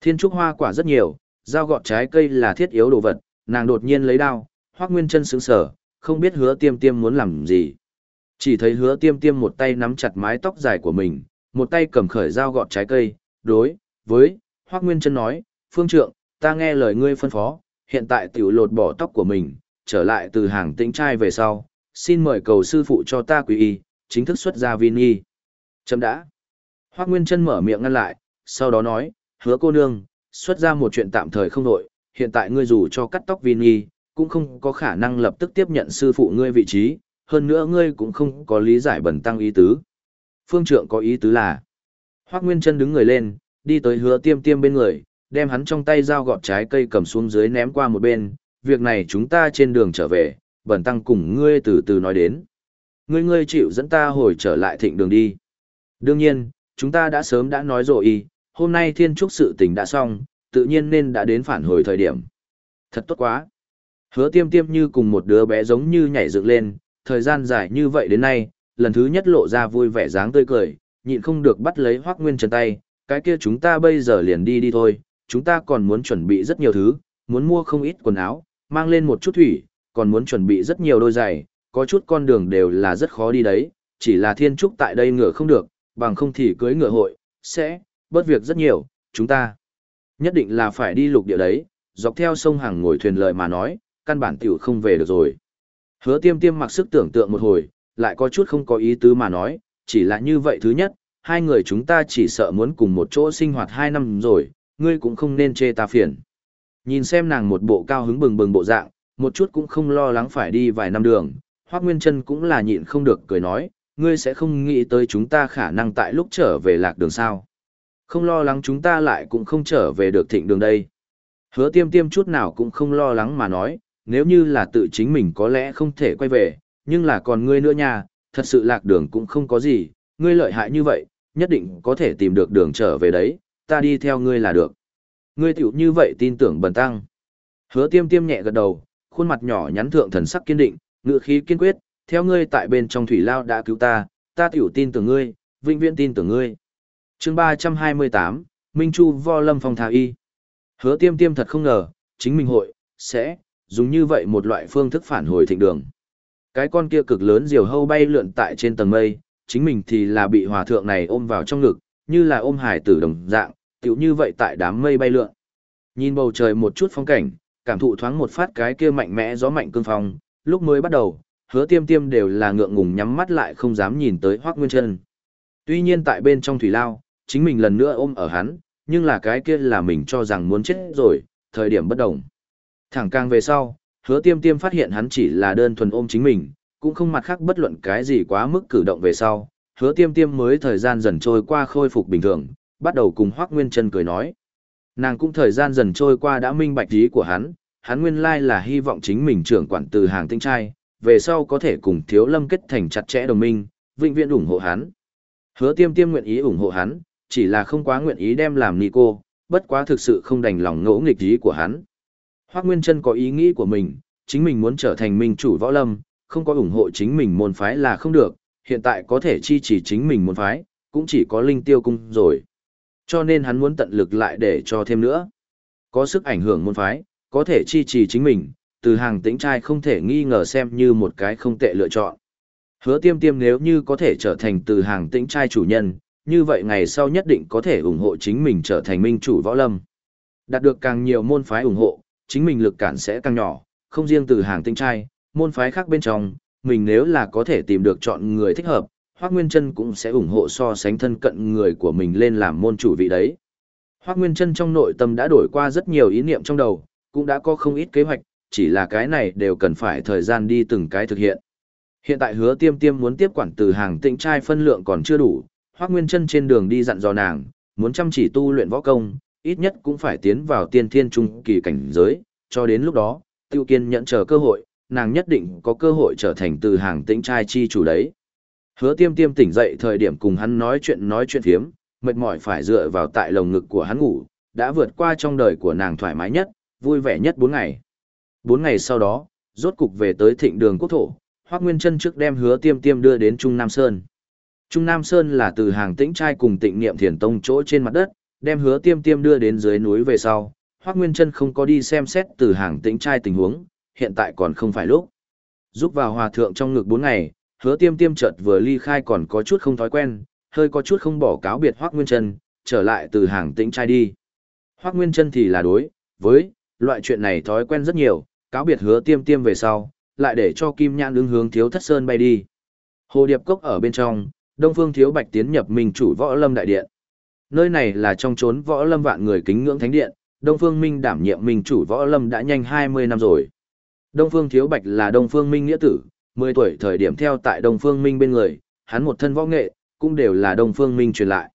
Thiên trúc hoa quả rất nhiều, dao gọt trái cây là thiết yếu đồ vật, nàng đột nhiên lấy đao, Hoắc Nguyên Chân sững sờ, không biết Hứa Tiêm Tiêm muốn làm gì. Chỉ thấy Hứa Tiêm Tiêm một tay nắm chặt mái tóc dài của mình, một tay cầm khởi dao gọt trái cây, đối với Hoắc Nguyên Chân nói, "Phương trượng, ta nghe lời ngươi phân phó, hiện tại tiểu lột bỏ tóc của mình, trở lại từ hàng tĩnh trai về sau, xin mời cầu sư phụ cho ta quý y, chính thức xuất gia viên y." Chấm đã. Hoắc Nguyên Chân mở miệng ngăn lại, sau đó nói, "Hứa cô nương, xuất ra một chuyện tạm thời không nội, hiện tại ngươi dù cho cắt tóc viên y, cũng không có khả năng lập tức tiếp nhận sư phụ ngươi vị trí, hơn nữa ngươi cũng không có lý giải bẩn tăng ý tứ. Phương trượng có ý tứ là, Hoác Nguyên chân đứng người lên, đi tới hứa tiêm tiêm bên người, đem hắn trong tay dao gọt trái cây cầm xuống dưới ném qua một bên, việc này chúng ta trên đường trở về, bẩn tăng cùng ngươi từ từ nói đến. Ngươi ngươi chịu dẫn ta hồi trở lại thịnh đường đi. Đương nhiên, chúng ta đã sớm đã nói rồi y, hôm nay thiên trúc sự tình đã xong, tự nhiên nên đã đến phản hồi thời điểm. Thật tốt quá. Hứa tiêm tiêm như cùng một đứa bé giống như nhảy dựng lên, thời gian dài như vậy đến nay, lần thứ nhất lộ ra vui vẻ dáng tươi cười, nhịn không được bắt lấy Hoắc Nguyên Trần tay, cái kia chúng ta bây giờ liền đi đi thôi, chúng ta còn muốn chuẩn bị rất nhiều thứ, muốn mua không ít quần áo, mang lên một chút thủy, còn muốn chuẩn bị rất nhiều đôi giày, có chút con đường đều là rất khó đi đấy, chỉ là thiên trúc tại đây ngựa không được, bằng không thì cưới ngựa hội, sẽ, bớt việc rất nhiều, chúng ta nhất định là phải đi lục địa đấy, dọc theo sông hàng ngồi thuyền lợi mà nói, căn bản tiểu không về được rồi. Hứa tiêm tiêm mặc sức tưởng tượng một hồi, lại có chút không có ý tứ mà nói, chỉ là như vậy thứ nhất, hai người chúng ta chỉ sợ muốn cùng một chỗ sinh hoạt hai năm rồi, ngươi cũng không nên chê ta phiền. Nhìn xem nàng một bộ cao hứng bừng bừng bộ dạng, một chút cũng không lo lắng phải đi vài năm đường, Hoác Nguyên Trân cũng là nhịn không được cười nói, ngươi sẽ không nghĩ tới chúng ta khả năng tại lúc trở về lạc đường sao. Không lo lắng chúng ta lại cũng không trở về được thịnh đường đây. Hứa tiêm tiêm chút nào cũng không lo lắng mà nói, nếu như là tự chính mình có lẽ không thể quay về, nhưng là còn ngươi nữa nha, thật sự lạc đường cũng không có gì, ngươi lợi hại như vậy, nhất định có thể tìm được đường trở về đấy, ta đi theo ngươi là được. Ngươi tiểu như vậy tin tưởng bần tăng. Hứa tiêm tiêm nhẹ gật đầu, khuôn mặt nhỏ nhắn thượng thần sắc kiên định, ngựa khí kiên quyết, theo ngươi tại bên trong thủy lao đã cứu ta, ta tiểu tin tưởng ngươi, vĩnh viễn tin tưởng ngươi chương 328, Minh Chu vo lâm phong thà y. Hứa tiêm tiêm thật không ngờ, chính mình hội, sẽ, dùng như vậy một loại phương thức phản hồi thịnh đường. Cái con kia cực lớn diều hâu bay lượn tại trên tầng mây, chính mình thì là bị hòa thượng này ôm vào trong ngực, như là ôm hải tử đồng dạng, tiểu như vậy tại đám mây bay lượn. Nhìn bầu trời một chút phong cảnh, cảm thụ thoáng một phát cái kia mạnh mẽ gió mạnh cương phong, lúc mới bắt đầu, hứa tiêm tiêm đều là ngượng ngùng nhắm mắt lại không dám nhìn tới Hoác Nguyên chân Tuy nhiên tại bên trong thủy lao, chính mình lần nữa ôm ở hắn, nhưng là cái kia là mình cho rằng muốn chết rồi, thời điểm bất đồng. Thẳng càng về sau, hứa tiêm tiêm phát hiện hắn chỉ là đơn thuần ôm chính mình, cũng không mặt khác bất luận cái gì quá mức cử động về sau. Hứa tiêm tiêm mới thời gian dần trôi qua khôi phục bình thường, bắt đầu cùng Hoác Nguyên Trân cười nói. Nàng cũng thời gian dần trôi qua đã minh bạch ý của hắn, hắn nguyên lai là hy vọng chính mình trưởng quản từ hàng tinh trai, về sau có thể cùng thiếu lâm kết thành chặt chẽ đồng minh, vĩnh viễn ủng hộ hắn. Hứa tiêm tiêm nguyện ý ủng hộ hắn, chỉ là không quá nguyện ý đem làm ni cô, bất quá thực sự không đành lòng ngỗ nghịch ý của hắn. Hoác Nguyên Trân có ý nghĩ của mình, chính mình muốn trở thành minh chủ võ lâm, không có ủng hộ chính mình môn phái là không được, hiện tại có thể chi chỉ chính mình môn phái, cũng chỉ có linh tiêu cung rồi. Cho nên hắn muốn tận lực lại để cho thêm nữa. Có sức ảnh hưởng môn phái, có thể chi trì chính mình, từ hàng tĩnh trai không thể nghi ngờ xem như một cái không tệ lựa chọn. Hứa tiêm tiêm nếu như có thể trở thành từ hàng tĩnh trai chủ nhân, như vậy ngày sau nhất định có thể ủng hộ chính mình trở thành minh chủ võ lâm. Đạt được càng nhiều môn phái ủng hộ, chính mình lực cản sẽ càng nhỏ, không riêng từ hàng tinh trai, môn phái khác bên trong, mình nếu là có thể tìm được chọn người thích hợp, Hoác Nguyên Trân cũng sẽ ủng hộ so sánh thân cận người của mình lên làm môn chủ vị đấy. Hoác Nguyên Trân trong nội tâm đã đổi qua rất nhiều ý niệm trong đầu, cũng đã có không ít kế hoạch, chỉ là cái này đều cần phải thời gian đi từng cái thực hiện. Hiện tại hứa tiêm tiêm muốn tiếp quản từ hàng tịnh trai phân lượng còn chưa đủ, Hoác Nguyên Trân trên đường đi dặn dò nàng, muốn chăm chỉ tu luyện võ công, ít nhất cũng phải tiến vào tiên thiên trung kỳ cảnh giới, cho đến lúc đó, tiêu kiên nhận chờ cơ hội, nàng nhất định có cơ hội trở thành từ hàng tĩnh trai chi chủ đấy. Hứa tiêm tiêm tỉnh dậy thời điểm cùng hắn nói chuyện nói chuyện thiếm, mệt mỏi phải dựa vào tại lồng ngực của hắn ngủ, đã vượt qua trong đời của nàng thoải mái nhất, vui vẻ nhất 4 ngày. 4 ngày sau đó, rốt cục về tới thịnh đường quốc thổ, Hoác Nguyên chân trước đem hứa tiêm tiêm đưa đến Trung Nam Sơn. Trung Nam Sơn là từ hàng tĩnh trai cùng tịnh niệm thiền tông chỗ trên mặt đất, đem hứa tiêm tiêm đưa đến dưới núi về sau, Hoác Nguyên Trân không có đi xem xét từ hàng tĩnh trai tình huống, hiện tại còn không phải lúc. Giúp vào hòa thượng trong ngực 4 ngày, hứa tiêm tiêm chợt vừa ly khai còn có chút không thói quen, hơi có chút không bỏ cáo biệt Hoác Nguyên Trân, trở lại từ hàng tĩnh trai đi. Hoác Nguyên Trân thì là đối, với, loại chuyện này thói quen rất nhiều, cáo biệt hứa tiêm tiêm về sau, lại để cho Kim Nhãn ứng hướng Thiếu Thất Sơn bay đi. Hồ Điệp Cốc ở bên trong, Đông Phương Thiếu Bạch tiến nhập Minh chủ võ lâm đại điện. Nơi này là trong chốn võ lâm vạn người kính ngưỡng thánh điện, Đông Phương Minh đảm nhiệm Minh chủ võ lâm đã nhanh 20 năm rồi. Đông Phương Thiếu Bạch là Đông Phương Minh nghĩa tử, 10 tuổi thời điểm theo tại Đông Phương Minh bên người, hắn một thân võ nghệ, cũng đều là Đông Phương Minh truyền lại.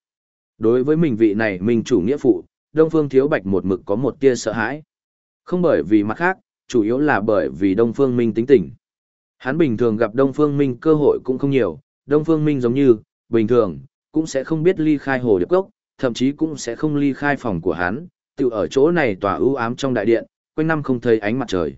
Đối với mình vị này Minh chủ nghĩa phụ, Đông Phương Thiếu Bạch một mực có một tia sợ hãi. Không bởi vì mặt khác, chủ yếu là bởi vì Đông Phương Minh tính tình. Hắn bình thường gặp Đông Phương Minh cơ hội cũng không nhiều, Đông Phương Minh giống như, bình thường, cũng sẽ không biết ly khai hồ điệp cốc, thậm chí cũng sẽ không ly khai phòng của hắn, tự ở chỗ này tòa ưu ám trong đại điện, quanh năm không thấy ánh mặt trời.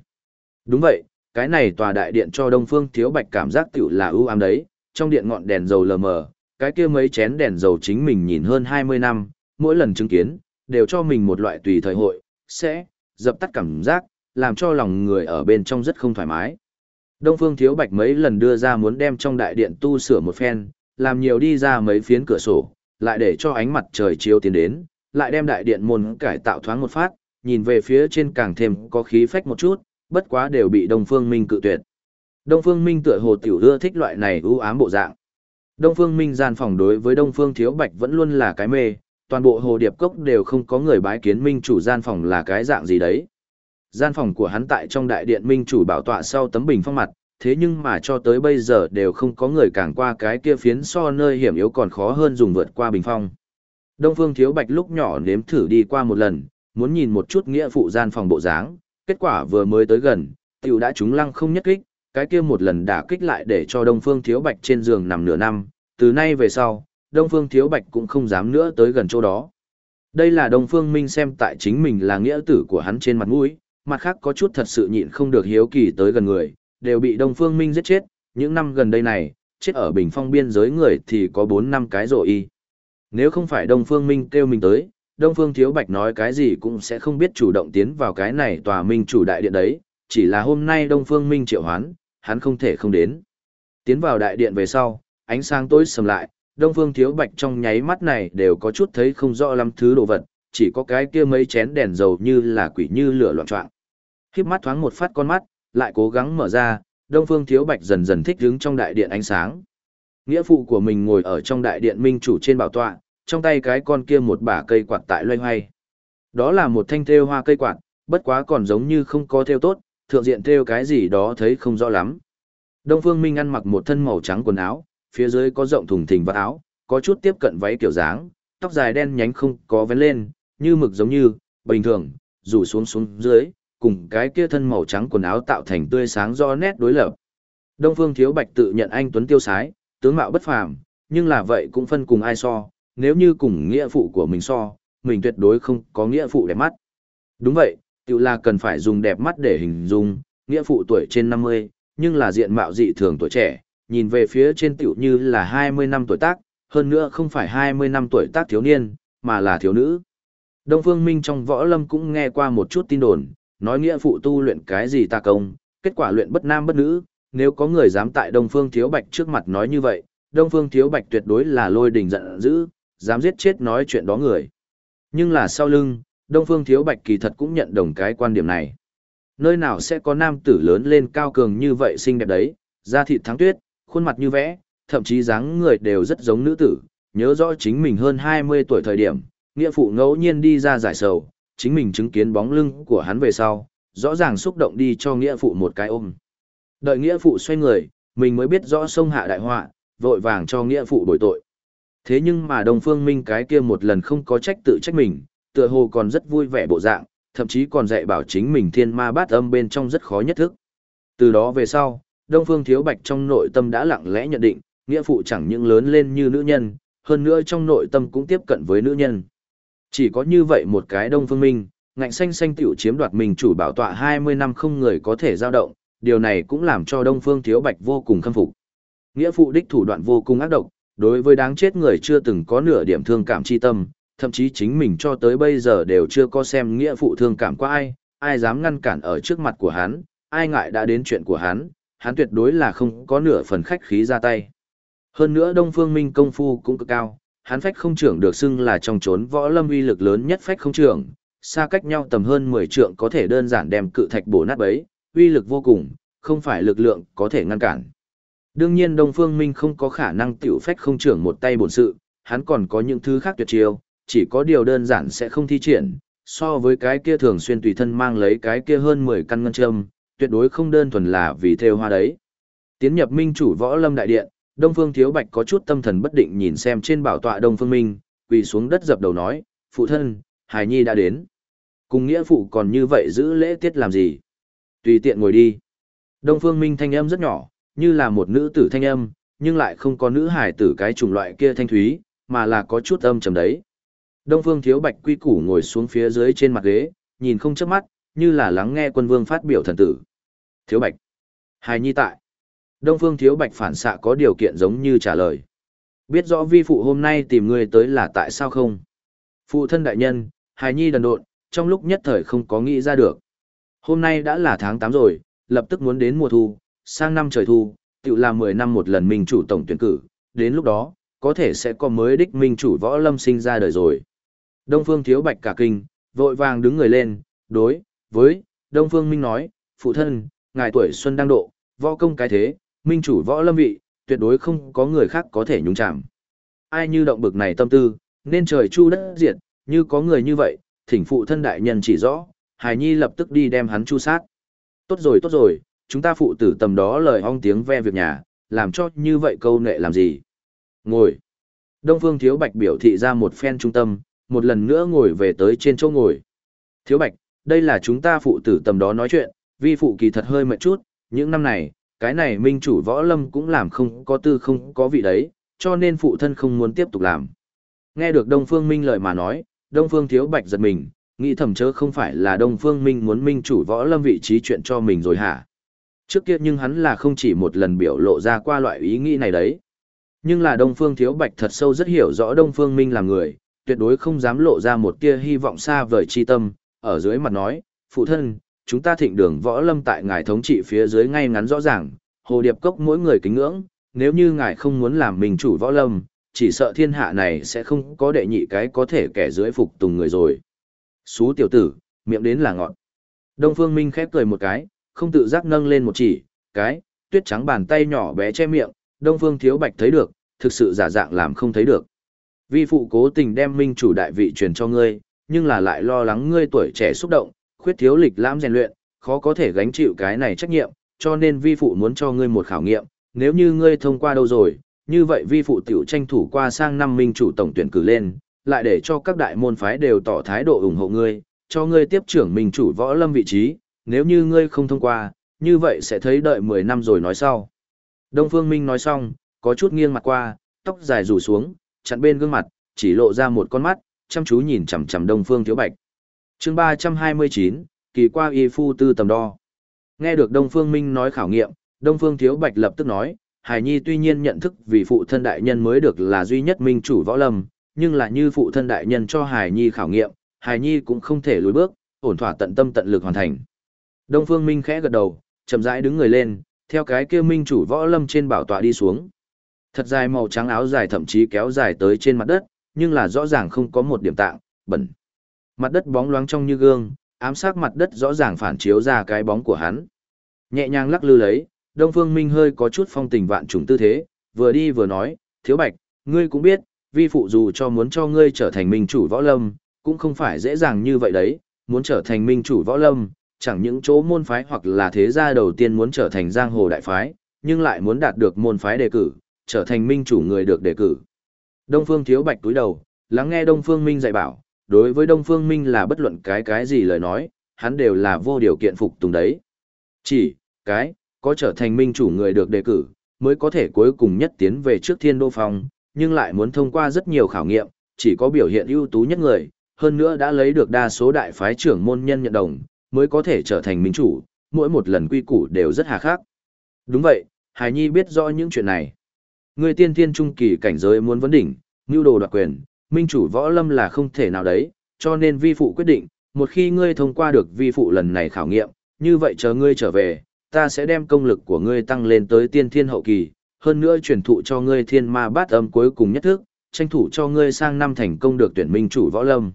Đúng vậy, cái này tòa đại điện cho Đông Phương Thiếu Bạch cảm giác tiểu là ưu ám đấy, trong điện ngọn đèn dầu lờ mờ, cái kia mấy chén đèn dầu chính mình nhìn hơn 20 năm, mỗi lần chứng kiến, đều cho mình một loại tùy thời hội, sẽ, dập tắt cảm giác, làm cho lòng người ở bên trong rất không thoải mái. Đông Phương Thiếu Bạch mấy lần đưa ra muốn đem trong đại điện tu sửa một phen, làm nhiều đi ra mấy phiến cửa sổ, lại để cho ánh mặt trời chiếu tiến đến, lại đem đại điện môn cải tạo thoáng một phát, nhìn về phía trên càng thêm có khí phách một chút, bất quá đều bị Đông Phương Minh cự tuyệt. Đông Phương Minh tựa hồ tiểu ưa thích loại này ưu ám bộ dạng. Đông Phương Minh gian phòng đối với Đông Phương Thiếu Bạch vẫn luôn là cái mê, toàn bộ hồ điệp cốc đều không có người bái kiến Minh chủ gian phòng là cái dạng gì đấy. Gian phòng của hắn tại trong đại điện Minh chủ bảo tọa sau tấm bình phong mặt, thế nhưng mà cho tới bây giờ đều không có người càng qua cái kia phiến so nơi hiểm yếu còn khó hơn dùng vượt qua bình phong. Đông Phương Thiếu Bạch lúc nhỏ nếm thử đi qua một lần, muốn nhìn một chút nghĩa phụ gian phòng bộ dáng, kết quả vừa mới tới gần, tiểu đã trúng lăng không nhất kích, cái kia một lần đả kích lại để cho Đông Phương Thiếu Bạch trên giường nằm nửa năm, từ nay về sau, Đông Phương Thiếu Bạch cũng không dám nữa tới gần chỗ đó. Đây là Đông Phương Minh xem tại chính mình là nghĩa tử của hắn trên mặt mũi, mặt khác có chút thật sự nhịn không được hiếu kỳ tới gần người, đều bị Đông Phương Minh giết chết, những năm gần đây này, chết ở bình phong biên giới người thì có 4 năm cái rồi y. Nếu không phải Đông Phương Minh kêu mình tới, Đông Phương Thiếu Bạch nói cái gì cũng sẽ không biết chủ động tiến vào cái này tòa minh chủ đại điện đấy, chỉ là hôm nay Đông Phương Minh triệu hoán, hắn không thể không đến. Tiến vào đại điện về sau, ánh sáng tối sầm lại, Đông Phương Thiếu Bạch trong nháy mắt này đều có chút thấy không rõ lắm thứ đồ vật, chỉ có cái kia mấy chén đèn dầu như là quỷ như lửa loạn trọng híp mắt thoáng một phát con mắt, lại cố gắng mở ra, Đông Phương Thiếu Bạch dần dần thích đứng trong đại điện ánh sáng. Nghĩa phụ của mình ngồi ở trong đại điện minh chủ trên bảo tọa, trong tay cái con kia một bả cây quạt tại loay hoay. Đó là một thanh thêu hoa cây quạt, bất quá còn giống như không có thêu tốt, thượng diện thêu cái gì đó thấy không rõ lắm. Đông Phương Minh ăn mặc một thân màu trắng quần áo, phía dưới có rộng thùng thình vạt áo, có chút tiếp cận váy kiểu dáng, tóc dài đen nhánh không có vén lên, như mực giống như, bình thường, rủ xuống xuống dưới, cùng cái kia thân màu trắng quần áo tạo thành tươi sáng do nét đối lập. Đông Phương Thiếu Bạch tự nhận anh tuấn tiêu sái, tướng mạo bất phàm, nhưng là vậy cũng phân cùng ai so, nếu như cùng nghĩa phụ của mình so, mình tuyệt đối không có nghĩa phụ đẹp mắt. Đúng vậy, tự là cần phải dùng đẹp mắt để hình dung, nghĩa phụ tuổi trên 50, nhưng là diện mạo dị thường tuổi trẻ, nhìn về phía trên tiểu như là 20 năm tuổi tác, hơn nữa không phải 20 năm tuổi tác thiếu niên, mà là thiếu nữ. Đông Phương Minh trong võ lâm cũng nghe qua một chút tin đồn, nói nghĩa phụ tu luyện cái gì ta công, kết quả luyện bất nam bất nữ, nếu có người dám tại Đông Phương Thiếu Bạch trước mặt nói như vậy, Đông Phương Thiếu Bạch tuyệt đối là lôi đình giận dữ, dám giết chết nói chuyện đó người. Nhưng là sau lưng, Đông Phương Thiếu Bạch kỳ thật cũng nhận đồng cái quan điểm này. Nơi nào sẽ có nam tử lớn lên cao cường như vậy xinh đẹp đấy, da thịt thắng tuyết, khuôn mặt như vẽ, thậm chí dáng người đều rất giống nữ tử, nhớ rõ chính mình hơn 20 tuổi thời điểm, nghĩa phụ ngẫu nhiên đi ra giải sầu, chính mình chứng kiến bóng lưng của hắn về sau, rõ ràng xúc động đi cho nghĩa phụ một cái ôm. Đợi nghĩa phụ xoay người, mình mới biết rõ sông hạ đại họa, vội vàng cho nghĩa phụ bồi tội. Thế nhưng mà Đông Phương Minh cái kia một lần không có trách tự trách mình, tựa hồ còn rất vui vẻ bộ dạng, thậm chí còn dạy bảo chính mình thiên ma bát âm bên trong rất khó nhất thức. Từ đó về sau, Đông Phương Thiếu Bạch trong nội tâm đã lặng lẽ nhận định, nghĩa phụ chẳng những lớn lên như nữ nhân, hơn nữa trong nội tâm cũng tiếp cận với nữ nhân. Chỉ có như vậy một cái Đông Phương Minh, ngạnh xanh xanh tiểu chiếm đoạt mình chủ bảo tọa 20 năm không người có thể giao động, điều này cũng làm cho Đông Phương Thiếu Bạch vô cùng khâm phục. Nghĩa phụ đích thủ đoạn vô cùng ác độc, đối với đáng chết người chưa từng có nửa điểm thương cảm chi tâm, thậm chí chính mình cho tới bây giờ đều chưa có xem nghĩa phụ thương cảm qua ai, ai dám ngăn cản ở trước mặt của hắn, ai ngại đã đến chuyện của hắn, hắn tuyệt đối là không có nửa phần khách khí ra tay. Hơn nữa Đông Phương Minh công phu cũng cực cao, hắn phách không trưởng được xưng là trong chốn võ lâm uy lực lớn nhất phách không trưởng, xa cách nhau tầm hơn 10 trượng có thể đơn giản đem cự thạch bổ nát bấy, uy lực vô cùng, không phải lực lượng có thể ngăn cản. Đương nhiên Đông Phương Minh không có khả năng tiểu phách không trưởng một tay bổn sự, hắn còn có những thứ khác tuyệt chiêu, chỉ có điều đơn giản sẽ không thi triển, so với cái kia thường xuyên tùy thân mang lấy cái kia hơn 10 căn ngân châm, tuyệt đối không đơn thuần là vì theo hoa đấy. Tiến nhập minh chủ võ lâm đại điện, Đông Phương Thiếu Bạch có chút tâm thần bất định nhìn xem trên bảo tọa Đông Phương Minh, quỳ xuống đất dập đầu nói, phụ thân, Hải Nhi đã đến. Cùng nghĩa phụ còn như vậy giữ lễ tiết làm gì? Tùy tiện ngồi đi. Đông Phương Minh thanh âm rất nhỏ, như là một nữ tử thanh âm, nhưng lại không có nữ hải tử cái chủng loại kia thanh thúy, mà là có chút âm trầm đấy. Đông Phương Thiếu Bạch quy củ ngồi xuống phía dưới trên mặt ghế, nhìn không chớp mắt, như là lắng nghe quân vương phát biểu thần tử. Thiếu Bạch. Hài nhi tại. Đông Phương Thiếu Bạch phản xạ có điều kiện giống như trả lời. Biết rõ vi phụ hôm nay tìm ngươi tới là tại sao không? Phụ thân đại nhân, Hài nhi đần độn, trong lúc nhất thời không có nghĩ ra được. Hôm nay đã là tháng 8 rồi, lập tức muốn đến mùa thu, sang năm trời thu, tự là 10 năm một lần minh chủ tổng tuyển cử, đến lúc đó, có thể sẽ có mới đích minh chủ võ lâm sinh ra đời rồi. Đông Phương Thiếu Bạch cả kinh, vội vàng đứng người lên, đối với Đông Phương Minh nói, phụ thân, ngài tuổi xuân đang độ, võ công cái thế, minh chủ võ lâm vị, tuyệt đối không có người khác có thể nhúng chạm. Ai như động bực này tâm tư, nên trời chu đất diệt, như có người như vậy, thỉnh phụ thân đại nhân chỉ rõ, Hải Nhi lập tức đi đem hắn chu sát. Tốt rồi tốt rồi, chúng ta phụ tử tầm đó lời ong tiếng ve việc nhà, làm cho như vậy câu nệ làm gì. Ngồi. Đông Phương Thiếu Bạch biểu thị ra một phen trung tâm, một lần nữa ngồi về tới trên chỗ ngồi. Thiếu Bạch, đây là chúng ta phụ tử tầm đó nói chuyện, vi phụ kỳ thật hơi mệt chút, những năm này, cái này minh chủ võ lâm cũng làm không có tư không có vị đấy, cho nên phụ thân không muốn tiếp tục làm. Nghe được Đông Phương Minh lời mà nói, Đông Phương Thiếu Bạch giật mình, nghĩ thầm chớ không phải là Đông Phương Minh muốn minh chủ võ lâm vị trí chuyện cho mình rồi hả? Trước kia nhưng hắn là không chỉ một lần biểu lộ ra qua loại ý nghĩ này đấy. Nhưng là Đông Phương Thiếu Bạch thật sâu rất hiểu rõ Đông Phương Minh là người, tuyệt đối không dám lộ ra một tia hy vọng xa vời chi tâm, ở dưới mặt nói, phụ thân, chúng ta thịnh đường võ lâm tại ngài thống trị phía dưới ngay ngắn rõ ràng, hồ điệp cốc mỗi người kính ngưỡng, nếu như ngài không muốn làm mình chủ võ lâm, chỉ sợ thiên hạ này sẽ không có đệ nhị cái có thể kẻ dưới phục tùng người rồi. Xú tiểu tử, miệng đến là ngọn. Đông Phương Minh khép cười một cái, không tự giác nâng lên một chỉ, cái, tuyết trắng bàn tay nhỏ bé che miệng, Đông Phương Thiếu Bạch thấy được, thực sự giả dạng làm không thấy được. Vi phụ cố tình đem minh chủ đại vị truyền cho ngươi, nhưng là lại lo lắng ngươi tuổi trẻ xúc động, khuyết thiếu lịch lãm rèn luyện, khó có thể gánh chịu cái này trách nhiệm, cho nên vi phụ muốn cho ngươi một khảo nghiệm, nếu như ngươi thông qua đâu rồi, như vậy vi phụ tiểu tranh thủ qua sang năm minh chủ tổng tuyển cử lên, lại để cho các đại môn phái đều tỏ thái độ ủng hộ ngươi, cho ngươi tiếp trưởng minh chủ võ lâm vị trí, nếu như ngươi không thông qua, như vậy sẽ thấy đợi 10 năm rồi nói sau. Đông Phương Minh nói xong, có chút nghiêng mặt qua, tóc dài rủ xuống, chặn bên gương mặt, chỉ lộ ra một con mắt, chăm chú nhìn chằm chằm Đông Phương Thiếu Bạch. Chương 329, kỳ qua y phu tư tầm đo. Nghe được Đông Phương Minh nói khảo nghiệm, Đông Phương Thiếu Bạch lập tức nói, Hải Nhi tuy nhiên nhận thức vì phụ thân đại nhân mới được là duy nhất minh chủ võ lâm, nhưng là như phụ thân đại nhân cho Hải Nhi khảo nghiệm, Hải Nhi cũng không thể lùi bước, ổn thỏa tận tâm tận lực hoàn thành. Đông Phương Minh khẽ gật đầu, chậm rãi đứng người lên, theo cái kia minh chủ võ lâm trên bảo tọa đi xuống. Thật dài màu trắng áo dài thậm chí kéo dài tới trên mặt đất, nhưng là rõ ràng không có một điểm tạng, bẩn. Mặt đất bóng loáng trong như gương, ám sát mặt đất rõ ràng phản chiếu ra cái bóng của hắn. Nhẹ nhàng lắc lư lấy, Đông Phương Minh hơi có chút phong tình vạn trùng tư thế, vừa đi vừa nói, thiếu bạch, ngươi cũng biết, vi phụ dù cho muốn cho ngươi trở thành minh chủ võ lâm, cũng không phải dễ dàng như vậy đấy, muốn trở thành minh chủ võ lâm, chẳng những chỗ môn phái hoặc là thế gia đầu tiên muốn trở thành giang hồ đại phái, nhưng lại muốn đạt được môn phái đề cử, trở thành minh chủ người được đề cử. Đông Phương Thiếu Bạch túi đầu, lắng nghe Đông Phương Minh dạy bảo, đối với Đông Phương Minh là bất luận cái cái gì lời nói, hắn đều là vô điều kiện phục tùng đấy. Chỉ, cái, có trở thành minh chủ người được đề cử, mới có thể cuối cùng nhất tiến về trước thiên đô phong, nhưng lại muốn thông qua rất nhiều khảo nghiệm, chỉ có biểu hiện ưu tú nhất người, hơn nữa đã lấy được đa số đại phái trưởng môn nhân nhận đồng, mới có thể trở thành minh chủ, mỗi một lần quy củ đều rất hà khắc. Đúng vậy, Hải Nhi biết rõ những chuyện này. Người tiên thiên trung kỳ cảnh giới muốn vấn đỉnh, nhu đồ đoạt quyền, minh chủ võ lâm là không thể nào đấy, cho nên vi phụ quyết định, một khi ngươi thông qua được vi phụ lần này khảo nghiệm, như vậy chờ ngươi trở về, ta sẽ đem công lực của ngươi tăng lên tới tiên thiên hậu kỳ, hơn nữa truyền thụ cho ngươi thiên ma bát âm cuối cùng nhất thức, tranh thủ cho ngươi sang năm thành công được tuyển minh chủ võ lâm.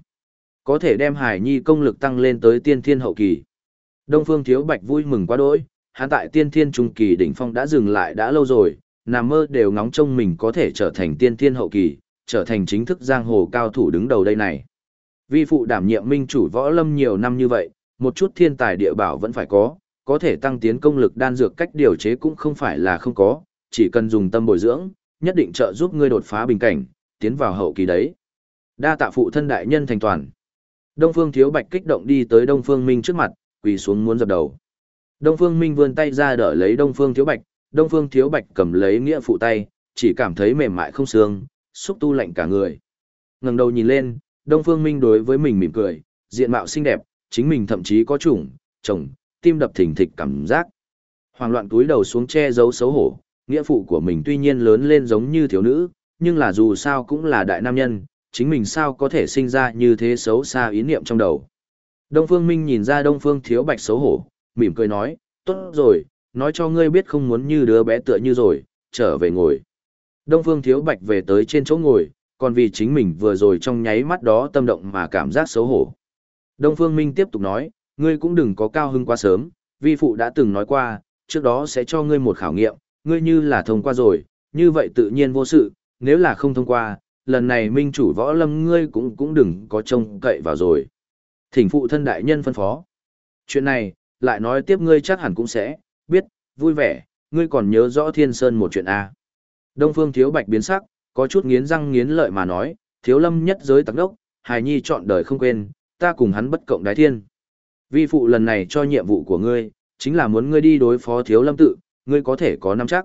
Có thể đem Hải Nhi công lực tăng lên tới tiên thiên hậu kỳ. Đông Phương Thiếu Bạch vui mừng quá đỗi, hắn tại tiên thiên trung kỳ đỉnh phong đã dừng lại đã lâu rồi, nằm mơ đều ngóng trông mình có thể trở thành tiên thiên hậu kỳ, trở thành chính thức giang hồ cao thủ đứng đầu đây này. Vi phụ đảm nhiệm minh chủ võ lâm nhiều năm như vậy, một chút thiên tài địa bảo vẫn phải có, có thể tăng tiến công lực đan dược cách điều chế cũng không phải là không có, chỉ cần dùng tâm bồi dưỡng, nhất định trợ giúp ngươi đột phá bình cảnh, tiến vào hậu kỳ đấy. Đa tạ phụ thân đại nhân thành toàn. Đông Phương Thiếu Bạch kích động đi tới Đông Phương Minh trước mặt, quỳ xuống muốn dập đầu. Đông Phương Minh vươn tay ra đỡ lấy Đông Phương Thiếu Bạch, Đông Phương Thiếu Bạch cầm lấy nghĩa phụ tay, chỉ cảm thấy mềm mại không xương, xúc tu lạnh cả người. Ngẩng đầu nhìn lên, Đông Phương Minh đối với mình mỉm cười, diện mạo xinh đẹp, chính mình thậm chí có chủng, chồng, tim đập thình thịch cảm giác. Hoàng loạn túi đầu xuống che giấu xấu hổ, nghĩa phụ của mình tuy nhiên lớn lên giống như thiếu nữ, nhưng là dù sao cũng là đại nam nhân, chính mình sao có thể sinh ra như thế xấu xa ý niệm trong đầu. Đông Phương Minh nhìn ra Đông Phương Thiếu Bạch xấu hổ, mỉm cười nói, tốt rồi, nói cho ngươi biết không muốn như đứa bé tựa như rồi, trở về ngồi. Đông Phương Thiếu Bạch về tới trên chỗ ngồi, còn vì chính mình vừa rồi trong nháy mắt đó tâm động mà cảm giác xấu hổ. Đông Phương Minh tiếp tục nói, ngươi cũng đừng có cao hưng quá sớm, vi phụ đã từng nói qua, trước đó sẽ cho ngươi một khảo nghiệm, ngươi như là thông qua rồi, như vậy tự nhiên vô sự, nếu là không thông qua, lần này minh chủ võ lâm ngươi cũng cũng đừng có trông cậy vào rồi. Thỉnh phụ thân đại nhân phân phó. Chuyện này, lại nói tiếp ngươi chắc hẳn cũng sẽ, biết, vui vẻ, ngươi còn nhớ rõ thiên sơn một chuyện A. Đông phương thiếu bạch biến sắc, có chút nghiến răng nghiến lợi mà nói, thiếu lâm nhất giới tặc đốc, hài nhi chọn đời không quên, ta cùng hắn bất cộng đái thiên. Vi phụ lần này cho nhiệm vụ của ngươi, chính là muốn ngươi đi đối phó thiếu lâm tự, ngươi có thể có nắm chắc.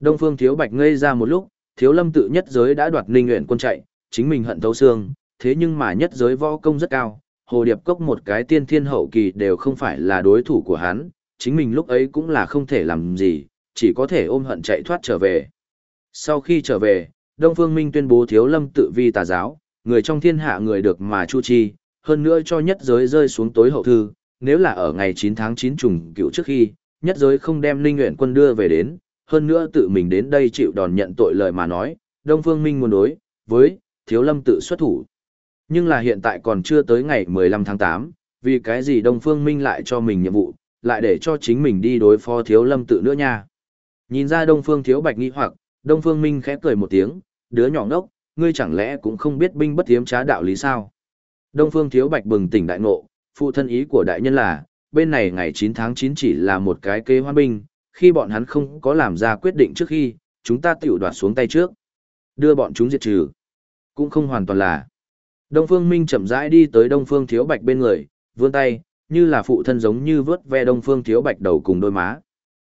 Đông phương thiếu bạch ngây ra một lúc, thiếu lâm tự nhất giới đã đoạt ninh nguyện quân chạy, chính mình hận thấu xương, thế nhưng mà nhất giới võ công rất cao, hồ điệp cốc một cái tiên thiên hậu kỳ đều không phải là đối thủ của hắn, chính mình lúc ấy cũng là không thể làm gì, chỉ có thể ôm hận chạy thoát trở về. Sau khi trở về, Đông Phương Minh tuyên bố thiếu lâm tự vi tà giáo, người trong thiên hạ người được mà chu chi, hơn nữa cho nhất giới rơi xuống tối hậu thư, nếu là ở ngày 9 tháng 9 trùng cựu trước khi, nhất giới không đem linh nguyện quân đưa về đến, hơn nữa tự mình đến đây chịu đòn nhận tội lời mà nói, Đông Phương Minh muốn đối với thiếu lâm tự xuất thủ. Nhưng là hiện tại còn chưa tới ngày 15 tháng 8, vì cái gì Đông Phương Minh lại cho mình nhiệm vụ, lại để cho chính mình đi đối phó thiếu lâm tự nữa nha. Nhìn ra Đông Phương thiếu bạch nghi hoặc, Đông Phương Minh khẽ cười một tiếng, đứa nhỏ ngốc, ngươi chẳng lẽ cũng không biết binh bất tiếm trá đạo lý sao? Đông Phương thiếu bạch bừng tỉnh đại ngộ, phụ thân ý của đại nhân là, bên này ngày 9 tháng 9 chỉ là một cái kế hoan binh, khi bọn hắn không có làm ra quyết định trước khi, chúng ta tiểu đoạt xuống tay trước. Đưa bọn chúng diệt trừ. Cũng không hoàn toàn là. Đông Phương Minh chậm rãi đi tới Đông Phương Thiếu Bạch bên người, vươn tay, như là phụ thân giống như vớt ve Đông Phương Thiếu Bạch đầu cùng đôi má.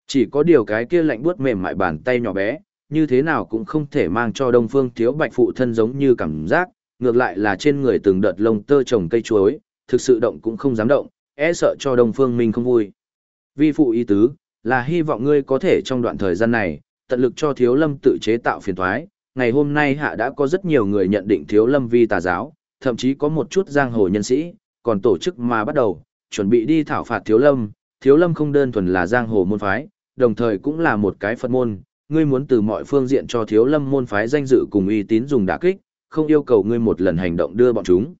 Chỉ có điều cái kia lạnh buốt mềm mại bàn tay nhỏ bé, như thế nào cũng không thể mang cho Đông Phương Thiếu Bạch phụ thân giống như cảm giác, ngược lại là trên người từng đợt lông tơ trồng cây chuối, thực sự động cũng không dám động, e sợ cho Đông Phương Minh không vui. Vi phụ ý tứ, là hy vọng ngươi có thể trong đoạn thời gian này, tận lực cho Thiếu Lâm tự chế tạo phiền toái. Ngày hôm nay hạ đã có rất nhiều người nhận định Thiếu Lâm vi tà giáo, thậm chí có một chút giang hồ nhân sĩ, còn tổ chức mà bắt đầu, chuẩn bị đi thảo phạt Thiếu Lâm. Thiếu Lâm không đơn thuần là giang hồ môn phái, đồng thời cũng là một cái Phật môn, ngươi muốn từ mọi phương diện cho Thiếu Lâm môn phái danh dự cùng uy tín dùng đả kích, không yêu cầu ngươi một lần hành động đưa bọn chúng.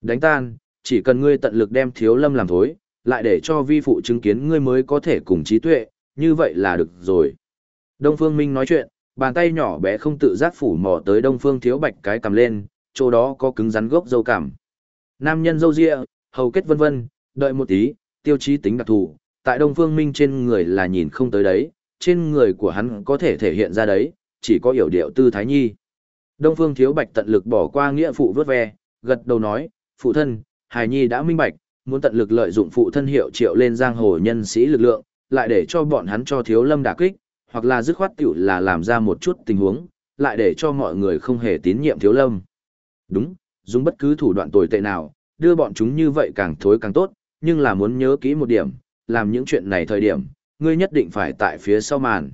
Đánh tan, chỉ cần ngươi tận lực đem Thiếu Lâm làm thối, lại để cho vi phụ chứng kiến ngươi mới có thể cùng trí tuệ, như vậy là được rồi. Đông Phương Minh nói chuyện, bàn tay nhỏ bé không tự giác phủ mò tới Đông Phương Thiếu Bạch cái cầm lên, chỗ đó có cứng rắn gốc dâu cảm. Nam nhân dâu ria, hầu kết vân vân, đợi một tí, tiêu chí tính đặc thù, tại Đông Phương Minh trên người là nhìn không tới đấy, trên người của hắn có thể thể hiện ra đấy, chỉ có hiểu điệu tư thái nhi. Đông Phương Thiếu Bạch tận lực bỏ qua nghĩa phụ vớt ve, gật đầu nói, phụ thân, Hải Nhi đã minh bạch, muốn tận lực lợi dụng phụ thân hiệu triệu lên giang hồ nhân sĩ lực lượng, lại để cho bọn hắn cho thiếu lâm đả kích, hoặc là dứt khoát tiểu là làm ra một chút tình huống, lại để cho mọi người không hề tín nhiệm thiếu lâm. Đúng, dùng bất cứ thủ đoạn tồi tệ nào, đưa bọn chúng như vậy càng thối càng tốt, nhưng là muốn nhớ kỹ một điểm, làm những chuyện này thời điểm, ngươi nhất định phải tại phía sau màn.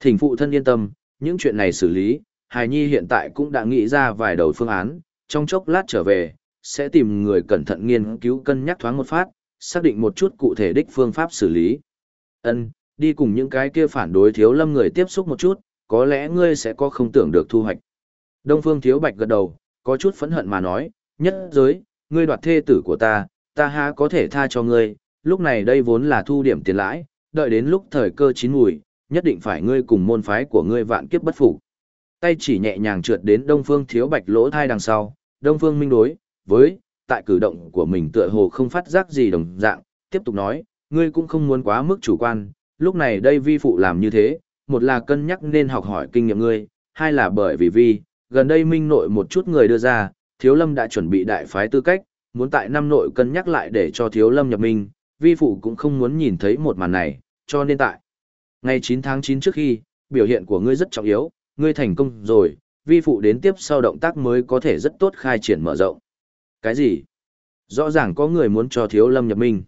Thỉnh phụ thân yên tâm, những chuyện này xử lý, Hải Nhi hiện tại cũng đã nghĩ ra vài đầu phương án, trong chốc lát trở về, sẽ tìm người cẩn thận nghiên cứu cân nhắc thoáng một phát, xác định một chút cụ thể đích phương pháp xử lý. Ân, đi cùng những cái kia phản đối thiếu lâm người tiếp xúc một chút, có lẽ ngươi sẽ có không tưởng được thu hoạch. Đông Phương Thiếu Bạch gật đầu, có chút phẫn hận mà nói, nhất giới, ngươi đoạt thê tử của ta, ta há có thể tha cho ngươi, lúc này đây vốn là thu điểm tiền lãi, đợi đến lúc thời cơ chín mùi, nhất định phải ngươi cùng môn phái của ngươi vạn kiếp bất phục. Tay chỉ nhẹ nhàng trượt đến Đông Phương Thiếu Bạch lỗ thai đằng sau, Đông Phương Minh đối với tại cử động của mình tựa hồ không phát giác gì đồng dạng, tiếp tục nói, ngươi cũng không muốn quá mức chủ quan, lúc này đây vi phụ làm như thế, một là cân nhắc nên học hỏi kinh nghiệm ngươi, hai là bởi vì vi, gần đây minh nội một chút người đưa ra, thiếu lâm đã chuẩn bị đại phái tư cách, muốn tại năm nội cân nhắc lại để cho thiếu lâm nhập minh, vi phụ cũng không muốn nhìn thấy một màn này, cho nên tại ngày 9 tháng 9 trước khi, biểu hiện của ngươi rất trọng yếu, ngươi thành công rồi, vi phụ đến tiếp sau động tác mới có thể rất tốt khai triển mở rộng. Cái gì? Rõ ràng có người muốn cho thiếu lâm nhập minh.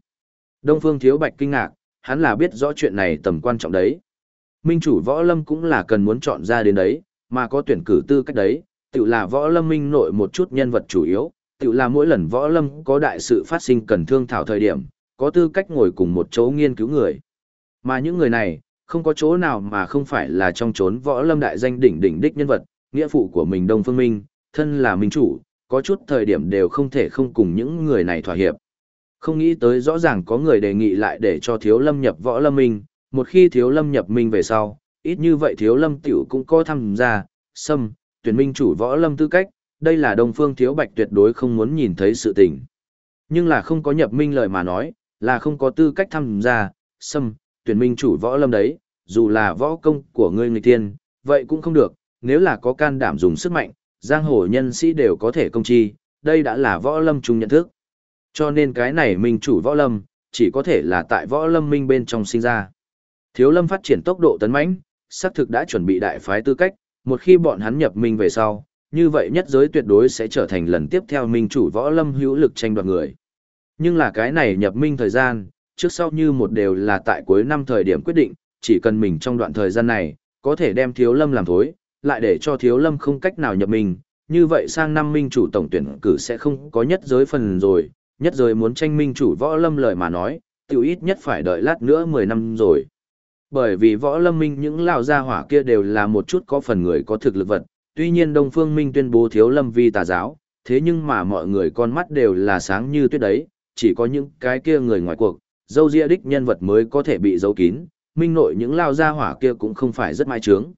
Đông Phương Thiếu Bạch kinh ngạc, hắn là biết rõ chuyện này tầm quan trọng đấy. Minh chủ võ lâm cũng là cần muốn chọn ra đến đấy, mà có tuyển cử tư cách đấy, tự là võ lâm minh nội một chút nhân vật chủ yếu, tự là mỗi lần võ lâm có đại sự phát sinh cần thương thảo thời điểm, có tư cách ngồi cùng một chỗ nghiên cứu người. Mà những người này, không có chỗ nào mà không phải là trong chốn võ lâm đại danh đỉnh đỉnh đích nhân vật, nghĩa phụ của mình Đông Phương Minh, thân là minh chủ, có chút thời điểm đều không thể không cùng những người này thỏa hiệp. Không nghĩ tới rõ ràng có người đề nghị lại để cho thiếu lâm nhập võ lâm minh, một khi thiếu lâm nhập minh về sau, ít như vậy thiếu lâm tiểu cũng có tham gia, xâm, tuyển minh chủ võ lâm tư cách, đây là đông phương thiếu bạch tuyệt đối không muốn nhìn thấy sự tình. Nhưng là không có nhập minh lời mà nói, là không có tư cách tham gia, xâm, tuyển minh chủ võ lâm đấy, dù là võ công của ngươi người tiên, vậy cũng không được, nếu là có can đảm dùng sức mạnh, giang hồ nhân sĩ đều có thể công chi, đây đã là võ lâm chung nhận thức. Cho nên cái này minh chủ võ lâm, chỉ có thể là tại võ lâm minh bên trong sinh ra. Thiếu lâm phát triển tốc độ tấn mãnh, xác thực đã chuẩn bị đại phái tư cách, một khi bọn hắn nhập minh về sau, như vậy nhất giới tuyệt đối sẽ trở thành lần tiếp theo minh chủ võ lâm hữu lực tranh đoạt người. Nhưng là cái này nhập minh thời gian, trước sau như một đều là tại cuối năm thời điểm quyết định, chỉ cần mình trong đoạn thời gian này, có thể đem thiếu lâm làm thối, lại để cho thiếu lâm không cách nào nhập mình như vậy sang năm minh chủ tổng tuyển cử sẽ không có nhất giới phần rồi, nhất giới muốn tranh minh chủ võ lâm lời mà nói, tiểu ít nhất phải đợi lát nữa 10 năm rồi. Bởi vì võ lâm minh những lão gia hỏa kia đều là một chút có phần người có thực lực vật, tuy nhiên Đông Phương Minh tuyên bố thiếu lâm vi tà giáo, thế nhưng mà mọi người con mắt đều là sáng như tuyết đấy, chỉ có những cái kia người ngoài cuộc, dâu ria đích nhân vật mới có thể bị giấu kín, minh nội những lao gia hỏa kia cũng không phải rất mai trướng.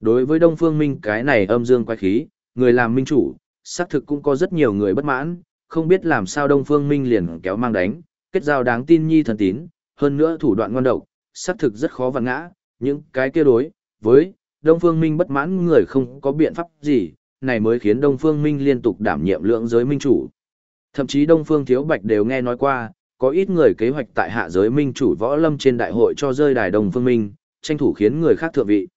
Đối với Đông Phương Minh cái này âm dương quái khí, người làm minh chủ, xác thực cũng có rất nhiều người bất mãn, không biết làm sao Đông Phương Minh liền kéo mang đánh, kết giao đáng tin nhi thần tín, hơn nữa thủ đoạn ngon độc, xác thực rất khó vặn ngã, những cái kia đối với Đông Phương Minh bất mãn người không có biện pháp gì, này mới khiến Đông Phương Minh liên tục đảm nhiệm lượng giới minh chủ. Thậm chí Đông Phương Thiếu Bạch đều nghe nói qua, có ít người kế hoạch tại hạ giới minh chủ võ lâm trên đại hội cho rơi đài Đông Phương Minh, tranh thủ khiến người khác thượng vị.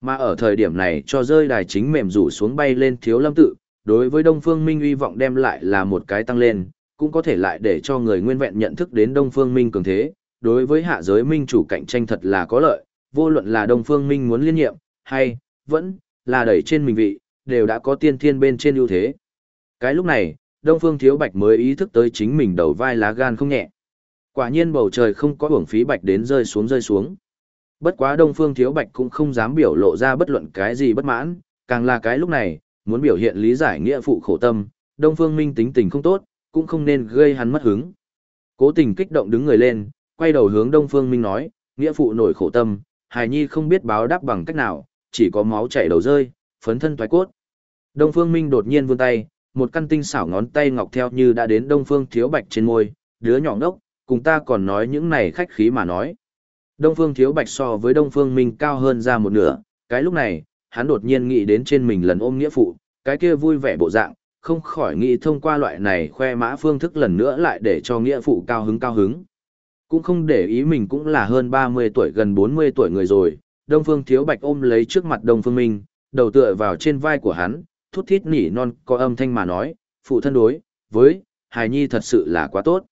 Mà ở thời điểm này cho rơi đài chính mềm rủ xuống bay lên thiếu lâm tự, đối với Đông Phương Minh uy vọng đem lại là một cái tăng lên, cũng có thể lại để cho người nguyên vẹn nhận thức đến Đông Phương Minh cường thế, đối với hạ giới minh chủ cạnh tranh thật là có lợi, vô luận là Đông Phương Minh muốn liên nhiệm, hay, vẫn, là đẩy trên mình vị, đều đã có tiên thiên bên trên ưu thế. Cái lúc này, Đông Phương Thiếu Bạch mới ý thức tới chính mình đầu vai lá gan không nhẹ. Quả nhiên bầu trời không có hưởng phí bạch đến rơi xuống rơi xuống. Bất quá Đông Phương Thiếu Bạch cũng không dám biểu lộ ra bất luận cái gì bất mãn, càng là cái lúc này, muốn biểu hiện lý giải nghĩa phụ khổ tâm, Đông Phương Minh tính tình không tốt, cũng không nên gây hắn mất hứng. Cố tình kích động đứng người lên, quay đầu hướng Đông Phương Minh nói, nghĩa phụ nổi khổ tâm, hài nhi không biết báo đáp bằng cách nào, chỉ có máu chảy đầu rơi, phấn thân toái cốt. Đông Phương Minh đột nhiên vươn tay, một căn tinh xảo ngón tay ngọc theo như đã đến Đông Phương Thiếu Bạch trên môi, đứa nhỏ ngốc, cùng ta còn nói những này khách khí mà nói. Đông Phương Thiếu Bạch so với Đông Phương Minh cao hơn ra một nửa, cái lúc này, hắn đột nhiên nghĩ đến trên mình lần ôm nghĩa phụ, cái kia vui vẻ bộ dạng, không khỏi nghĩ thông qua loại này khoe mã phương thức lần nữa lại để cho nghĩa phụ cao hứng cao hứng. Cũng không để ý mình cũng là hơn 30 tuổi gần 40 tuổi người rồi, Đông Phương Thiếu Bạch ôm lấy trước mặt Đông Phương Minh, đầu tựa vào trên vai của hắn, thút thít nỉ non có âm thanh mà nói, phụ thân đối, với, hài nhi thật sự là quá tốt.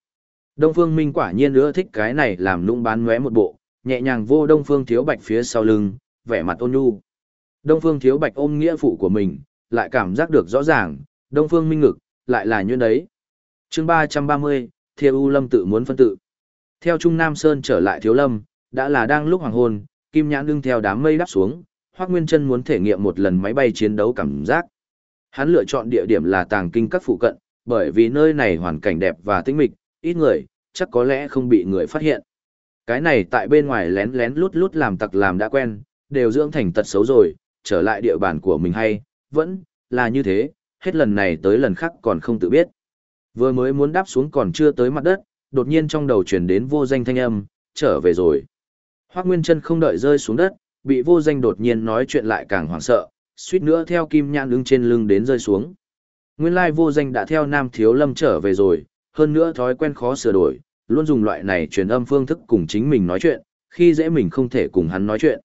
Đông Phương Minh quả nhiên nữa thích cái này làm nũng bán ngóe một bộ, nhẹ nhàng vô Đông Phương Thiếu Bạch phía sau lưng, vẻ mặt ôn nhu. Đông Phương Thiếu Bạch ôm nghĩa phụ của mình, lại cảm giác được rõ ràng, Đông Phương Minh Ngực, lại là như đấy. chương 330, Thiêu U Lâm tự muốn phân tự. Theo Trung Nam Sơn trở lại Thiếu Lâm, đã là đang lúc hoàng hôn, Kim Nhãn đương theo đám mây đắp xuống, Hoắc Nguyên Chân muốn thể nghiệm một lần máy bay chiến đấu cảm giác. Hắn lựa chọn địa điểm là Tàng Kinh các phụ cận, bởi vì nơi này hoàn cảnh đẹp và tĩnh mịch, ít người, chắc có lẽ không bị người phát hiện. Cái này tại bên ngoài lén lén lút lút làm tặc làm đã quen, đều dưỡng thành tật xấu rồi, trở lại địa bàn của mình hay, vẫn là như thế, hết lần này tới lần khác còn không tự biết. Vừa mới muốn đáp xuống còn chưa tới mặt đất, đột nhiên trong đầu truyền đến vô danh thanh âm, trở về rồi. Hoác Nguyên chân không đợi rơi xuống đất, bị vô danh đột nhiên nói chuyện lại càng hoảng sợ, suýt nữa theo kim nhãn đứng trên lưng đến rơi xuống. Nguyên lai vô danh đã theo Nam Thiếu Lâm trở về rồi, hơn nữa thói quen khó sửa đổi, luôn dùng loại này truyền âm phương thức cùng chính mình nói chuyện, khi dễ mình không thể cùng hắn nói chuyện.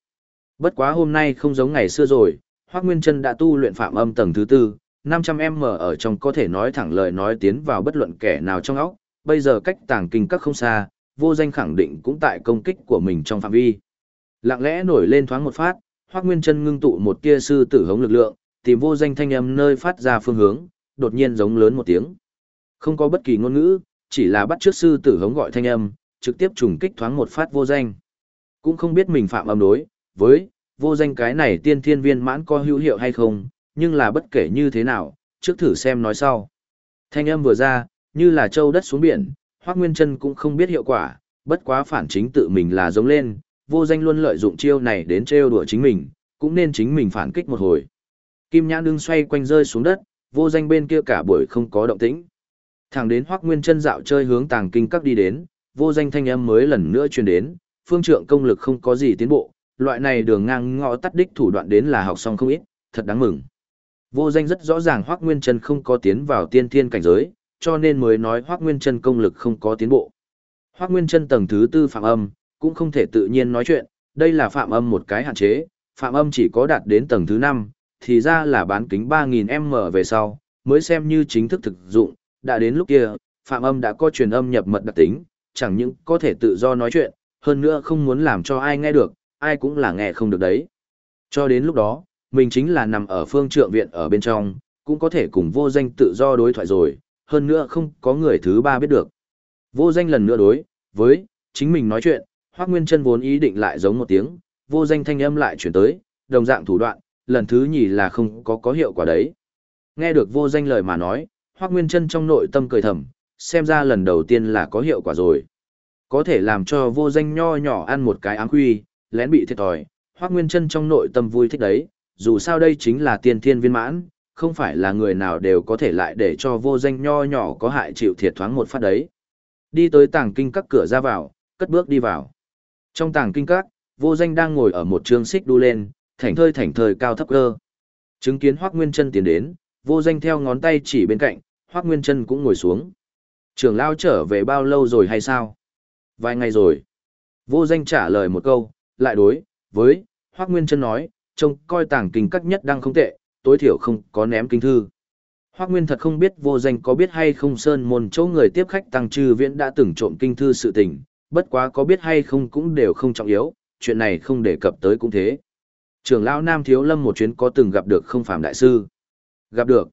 Bất quá hôm nay không giống ngày xưa rồi, Hoắc Nguyên Chân đã tu luyện phạm âm tầng thứ tư, 500m ở trong có thể nói thẳng lời nói tiến vào bất luận kẻ nào trong óc, bây giờ cách tàng kinh các không xa, vô danh khẳng định cũng tại công kích của mình trong phạm vi. Lặng lẽ nổi lên thoáng một phát, Hoắc Nguyên Chân ngưng tụ một tia sư tử hống lực lượng, tìm vô danh thanh âm nơi phát ra phương hướng, đột nhiên giống lớn một tiếng. Không có bất kỳ ngôn ngữ, chỉ là bắt trước sư tử hống gọi thanh âm, trực tiếp trùng kích thoáng một phát vô danh. Cũng không biết mình phạm âm đối, với, vô danh cái này tiên thiên viên mãn có hữu hiệu hay không, nhưng là bất kể như thế nào, trước thử xem nói sau. Thanh âm vừa ra, như là châu đất xuống biển, Hoắc Nguyên Chân cũng không biết hiệu quả, bất quá phản chính tự mình là giống lên, vô danh luôn lợi dụng chiêu này đến trêu đùa chính mình, cũng nên chính mình phản kích một hồi. Kim Nhãn đương xoay quanh rơi xuống đất, vô danh bên kia cả buổi không có động tĩnh. Thẳng đến Hoắc Nguyên Chân dạo chơi hướng tàng kinh các đi đến, vô danh thanh âm mới lần nữa truyền đến, phương trượng công lực không có gì tiến bộ, loại này đường ngang ngõ tắt đích thủ đoạn đến là học xong không ít, thật đáng mừng. Vô danh rất rõ ràng Hoắc Nguyên Chân không có tiến vào tiên thiên cảnh giới, cho nên mới nói Hoắc Nguyên Chân công lực không có tiến bộ. Hoắc Nguyên Chân tầng thứ tư phạm âm, cũng không thể tự nhiên nói chuyện, đây là phạm âm một cái hạn chế, phạm âm chỉ có đạt đến tầng thứ 5, thì ra là bán kính 3000m về sau, mới xem như chính thức thực dụng, đã đến lúc kia, phạm âm đã có truyền âm nhập mật đặc tính, chẳng những có thể tự do nói chuyện, hơn nữa không muốn làm cho ai nghe được, ai cũng là nghe không được đấy. Cho đến lúc đó, mình chính là nằm ở phương trượng viện ở bên trong, cũng có thể cùng vô danh tự do đối thoại rồi, hơn nữa không có người thứ ba biết được. Vô danh lần nữa đối, với, chính mình nói chuyện, Hoắc Nguyên chân vốn ý định lại giống một tiếng, vô danh thanh âm lại chuyển tới, đồng dạng thủ đoạn, lần thứ nhì là không có có hiệu quả đấy. Nghe được vô danh lời mà nói, Hoắc Nguyên chân trong nội tâm cười thầm, xem ra lần đầu tiên là có hiệu quả rồi. Có thể làm cho vô danh nho nhỏ ăn một cái ám quy, lén bị thiệt thòi, Hoắc Nguyên chân trong nội tâm vui thích đấy, dù sao đây chính là tiên thiên viên mãn, không phải là người nào đều có thể lại để cho vô danh nho nhỏ có hại chịu thiệt thoáng một phát đấy. Đi tới tàng kinh các cửa ra vào, cất bước đi vào. Trong tàng kinh các, vô danh đang ngồi ở một trường xích đu lên, thảnh thơi thảnh thơi cao thấp cơ. Chứng kiến Hoác Nguyên chân tiến đến, vô danh theo ngón tay chỉ bên cạnh, Hoác Nguyên chân cũng ngồi xuống. Trường lao trở về bao lâu rồi hay sao? Vài ngày rồi. Vô danh trả lời một câu, lại đối, với, Hoác Nguyên chân nói, trông coi tàng kinh các nhất đang không tệ, tối thiểu không có ném kinh thư. Hoác Nguyên thật không biết vô danh có biết hay không sơn môn chỗ người tiếp khách tăng trừ viễn đã từng trộm kinh thư sự tình, bất quá có biết hay không cũng đều không trọng yếu, chuyện này không đề cập tới cũng thế. Trường lão Nam Thiếu Lâm một chuyến có từng gặp được không phạm đại sư. Gặp được.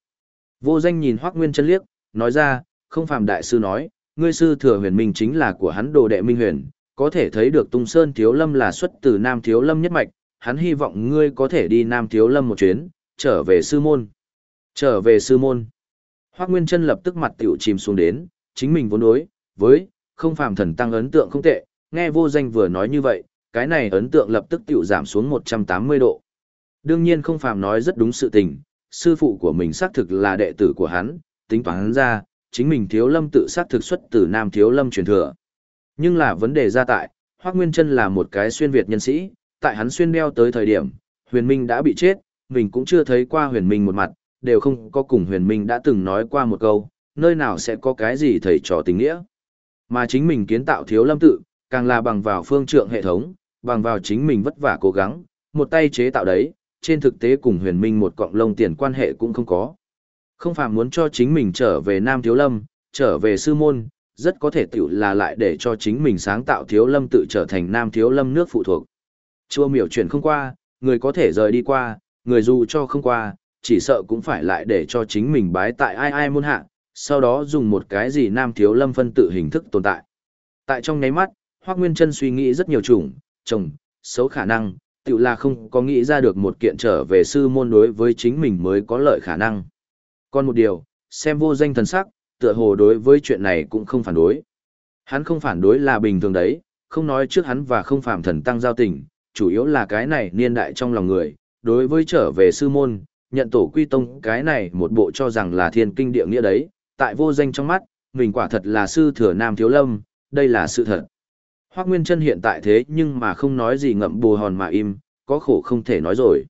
Vô danh nhìn Hoác Nguyên chân liếc, nói ra, không phạm đại sư nói, ngươi sư thừa huyền minh chính là của hắn đồ đệ minh huyền, có thể thấy được Tung Sơn Thiếu Lâm là xuất từ Nam Thiếu Lâm nhất mạch, hắn hy vọng ngươi có thể đi Nam Thiếu Lâm một chuyến, trở về sư môn. Trở về sư môn. Hoác Nguyên chân lập tức mặt tiểu chìm xuống đến, chính mình vốn đối, với, không phàm thần tăng ấn tượng không tệ, nghe vô danh vừa nói như vậy, cái này ấn tượng lập tức tiểu giảm xuống 180 độ. Đương nhiên không phàm nói rất đúng sự tình, sư phụ của mình xác thực là đệ tử của hắn, tính toán hắn ra, chính mình thiếu lâm tự xác thực xuất từ nam thiếu lâm truyền thừa. Nhưng là vấn đề ra tại, Hoác Nguyên Trân là một cái xuyên Việt nhân sĩ, tại hắn xuyên đeo tới thời điểm, huyền minh đã bị chết, mình cũng chưa thấy qua huyền minh một mặt, đều không có cùng huyền minh đã từng nói qua một câu, nơi nào sẽ có cái gì thầy trò tình nghĩa. Mà chính mình kiến tạo thiếu lâm tự, càng là bằng vào phương trượng hệ thống, bằng vào chính mình vất vả cố gắng, một tay chế tạo đấy, trên thực tế cùng huyền minh một cọng lông tiền quan hệ cũng không có. Không phải muốn cho chính mình trở về Nam Thiếu Lâm, trở về sư môn, rất có thể tiểu là lại để cho chính mình sáng tạo Thiếu Lâm tự trở thành Nam Thiếu Lâm nước phụ thuộc. Chua miểu chuyển không qua, người có thể rời đi qua, người dù cho không qua, chỉ sợ cũng phải lại để cho chính mình bái tại ai ai môn hạ, sau đó dùng một cái gì nam thiếu lâm phân tự hình thức tồn tại. Tại trong nháy mắt, Hoác Nguyên Trân suy nghĩ rất nhiều chủng, chồng, xấu khả năng, tự là không có nghĩ ra được một kiện trở về sư môn đối với chính mình mới có lợi khả năng. Còn một điều, xem vô danh thần sắc, tựa hồ đối với chuyện này cũng không phản đối. Hắn không phản đối là bình thường đấy, không nói trước hắn và không phạm thần tăng giao tình, chủ yếu là cái này niên đại trong lòng người, đối với trở về sư môn, nhận tổ quy tông cái này một bộ cho rằng là thiên kinh địa nghĩa đấy, tại vô danh trong mắt, mình quả thật là sư thừa nam thiếu lâm, đây là sự thật. Hoác Nguyên Trân hiện tại thế nhưng mà không nói gì ngậm bù hòn mà im, có khổ không thể nói rồi.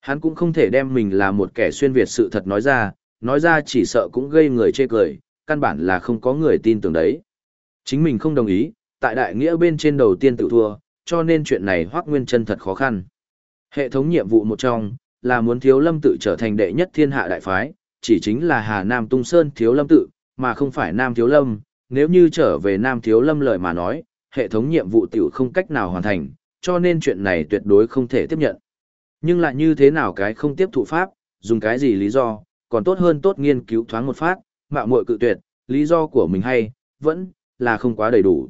Hắn cũng không thể đem mình là một kẻ xuyên Việt sự thật nói ra, nói ra chỉ sợ cũng gây người chê cười, căn bản là không có người tin tưởng đấy. Chính mình không đồng ý, tại đại nghĩa bên trên đầu tiên tự thua, cho nên chuyện này Hoác Nguyên Trân thật khó khăn. Hệ thống nhiệm vụ một trong, là muốn thiếu lâm tự trở thành đệ nhất thiên hạ đại phái, chỉ chính là Hà Nam Tung Sơn thiếu lâm tự, mà không phải Nam thiếu lâm, nếu như trở về Nam thiếu lâm lời mà nói, hệ thống nhiệm vụ tiểu không cách nào hoàn thành, cho nên chuyện này tuyệt đối không thể tiếp nhận. Nhưng lại như thế nào cái không tiếp thụ pháp, dùng cái gì lý do, còn tốt hơn tốt nghiên cứu thoáng một phát, mạo muội cự tuyệt, lý do của mình hay, vẫn là không quá đầy đủ.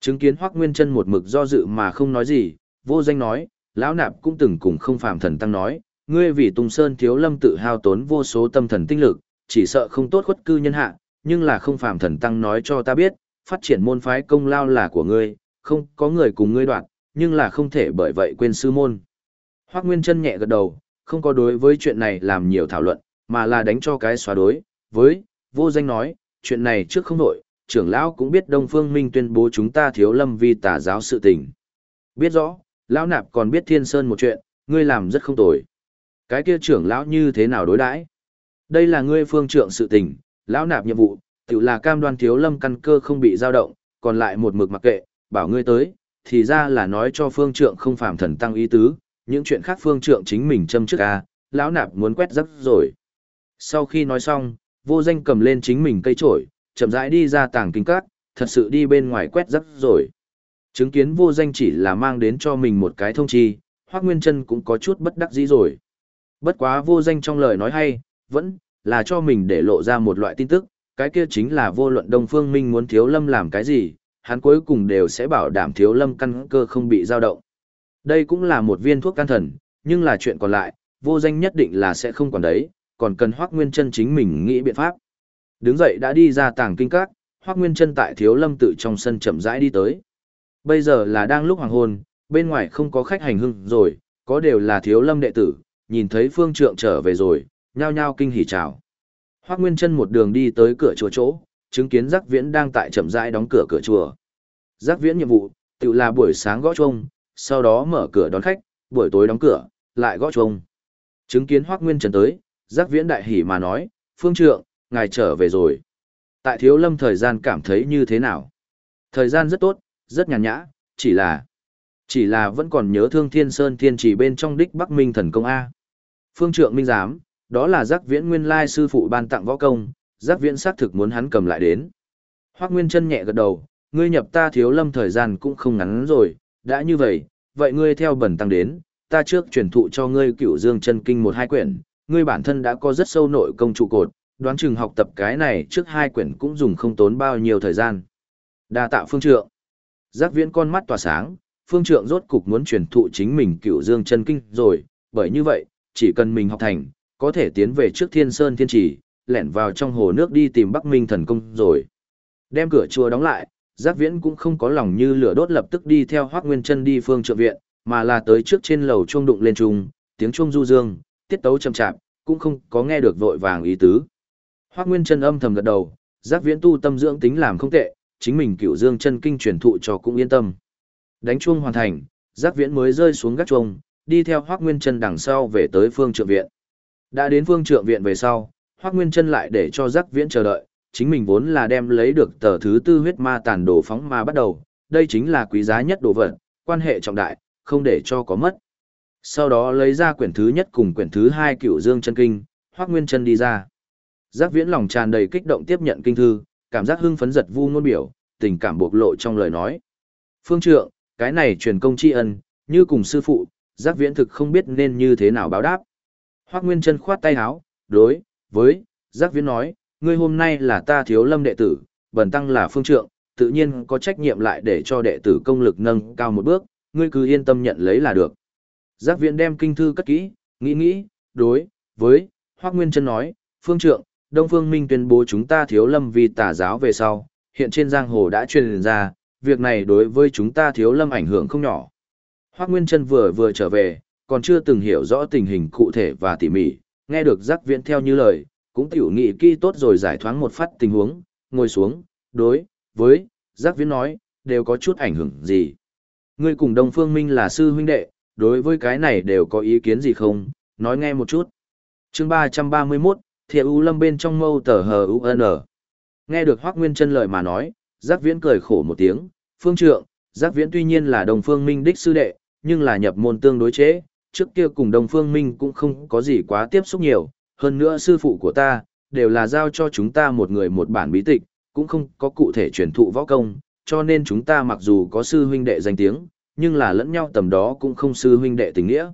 Chứng kiến Hoắc Nguyên Chân một mực do dự mà không nói gì, vô danh nói, lão nạp cũng từng cùng không phàm thần tăng nói, ngươi vì Tung Sơn thiếu lâm tự hao tốn vô số tâm thần tinh lực, chỉ sợ không tốt khuất cư nhân hạ, nhưng là không phàm thần tăng nói cho ta biết, phát triển môn phái công lao là của ngươi, không có người cùng ngươi đoạt, nhưng là không thể bởi vậy quên sư môn. Hoắc Nguyên Chân nhẹ gật đầu, không có đối với chuyện này làm nhiều thảo luận, mà là đánh cho cái xóa đối, với, vô danh nói, chuyện này trước không đổi, trưởng lão cũng biết Đông Phương Minh tuyên bố chúng ta thiếu lâm vi tà giáo sự tình. Biết rõ, lão nạp còn biết Thiên Sơn một chuyện, ngươi làm rất không tồi. Cái kia trưởng lão như thế nào đối đãi? Đây là ngươi phương trượng sự tình, lão nạp nhiệm vụ, tự là cam đoan thiếu lâm căn cơ không bị dao động, còn lại một mực mặc kệ, bảo ngươi tới, thì ra là nói cho phương trượng không phạm thần tăng ý tứ, những chuyện khác phương trượng chính mình châm trước a, lão nạp muốn quét dấp rồi. Sau khi nói xong, vô danh cầm lên chính mình cây trổi, chậm rãi đi ra tàng kinh cát, thật sự đi bên ngoài quét dấp rồi. Chứng kiến vô danh chỉ là mang đến cho mình một cái thông chi, Hoác Nguyên chân cũng có chút bất đắc dĩ rồi. Bất quá vô danh trong lời nói hay, vẫn là cho mình để lộ ra một loại tin tức, cái kia chính là vô luận Đông Phương Minh muốn thiếu lâm làm cái gì, hắn cuối cùng đều sẽ bảo đảm thiếu lâm căn cơ không bị dao động. Đây cũng là một viên thuốc can thần, nhưng là chuyện còn lại, vô danh nhất định là sẽ không còn đấy, còn cần Hoác Nguyên Trân chính mình nghĩ biện pháp. Đứng dậy đã đi ra tàng kinh các, Hoác Nguyên Trân tại thiếu lâm tự trong sân chậm rãi đi tới. Bây giờ là đang lúc hoàng hôn, bên ngoài không có khách hành hưng rồi, có đều là thiếu lâm đệ tử, nhìn thấy phương trượng trở về rồi, nhao nhao kinh hỉ chào. Hoác Nguyên chân một đường đi tới cửa chùa chỗ, chứng kiến giác viễn đang tại chậm rãi đóng cửa cửa chùa. Giác viễn nhiệm vụ, tự là buổi sáng gõ chuông, sau đó mở cửa đón khách, buổi tối đóng cửa, lại gõ chuông. Chứng kiến Hoác Nguyên Trần tới, giác viễn đại hỉ mà nói, phương trượng, ngài trở về rồi. Tại thiếu lâm thời gian cảm thấy như thế nào? Thời gian rất tốt, rất nhàn nhã, chỉ là... Chỉ là vẫn còn nhớ thương thiên sơn thiên chỉ bên trong đích Bắc Minh thần công A. Phương trượng minh giám, đó là giác viễn nguyên lai sư phụ ban tặng võ công, giác viễn xác thực muốn hắn cầm lại đến. Hoác Nguyên chân nhẹ gật đầu, ngươi nhập ta thiếu lâm thời gian cũng không ngắn rồi, đã như vậy, vậy ngươi theo bẩn tăng đến, ta trước truyền thụ cho ngươi cửu dương chân kinh một hai quyển, ngươi bản thân đã có rất sâu nội công trụ cột, đoán chừng học tập cái này trước hai quyển cũng dùng không tốn bao nhiêu thời gian. Đa tạ phương trượng. Giác viễn con mắt tỏa sáng, phương trượng rốt cục muốn truyền thụ chính mình cửu dương chân kinh rồi, bởi như vậy, chỉ cần mình học thành, có thể tiến về trước thiên sơn thiên trì, lẻn vào trong hồ nước đi tìm Bắc Minh thần công rồi. Đem cửa chùa đóng lại, giác viễn cũng không có lòng như lửa đốt lập tức đi theo Hoác Nguyên chân đi phương trượng viện, mà là tới trước trên lầu chuông đụng lên trung, tiếng chuông du dương, tiết tấu chậm chạp, cũng không có nghe được vội vàng ý tứ. Hoác Nguyên chân âm thầm gật đầu, giác viễn tu tâm dưỡng tính làm không tệ, chính mình cựu dương chân kinh truyền thụ cho cũng yên tâm. Đánh chuông hoàn thành, giác viễn mới rơi xuống gác chuông, đi theo Hoác Nguyên Trân đằng sau về tới phương trượng viện. Đã đến phương trượng viện về sau, Hoác Nguyên Trân lại để cho giác viễn chờ đợi, chính mình vốn là đem lấy được tờ thứ tư huyết ma tàn đồ phóng ma bắt đầu, đây chính là quý giá nhất đồ vật, quan hệ trọng đại, không để cho có mất. Sau đó lấy ra quyển thứ nhất cùng quyển thứ hai cựu dương chân kinh, Hoác Nguyên Trân đi ra. Giác viễn lòng tràn đầy kích động tiếp nhận kinh thư, cảm giác hưng phấn giật vu ngôn biểu, tình cảm bộc lộ trong lời nói. Phương trượng, cái này truyền công tri ân, như cùng sư phụ, giác viễn thực không biết nên như thế nào báo đáp, Hoác Nguyên chân khoát tay áo, đối, với, giác viễn nói, ngươi hôm nay là ta thiếu lâm đệ tử, bần tăng là phương trượng, tự nhiên có trách nhiệm lại để cho đệ tử công lực nâng cao một bước, ngươi cứ yên tâm nhận lấy là được. Giác viễn đem kinh thư cất kỹ, nghĩ nghĩ, đối, với, Hoác Nguyên chân nói, phương trượng, Đông Phương Minh tuyên bố chúng ta thiếu lâm vì tà giáo về sau, hiện trên giang hồ đã truyền ra, việc này đối với chúng ta thiếu lâm ảnh hưởng không nhỏ. Hoác Nguyên Trân vừa vừa trở về, còn chưa từng hiểu rõ tình hình cụ thể và tỉ mỉ, nghe được giác viễn theo như lời, cũng tiểu nghị kỹ tốt rồi giải thoáng một phát tình huống, ngồi xuống, đối, với, giác viễn nói, đều có chút ảnh hưởng gì. Ngươi cùng Đông Phương Minh là sư huynh đệ, đối với cái này đều có ý kiến gì không, nói nghe một chút. chương 331, Thiệu U Lâm bên trong mâu tờ hờ UN. Nghe được Hoác Nguyên Trân lời mà nói, giác viễn cười khổ một tiếng, phương trượng, giác viễn tuy nhiên là Đồng Phương Minh đích sư đệ, nhưng là nhập môn tương đối chế, trước kia cùng Đông Phương Minh cũng không có gì quá tiếp xúc nhiều, hơn nữa sư phụ của ta, đều là giao cho chúng ta một người một bản bí tịch, cũng không có cụ thể truyền thụ võ công, cho nên chúng ta mặc dù có sư huynh đệ danh tiếng, nhưng là lẫn nhau tầm đó cũng không sư huynh đệ tình nghĩa.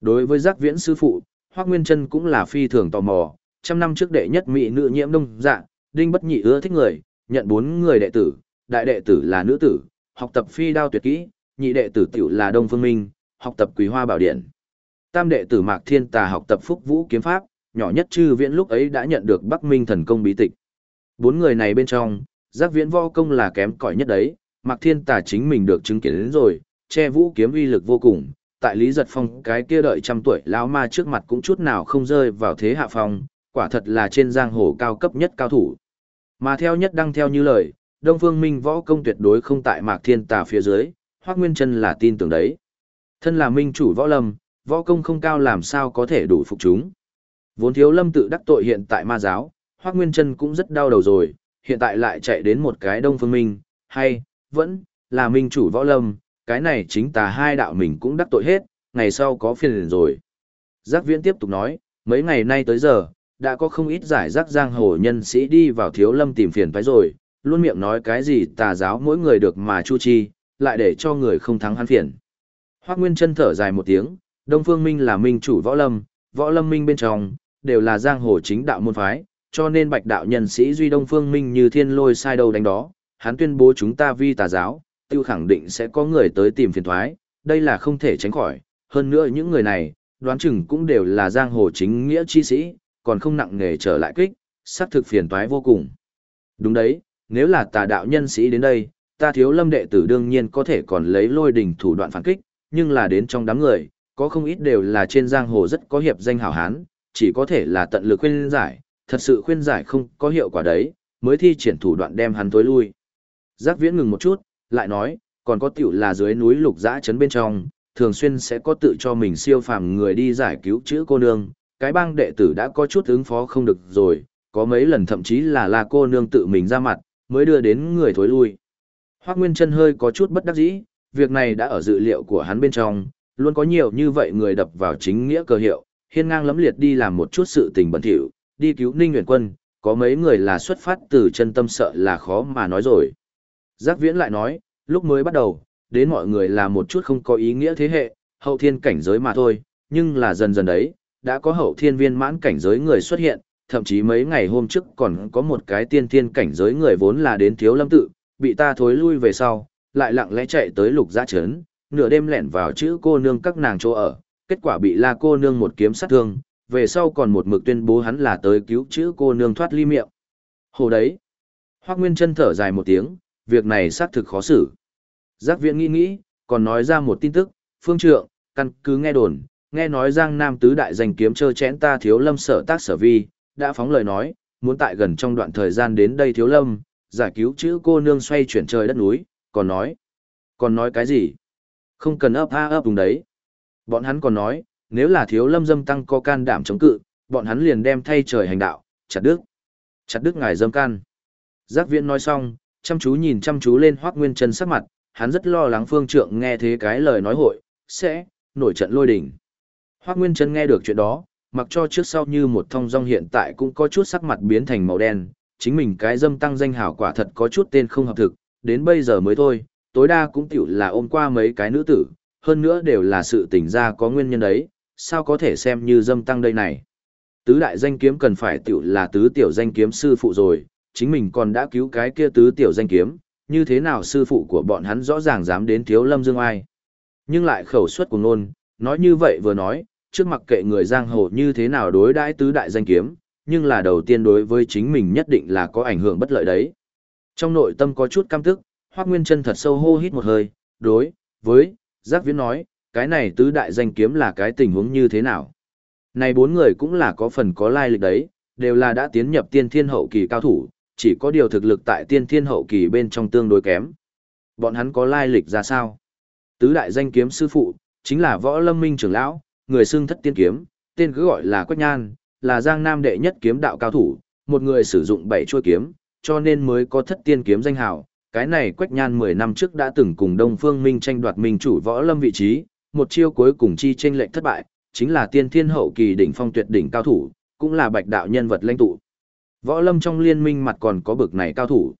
Đối với giác viễn sư phụ, Hoác Nguyên Trân cũng là phi thường tò mò, trăm năm trước đệ nhất mỹ nữ nhiễm đông dạ, đinh bất nhị ưa thích người, nhận bốn người đệ tử, đại đệ tử là nữ tử, học tập phi đao tuyệt kỹ, nhị đệ tử tiểu là Đông Phương Minh, học tập Quý Hoa Bảo Điện. Tam đệ tử Mạc Thiên Tà học tập Phúc Vũ Kiếm Pháp, nhỏ nhất Trư Viễn lúc ấy đã nhận được Bắc Minh thần công bí tịch. Bốn người này bên trong, Giác Viễn võ công là kém cỏi nhất đấy, Mạc Thiên Tà chính mình được chứng kiến đến rồi, che vũ kiếm uy lực vô cùng, tại Lý Giật Phong cái kia đợi trăm tuổi lão ma trước mặt cũng chút nào không rơi vào thế hạ phong, quả thật là trên giang hồ cao cấp nhất cao thủ. Mà theo nhất đăng theo như lời, Đông Phương Minh võ công tuyệt đối không tại Mạc Thiên Tà phía dưới, Hoác Nguyên Trân là tin tưởng đấy. Thân là minh chủ võ lâm, võ công không cao làm sao có thể đủ phục chúng. Vốn thiếu lâm tự đắc tội hiện tại ma giáo, Hoác Nguyên Trân cũng rất đau đầu rồi, hiện tại lại chạy đến một cái Đông Phương Minh, hay, vẫn, là minh chủ võ lâm, cái này chính tà hai đạo mình cũng đắc tội hết, ngày sau có phiền rồi. Giác viễn tiếp tục nói, mấy ngày nay tới giờ, đã có không ít giải rác giang hồ nhân sĩ đi vào thiếu lâm tìm phiền phải rồi, luôn miệng nói cái gì tà giáo mỗi người được mà chu chi, lại để cho người không thắng hắn phiền. Hoác Nguyên chân thở dài một tiếng, Đông Phương Minh là minh chủ võ lâm, võ lâm minh bên trong, đều là giang hồ chính đạo môn phái, cho nên bạch đạo nhân sĩ duy Đông Phương Minh như thiên lôi sai đầu đánh đó, hắn tuyên bố chúng ta vi tà giáo, tiêu khẳng định sẽ có người tới tìm phiền thoái, đây là không thể tránh khỏi, hơn nữa những người này, đoán chừng cũng đều là giang hồ chính nghĩa chi sĩ, còn không nặng nghề trở lại kích, sát thực phiền toái vô cùng. Đúng đấy, nếu là tà đạo nhân sĩ đến đây, ta thiếu lâm đệ tử đương nhiên có thể còn lấy lôi đình thủ đoạn phản kích, nhưng là đến trong đám người, có không ít đều là trên giang hồ rất có hiệp danh hảo hán, chỉ có thể là tận lực khuyên giải, thật sự khuyên giải không có hiệu quả đấy, mới thi triển thủ đoạn đem hắn tối lui. Giác viễn ngừng một chút, lại nói, còn có tiểu là dưới núi lục giã trấn bên trong, thường xuyên sẽ có tự cho mình siêu phàm người đi giải cứu chữ cô nương, cái bang đệ tử đã có chút ứng phó không được rồi, có mấy lần thậm chí là là cô nương tự mình ra mặt, mới đưa đến người thối lui. Hoác Nguyên chân hơi có chút bất đắc dĩ, việc này đã ở dự liệu của hắn bên trong, luôn có nhiều như vậy người đập vào chính nghĩa cơ hiệu, hiên ngang lẫm liệt đi làm một chút sự tình bẩn thỉu, đi cứu Ninh Nguyễn Quân, có mấy người là xuất phát từ chân tâm sợ là khó mà nói rồi. Giác Viễn lại nói, lúc mới bắt đầu, đến mọi người là một chút không có ý nghĩa thế hệ, hậu thiên cảnh giới mà thôi, nhưng là dần dần đấy, đã có hậu thiên viên mãn cảnh giới người xuất hiện, thậm chí mấy ngày hôm trước còn có một cái tiên thiên cảnh giới người vốn là đến thiếu lâm tự, bị ta thối lui về sau, lại lặng lẽ chạy tới lục giã trấn, nửa đêm lẻn vào chữ cô nương các nàng chỗ ở, kết quả bị la cô nương một kiếm sát thương, về sau còn một mực tuyên bố hắn là tới cứu chữ cô nương thoát ly miệng. Hồ đấy. Hoác Nguyên chân thở dài một tiếng, việc này xác thực khó xử. Giác viện nghĩ nghĩ, còn nói ra một tin tức, phương trượng, căn cứ nghe đồn, nghe nói Giang Nam tứ đại danh kiếm chơ chén ta thiếu lâm sở tác sở vi, đã phóng lời nói, muốn tại gần trong đoạn thời gian đến đây thiếu lâm, giải cứu chữ cô nương xoay chuyển trời đất núi, còn nói. Còn nói cái gì? Không cần ấp a ấp đúng đấy. Bọn hắn còn nói, nếu là thiếu lâm dâm tăng có can đảm chống cự, bọn hắn liền đem thay trời hành đạo, chặt đức. Chặt đức ngài dâm can. Giác viễn nói xong, chăm chú nhìn chăm chú lên hoác nguyên chân sắc mặt, hắn rất lo lắng phương trượng nghe thế cái lời nói hội, sẽ, nổi trận lôi đỉnh. Hoác Nguyên chân nghe được chuyện đó, mặc cho trước sau như một thông dong hiện tại cũng có chút sắc mặt biến thành màu đen, chính mình cái dâm tăng danh hảo quả thật có chút tên không hợp thực, đến bây giờ mới thôi, tối đa cũng tiểu là ôm qua mấy cái nữ tử, hơn nữa đều là sự tình ra có nguyên nhân đấy, sao có thể xem như dâm tăng đây này. Tứ đại danh kiếm cần phải tiểu là tứ tiểu danh kiếm sư phụ rồi, chính mình còn đã cứu cái kia tứ tiểu danh kiếm, như thế nào sư phụ của bọn hắn rõ ràng dám đến thiếu lâm dương ai. Nhưng lại khẩu suất của nôn, nói như vậy vừa nói, trước mặt kệ người giang hồ như thế nào đối đãi tứ đại danh kiếm, nhưng là đầu tiên đối với chính mình nhất định là có ảnh hưởng bất lợi đấy. Trong nội tâm có chút căm tức, Hoắc Nguyên Chân thật sâu hô hít một hơi, đối với Giác Viễn nói, cái này tứ đại danh kiếm là cái tình huống như thế nào? Này bốn người cũng là có phần có lai lịch đấy, đều là đã tiến nhập tiên thiên hậu kỳ cao thủ, chỉ có điều thực lực tại tiên thiên hậu kỳ bên trong tương đối kém. Bọn hắn có lai lịch ra sao? Tứ đại danh kiếm sư phụ, chính là võ lâm minh trưởng lão, người xưng thất tiên kiếm, tên cứ gọi là Quách Nhan, là giang nam đệ nhất kiếm đạo cao thủ, một người sử dụng bảy chuôi kiếm, cho nên mới có thất tiên kiếm danh hào. Cái này Quách Nhan 10 năm trước đã từng cùng Đông Phương Minh tranh đoạt minh chủ võ lâm vị trí, một chiêu cuối cùng chi tranh lệnh thất bại, chính là tiên thiên hậu kỳ đỉnh phong tuyệt đỉnh cao thủ, cũng là bạch đạo nhân vật lãnh tụ. Võ lâm trong liên minh mặt còn có bực này cao thủ.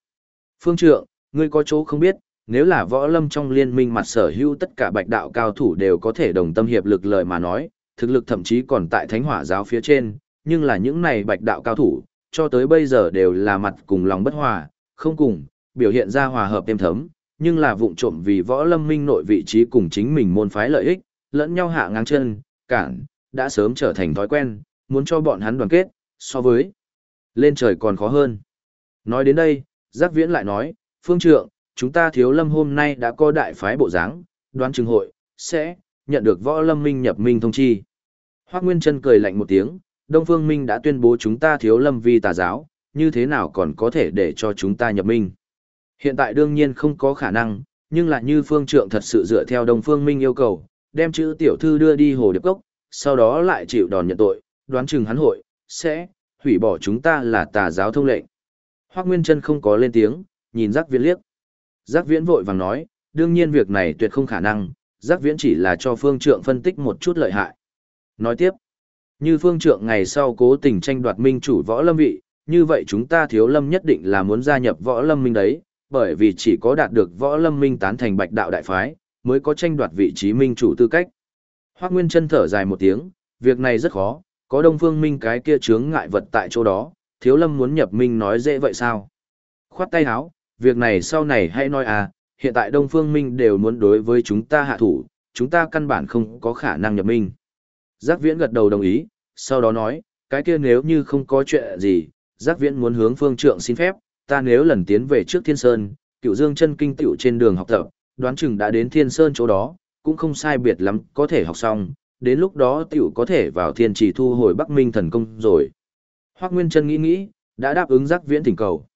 Phương trượng, ngươi có chỗ không biết, nếu là võ lâm trong liên minh mặt sở hữu tất cả bạch đạo cao thủ đều có thể đồng tâm hiệp lực lời mà nói, thực lực thậm chí còn tại thánh hỏa giáo phía trên, nhưng là những này bạch đạo cao thủ, cho tới bây giờ đều là mặt cùng lòng bất hòa, không cùng, biểu hiện ra hòa hợp êm thấm, nhưng là vụng trộm vì võ lâm minh nội vị trí cùng chính mình môn phái lợi ích, lẫn nhau hạ ngang chân, cản, đã sớm trở thành thói quen, muốn cho bọn hắn đoàn kết, so với lên trời còn khó hơn. Nói đến đây, giác viễn lại nói, phương trượng, chúng ta thiếu lâm hôm nay đã có đại phái bộ dáng đoán chứng hội, sẽ nhận được võ lâm minh nhập minh thông chi. Hoác Nguyên Trân cười lạnh một tiếng, Đông Phương Minh đã tuyên bố chúng ta thiếu lâm vi tà giáo, như thế nào còn có thể để cho chúng ta nhập minh. Hiện tại đương nhiên không có khả năng, nhưng là như phương trượng thật sự dựa theo Đông Phương Minh yêu cầu, đem chữ tiểu thư đưa đi hồ điệp cốc, sau đó lại chịu đòn nhận tội, đoán chừng hắn hội, sẽ, hủy bỏ chúng ta là tà giáo thông lệnh. Hoác Nguyên Trân không có lên tiếng, nhìn giác viễn liếc. Giác viễn vội vàng nói, đương nhiên việc này tuyệt không khả năng, giác viễn chỉ là cho phương trượng phân tích một chút lợi hại. Nói tiếp, như phương trượng ngày sau cố tình tranh đoạt minh chủ võ lâm vị, như vậy chúng ta thiếu lâm nhất định là muốn gia nhập võ lâm minh đấy, bởi vì chỉ có đạt được võ lâm minh tán thành bạch đạo đại phái, mới có tranh đoạt vị trí minh chủ tư cách. Hoác Nguyên chân thở dài một tiếng, việc này rất khó, có đông phương minh cái kia chướng ngại vật tại chỗ đó, thiếu lâm muốn nhập minh nói dễ vậy sao? Khoát tay áo, việc này sau này hãy nói à, hiện tại đông phương minh đều muốn đối với chúng ta hạ thủ, chúng ta căn bản không có khả năng nhập minh. Giác viễn gật đầu đồng ý, sau đó nói, cái kia nếu như không có chuyện gì, giác viễn muốn hướng phương trượng xin phép, ta nếu lần tiến về trước thiên sơn, cựu dương chân kinh tiểu trên đường học tập, đoán chừng đã đến thiên sơn chỗ đó, cũng không sai biệt lắm, có thể học xong, đến lúc đó tiểu có thể vào thiên trì thu hồi Bắc Minh thần công rồi. Hoác Nguyên Trân nghĩ nghĩ, đã đáp ứng giác viễn thỉnh cầu.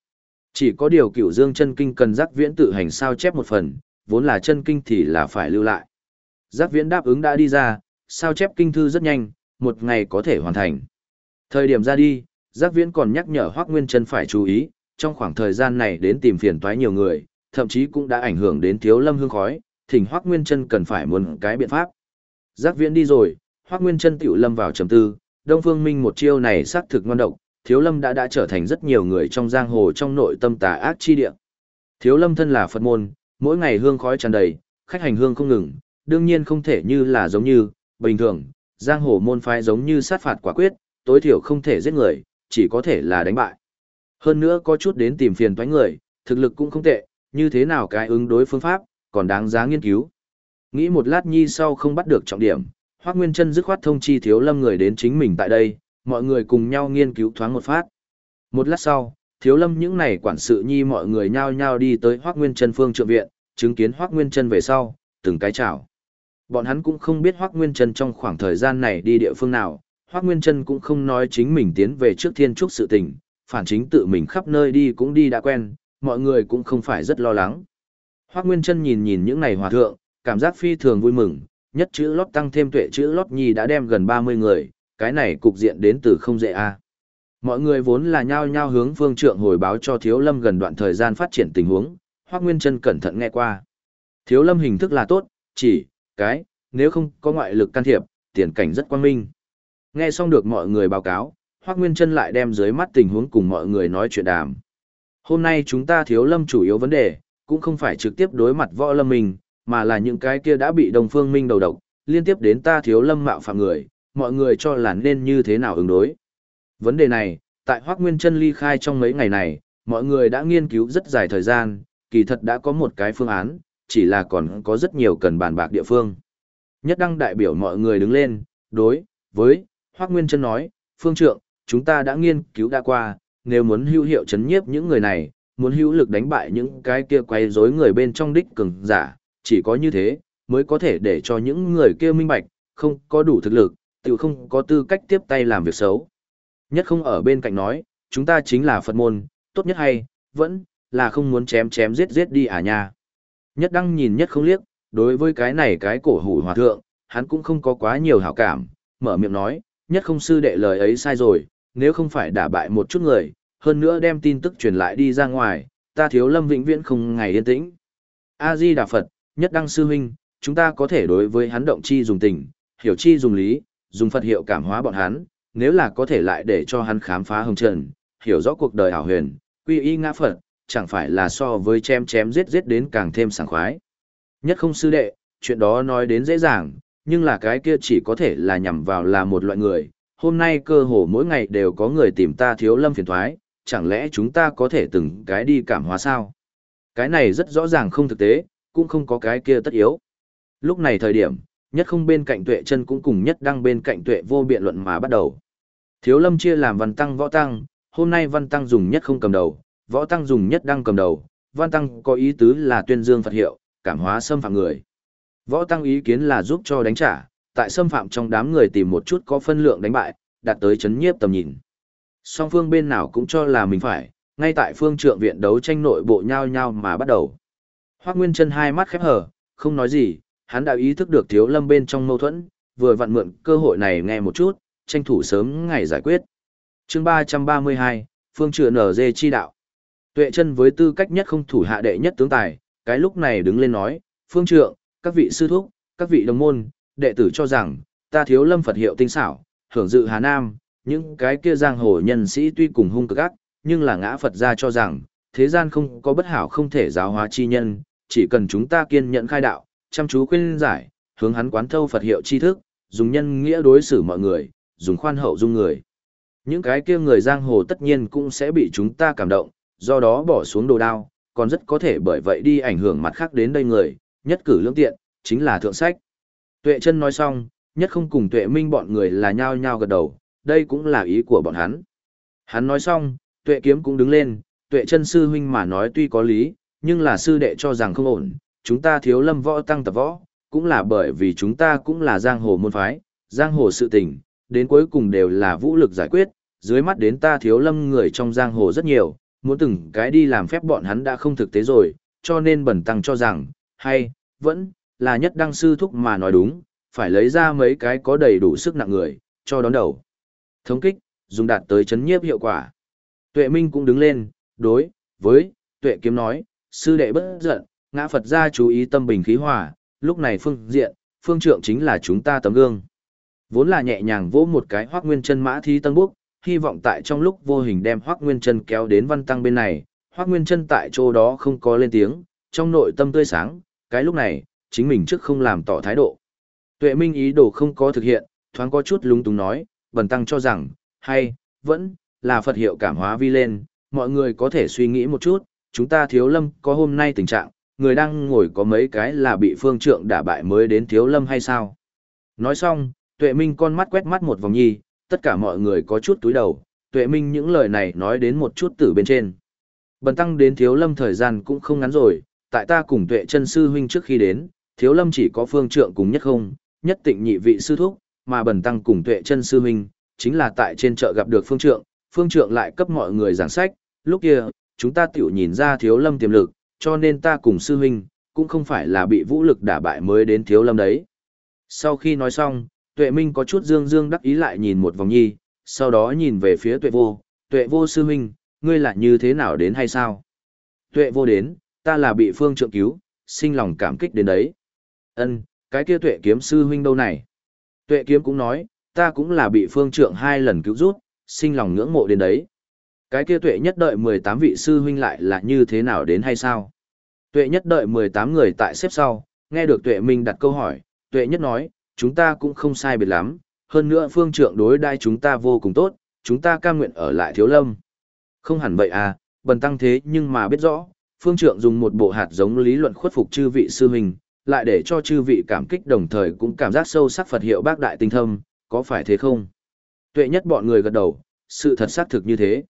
Chỉ có điều cựu dương chân kinh cần giác viễn tự hành sao chép một phần, vốn là chân kinh thì là phải lưu lại. Giác viễn đáp ứng đã đi ra, sao chép kinh thư rất nhanh, một ngày có thể hoàn thành. Thời điểm ra đi, giác viễn còn nhắc nhở Hoác Nguyên Trân phải chú ý, trong khoảng thời gian này đến tìm phiền toái nhiều người, thậm chí cũng đã ảnh hưởng đến thiếu lâm hương khói, thỉnh Hoác Nguyên Trân cần phải muốn cái biện pháp. Giác viễn đi rồi, Hoác Nguyên Trân tiểu lâm vào trầm tư, Đông Phương Minh một chiêu này xác thực ngon độc, Thiếu Lâm đã đã trở thành rất nhiều người trong giang hồ trong nội tâm tà ác chi địa. Thiếu Lâm thân là Phật môn, mỗi ngày hương khói tràn đầy, khách hành hương không ngừng, đương nhiên không thể như là giống như, bình thường, giang hồ môn phái giống như sát phạt quả quyết, tối thiểu không thể giết người, chỉ có thể là đánh bại. Hơn nữa có chút đến tìm phiền toái người, thực lực cũng không tệ, như thế nào cái ứng đối phương pháp, còn đáng giá nghiên cứu. Nghĩ một lát nhi sau không bắt được trọng điểm, Hoắc Nguyên Chân dứt khoát thông chi Thiếu Lâm người đến chính mình tại đây, mọi người cùng nhau nghiên cứu thoáng một phát. Một lát sau, Thiếu Lâm những này quản sự nhi mọi người nhao nhao đi tới Hoắc Nguyên Chân phương trượng viện, chứng kiến Hoắc Nguyên Chân về sau, từng cái chào. Bọn hắn cũng không biết Hoắc Nguyên Trân trong khoảng thời gian này đi địa phương nào, Hoắc Nguyên Trân cũng không nói chính mình tiến về trước Thiên Trúc sự tình, phản chính tự mình khắp nơi đi cũng đi đã quen, mọi người cũng không phải rất lo lắng. Hoắc Nguyên Trân nhìn nhìn những này hòa thượng, cảm giác phi thường vui mừng, nhất chữ lót tăng thêm tuệ chữ lót nhi đã đem gần 30 người, cái này cục diện đến từ không dễ a. Mọi người vốn là nhao nhao hướng phương trượng hồi báo cho Thiếu Lâm gần đoạn thời gian phát triển tình huống, Hoắc Nguyên Trân cẩn thận nghe qua. Thiếu Lâm hình thức là tốt, chỉ cái nếu không có ngoại lực can thiệp, tiền cảnh rất quang minh. Nghe xong được mọi người báo cáo, Hoắc Nguyên Chân lại đem dưới mắt tình huống cùng mọi người nói chuyện đàm. Hôm nay chúng ta Thiếu Lâm chủ yếu vấn đề, cũng không phải trực tiếp đối mặt võ lâm mình, mà là những cái kia đã bị đồng phương minh đầu độc, liên tiếp đến ta thiếu lâm mạo phạm người, mọi người cho là nên như thế nào ứng đối. Vấn đề này, tại Hoác Nguyên Trân ly khai trong mấy ngày này, mọi người đã nghiên cứu rất dài thời gian, kỳ thật đã có một cái phương án, chỉ là còn có rất nhiều cần bàn bạc địa phương. Nhất đăng đại biểu mọi người đứng lên, đối, với, Hoác Nguyên Trân nói, phương trượng, chúng ta đã nghiên cứu đã qua, nếu muốn hữu hiệu chấn nhiếp những người này, muốn hữu lực đánh bại những cái kia quay rối người bên trong đích cường giả, chỉ có như thế, mới có thể để cho những người kia minh bạch, không có đủ thực lực, tự không có tư cách tiếp tay làm việc xấu. Nhất không ở bên cạnh nói, chúng ta chính là Phật môn, tốt nhất hay, vẫn, là không muốn chém chém giết giết đi à nha. Nhất đăng nhìn nhất không liếc, đối với cái này cái cổ hủ hòa thượng, hắn cũng không có quá nhiều hảo cảm, mở miệng nói, nhất không sư đệ lời ấy sai rồi, nếu không phải đả bại một chút người, hơn nữa đem tin tức truyền lại đi ra ngoài, ta thiếu lâm vĩnh viễn không ngày yên tĩnh. A-di Đà Phật, nhất đăng sư huynh, chúng ta có thể đối với hắn động chi dùng tình, hiểu chi dùng lý, dùng Phật hiệu cảm hóa bọn hắn, nếu là có thể lại để cho hắn khám phá hồng trần, hiểu rõ cuộc đời hảo huyền, quy y ngã Phật, chẳng phải là so với chém chém giết giết đến càng thêm sảng khoái. Nhất không sư đệ, chuyện đó nói đến dễ dàng, nhưng là cái kia chỉ có thể là nhằm vào là một loại người. Hôm nay cơ hồ mỗi ngày đều có người tìm ta thiếu lâm phiền thoái, chẳng lẽ chúng ta có thể từng cái đi cảm hóa sao? Cái này rất rõ ràng không thực tế, cũng không có cái kia tất yếu. Lúc này thời điểm, nhất không bên cạnh tuệ chân cũng cùng nhất đăng bên cạnh tuệ vô biện luận mà bắt đầu. Thiếu lâm chia làm văn tăng võ tăng, hôm nay văn tăng dùng nhất không cầm đầu, võ tăng dùng nhất đăng cầm đầu, văn tăng có ý tứ là tuyên dương Phật hiệu, cảm hóa xâm phạm người. Võ tăng ý kiến là giúp cho đánh trả, tại xâm phạm trong đám người tìm một chút có phân lượng đánh bại, đạt tới chấn nhiếp tầm nhìn. Song phương bên nào cũng cho là mình phải, ngay tại phương trượng viện đấu tranh nội bộ nhau nhau mà bắt đầu. Hoác Nguyên chân hai mắt khép hở, không nói gì, hắn đã ý thức được thiếu lâm bên trong mâu thuẫn, vừa vặn mượn cơ hội này nghe một chút, tranh thủ sớm ngày giải quyết. chương 332, phương trượng nở dê chi đạo. Tuệ chân với tư cách nhất không thủ hạ đệ nhất tướng tài, cái lúc này đứng lên nói, phương trượng, các vị sư thúc, các vị đồng môn, đệ tử cho rằng, ta thiếu lâm Phật hiệu tinh xảo, hưởng dự Hà Nam, những cái kia giang hồ nhân sĩ tuy cùng hung cực ác, nhưng là ngã Phật ra cho rằng, thế gian không có bất hảo không thể giáo hóa chi nhân, chỉ cần chúng ta kiên nhẫn khai đạo, chăm chú khuyên giải, hướng hắn quán thâu Phật hiệu chi thức, dùng nhân nghĩa đối xử mọi người, dùng khoan hậu dung người. Những cái kia người giang hồ tất nhiên cũng sẽ bị chúng ta cảm động, do đó bỏ xuống đồ đao, còn rất có thể bởi vậy đi ảnh hưởng mặt khác đến đây người, nhất cử lương tiện, chính là thượng sách. Tuệ chân nói xong, nhất không cùng tuệ minh bọn người là nhao nhao gật đầu, đây cũng là ý của bọn hắn. Hắn nói xong, tuệ kiếm cũng đứng lên, tuệ chân sư huynh mà nói tuy có lý, nhưng là sư đệ cho rằng không ổn, chúng ta thiếu lâm võ tăng tập võ, cũng là bởi vì chúng ta cũng là giang hồ môn phái, giang hồ sự tình, đến cuối cùng đều là vũ lực giải quyết, dưới mắt đến ta thiếu lâm người trong giang hồ rất nhiều, muốn từng cái đi làm phép bọn hắn đã không thực tế rồi, cho nên bẩn tăng cho rằng, hay, vẫn, là nhất đăng sư thúc mà nói đúng, phải lấy ra mấy cái có đầy đủ sức nặng người, cho đón đầu. Thống kích, dùng đạt tới chấn nhiếp hiệu quả. Tuệ Minh cũng đứng lên, đối, với, Tuệ Kiếm nói, sư đệ bất giận, ngã Phật ra chú ý tâm bình khí hòa, lúc này phương diện, phương trượng chính là chúng ta tấm gương. Vốn là nhẹ nhàng vỗ một cái hoác nguyên chân mã thi tân búc, hy vọng tại trong lúc vô hình đem Hoắc nguyên chân kéo đến văn tăng bên này, Hoắc nguyên chân tại chỗ đó không có lên tiếng, trong nội tâm tươi sáng, cái lúc này, chính mình trước không làm tỏ thái độ. Tuệ Minh ý đồ không có thực hiện, thoáng có chút lúng túng nói, bần tăng cho rằng, hay, vẫn, là Phật hiệu cảm hóa vi lên, mọi người có thể suy nghĩ một chút, chúng ta thiếu lâm có hôm nay tình trạng, người đang ngồi có mấy cái là bị phương trượng đả bại mới đến thiếu lâm hay sao? Nói xong, Tuệ Minh con mắt quét mắt một vòng nhi, tất cả mọi người có chút túi đầu, Tuệ Minh những lời này nói đến một chút từ bên trên. Bần tăng đến thiếu lâm thời gian cũng không ngắn rồi, tại ta cùng Tuệ chân sư huynh trước khi đến, thiếu lâm chỉ có phương trượng cùng nhất không, nhất tịnh nhị vị sư thúc, mà bần tăng cùng tuệ chân sư huynh, chính là tại trên chợ gặp được phương trượng, phương trượng lại cấp mọi người giảng sách, lúc kia, chúng ta tiểu nhìn ra thiếu lâm tiềm lực, cho nên ta cùng sư huynh, cũng không phải là bị vũ lực đả bại mới đến thiếu lâm đấy. Sau khi nói xong, tuệ minh có chút dương dương đắc ý lại nhìn một vòng nhi, sau đó nhìn về phía tuệ vô, tuệ vô sư huynh, ngươi lại như thế nào đến hay sao? Tuệ vô đến, ta là bị phương trượng cứu, sinh lòng cảm kích đến đấy. Ân, cái kia tuệ kiếm sư huynh đâu này? Tuệ kiếm cũng nói, ta cũng là bị phương trượng hai lần cứu rút, sinh lòng ngưỡng mộ đến đấy. Cái kia tuệ nhất đợi 18 vị sư huynh lại là như thế nào đến hay sao? Tuệ nhất đợi 18 người tại xếp sau, nghe được tuệ minh đặt câu hỏi, tuệ nhất nói, chúng ta cũng không sai biệt lắm, hơn nữa phương trượng đối đai chúng ta vô cùng tốt, chúng ta cam nguyện ở lại thiếu lâm. Không hẳn vậy à, bần tăng thế nhưng mà biết rõ, phương trượng dùng một bộ hạt giống lý luận khuất phục chư vị sư hình, lại để cho chư vị cảm kích đồng thời cũng cảm giác sâu sắc Phật hiệu bác đại tinh thâm, có phải thế không? Tuệ nhất bọn người gật đầu, sự thật xác thực như thế.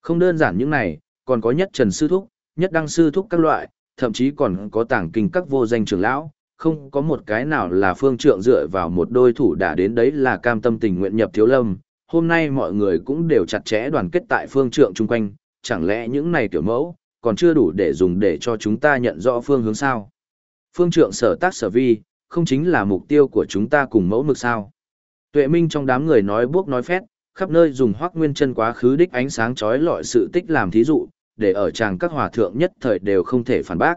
Không đơn giản những này, còn có nhất trần sư thúc, nhất đăng sư thúc các loại, thậm chí còn có tảng kinh các vô danh trưởng lão, không có một cái nào là phương trượng dựa vào một đôi thủ đã đến đấy là cam tâm tình nguyện nhập thiếu lâm. Hôm nay mọi người cũng đều chặt chẽ đoàn kết tại phương trượng chung quanh, chẳng lẽ những này tiểu mẫu, còn chưa đủ để dùng để cho chúng ta nhận rõ phương hướng sao? Phương trượng sở tác sở vi, không chính là mục tiêu của chúng ta cùng mẫu mực sao? Tuệ Minh trong đám người nói buốc nói phét, khắp nơi dùng hoác nguyên chân quá khứ đích ánh sáng chói lọi sự tích làm thí dụ, để ở chàng các hòa thượng nhất thời đều không thể phản bác.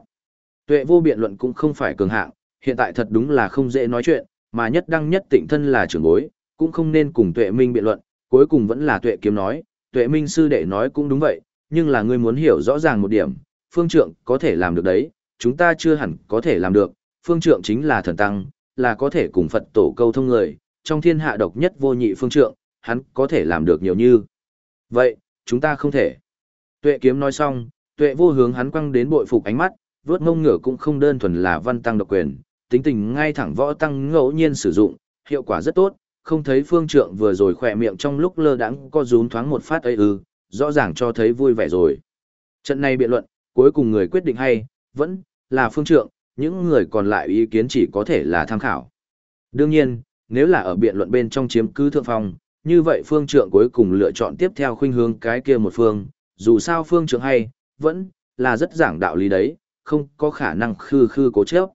Tuệ vô biện luận cũng không phải cường hạng, hiện tại thật đúng là không dễ nói chuyện, mà nhất đăng nhất tịnh thân là trưởng bối, cũng không nên cùng tuệ minh biện luận, cuối cùng vẫn là tuệ kiếm nói, tuệ minh sư đệ nói cũng đúng vậy, nhưng là ngươi muốn hiểu rõ ràng một điểm, phương trượng có thể làm được đấy, chúng ta chưa hẳn có thể làm được, phương trượng chính là thần tăng, là có thể cùng Phật tổ câu thông người, trong thiên hạ độc nhất vô nhị phương trượng, hắn có thể làm được nhiều như. Vậy, chúng ta không thể. Tuệ kiếm nói xong, tuệ vô hướng hắn quăng đến bội phục ánh mắt, vớt ngông ngửa cũng không đơn thuần là văn tăng độc quyền, tính tình ngay thẳng võ tăng ngẫu nhiên sử dụng, hiệu quả rất tốt, không thấy phương trượng vừa rồi khỏe miệng trong lúc lơ đãng có rún thoáng một phát ấy ư, rõ ràng cho thấy vui vẻ rồi. Trận này biện luận, cuối cùng người quyết định hay, vẫn là phương trượng, những người còn lại ý kiến chỉ có thể là tham khảo. Đương nhiên, nếu là ở biện luận bên trong chiếm cứ thượng phong, như vậy phương trượng cuối cùng lựa chọn tiếp theo khuynh hướng cái kia một phương, dù sao phương trượng hay, vẫn là rất giảng đạo lý đấy, không có khả năng khư khư cố chấp.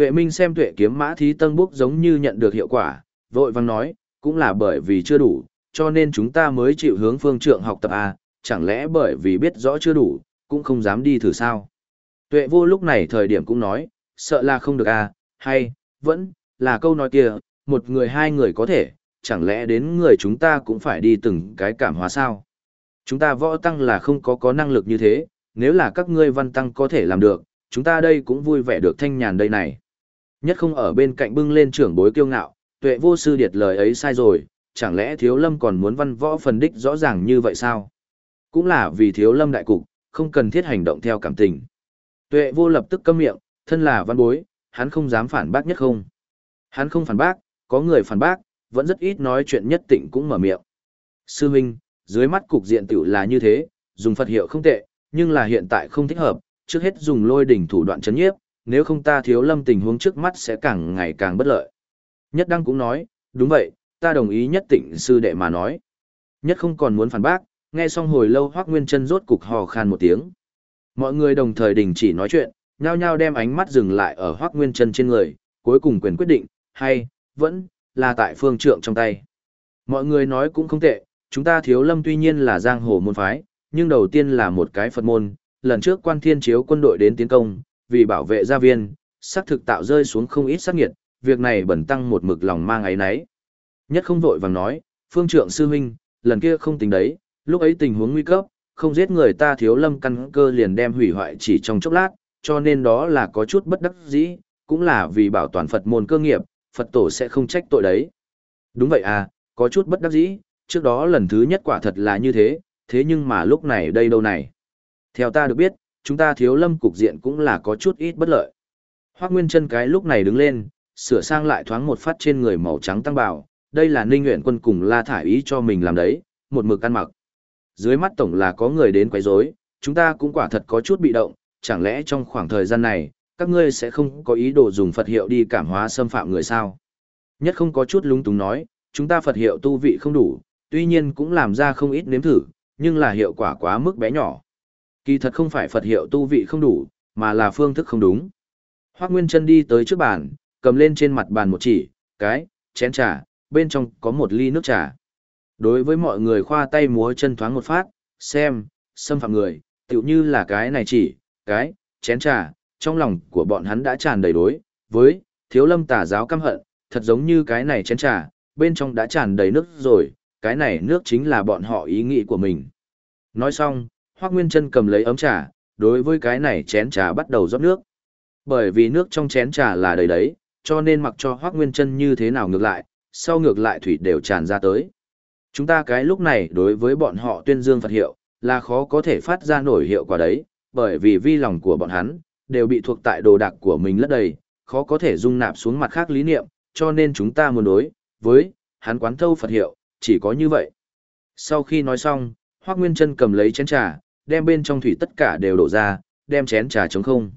Tuệ Minh xem tuệ kiếm mã thí tân búc giống như nhận được hiệu quả, vội vang nói, cũng là bởi vì chưa đủ, cho nên chúng ta mới chịu hướng phương trượng học tập A, chẳng lẽ bởi vì biết rõ chưa đủ, cũng không dám đi thử sao. Tuệ vô lúc này thời điểm cũng nói, sợ là không được A, hay, vẫn, là câu nói kia, một người hai người có thể, chẳng lẽ đến người chúng ta cũng phải đi từng cái cảm hóa sao. Chúng ta võ tăng là không có có năng lực như thế, nếu là các ngươi văn tăng có thể làm được, chúng ta đây cũng vui vẻ được thanh nhàn đây này. Nhất không ở bên cạnh bưng lên trưởng bối kiêu ngạo, tuệ vô sư điệt lời ấy sai rồi, chẳng lẽ thiếu lâm còn muốn văn võ phần đích rõ ràng như vậy sao? Cũng là vì thiếu lâm đại cục, không cần thiết hành động theo cảm tình. Tuệ vô lập tức câm miệng, thân là văn bối, hắn không dám phản bác nhất không. Hắn không phản bác, có người phản bác, vẫn rất ít nói chuyện nhất tịnh cũng mở miệng. Sư huynh, dưới mắt cục diện tiểu là như thế, dùng Phật hiệu không tệ, nhưng là hiện tại không thích hợp, trước hết dùng lôi đỉnh thủ đoạn chấn nhiếp, nếu không ta thiếu lâm tình huống trước mắt sẽ càng ngày càng bất lợi. Nhất Đăng cũng nói, đúng vậy, ta đồng ý nhất tịnh sư đệ mà nói. Nhất không còn muốn phản bác, nghe xong hồi lâu Hoác Nguyên chân rốt cục hò khan một tiếng. Mọi người đồng thời đình chỉ nói chuyện, nhao nhao đem ánh mắt dừng lại ở Hoác Nguyên chân trên người, cuối cùng quyền quyết định, hay, vẫn, là tại phương trượng trong tay. Mọi người nói cũng không tệ, chúng ta thiếu lâm tuy nhiên là giang hồ môn phái, nhưng đầu tiên là một cái Phật môn, lần trước quan thiên chiếu quân đội đến tiến công, vì bảo vệ gia viên, xác thực tạo rơi xuống không ít sát nghiệt, việc này bẩn tăng một mực lòng mang ấy nấy. Nhất không vội vàng nói, phương trượng sư huynh, lần kia không tính đấy, lúc ấy tình huống nguy cấp, không giết người ta thiếu lâm căn cơ liền đem hủy hoại chỉ trong chốc lát, cho nên đó là có chút bất đắc dĩ, cũng là vì bảo toàn Phật môn cơ nghiệp, Phật tổ sẽ không trách tội đấy. Đúng vậy à, có chút bất đắc dĩ, trước đó lần thứ nhất quả thật là như thế, thế nhưng mà lúc này đây đâu này. Theo ta được biết, chúng ta thiếu lâm cục diện cũng là có chút ít bất lợi. Hoác Nguyên chân cái lúc này đứng lên, sửa sang lại thoáng một phát trên người màu trắng tăng bào, đây là ninh nguyện quân cùng la thải ý cho mình làm đấy, một mực ăn mặc. Dưới mắt tổng là có người đến quấy rối, chúng ta cũng quả thật có chút bị động, chẳng lẽ trong khoảng thời gian này, các ngươi sẽ không có ý đồ dùng Phật hiệu đi cảm hóa xâm phạm người sao? Nhất không có chút lúng túng nói, chúng ta Phật hiệu tu vị không đủ, tuy nhiên cũng làm ra không ít nếm thử, nhưng là hiệu quả quá mức bé nhỏ. Kỳ thật không phải Phật hiệu tu vị không đủ, mà là phương thức không đúng. Hoác Nguyên Trân đi tới trước bàn, cầm lên trên mặt bàn một chỉ, cái, chén trà, bên trong có một ly nước trà. Đối với mọi người khoa tay múa chân thoáng một phát, xem, xâm phạm người, tựu như là cái này chỉ, cái, chén trà, trong lòng của bọn hắn đã tràn đầy đối, với, thiếu lâm tà giáo căm hận, thật giống như cái này chén trà, bên trong đã tràn đầy nước rồi, cái này nước chính là bọn họ ý nghĩ của mình. Nói xong, Hoác Nguyên Trân cầm lấy ấm trà, đối với cái này chén trà bắt đầu rót nước. Bởi vì nước trong chén trà là đầy đấy, cho nên mặc cho Hoác Nguyên Trân như thế nào ngược lại, sau ngược lại thủy đều tràn ra tới. Chúng ta cái lúc này đối với bọn họ tuyên dương Phật hiệu, là khó có thể phát ra nổi hiệu quả đấy, bởi vì vi lòng của bọn hắn, đều bị thuộc tại đồ đạc của mình lấp đầy, khó có thể dung nạp xuống mặt khác lý niệm, cho nên chúng ta muốn đối với hắn quán thâu Phật hiệu, chỉ có như vậy. Sau khi nói xong, Hoác Nguyên Trân cầm lấy chén trà, đem bên trong thủy tất cả đều đổ ra, đem chén trà trống không.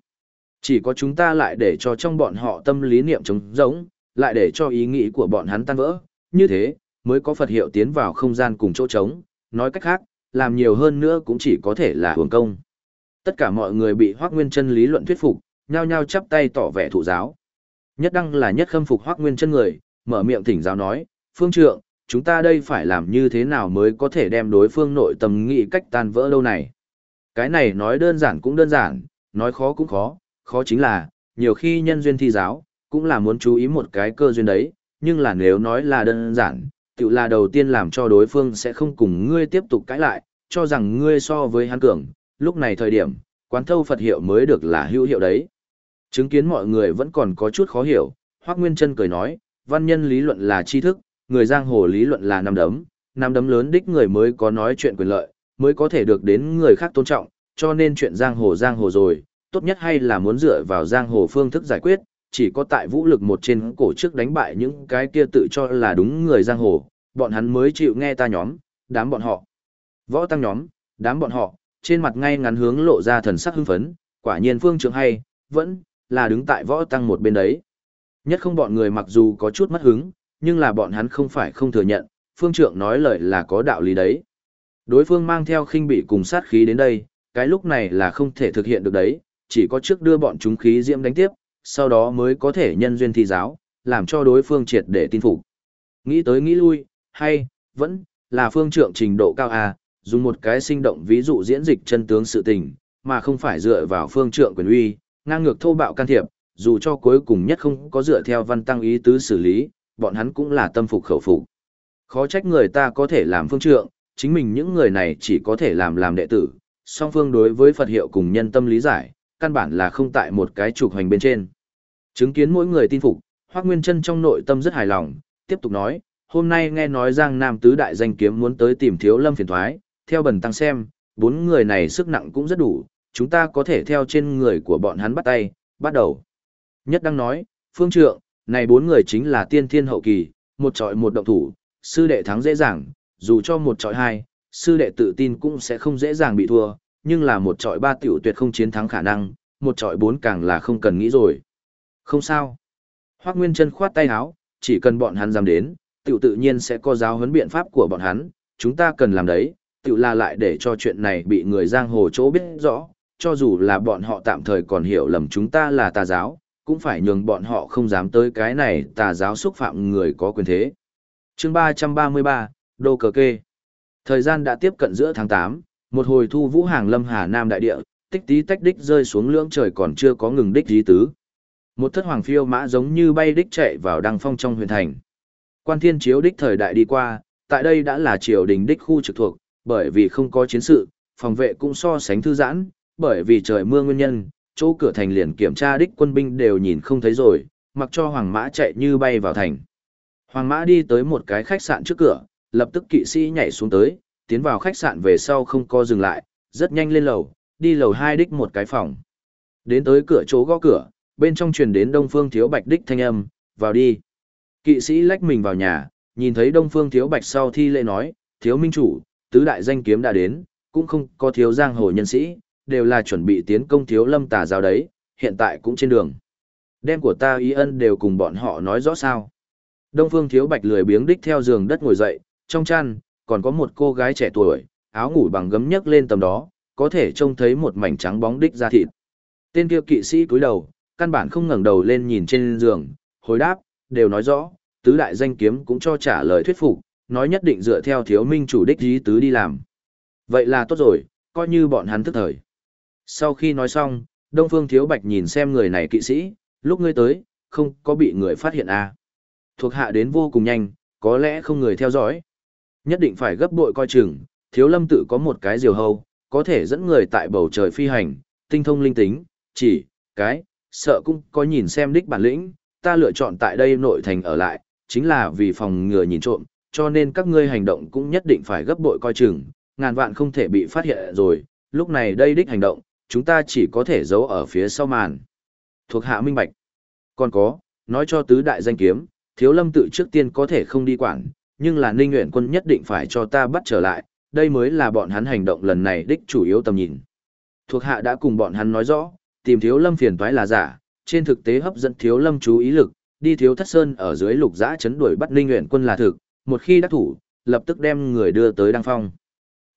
Chỉ có chúng ta lại để cho trong bọn họ tâm lý niệm trống rỗng, lại để cho ý nghĩ của bọn hắn tan vỡ, như thế, mới có Phật hiệu tiến vào không gian cùng chỗ trống, nói cách khác, làm nhiều hơn nữa cũng chỉ có thể là hưởng công. Tất cả mọi người bị Hoác Nguyên chân lý luận thuyết phục, nhao nhao chắp tay tỏ vẻ thụ giáo. Nhất đăng là nhất khâm phục Hoác Nguyên chân người, mở miệng thỉnh giáo nói, phương trượng, chúng ta đây phải làm như thế nào mới có thể đem đối phương nội tâm nghĩ cách tan vỡ lâu này. Cái này nói đơn giản cũng đơn giản, nói khó cũng khó, khó chính là, nhiều khi nhân duyên thi giáo, cũng là muốn chú ý một cái cơ duyên đấy, nhưng là nếu nói là đơn giản, tự là đầu tiên làm cho đối phương sẽ không cùng ngươi tiếp tục cãi lại, cho rằng ngươi so với hắn cường, lúc này thời điểm, quán thâu Phật hiệu mới được là hữu hiệu đấy. Chứng kiến mọi người vẫn còn có chút khó hiểu, Hoác Nguyên Trân cười nói, văn nhân lý luận là tri thức, người giang hồ lý luận là năm đấm, năm đấm lớn đích người mới có nói chuyện quyền lợi, mới có thể được đến người khác tôn trọng, cho nên chuyện giang hồ giang hồ rồi, tốt nhất hay là muốn dựa vào giang hồ phương thức giải quyết, chỉ có tại vũ lực một trên cổ trước đánh bại những cái kia tự cho là đúng người giang hồ, bọn hắn mới chịu nghe ta nhóm, đám bọn họ. Võ tăng nhóm, đám bọn họ, trên mặt ngay ngắn hướng lộ ra thần sắc hưng phấn, quả nhiên phương trưởng hay, vẫn là đứng tại võ tăng một bên đấy. Nhất không bọn người mặc dù có chút mất hứng, nhưng là bọn hắn không phải không thừa nhận, phương trưởng nói lời là có đạo lý đấy. Đối phương mang theo khinh bị cùng sát khí đến đây, cái lúc này là không thể thực hiện được đấy, chỉ có trước đưa bọn chúng khí diễm đánh tiếp, sau đó mới có thể nhân duyên thi giáo, làm cho đối phương triệt để tin phục. Nghĩ tới nghĩ lui, hay, vẫn, là phương trưởng trình độ cao à, dùng một cái sinh động ví dụ diễn dịch chân tướng sự tình, mà không phải dựa vào phương trưởng quyền uy, ngang ngược thô bạo can thiệp, dù cho cuối cùng nhất không có dựa theo văn tăng ý tứ xử lý, bọn hắn cũng là tâm phục khẩu phục. Khó trách người ta có thể làm phương trượng, chính mình những người này chỉ có thể làm làm đệ tử, song phương đối với Phật hiệu cùng nhân tâm lý giải, căn bản là không tại một cái trục hành bên trên. Chứng kiến mỗi người tin phục, Hoắc Nguyên Chân trong nội tâm rất hài lòng, tiếp tục nói, hôm nay nghe nói Giang Nam tứ đại danh kiếm muốn tới tìm Thiếu Lâm phiền thoái, theo bần tăng xem, bốn người này sức nặng cũng rất đủ, chúng ta có thể theo trên người của bọn hắn bắt tay, bắt đầu. Nhất đang nói, phương trượng, này bốn người chính là tiên thiên hậu kỳ, một trọi một động thủ, sư đệ thắng dễ dàng, dù cho một trọi hai, sư đệ tự tin cũng sẽ không dễ dàng bị thua, nhưng là một trọi ba tiểu tuyệt không chiến thắng khả năng, một trọi bốn càng là không cần nghĩ rồi. Không sao. Hoác Nguyên chân khoát tay áo, chỉ cần bọn hắn dám đến, tiểu tự nhiên sẽ có giáo huấn biện pháp của bọn hắn, chúng ta cần làm đấy, tiểu là lại để cho chuyện này bị người giang hồ chỗ biết rõ, cho dù là bọn họ tạm thời còn hiểu lầm chúng ta là tà giáo, cũng phải nhường bọn họ không dám tới cái này tà giáo xúc phạm người có quyền thế. chương 333, Đô Cờ Kê Thời gian đã tiếp cận giữa tháng 8, một hồi thu vũ hàng lâm Hà Nam đại địa, tích tí tách đích rơi xuống lưỡng trời còn chưa có ngừng đích dí tứ. Một thất hoàng phiêu mã giống như bay đích chạy vào đăng phong trong huyền thành. Quan thiên chiếu đích thời đại đi qua, tại đây đã là triều đình đích khu trực thuộc, bởi vì không có chiến sự, phòng vệ cũng so sánh thư giãn, bởi vì trời mưa nguyên nhân, chỗ cửa thành liền kiểm tra đích quân binh đều nhìn không thấy rồi, mặc cho hoàng mã chạy như bay vào thành. Hoàng mã đi tới một cái khách sạn trước cửa, lập tức kỵ sĩ nhảy xuống tới, tiến vào khách sạn về sau không co dừng lại, rất nhanh lên lầu, đi lầu hai đích một cái phòng. Đến tới cửa chỗ gõ cửa, bên trong truyền đến Đông Phương Thiếu Bạch đích thanh âm, vào đi. Kỵ sĩ lách mình vào nhà, nhìn thấy Đông Phương Thiếu Bạch sau thi lễ nói, thiếu minh chủ, tứ đại danh kiếm đã đến, cũng không có thiếu giang hồ nhân sĩ, đều là chuẩn bị tiến công thiếu lâm tà giáo đấy, hiện tại cũng trên đường. Đem của ta ý ân đều cùng bọn họ nói rõ sao. Đông Phương Thiếu Bạch lười biếng đích theo giường đất ngồi dậy, trong chăn, còn có một cô gái trẻ tuổi, áo ngủ bằng gấm nhấc lên tầm đó, có thể trông thấy một mảnh trắng bóng đích ra thịt. Tên kia kỵ sĩ cúi đầu, căn bản không ngẩng đầu lên nhìn trên giường, hồi đáp, đều nói rõ, tứ đại danh kiếm cũng cho trả lời thuyết phục, nói nhất định dựa theo thiếu minh chủ đích ý tứ đi làm. Vậy là tốt rồi, coi như bọn hắn thức thời. Sau khi nói xong, Đông Phương Thiếu Bạch nhìn xem người này kỵ sĩ, lúc ngươi tới, không có bị người phát hiện à. Thuộc hạ đến vô cùng nhanh, có lẽ không người theo dõi. Nhất định phải gấp bội coi chừng, thiếu lâm tự có một cái diều hâu, có thể dẫn người tại bầu trời phi hành, tinh thông linh tính, chỉ, cái, sợ cũng có nhìn xem đích bản lĩnh, ta lựa chọn tại đây nội thành ở lại, chính là vì phòng ngừa nhìn trộm, cho nên các ngươi hành động cũng nhất định phải gấp bội coi chừng, ngàn vạn không thể bị phát hiện rồi, lúc này đây đích hành động, chúng ta chỉ có thể giấu ở phía sau màn. Thuộc hạ minh bạch. Còn có, nói cho tứ đại danh kiếm, thiếu lâm tự trước tiên có thể không đi quản, nhưng là ninh nguyện quân nhất định phải cho ta bắt trở lại, đây mới là bọn hắn hành động lần này đích chủ yếu tầm nhìn. Thuộc hạ đã cùng bọn hắn nói rõ, tìm thiếu lâm phiền toái là giả, trên thực tế hấp dẫn thiếu lâm chú ý lực, đi thiếu thất sơn ở dưới lục giã chấn đuổi bắt ninh nguyện quân là thực, một khi đắc thủ, lập tức đem người đưa tới đăng phong.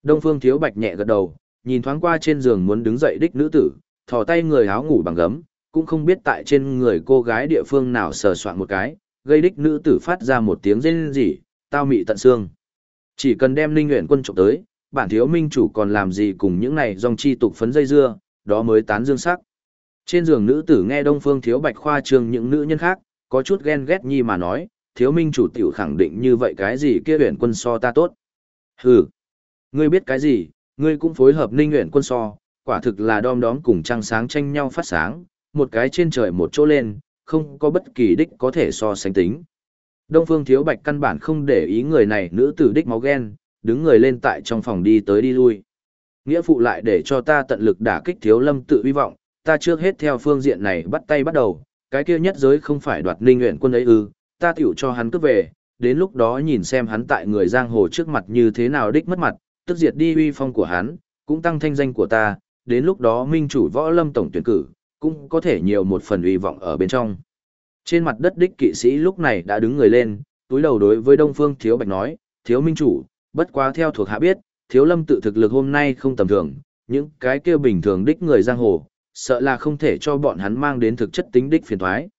Đông phương thiếu bạch nhẹ gật đầu, nhìn thoáng qua trên giường muốn đứng dậy đích nữ tử, thò tay người áo ngủ bằng gấm, cũng không biết tại trên người cô gái địa phương nào sờ soạn một cái, gây đích nữ tử phát ra một tiếng rên rỉ, tao mị tận xương. Chỉ cần đem linh nguyện quân trộm tới, bản thiếu minh chủ còn làm gì cùng những này dòng chi tục phấn dây dưa, đó mới tán dương sắc. Trên giường nữ tử nghe Đông Phương Thiếu Bạch khoa trương những nữ nhân khác, có chút ghen ghét nhi mà nói, thiếu minh chủ tiểu khẳng định như vậy cái gì kia huyền quân so ta tốt. Hừ, ngươi biết cái gì, ngươi cũng phối hợp ninh nguyện quân so, quả thực là đom đóm cùng trăng sáng tranh nhau phát sáng, một cái trên trời một chỗ lên, không có bất kỳ đích có thể so sánh tính. Đông Phương Thiếu Bạch căn bản không để ý người này nữ tử đích máu ghen, đứng người lên tại trong phòng đi tới đi lui. Nghĩa phụ lại để cho ta tận lực đả kích Thiếu Lâm tự hy vọng, ta trước hết theo phương diện này bắt tay bắt đầu, cái kia nhất giới không phải đoạt ninh nguyện quân ấy ư, ta tiểu cho hắn cướp về, đến lúc đó nhìn xem hắn tại người giang hồ trước mặt như thế nào đích mất mặt, tức diệt đi uy phong của hắn, cũng tăng thanh danh của ta, đến lúc đó minh chủ võ lâm tổng tuyển cử, cũng có thể nhiều một phần uy vọng ở bên trong. Trên mặt đất đích kỵ sĩ lúc này đã đứng người lên, túi đầu đối với Đông Phương Thiếu Bạch nói, Thiếu Minh Chủ, bất quá theo thuộc hạ biết, Thiếu Lâm tự thực lực hôm nay không tầm thường, những cái kia bình thường đích người giang hồ, sợ là không thể cho bọn hắn mang đến thực chất tính đích phiền thoái.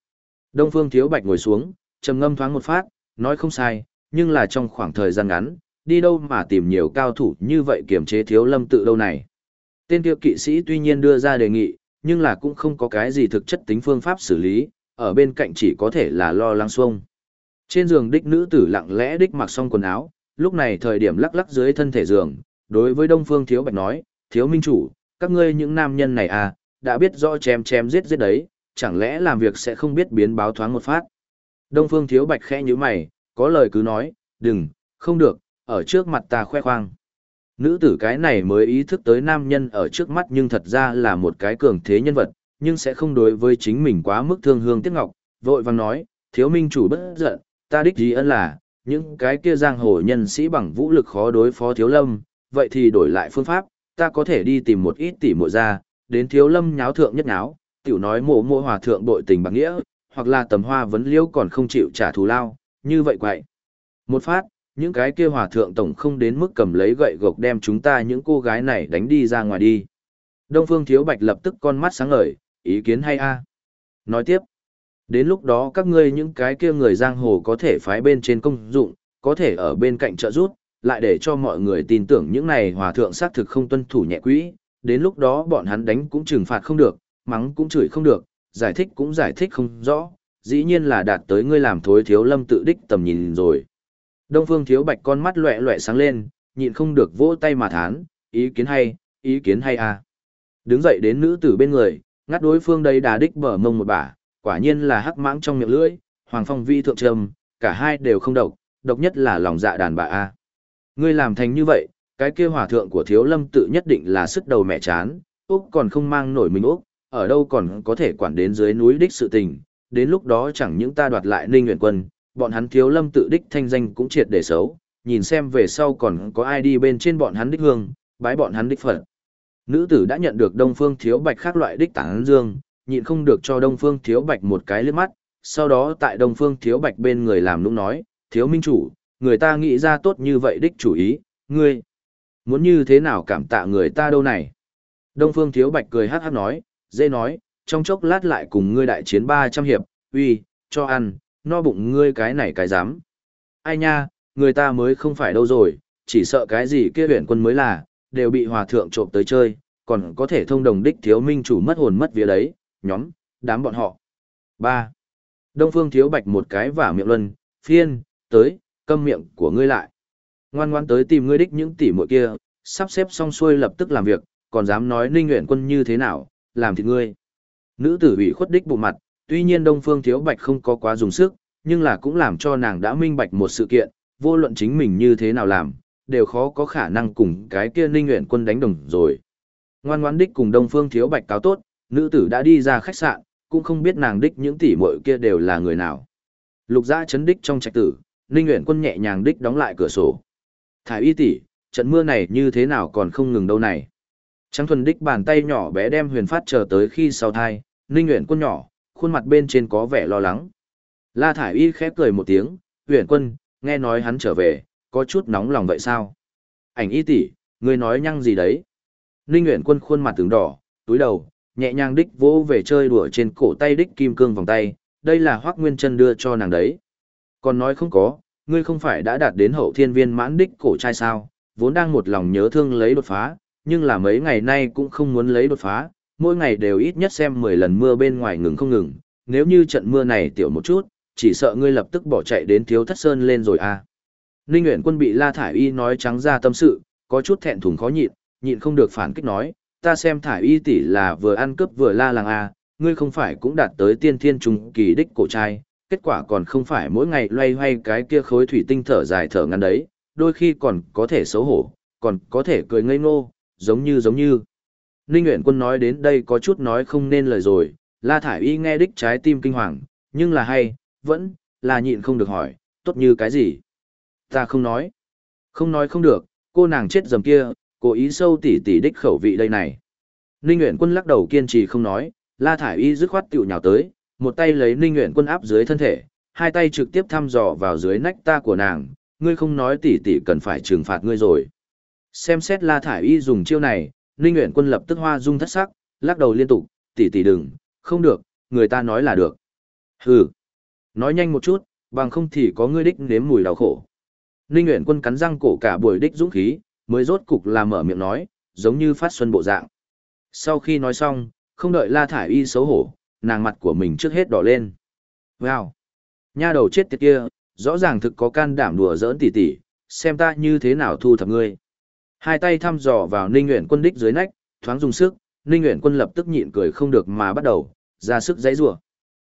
Đông Phương Thiếu Bạch ngồi xuống, trầm ngâm thoáng một phát, nói không sai, nhưng là trong khoảng thời gian ngắn, đi đâu mà tìm nhiều cao thủ như vậy kiểm chế Thiếu Lâm tự đâu này. Tên kia kỵ sĩ tuy nhiên đưa ra đề nghị, nhưng là cũng không có cái gì thực chất tính phương pháp xử lý, ở bên cạnh chỉ có thể là lo lắng xuông. Trên giường đích nữ tử lặng lẽ đích mặc xong quần áo, lúc này thời điểm lắc lắc dưới thân thể giường, đối với Đông Phương Thiếu Bạch nói, Thiếu Minh Chủ, các ngươi những nam nhân này à, đã biết rõ chém chém giết giết đấy, chẳng lẽ làm việc sẽ không biết biến báo thoáng một phát. Đông Phương Thiếu Bạch khẽ như mày, có lời cứ nói, đừng, không được, ở trước mặt ta khoe khoang. Nữ tử cái này mới ý thức tới nam nhân ở trước mắt nhưng thật ra là một cái cường thế nhân vật, nhưng sẽ không đối với chính mình quá mức thương hương tiếc ngọc, vội vàng nói, thiếu minh chủ bất giận, ta đích gì ân là, những cái kia giang hồ nhân sĩ bằng vũ lực khó đối phó thiếu lâm, vậy thì đổi lại phương pháp, ta có thể đi tìm một ít tỉ muội ra, đến thiếu lâm nháo thượng nhất nháo, tiểu nói mộ mộ hòa thượng bội tình bằng nghĩa, hoặc là tầm hoa vấn liễu còn không chịu trả thù lao, như vậy quậy. Một phát, những cái kia hòa thượng tổng không đến mức cầm lấy gậy gộc đem chúng ta những cô gái này đánh đi ra ngoài đi. Đông Phương Thiếu Bạch lập tức con mắt sáng ngời, ý kiến hay a Nói tiếp, đến lúc đó các ngươi những cái kia người giang hồ có thể phái bên trên công dụng, có thể ở bên cạnh trợ rút, lại để cho mọi người tin tưởng những này hòa thượng xác thực không tuân thủ nhẹ quỹ, đến lúc đó bọn hắn đánh cũng trừng phạt không được, mắng cũng chửi không được, giải thích cũng giải thích không rõ, dĩ nhiên là đạt tới ngươi làm thối thiếu lâm tự đích tầm nhìn rồi. Đông Phương Thiếu Bạch con mắt loẹ loẹ sáng lên, nhịn không được vỗ tay mà thán, ý kiến hay, ý kiến hay à. Đứng dậy đến nữ tử bên người, ngắt đối phương đây đà đích bở mông một bả, quả nhiên là hắc mãng trong miệng lưỡi, hoàng phong vi thượng trầm, cả hai đều không độc, độc nhất là lòng dạ đàn bà a. Ngươi làm thành như vậy, cái kia hòa thượng của thiếu lâm tự nhất định là sức đầu mẹ chán, Úc còn không mang nổi mình Úc, ở đâu còn có thể quản đến dưới núi đích sự tình, đến lúc đó chẳng những ta đoạt lại ninh Nguyễn quân, bọn hắn thiếu lâm tự đích thanh danh cũng triệt để xấu, nhìn xem về sau còn có ai đi bên trên bọn hắn đích hương, bái bọn hắn đích phật. Nữ tử đã nhận được Đông Phương Thiếu Bạch khác loại đích tán dương, nhịn không được cho Đông Phương Thiếu Bạch một cái liếc mắt, sau đó tại Đông Phương Thiếu Bạch bên người làm nũng nói, Thiếu Minh Chủ, người ta nghĩ ra tốt như vậy đích chủ ý, ngươi, muốn như thế nào cảm tạ người ta đâu này. Đông Phương Thiếu Bạch cười hát hát nói, dễ nói, trong chốc lát lại cùng ngươi đại chiến 300 hiệp, uy, cho ăn, no bụng ngươi cái này cái dám. Ai nha, người ta mới không phải đâu rồi, chỉ sợ cái gì kia huyện quân mới là, đều bị hòa thượng trộm tới chơi, còn có thể thông đồng đích thiếu minh chủ mất hồn mất vía đấy, nhóm, đám bọn họ. 3. Đông Phương Thiếu Bạch một cái vả miệng luân, phiên, tới, câm miệng của ngươi lại. Ngoan ngoan tới tìm ngươi đích những tỷ muội kia, sắp xếp xong xuôi lập tức làm việc, còn dám nói ninh nguyện quân như thế nào, làm thịt ngươi. Nữ tử bị khuất đích bụng mặt, tuy nhiên Đông Phương Thiếu Bạch không có quá dùng sức, nhưng là cũng làm cho nàng đã minh bạch một sự kiện, vô luận chính mình như thế nào làm, đều khó có khả năng cùng cái kia ninh nguyện quân đánh đồng rồi. Ngoan ngoãn đích cùng Đông Phương Thiếu Bạch cáo tốt, nữ tử đã đi ra khách sạn, cũng không biết nàng đích những tỷ muội kia đều là người nào. Lục Gia chấn đích trong trạch tử, Ninh Uyển Quân nhẹ nhàng đích đóng lại cửa sổ. Thải y tỷ, trận mưa này như thế nào còn không ngừng đâu này. Trắng thuần đích bàn tay nhỏ bé đem huyền phát chờ tới khi sau thai, Ninh Uyển Quân nhỏ, khuôn mặt bên trên có vẻ lo lắng. La Thải y khép cười một tiếng, Huyền Quân, nghe nói hắn trở về, có chút nóng lòng vậy sao? Ảnh y tỷ, ngươi nói nhăng gì đấy? Ninh Huyền Quân khuôn mặt tướng đỏ, túi đầu, nhẹ nhàng đích vỗ về chơi đùa trên cổ tay đích kim cương vòng tay, đây là Hoắc Nguyên Chân đưa cho nàng đấy. Còn nói không có, ngươi không phải đã đạt đến hậu thiên viên mãn đích cổ trai sao, vốn đang một lòng nhớ thương lấy đột phá, nhưng là mấy ngày nay cũng không muốn lấy đột phá, mỗi ngày đều ít nhất xem 10 lần mưa bên ngoài ngừng không ngừng, nếu như trận mưa này tiểu một chút, chỉ sợ ngươi lập tức bỏ chạy đến thiếu thất sơn lên rồi à. Ninh Nguyễn Quân bị La Thải Y nói trắng ra tâm sự, có chút thẹn thùng khó nhịn, nhịn không được phản kích nói, ta xem Thải Y tỷ là vừa ăn cướp vừa la làng à, ngươi không phải cũng đạt tới tiên thiên trùng kỳ đích cổ trai, kết quả còn không phải mỗi ngày loay hoay cái kia khối thủy tinh thở dài thở ngắn đấy, đôi khi còn có thể xấu hổ, còn có thể cười ngây ngô, giống như giống như. Ninh Nguyễn Quân nói đến đây có chút nói không nên lời rồi, La Thải Y nghe đích trái tim kinh hoàng, nhưng là hay, vẫn, là nhịn không được hỏi, tốt như cái gì? Ta không nói. Không nói không được, cô nàng chết dầm kia, cố ý sâu tỉ tỉ đích khẩu vị đây này. Ninh Nguyễn Quân lắc đầu kiên trì không nói, La Thải Y dứt khoát tiểu nhào tới, một tay lấy Ninh Nguyễn Quân áp dưới thân thể, hai tay trực tiếp thăm dò vào dưới nách ta của nàng, ngươi không nói tỷ tỷ cần phải trừng phạt ngươi rồi. Xem xét La Thải Y dùng chiêu này, Ninh Nguyện Quân lập tức hoa dung thất sắc, lắc đầu liên tục, tỷ tỷ đừng, không được, người ta nói là được. Hừ, nói nhanh một chút, bằng không thì có ngươi đích nếm mùi đau khổ. Ninh Nguyện Quân cắn răng cổ cả buổi đích dũng khí, mới rốt cục làm mở miệng nói, giống như phát xuân bộ dạng. Sau khi nói xong, không đợi La Thải Y xấu hổ, nàng mặt của mình trước hết đỏ lên. Wow! Nha đầu chết tiệt kia, rõ ràng thực có can đảm đùa giỡn tỉ tỉ, xem ta như thế nào thu thập ngươi. Hai tay thăm dò vào Ninh uyển Quân đích dưới nách, thoáng dùng sức, Ninh uyển Quân lập tức nhịn cười không được mà bắt đầu, ra sức dãy rủa.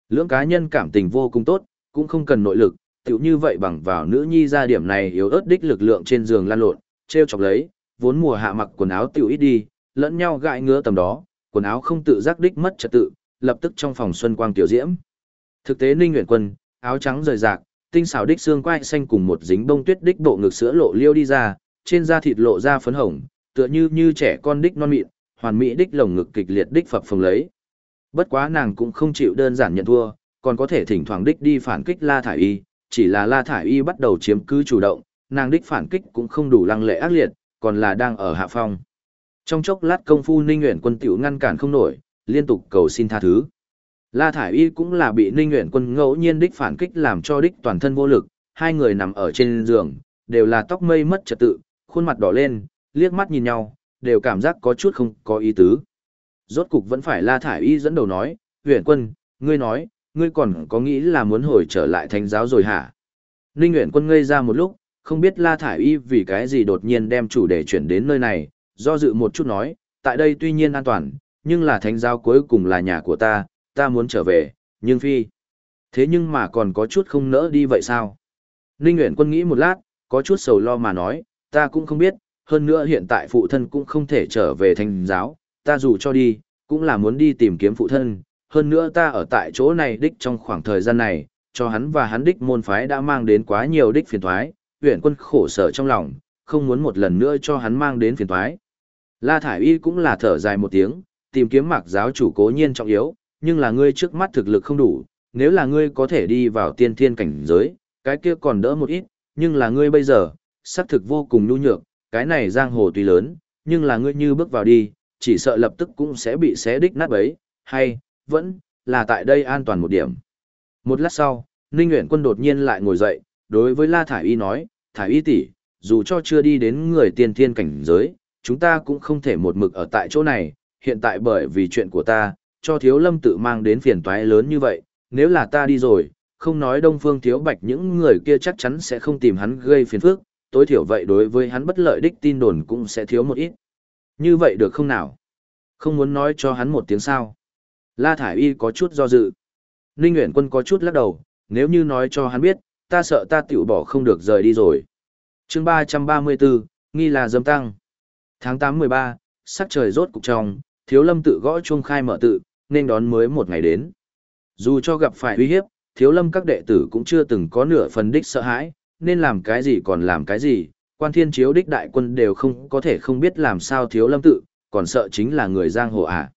Lưỡng cá nhân cảm tình vô cùng tốt, cũng không cần nội lực, tiểu như vậy bằng vào nữ nhi ra điểm này yếu ớt đích lực lượng trên giường lan lộn, treo chọc lấy, vốn mùa hạ mặc quần áo tiểu ít đi, lẫn nhau gãi ngứa tầm đó, quần áo không tự giác đích mất trật tự, lập tức trong phòng xuân quang tiểu diễm. Thực tế Ninh Uyển Quân, áo trắng rời rạc, tinh xảo đích xương quai xanh cùng một dính bông tuyết đích bộ ngực sữa lộ liêu đi ra, trên da thịt lộ ra phấn hồng, tựa như như trẻ con đích non mịn, hoàn mỹ đích lồng ngực kịch liệt đích phập phồng lấy. Bất quá nàng cũng không chịu đơn giản nhận thua, còn có thể thỉnh thoảng đích đi phản kích La Thải Y, chỉ là La Thải Y bắt đầu chiếm cứ chủ động, nàng đích phản kích cũng không đủ lăng lệ ác liệt, còn là đang ở hạ phong. Trong chốc lát công phu Ninh Nguyễn Quân tiểu ngăn cản không nổi, liên tục cầu xin tha thứ. La Thải Y cũng là bị Ninh Nguyễn Quân ngẫu nhiên đích phản kích làm cho đích toàn thân vô lực, hai người nằm ở trên giường, đều là tóc mây mất trật tự, khuôn mặt đỏ lên, liếc mắt nhìn nhau, đều cảm giác có chút không có ý tứ. Rốt cục vẫn phải La Thải Y dẫn đầu nói, Huyền Quân, ngươi nói, ngươi còn có nghĩ là muốn hồi trở lại thánh giáo rồi hả? Ninh Huyền Quân ngây ra một lúc, không biết La Thải Y vì cái gì đột nhiên đem chủ đề chuyển đến nơi này, do dự một chút nói, tại đây tuy nhiên an toàn, nhưng là thánh giáo cuối cùng là nhà của ta, ta muốn trở về, nhưng phi. Thế nhưng mà còn có chút không nỡ đi vậy sao? Ninh Nguyễn Quân nghĩ một lát, có chút sầu lo mà nói, ta cũng không biết, hơn nữa hiện tại phụ thân cũng không thể trở về thành giáo, ta dù cho đi, cũng là muốn đi tìm kiếm phụ thân, hơn nữa ta ở tại chỗ này đích trong khoảng thời gian này, cho hắn và hắn đích môn phái đã mang đến quá nhiều đích phiền thoái, huyện quân khổ sở trong lòng, không muốn một lần nữa cho hắn mang đến phiền thoái. La Thải Y cũng là thở dài một tiếng, tìm kiếm mạc giáo chủ cố nhiên trọng yếu, nhưng là ngươi trước mắt thực lực không đủ, nếu là ngươi có thể đi vào tiên thiên cảnh giới, cái kia còn đỡ một ít, nhưng là ngươi bây giờ, xác thực vô cùng nhu nhược, cái này giang hồ tuy lớn, nhưng là ngươi như bước vào đi, chỉ sợ lập tức cũng sẽ bị xé đích nát bấy, hay, vẫn, là tại đây an toàn một điểm. Một lát sau, Ninh Nguyễn Quân đột nhiên lại ngồi dậy, đối với La Thải Y nói, Thải Y tỷ, dù cho chưa đi đến người tiên thiên cảnh giới, chúng ta cũng không thể một mực ở tại chỗ này, hiện tại bởi vì chuyện của ta, cho thiếu lâm tự mang đến phiền toái lớn như vậy, nếu là ta đi rồi, không nói đông phương thiếu bạch những người kia chắc chắn sẽ không tìm hắn gây phiền phức, tối thiểu vậy đối với hắn bất lợi đích tin đồn cũng sẽ thiếu một ít. Như vậy được không nào? Không muốn nói cho hắn một tiếng sao. La Thải Y có chút do dự. Ninh Nguyễn Quân có chút lắc đầu, nếu như nói cho hắn biết, ta sợ ta tiểu bỏ không được rời đi rồi. chương 334, nghi là dâm tăng. Tháng 8-13, sắc trời rốt cục trong, thiếu lâm tự gõ chuông khai mở tự, nên đón mới một ngày đến. Dù cho gặp phải uy hiếp, thiếu lâm các đệ tử cũng chưa từng có nửa phần đích sợ hãi, nên làm cái gì còn làm cái gì, quan thiên chiếu đích đại quân đều không có thể không biết làm sao thiếu lâm tự, còn sợ chính là người giang hồ à.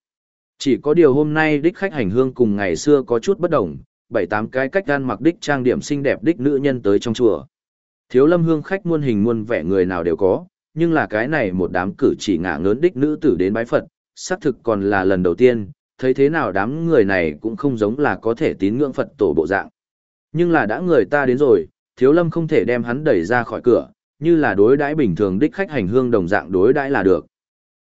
Chỉ có điều hôm nay đích khách hành hương cùng ngày xưa có chút bất đồng, bảy tám cái cách gan mặc đích trang điểm xinh đẹp đích nữ nhân tới trong chùa. Thiếu lâm hương khách muôn hình muôn vẻ người nào đều có, nhưng là cái này một đám cử chỉ ngả ngớn đích nữ tử đến bái Phật, xác thực còn là lần đầu tiên, thấy thế nào đám người này cũng không giống là có thể tín ngưỡng Phật tổ bộ dạng. Nhưng là đã người ta đến rồi, thiếu lâm không thể đem hắn đẩy ra khỏi cửa, như là đối đãi bình thường đích khách hành hương đồng dạng đối đãi là được.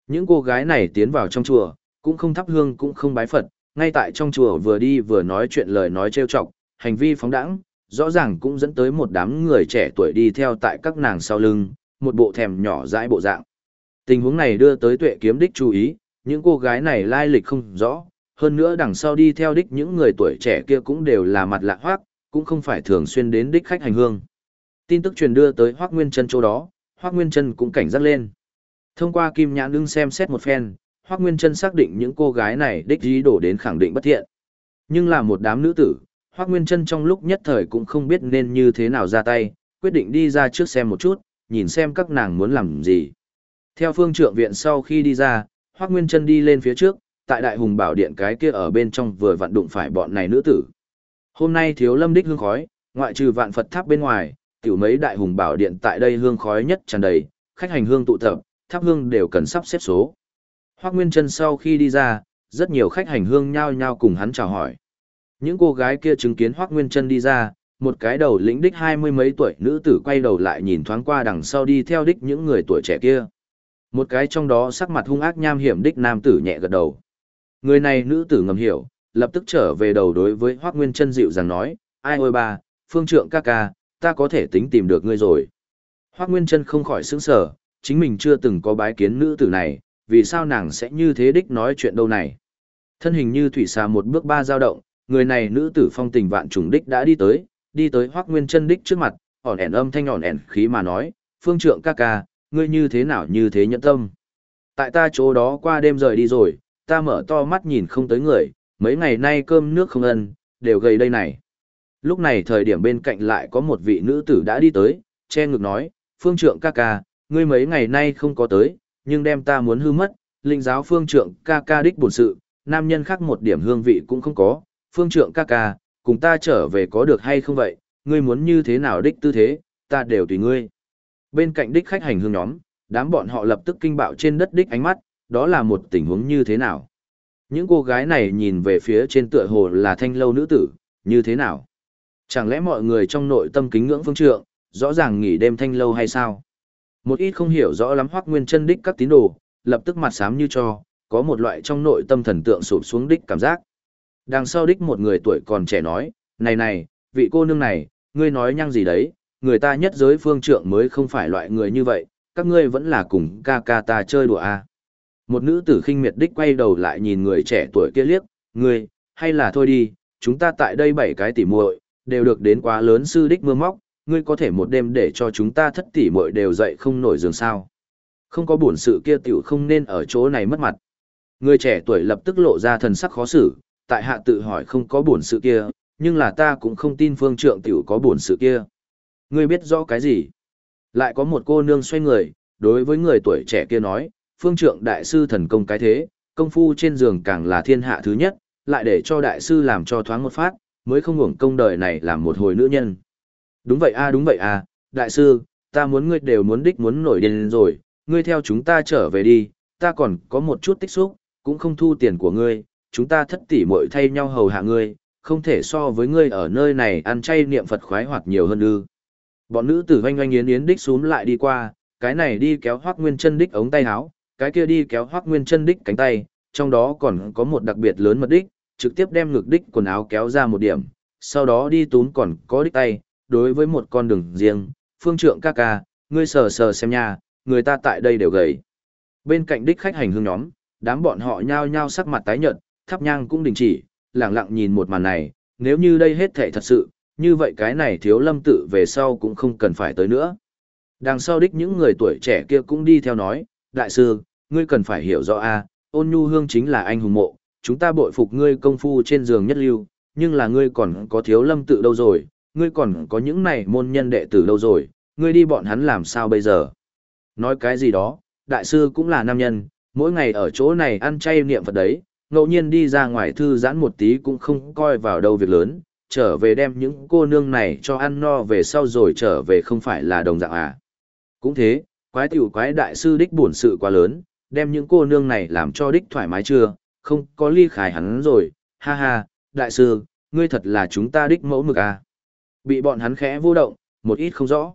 Những cô gái này tiến vào trong chùa, cũng không thắp hương cũng không bái Phật, ngay tại trong chùa vừa đi vừa nói chuyện lời nói trêu chọc, hành vi phóng đãng, rõ ràng cũng dẫn tới một đám người trẻ tuổi đi theo tại các nàng sau lưng, một bộ thèm nhỏ dãi bộ dạng. Tình huống này đưa tới tuệ kiếm đích chú ý, những cô gái này lai lịch không rõ, hơn nữa đằng sau đi theo đích những người tuổi trẻ kia cũng đều là mặt lạ hoác, cũng không phải thường xuyên đến đích khách hành hương. Tin tức truyền đưa tới Hoắc Nguyên Trân chỗ đó, Hoắc Nguyên Trân cũng cảnh giác lên. Thông qua kim nhãn đương xem xét một phen, Hoắc Nguyên Trân xác định những cô gái này đích ý đổ đến khẳng định bất thiện. Nhưng là một đám nữ tử, Hoắc Nguyên Trân trong lúc nhất thời cũng không biết nên như thế nào ra tay, quyết định đi ra trước xem một chút, nhìn xem các nàng muốn làm gì. Theo phương trượng viện sau khi đi ra, Hoắc Nguyên Trân đi lên phía trước, tại Đại Hùng Bảo Điện cái kia ở bên trong vừa vặn đụng phải bọn này nữ tử. Hôm nay thiếu lâm đích hương khói, ngoại trừ vạn Phật tháp bên ngoài, tiểu mấy Đại Hùng Bảo Điện tại đây hương khói nhất tràn đầy, khách hành hương tụ tập, tháp hương đều cần sắp xếp số. Hoác Nguyên Trân sau khi đi ra, rất nhiều khách hành hương nhao nhao cùng hắn chào hỏi. Những cô gái kia chứng kiến Hoác Nguyên Trân đi ra, một cái đầu lĩnh đích hai mươi mấy tuổi nữ tử quay đầu lại nhìn thoáng qua đằng sau đi theo đích những người tuổi trẻ kia. Một cái trong đó sắc mặt hung ác nham hiểm đích nam tử nhẹ gật đầu. Người này nữ tử ngầm hiểu, lập tức trở về đầu đối với Hoác Nguyên Trân dịu rằng nói, ai ôi ba, phương trượng ca ca, ta có thể tính tìm được ngươi rồi. Hoác Nguyên Trân không khỏi sững sở, chính mình chưa từng có bái kiến nữ tử này, vì sao nàng sẽ như thế đích nói chuyện đâu này. Thân hình như thủy xà một bước ba dao động, người này nữ tử phong tình vạn trùng đích đã đi tới, đi tới Hoắc Nguyên Trân đích trước mặt, ỏn ẻn âm thanh ỏn ẻn khí mà nói, "Phương Trượng ca ca, ngươi như thế nào như thế nhẫn tâm? Tại ta chỗ đó qua đêm rời đi rồi, ta mở to mắt nhìn không tới người, mấy ngày nay cơm nước không ân, đều gầy đây này." Lúc này thời điểm bên cạnh lại có một vị nữ tử đã đi tới, che ngực nói, "Phương Trượng ca ca, ngươi mấy ngày nay không có tới, nhưng đem ta muốn hư mất, linh giáo phương trượng ca ca đích bổn sự, nam nhân khác một điểm hương vị cũng không có, phương trượng ca ca, cùng ta trở về có được hay không vậy, ngươi muốn như thế nào đích tư thế, ta đều tùy ngươi. Bên cạnh đích khách hành hương nhóm, đám bọn họ lập tức kinh bạo trên đất đích ánh mắt, đó là một tình huống như thế nào. Những cô gái này nhìn về phía trên tựa hồ là thanh lâu nữ tử, như thế nào? Chẳng lẽ mọi người trong nội tâm kính ngưỡng phương trượng, rõ ràng nghỉ đêm thanh lâu hay sao? Một ít không hiểu rõ lắm Hoắc Nguyên Chân đích các tín đồ, lập tức mặt xám như cho, có một loại trong nội tâm thần tượng sụp xuống đích cảm giác. Đằng sau đích một người tuổi còn trẻ nói, này này, vị cô nương này, ngươi nói nhăng gì đấy, người ta nhất giới phương trượng mới không phải loại người như vậy, các ngươi vẫn là cùng ca ca ta chơi đùa à. Một nữ tử khinh miệt đích quay đầu lại nhìn người trẻ tuổi kia liếc, người hay là thôi đi, chúng ta tại đây bảy cái tỉ muội đều được đến quá lớn sư đích mưa móc, ngươi có thể một đêm để cho chúng ta thất tỷ muội đều dậy không nổi giường sao. Không có buồn sự kia tiểu không nên ở chỗ này mất mặt. Người trẻ tuổi lập tức lộ ra thần sắc khó xử, tại hạ tự hỏi không có buồn sự kia, nhưng là ta cũng không tin phương trượng tiểu có buồn sự kia. Ngươi biết rõ cái gì? Lại có một cô nương xoay người, đối với người tuổi trẻ kia nói, phương trượng đại sư thần công cái thế, công phu trên giường càng là thiên hạ thứ nhất, lại để cho đại sư làm cho thoáng một phát, mới không hưởng công đời này làm một hồi nữ nhân. Đúng vậy a đúng vậy a, đại sư, ta muốn ngươi đều muốn đích muốn nổi điên rồi, ngươi theo chúng ta trở về đi, ta còn có một chút tích xúc, cũng không thu tiền của ngươi, chúng ta thất tỷ muội thay nhau hầu hạ ngươi, không thể so với ngươi ở nơi này ăn chay niệm Phật khoái hoạt nhiều hơn ư. Bọn nữ tử oanh oanh yến yến đích xuống lại đi qua, cái này đi kéo hoác nguyên chân đích ống tay áo, cái kia đi kéo hoác nguyên chân đích cánh tay, trong đó còn có một đặc biệt lớn mật đích, trực tiếp đem ngực đích quần áo kéo ra một điểm, sau đó đi tún còn có đích tay, đối với một con đường riêng, phương trượng ca ca, ngươi sờ sờ xem nha, người ta tại đây đều gầy. Bên cạnh đích khách hành hương nhóm, đám bọn họ nhao nhao sắc mặt tái nhợt, thắp nhang cũng đình chỉ, lặng lặng nhìn một màn này, nếu như đây hết thể thật sự, như vậy cái này thiếu lâm tự về sau cũng không cần phải tới nữa. Đằng sau đích những người tuổi trẻ kia cũng đi theo nói, đại sư, ngươi cần phải hiểu rõ a, ôn nhu hương chính là anh hùng mộ, chúng ta bội phục ngươi công phu trên giường nhất lưu, nhưng là ngươi còn có thiếu lâm tự đâu rồi, ngươi còn có những này môn nhân đệ tử đâu rồi, ngươi đi bọn hắn làm sao bây giờ? Nói cái gì đó, đại sư cũng là nam nhân, mỗi ngày ở chỗ này ăn chay niệm Phật đấy, ngẫu nhiên đi ra ngoài thư giãn một tí cũng không coi vào đâu việc lớn, trở về đem những cô nương này cho ăn no về sau rồi trở về không phải là đồng dạng à. Cũng thế, quái tiểu quái đại sư đích buồn sự quá lớn, đem những cô nương này làm cho đích thoải mái chưa, không có ly khai hắn rồi, ha ha, đại sư, ngươi thật là chúng ta đích mẫu mực à. Bị bọn hắn khẽ vô động, một ít không rõ.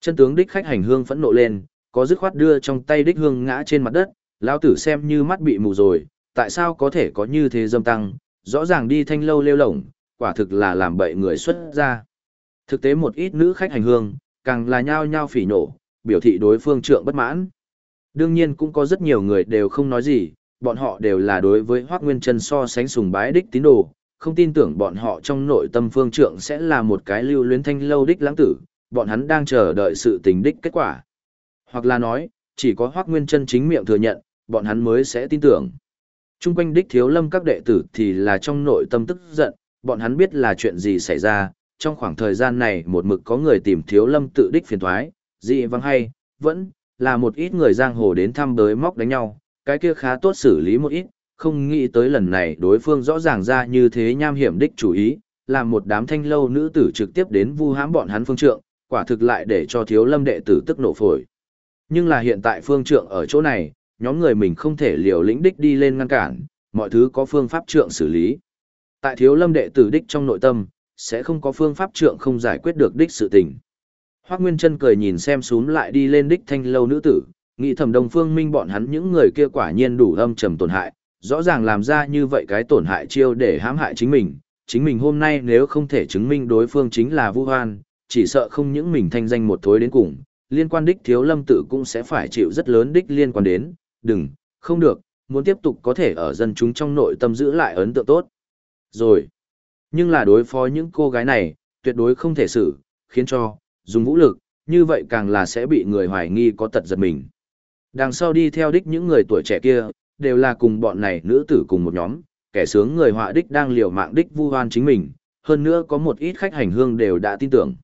Chân tướng đích khách hành hương phẫn nộ lên, có dứt khoát đưa trong tay đích hương ngã trên mặt đất, lão tử xem như mắt bị mù rồi, tại sao có thể có như thế dâm tăng, rõ ràng đi thanh lâu lêu lổng, quả thực là làm bậy người xuất ra. Thực tế một ít nữ khách hành hương, càng là nhao nhao phỉ nổ, biểu thị đối phương trượng bất mãn. Đương nhiên cũng có rất nhiều người đều không nói gì, bọn họ đều là đối với Hoác Nguyên Trân so sánh sùng bái đích tín đồ, không tin tưởng bọn họ trong nội tâm phương trượng sẽ là một cái lưu luyến thanh lâu đích lãng tử, bọn hắn đang chờ đợi sự tình đích kết quả. Hoặc là nói, chỉ có Hoác Nguyên Trân chính miệng thừa nhận, bọn hắn mới sẽ tin tưởng. Trung quanh đích thiếu lâm các đệ tử thì là trong nội tâm tức giận, bọn hắn biết là chuyện gì xảy ra, trong khoảng thời gian này một mực có người tìm thiếu lâm tự đích phiền thoái, dị vắng hay, vẫn là một ít người giang hồ đến thăm đới móc đánh nhau, cái kia khá tốt xử lý một ít, không nghĩ tới lần này đối phương rõ ràng ra như thế nham hiểm đích chủ ý, làm một đám thanh lâu nữ tử trực tiếp đến vu hãm bọn hắn phương trượng, quả thực lại để cho thiếu lâm đệ tử tức nổ phổi. Nhưng là hiện tại phương trượng ở chỗ này, nhóm người mình không thể liều lĩnh đích đi lên ngăn cản, mọi thứ có phương pháp trượng xử lý. Tại thiếu lâm đệ tử đích trong nội tâm, sẽ không có phương pháp trượng không giải quyết được đích sự tình. Hoác Nguyên Trân cười nhìn xem xuống lại đi lên đích thanh lâu nữ tử, nghĩ thầm đồng phương minh bọn hắn những người kia quả nhiên đủ âm trầm tổn hại, rõ ràng làm ra như vậy cái tổn hại chiêu để hãm hại chính mình. Chính mình hôm nay nếu không thể chứng minh đối phương chính là Vu Hoan, chỉ sợ không những mình thanh danh một thối đến cùng, liên quan đích thiếu lâm tự cũng sẽ phải chịu rất lớn đích liên quan đến, đừng, không được, muốn tiếp tục có thể ở dân chúng trong nội tâm giữ lại ấn tượng tốt. Rồi, nhưng là đối phó những cô gái này, tuyệt đối không thể xử, khiến cho, dùng vũ lực, như vậy càng là sẽ bị người hoài nghi có tật giật mình. Đằng sau đi theo đích những người tuổi trẻ kia, đều là cùng bọn này nữ tử cùng một nhóm, kẻ sướng người họa đích đang liều mạng đích vu hoan chính mình, hơn nữa có một ít khách hành hương đều đã tin tưởng.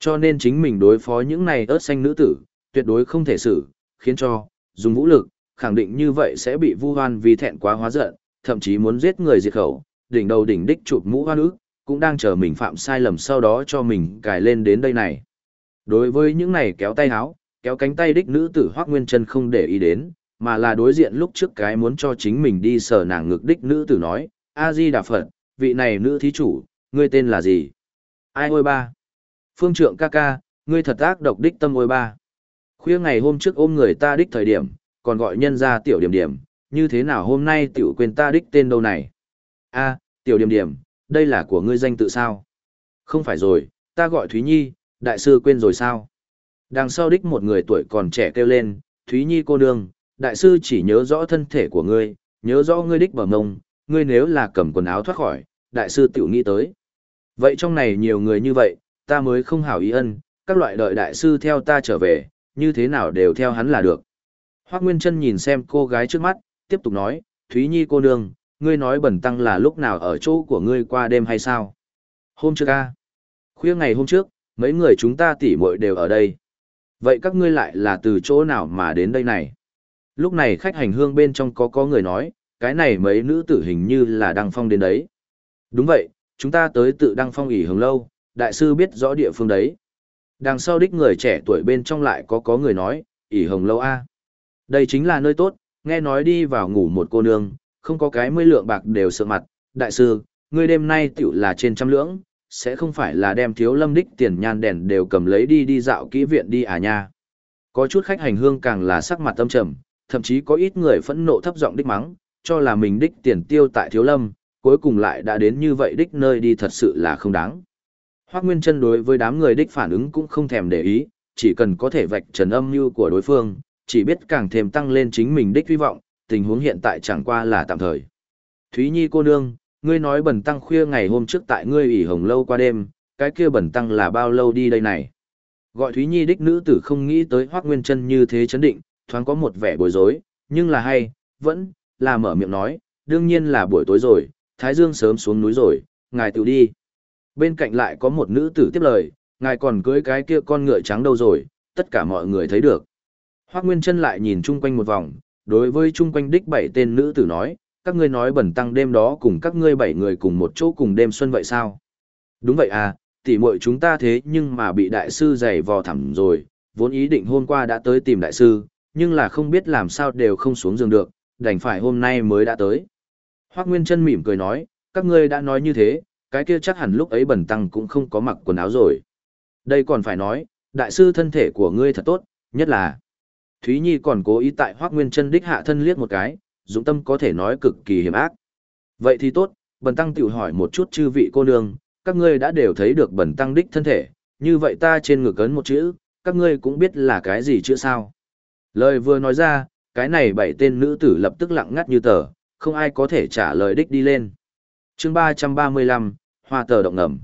Cho nên chính mình đối phó những này ớt xanh nữ tử, tuyệt đối không thể xử, khiến cho, dùng vũ lực, khẳng định như vậy sẽ bị vu hoan vì thẹn quá hóa giận, thậm chí muốn giết người diệt khẩu, đỉnh đầu đỉnh đích chụp mũ hoan ức, cũng đang chờ mình phạm sai lầm sau đó cho mình cài lên đến đây này. Đối với những này kéo tay háo, kéo cánh tay đích nữ tử Hoác Nguyên Trân không để ý đến, mà là đối diện lúc trước cái muốn cho chính mình đi sờ nàng ngực đích nữ tử nói, A-di Đà Phật, vị này nữ thí chủ, ngươi tên là gì? Ai ôi ba? Phương trượng ca ca, ngươi thật ác độc đích tâm ôi ba. Khuya ngày hôm trước ôm người ta đích thời điểm, còn gọi nhân ra tiểu điểm điểm, như thế nào hôm nay tiểu quên ta đích tên đâu này? A, tiểu điểm điểm, đây là của ngươi danh tự sao? Không phải rồi, ta gọi Thúy Nhi, đại sư quên rồi sao? Đằng sau đích một người tuổi còn trẻ kêu lên, Thúy Nhi cô nương, đại sư chỉ nhớ rõ thân thể của ngươi, nhớ rõ ngươi đích bờ mông, ngươi nếu là cầm quần áo thoát khỏi, đại sư tiểu nghĩ tới. Vậy trong này nhiều người như vậy, ta mới không hảo ý ân, các loại đợi đại sư theo ta trở về, như thế nào đều theo hắn là được. Hoác Nguyên Trân nhìn xem cô gái trước mắt, tiếp tục nói, Thúy Nhi cô nương, ngươi nói bẩn tăng là lúc nào ở chỗ của ngươi qua đêm hay sao? Hôm trước a Khuya ngày hôm trước, mấy người chúng ta tỉ muội đều ở đây. Vậy các ngươi lại là từ chỗ nào mà đến đây này? Lúc này khách hành hương bên trong có có người nói, cái này mấy nữ tử hình như là Đăng Phong đến đấy. Đúng vậy, chúng ta tới tự Đăng Phong ỉ hồng lâu, đại sư biết rõ địa phương đấy. Đằng sau đích người trẻ tuổi bên trong lại có có người nói, ỉ hồng lâu a Đây chính là nơi tốt, nghe nói đi vào ngủ một cô nương, không có cái mươi lượng bạc đều sợ mặt. Đại sư, ngươi đêm nay tiểu là trên trăm lưỡng, sẽ không phải là đem thiếu lâm đích tiền nhan đèn đều cầm lấy đi đi dạo kỹ viện đi à nha. Có chút khách hành hương càng là sắc mặt tâm trầm, thậm chí có ít người phẫn nộ thấp giọng đích mắng, cho là mình đích tiền tiêu tại thiếu lâm, cuối cùng lại đã đến như vậy đích nơi đi thật sự là không đáng. Hoác Nguyên chân đối với đám người đích phản ứng cũng không thèm để ý, chỉ cần có thể vạch trần âm mưu của đối phương, chỉ biết càng thêm tăng lên chính mình đích hy vọng, tình huống hiện tại chẳng qua là tạm thời. Thúy Nhi cô nương, ngươi nói bần tăng khuya ngày hôm trước tại ngươi ủy hồng lâu qua đêm, cái kia bẩn tăng là bao lâu đi đây này. Gọi Thúy Nhi đích nữ tử không nghĩ tới Hoác Nguyên Trân như thế chấn định, thoáng có một vẻ bối rối, nhưng là hay, vẫn, là mở miệng nói, đương nhiên là buổi tối rồi, Thái Dương sớm xuống núi rồi, ngài tự đi. Bên cạnh lại có một nữ tử tiếp lời, ngài còn cưới cái kia con ngựa trắng đâu rồi, tất cả mọi người thấy được. Hoác Nguyên Trân lại nhìn chung quanh một vòng, đối với chung quanh đích bảy tên nữ tử nói, các ngươi nói bẩn tăng đêm đó cùng các ngươi bảy người cùng một chỗ cùng đêm xuân vậy sao? Đúng vậy à, tỉ muội chúng ta thế nhưng mà bị đại sư giày vò thẳm rồi, vốn ý định hôm qua đã tới tìm đại sư, nhưng là không biết làm sao đều không xuống giường được, đành phải hôm nay mới đã tới. Hoác Nguyên Trân mỉm cười nói, các ngươi đã nói như thế, cái kia chắc hẳn lúc ấy bẩn tăng cũng không có mặc quần áo rồi. Đây còn phải nói, đại sư thân thể của ngươi thật tốt, nhất là Thúy Nhi còn cố ý tại Hoác Nguyên Trân đích hạ thân liếc một cái, dũng tâm có thể nói cực kỳ hiểm ác. Vậy thì tốt, bần tăng tiểu hỏi một chút chư vị cô nương, các ngươi đã đều thấy được bần tăng đích thân thể, như vậy ta trên ngực ấn một chữ, các ngươi cũng biết là cái gì chữ sao. Lời vừa nói ra, cái này bảy tên nữ tử lập tức lặng ngắt như tờ, không ai có thể trả lời đích đi lên. chương 335, Hoa tờ động ngầm.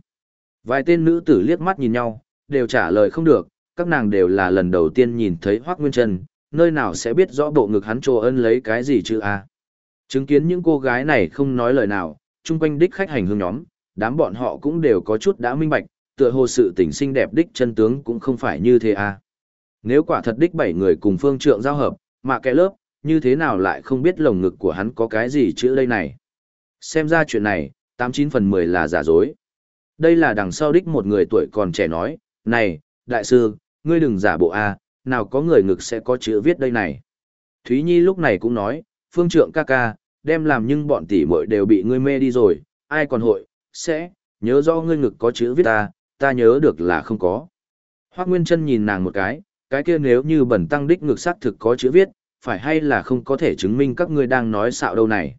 Vài tên nữ tử liếc mắt nhìn nhau, đều trả lời không được, các nàng đều là lần đầu tiên nhìn thấy Hoác Nguyên Trân, nơi nào sẽ biết rõ bộ ngực hắn trồ ân lấy cái gì chứ a Chứng kiến những cô gái này không nói lời nào, chung quanh đích khách hành hương nhóm, đám bọn họ cũng đều có chút đã minh bạch, tựa hồ sự tình xinh đẹp đích chân tướng cũng không phải như thế a Nếu quả thật đích bảy người cùng phương trượng giao hợp, mà kẻ lớp, như thế nào lại không biết lồng ngực của hắn có cái gì chữ đây này. Xem ra chuyện này, 89 phần 10 là giả dối. Đây là đằng sau đích một người tuổi còn trẻ nói, này, đại sư, ngươi đừng giả bộ a nào có người ngực sẽ có chữ viết đây này. Thúy Nhi lúc này cũng nói, phương trượng ca ca, đem làm nhưng bọn tỷ muội đều bị ngươi mê đi rồi, ai còn hội, sẽ, nhớ do ngươi ngực có chữ viết ta, ta nhớ được là không có. Hoác Nguyên Trân nhìn nàng một cái, cái kia nếu như bẩn tăng đích ngực xác thực có chữ viết, phải hay là không có thể chứng minh các ngươi đang nói xạo đâu này.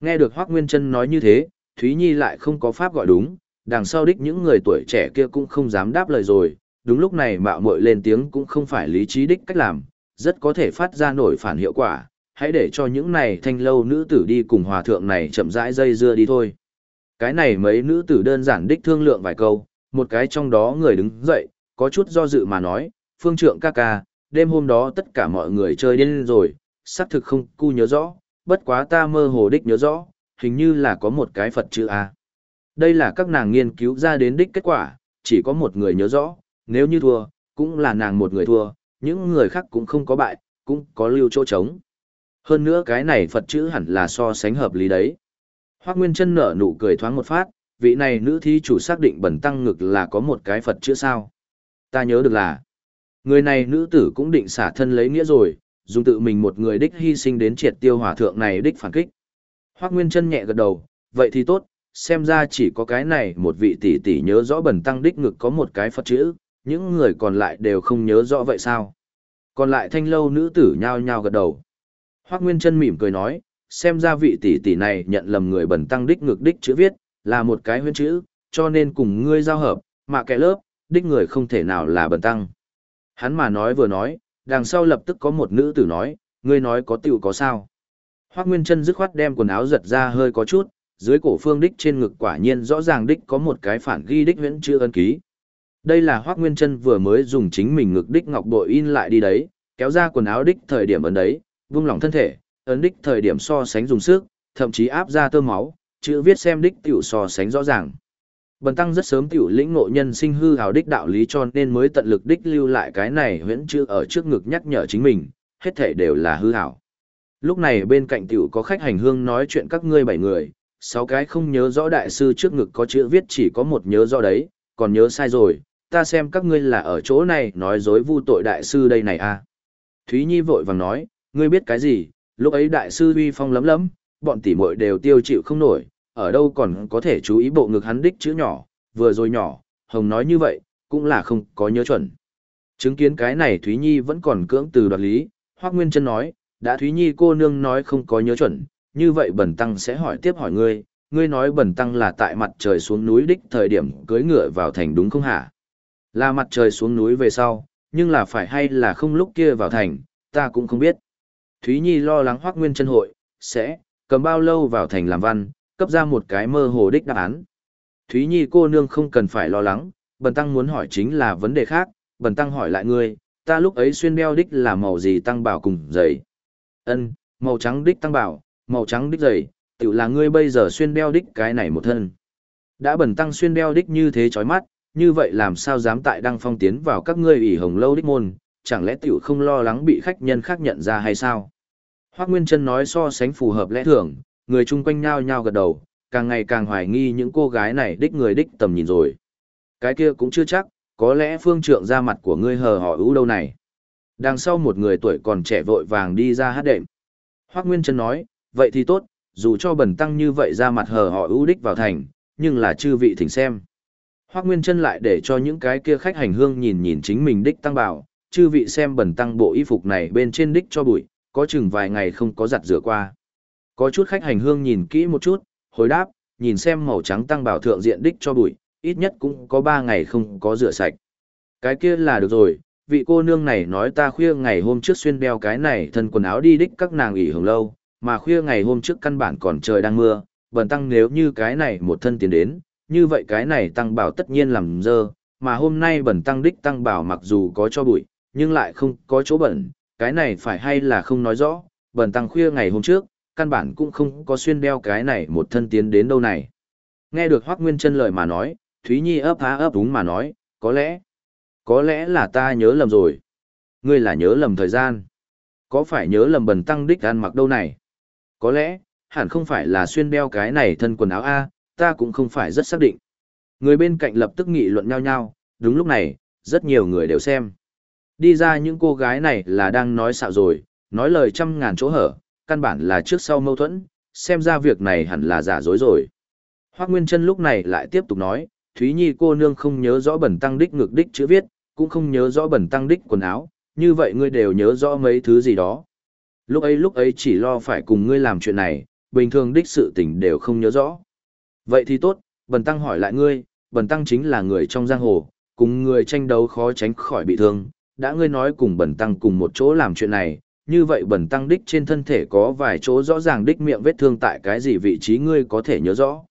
Nghe được Hoác Nguyên Trân nói như thế, Thúy Nhi lại không có pháp gọi đúng, đằng sau đích những người tuổi trẻ kia cũng không dám đáp lời rồi, đúng lúc này mạo muội lên tiếng cũng không phải lý trí đích cách làm, rất có thể phát ra nổi phản hiệu quả, hãy để cho những này thanh lâu nữ tử đi cùng hòa thượng này chậm rãi dây dưa đi thôi. Cái này mấy nữ tử đơn giản đích thương lượng vài câu, một cái trong đó người đứng dậy, có chút do dự mà nói, phương trượng ca ca, đêm hôm đó tất cả mọi người chơi điên rồi, xác thực không cu nhớ rõ, bất quá ta mơ hồ đích nhớ rõ, hình như là có một cái Phật chữ A. Đây là các nàng nghiên cứu ra đến đích kết quả, chỉ có một người nhớ rõ, nếu như thua, cũng là nàng một người thua, những người khác cũng không có bại, cũng có lưu chỗ trống. Hơn nữa cái này Phật chữ hẳn là so sánh hợp lý đấy. Hoác Nguyên chân nở nụ cười thoáng một phát, vị này nữ thí chủ xác định bẩn tăng ngực là có một cái Phật chữ sao. Ta nhớ được là, người này nữ tử cũng định xả thân lấy nghĩa rồi, dùng tự mình một người đích hy sinh đến triệt tiêu hỏa thượng này đích phản kích. Hoác Nguyên chân nhẹ gật đầu, vậy thì tốt, xem ra chỉ có cái này một vị tỷ tỷ nhớ rõ bẩn tăng đích ngực có một cái Phật chữ, những người còn lại đều không nhớ rõ vậy sao? Còn lại thanh lâu nữ tử nhao nhao gật đầu. Hoác Nguyên Trân mỉm cười nói, xem ra vị tỷ tỷ này nhận lầm người bẩn tăng đích ngược đích chữ viết, là một cái huyên chữ, cho nên cùng ngươi giao hợp, mà kẻ lớp, đích người không thể nào là bẩn tăng. Hắn mà nói vừa nói, đằng sau lập tức có một nữ tử nói, ngươi nói có tiểu có sao. Hoác Nguyên Trân dứt khoát đem quần áo giật ra hơi có chút, dưới cổ phương đích trên ngực quả nhiên rõ ràng đích có một cái phản ghi đích huyễn chữ ân ký. Đây là Hoác Nguyên Trân vừa mới dùng chính mình ngực đích ngọc bội in lại đi đấy, kéo ra quần áo đích thời điểm ấn đấy, vung lòng thân thể, ấn đích thời điểm so sánh dùng sức, thậm chí áp ra tơ máu, chữ viết xem đích tiểu so sánh rõ ràng. Bần tăng rất sớm tiểu lĩnh ngộ nhân sinh hư hào đích đạo lý cho nên mới tận lực đích lưu lại cái này huyễn chữ ở trước ngực nhắc nhở chính mình, hết thể đều là hư hảo. Lúc này bên cạnh tiểu có khách hành hương nói chuyện các ngươi bảy người, sáu cái không nhớ rõ đại sư trước ngực có chữ viết chỉ có một nhớ rõ đấy, còn nhớ sai rồi, ta xem các ngươi là ở chỗ này nói dối vu tội đại sư đây này à. Thúy Nhi vội vàng nói, ngươi biết cái gì, lúc ấy đại sư uy phong lấm lấm, bọn tỷ muội đều tiêu chịu không nổi, ở đâu còn có thể chú ý bộ ngực hắn đích chữ nhỏ, vừa rồi nhỏ, Hồng nói như vậy, cũng là không có nhớ chuẩn. Chứng kiến cái này Thúy Nhi vẫn còn cưỡng từ đoạt lý, Hoác Nguyên Trân nói, đã Thúy Nhi cô nương nói không có nhớ chuẩn, như vậy bẩn tăng sẽ hỏi tiếp hỏi ngươi, ngươi nói bẩn tăng là tại mặt trời xuống núi đích thời điểm cưới ngựa vào thành đúng không hả? Là mặt trời xuống núi về sau, nhưng là phải hay là không lúc kia vào thành, ta cũng không biết. Thúy Nhi lo lắng hoác nguyên chân hội, sẽ, cầm bao lâu vào thành làm văn, cấp ra một cái mơ hồ đích đáp án. Thúy Nhi cô nương không cần phải lo lắng, bần tăng muốn hỏi chính là vấn đề khác, bần tăng hỏi lại ngươi, ta lúc ấy xuyên đeo đích là màu gì tăng bảo cùng giày. Ân, màu trắng đích tăng bảo, màu trắng đích giày, tự là ngươi bây giờ xuyên đeo đích cái này một thân. Đã bần tăng xuyên đeo đích như thế chói mắt, như vậy làm sao dám tại đăng phong tiến vào các ngươi ủy hồng lâu đích môn, chẳng lẽ tiểu không lo lắng bị khách nhân khác nhận ra hay sao? Hoác Nguyên Trân nói so sánh phù hợp lẽ thường, người chung quanh nhao nhao gật đầu, càng ngày càng hoài nghi những cô gái này đích người đích tầm nhìn rồi. Cái kia cũng chưa chắc, có lẽ phương trượng ra mặt của ngươi hờ họ ưu đâu này. Đằng sau một người tuổi còn trẻ vội vàng đi ra hát đệm. Hoác Nguyên Trân nói, vậy thì tốt, dù cho bẩn tăng như vậy ra mặt hờ họ ưu đích vào thành, nhưng là chư vị thỉnh xem. Hoác Nguyên Trân lại để cho những cái kia khách hành hương nhìn nhìn chính mình đích tăng bảo, chư vị xem bẩn tăng bộ y phục này bên trên đích cho bụi, có chừng vài ngày không có giặt rửa qua. Có chút khách hành hương nhìn kỹ một chút, hồi đáp, nhìn xem màu trắng tăng bảo thượng diện đích cho bụi, ít nhất cũng có ba ngày không có rửa sạch. Cái kia là được rồi, vị cô nương này nói ta khuya ngày hôm trước xuyên đeo cái này thân quần áo đi đích các nàng ỉ hưởng lâu, mà khuya ngày hôm trước căn bản còn trời đang mưa, bần tăng nếu như cái này một thân tiến đến, như vậy cái này tăng bảo tất nhiên làm dơ, mà hôm nay bẩn tăng đích tăng bảo mặc dù có cho bụi, nhưng lại không có chỗ bẩn, cái này phải hay là không nói rõ, bẩn tăng khuya ngày hôm trước, căn bản cũng không có xuyên đeo cái này một thân tiến đến đâu này. Nghe được Hoác Nguyên chân lời mà nói, Thúy Nhi ấp há ấp đúng mà nói, có lẽ, có lẽ là ta nhớ lầm rồi. Ngươi là nhớ lầm thời gian. Có phải nhớ lầm bần tăng đích ăn mặc đâu này? Có lẽ, hẳn không phải là xuyên đeo cái này thân quần áo A, ta cũng không phải rất xác định. Người bên cạnh lập tức nghị luận nhau nhau, đúng lúc này, rất nhiều người đều xem. Đi ra những cô gái này là đang nói xạo rồi, nói lời trăm ngàn chỗ hở, căn bản là trước sau mâu thuẫn, xem ra việc này hẳn là giả dối rồi. Hoác Nguyên Trân lúc này lại tiếp tục nói, Thúy Nhi cô nương không nhớ rõ bẩn tăng đích ngược đích chữ viết, cũng không nhớ rõ bẩn tăng đích quần áo, như vậy ngươi đều nhớ rõ mấy thứ gì đó. Lúc ấy lúc ấy chỉ lo phải cùng ngươi làm chuyện này, bình thường đích sự tình đều không nhớ rõ. Vậy thì tốt, bần tăng hỏi lại ngươi, bần tăng chính là người trong giang hồ, cùng người tranh đấu khó tránh khỏi bị thương, đã ngươi nói cùng bần tăng cùng một chỗ làm chuyện này, như vậy bần tăng đích trên thân thể có vài chỗ rõ ràng đích miệng vết thương tại cái gì vị trí ngươi có thể nhớ rõ.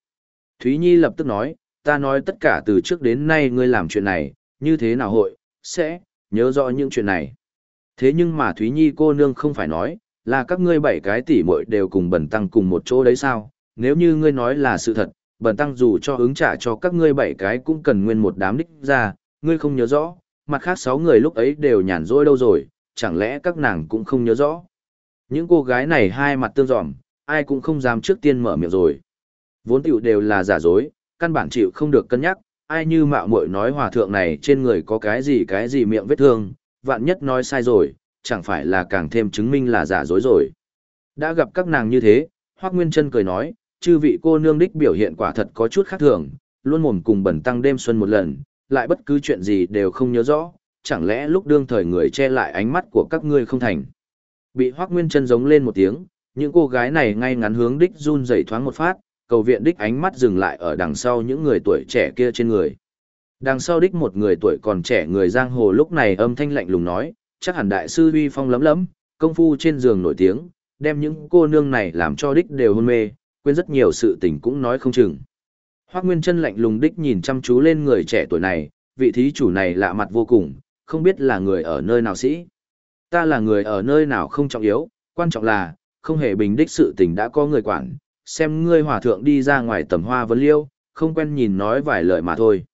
Thúy Nhi lập tức nói, ta nói tất cả từ trước đến nay ngươi làm chuyện này, như thế nào hội, sẽ, nhớ rõ những chuyện này. Thế nhưng mà Thúy Nhi cô nương không phải nói, là các ngươi bảy cái tỷ muội đều cùng bần tăng cùng một chỗ đấy sao, nếu như ngươi nói là sự thật, bẩn tăng dù cho ứng trả cho các ngươi bảy cái cũng cần nguyên một đám đích ra, ngươi không nhớ rõ, mặt khác sáu người lúc ấy đều nhàn rỗi đâu rồi, chẳng lẽ các nàng cũng không nhớ rõ. Những cô gái này hai mặt tương dòm, ai cũng không dám trước tiên mở miệng rồi. Vốn tiểu đều là giả dối, căn bản chịu không được cân nhắc, ai như mạo muội nói hòa thượng này trên người có cái gì cái gì miệng vết thương, vạn nhất nói sai rồi, chẳng phải là càng thêm chứng minh là giả dối rồi. Đã gặp các nàng như thế, Hoác Nguyên Trân cười nói, chư vị cô nương đích biểu hiện quả thật có chút khác thường, luôn mồm cùng bẩn tăng đêm xuân một lần, lại bất cứ chuyện gì đều không nhớ rõ, chẳng lẽ lúc đương thời người che lại ánh mắt của các ngươi không thành. Bị hoắc Nguyên chân giống lên một tiếng, những cô gái này ngay ngắn hướng đích run rẩy thoáng một phát, cầu viện đích ánh mắt dừng lại ở đằng sau những người tuổi trẻ kia trên người. Đằng sau đích một người tuổi còn trẻ người giang hồ lúc này âm thanh lạnh lùng nói, chắc hẳn đại sư uy phong lấm lấm, công phu trên giường nổi tiếng, đem những cô nương này làm cho đích đều hôn mê, quên rất nhiều sự tình cũng nói không chừng. Hoác Nguyên chân lạnh lùng đích nhìn chăm chú lên người trẻ tuổi này, vị thí chủ này lạ mặt vô cùng, không biết là người ở nơi nào sĩ. Ta là người ở nơi nào không trọng yếu, quan trọng là, không hề bình đích sự tình đã có người quản, xem ngươi hòa thượng đi ra ngoài tầm hoa vấn liêu, không quen nhìn nói vài lời mà thôi.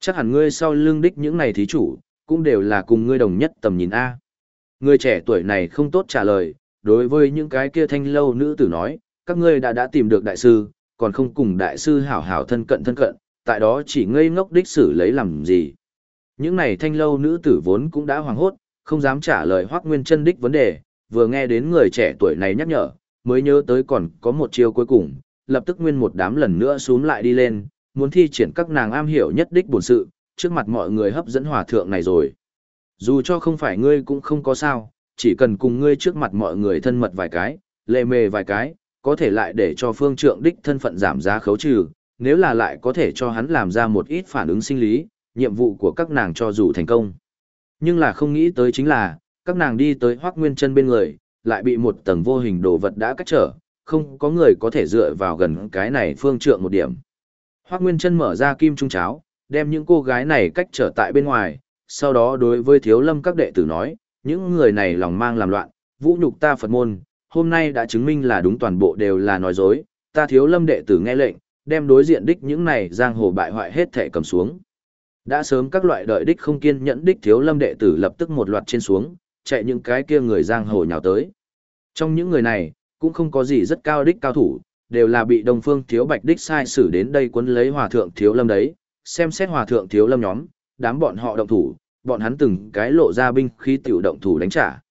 Chắc hẳn ngươi sau lưng đích những này thí chủ, cũng đều là cùng ngươi đồng nhất tầm nhìn A. Người trẻ tuổi này không tốt trả lời, đối với những cái kia thanh lâu nữ tử nói, các ngươi đã đã tìm được đại sư, còn không cùng đại sư hảo hảo thân cận thân cận, tại đó chỉ ngây ngốc đích xử lấy làm gì. Những này thanh lâu nữ tử vốn cũng đã hoàng hốt, không dám trả lời hoác nguyên chân đích vấn đề, vừa nghe đến người trẻ tuổi này nhắc nhở, mới nhớ tới còn có một chiêu cuối cùng, lập tức nguyên một đám lần nữa xuống lại đi lên, muốn thi triển các nàng am hiểu nhất đích bổn sự, trước mặt mọi người hấp dẫn hòa thượng này rồi. Dù cho không phải ngươi cũng không có sao, chỉ cần cùng ngươi trước mặt mọi người thân mật vài cái, lệ mề vài cái, có thể lại để cho phương trượng đích thân phận giảm giá khấu trừ, nếu là lại có thể cho hắn làm ra một ít phản ứng sinh lý, nhiệm vụ của các nàng cho dù thành công. Nhưng là không nghĩ tới chính là, các nàng đi tới hoác nguyên chân bên người, lại bị một tầng vô hình đồ vật đã cách trở, không có người có thể dựa vào gần cái này phương trượng một điểm. Hoác Nguyên chân mở ra kim trung cháo, đem những cô gái này cách trở tại bên ngoài, sau đó đối với thiếu lâm các đệ tử nói, những người này lòng mang làm loạn, vũ nhục ta Phật môn, hôm nay đã chứng minh là đúng toàn bộ đều là nói dối, ta thiếu lâm đệ tử nghe lệnh, đem đối diện đích những này giang hồ bại hoại hết thể cầm xuống. Đã sớm các loại đợi đích không kiên nhẫn đích thiếu lâm đệ tử lập tức một loạt trên xuống, chạy những cái kia người giang hồ nhào tới. Trong những người này, cũng không có gì rất cao đích cao thủ, đều là bị Đông Phương Thiếu Bạch đích sai xử đến đây quấn lấy Hòa thượng Thiếu Lâm đấy, xem xét Hòa thượng Thiếu Lâm nhóm, đám bọn họ động thủ, bọn hắn từng cái lộ ra binh khí tiểu động thủ đánh trả.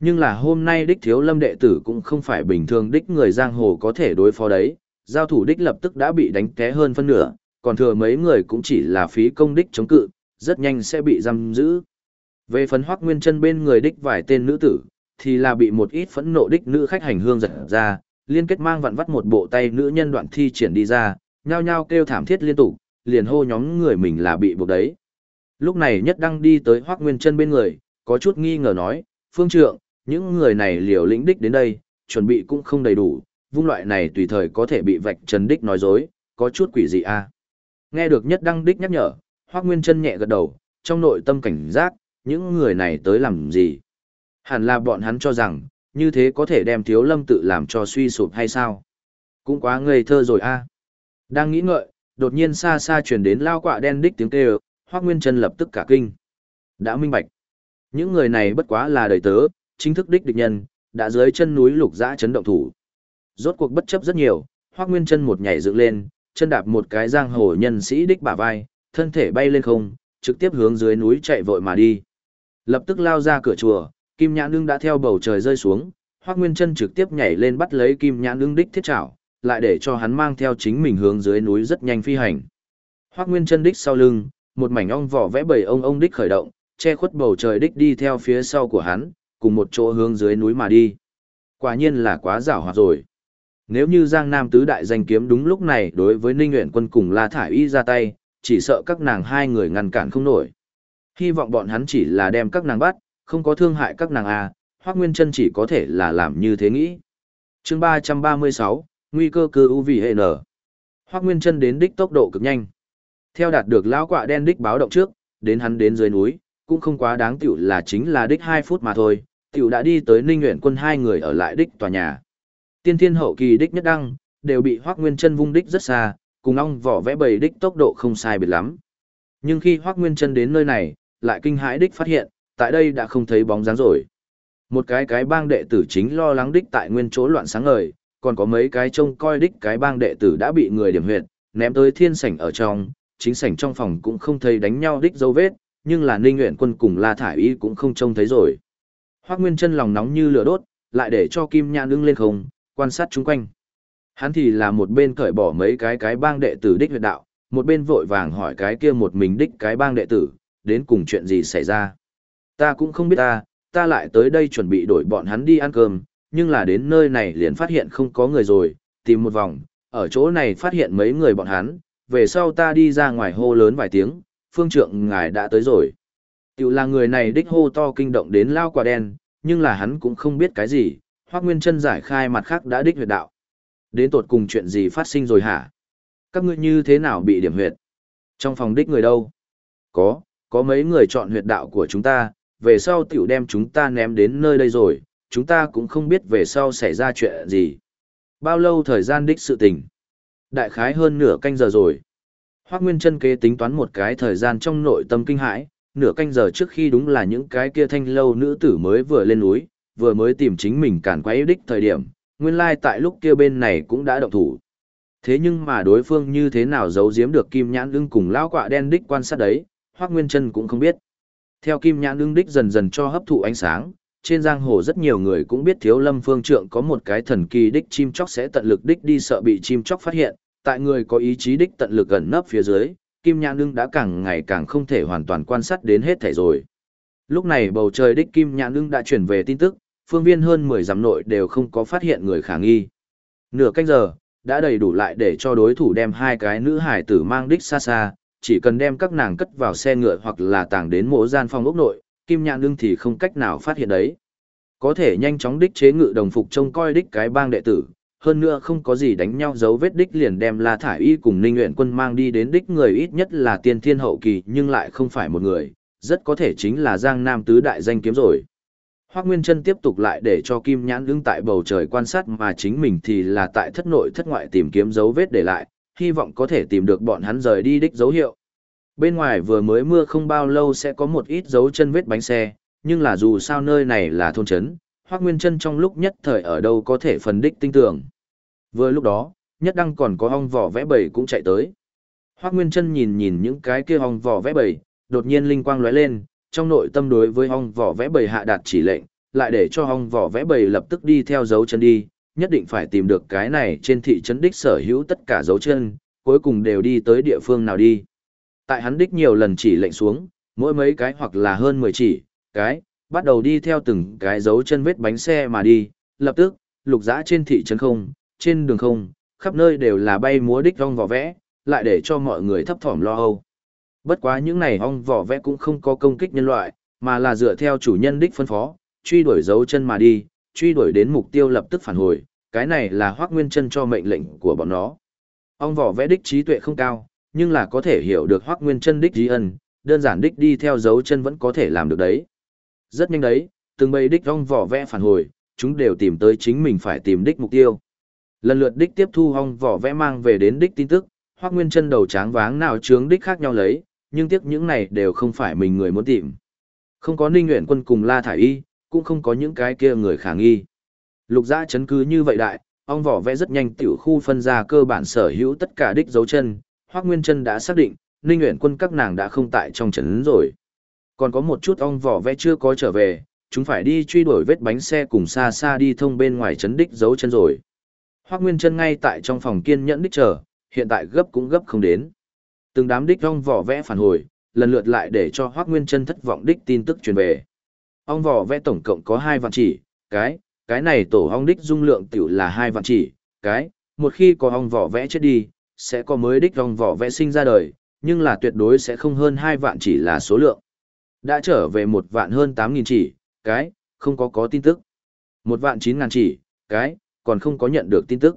Nhưng là hôm nay đích Thiếu Lâm đệ tử cũng không phải bình thường đích người giang hồ có thể đối phó đấy, giao thủ đích lập tức đã bị đánh té hơn phân nửa, còn thừa mấy người cũng chỉ là phí công đích chống cự, rất nhanh sẽ bị giam giữ. Về phấn hoác nguyên chân bên người đích vài tên nữ tử, thì là bị một ít phẫn nộ đích nữ khách hành hương giật ra, liên kết mang vặn vắt một bộ tay nữ nhân đoạn thi triển đi ra, nhao nhao kêu thảm thiết liên tục, liền hô nhóm người mình là bị buộc đấy. Lúc này nhất đăng đi tới hoác nguyên chân bên người, có chút nghi ngờ nói, phương trượng, những người này liều lĩnh đích đến đây, chuẩn bị cũng không đầy đủ, vung loại này tùy thời có thể bị vạch trần đích nói dối, có chút quỷ gì a à? Nghe được nhất đăng đích nhắc nhở, Hoắc nguyên chân nhẹ gật đầu, trong nội tâm cảnh giác, những người này tới làm gì? Hẳn là bọn hắn cho rằng, như thế có thể đem thiếu lâm tự làm cho suy sụp hay sao? Cũng quá ngây thơ rồi a. Đang nghĩ ngợi, đột nhiên xa xa truyền đến lao quạ đen đích tiếng kêu, Hoắc Nguyên Chân lập tức cả kinh. Đã minh bạch. Những người này bất quá là đời tớ, chính thức đích địch nhân, đã dưới chân núi lục dã chấn động thủ. Rốt cuộc bất chấp rất nhiều, Hoắc Nguyên Chân một nhảy dựng lên, chân đạp một cái giang hồ nhân sĩ đích bả vai, thân thể bay lên không, trực tiếp hướng dưới núi chạy vội mà đi. Lập tức lao ra cửa chùa, Kim Nhãn Nương đã theo bầu trời rơi xuống, Hoắc Nguyên Chân trực tiếp nhảy lên bắt lấy Kim Nhãn Nương đích thiết trảo, lại để cho hắn mang theo chính mình hướng dưới núi rất nhanh phi hành. Hoắc Nguyên Chân đích sau lưng, một mảnh ong vỏ vẽ bầy ông ông đích khởi động, che khuất bầu trời đích đi theo phía sau của hắn, cùng một chỗ hướng dưới núi mà đi. Quả nhiên là quá rảo hoạt rồi. Nếu như Giang Nam tứ đại danh kiếm đúng lúc này đối với Ninh Uyển Quân cùng La Thải Y ra tay, chỉ sợ các nàng hai người ngăn cản không nổi. Hy vọng bọn hắn chỉ là đem các nàng bắt, không có thương hại các nàng à? Hoắc Nguyên Chân chỉ có thể là làm như thế nghĩ. Chương 336, nguy cơ cơ u vì hệ nở. Hoắc Nguyên Chân đến đích tốc độ cực nhanh. Theo đạt được lão quạ đen đích báo động trước, đến hắn đến dưới núi, cũng không quá đáng tiểu là chính là đích 2 phút mà thôi, tiểu đã đi tới Ninh nguyện Quân hai người ở lại đích tòa nhà. Tiên thiên hậu kỳ đích nhất đăng, đều bị Hoắc Nguyên Chân vung đích rất xa, cùng ong vỏ vẽ bầy đích tốc độ không sai biệt lắm. Nhưng khi Hoắc Nguyên Chân đến nơi này, lại kinh hãi đích phát hiện, tại đây đã không thấy bóng dáng rồi. Một cái cái bang đệ tử chính lo lắng đích tại nguyên chỗ loạn sáng ngời, còn có mấy cái trông coi đích cái bang đệ tử đã bị người điểm huyệt, ném tới thiên sảnh ở trong, chính sảnh trong phòng cũng không thấy đánh nhau đích dấu vết, nhưng là Ninh Nguyện Quân cùng La Thải Y cũng không trông thấy rồi. Hoắc Nguyên Chân lòng nóng như lửa đốt, lại để cho Kim Nhãn đứng lên không, quan sát chung quanh. Hắn thì là một bên cởi bỏ mấy cái cái bang đệ tử đích huyệt đạo, một bên vội vàng hỏi cái kia một mình đích cái bang đệ tử, đến cùng chuyện gì xảy ra. Ta cũng không biết ta, ta lại tới đây chuẩn bị đổi bọn hắn đi ăn cơm, nhưng là đến nơi này liền phát hiện không có người rồi, tìm một vòng, ở chỗ này phát hiện mấy người bọn hắn, về sau ta đi ra ngoài hô lớn vài tiếng, phương trượng ngài đã tới rồi. Tiểu là người này đích hô to kinh động đến lao quả đen, nhưng là hắn cũng không biết cái gì, Hoác Nguyên chân giải khai mặt khác đã đích huyệt đạo. Đến tột cùng chuyện gì phát sinh rồi hả? Các ngươi như thế nào bị điểm huyệt? Trong phòng đích người đâu? Có, có mấy người chọn huyệt đạo của chúng ta, về sau tiểu đem chúng ta ném đến nơi đây rồi, chúng ta cũng không biết về sau xảy ra chuyện gì. Bao lâu thời gian đích sự tình? Đại khái hơn nửa canh giờ rồi. Hoác Nguyên chân kế tính toán một cái thời gian trong nội tâm kinh hãi, nửa canh giờ trước khi đúng là những cái kia thanh lâu nữ tử mới vừa lên núi, vừa mới tìm chính mình cản quấy đích thời điểm, nguyên lai tại lúc kia bên này cũng đã động thủ. Thế nhưng mà đối phương như thế nào giấu giếm được kim nhãn ưng cùng lão quạ đen đích quan sát đấy, Hoác Nguyên chân cũng không biết. Theo kim nhãn ưng đích dần dần cho hấp thụ ánh sáng, trên giang hồ rất nhiều người cũng biết thiếu lâm phương trượng có một cái thần kỳ đích chim chóc sẽ tận lực đích đi sợ bị chim chóc phát hiện, tại người có ý chí đích tận lực gần nấp phía dưới, kim nhã nương đã càng ngày càng không thể hoàn toàn quan sát đến hết thể rồi. Lúc này bầu trời đích kim nhã nương đã chuyển về tin tức, phương viên hơn 10 dặm nội đều không có phát hiện người khả nghi. Nửa canh giờ, đã đầy đủ lại để cho đối thủ đem hai cái nữ hải tử mang đích xa xa, chỉ cần đem các nàng cất vào xe ngựa hoặc là tàng đến mộ gian phòng ốc nội, kim nhã nương thì không cách nào phát hiện đấy. Có thể nhanh chóng đích chế ngự đồng phục trông coi đích cái bang đệ tử, hơn nữa không có gì đánh nhau dấu vết đích liền đem La Thải Y cùng Ninh Nguyện Quân mang đi đến đích người ít nhất là tiên thiên hậu kỳ nhưng lại không phải một người, rất có thể chính là Giang Nam tứ đại danh kiếm rồi. Hoác Nguyên Trân tiếp tục lại để cho Kim Nhãn đứng tại bầu trời quan sát mà chính mình thì là tại thất nội thất ngoại tìm kiếm dấu vết để lại, hy vọng có thể tìm được bọn hắn rời đi đích dấu hiệu. Bên ngoài vừa mới mưa không bao lâu sẽ có một ít dấu chân vết bánh xe, nhưng là dù sao nơi này là thôn trấn, Hoác Nguyên Trân trong lúc nhất thời ở đâu có thể phân đích tinh tưởng. Vừa lúc đó, nhất đăng còn có ong vỏ vẽ bầy cũng chạy tới. Hoác Nguyên Trân nhìn nhìn những cái kia ong vỏ vẽ bầy, đột nhiên linh quang lóe lên, trong nội tâm đối với ong vỏ vẽ bầy hạ đạt chỉ lệnh, lại để cho ong vỏ vẽ bầy lập tức đi theo dấu chân đi, nhất định phải tìm được cái này trên thị trấn đích sở hữu tất cả dấu chân, cuối cùng đều đi tới địa phương nào đi. Tại hắn đích nhiều lần chỉ lệnh xuống, mỗi mấy cái hoặc là hơn 10 chỉ, cái, bắt đầu đi theo từng cái dấu chân vết bánh xe mà đi, lập tức, lục dã trên thị trấn không, trên đường không, khắp nơi đều là bay múa đích ong vỏ vẽ, lại để cho mọi người thấp thỏm lo âu. Bất quá những này ong vỏ vẽ cũng không có công kích nhân loại, mà là dựa theo chủ nhân đích phân phó, truy đuổi dấu chân mà đi, truy đuổi đến mục tiêu lập tức phản hồi, cái này là Hoắc Nguyên Chân cho mệnh lệnh của bọn nó. Ong vỏ vẽ đích trí tuệ không cao, nhưng là có thể hiểu được Hoắc Nguyên Chân đích di ân, đơn giản đích đi theo dấu chân vẫn có thể làm được đấy. Rất nhanh đấy, từng bầy đích ong vỏ vẽ phản hồi, chúng đều tìm tới chính mình phải tìm đích mục tiêu. Lần lượt đích tiếp thu ong vỏ vẽ mang về đến đích tin tức, hoặc Nguyên Chân đầu tráng váng nào chướng đích khác nhau lấy, nhưng tiếc những này đều không phải mình người muốn tìm. Không có Ninh nguyện Quân cùng La thải y, cũng không có những cái kia người khả nghi. Lục Dã chấn cứ như vậy đại, ong vỏ vẽ rất nhanh tiểu khu phân ra cơ bản sở hữu tất cả đích dấu chân, Hoắc Nguyên Chân đã xác định, Ninh Uyển Quân các nàng đã không tại trong trấn rồi. Còn có một chút ong vỏ vẽ chưa có trở về, chúng phải đi truy đuổi vết bánh xe cùng xa xa đi thông bên ngoài trấn đích dấu chân rồi. Hoắc Nguyên Chân ngay tại trong phòng kiên nhẫn đích chờ, hiện tại gấp cũng gấp không đến. Từng đám đích ong vỏ vẽ phản hồi, lần lượt lại để cho Hoắc Nguyên Chân thất vọng đích tin tức truyền về. Ong vỏ vẽ tổng cộng có hai vạn chỉ, cái, cái này tổ ong đích dung lượng tiểu là hai vạn chỉ, cái, một khi có ong vỏ vẽ chết đi, sẽ có mới đích ong vỏ vẽ sinh ra đời, nhưng là tuyệt đối sẽ không hơn hai vạn chỉ là số lượng. Đã trở về một vạn hơn tám nghìn chỉ, cái, không có có tin tức. Một vạn chín ngàn chỉ, cái, còn không có nhận được tin tức.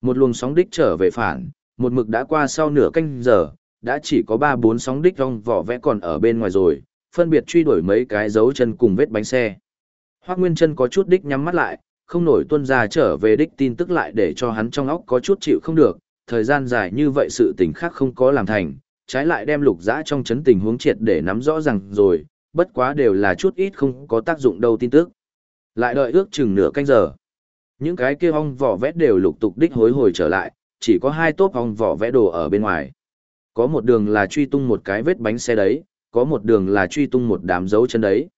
Một luồng sóng đích trở về phản, một mực đã qua sau nửa canh giờ, đã chỉ có ba bốn sóng đích rong vỏ vẽ còn ở bên ngoài rồi, phân biệt truy đuổi mấy cái dấu chân cùng vết bánh xe. Hoác Nguyên chân có chút đích nhắm mắt lại, không nổi tuân ra trở về đích tin tức lại để cho hắn trong óc có chút chịu không được, thời gian dài như vậy sự tình khác không có làm thành, trái lại đem lục dã trong chấn tình huống triệt để nắm rõ ràng rồi, bất quá đều là chút ít không có tác dụng đâu tin tức. Lại đợi ước chừng nửa canh giờ. Những cái kia ong vỏ vẽ đều lục tục đích hối hồi trở lại, chỉ có hai tốp ong vỏ vẽ đồ ở bên ngoài. Có một đường là truy tung một cái vết bánh xe đấy, có một đường là truy tung một đám dấu chân đấy.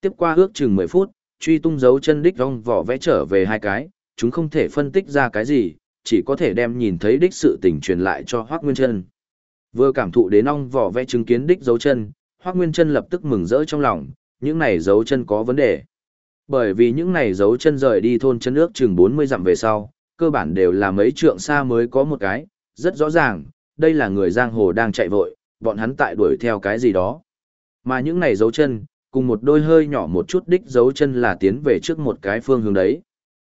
Tiếp qua ước chừng 10 phút, truy tung dấu chân đích ong vỏ vẽ trở về hai cái, chúng không thể phân tích ra cái gì, chỉ có thể đem nhìn thấy đích sự tình truyền lại cho Hoác Nguyên Trân. Vừa cảm thụ đến ong vỏ vẽ chứng kiến đích dấu chân, Hoác Nguyên Trân lập tức mừng rỡ trong lòng, những này dấu chân có vấn đề. Bởi vì những này dấu chân rời đi thôn chân nước chừng 40 dặm về sau, cơ bản đều là mấy trượng xa mới có một cái, rất rõ ràng, đây là người giang hồ đang chạy vội, bọn hắn tại đuổi theo cái gì đó. Mà những này dấu chân, cùng một đôi hơi nhỏ một chút đích dấu chân là tiến về trước một cái phương hướng đấy.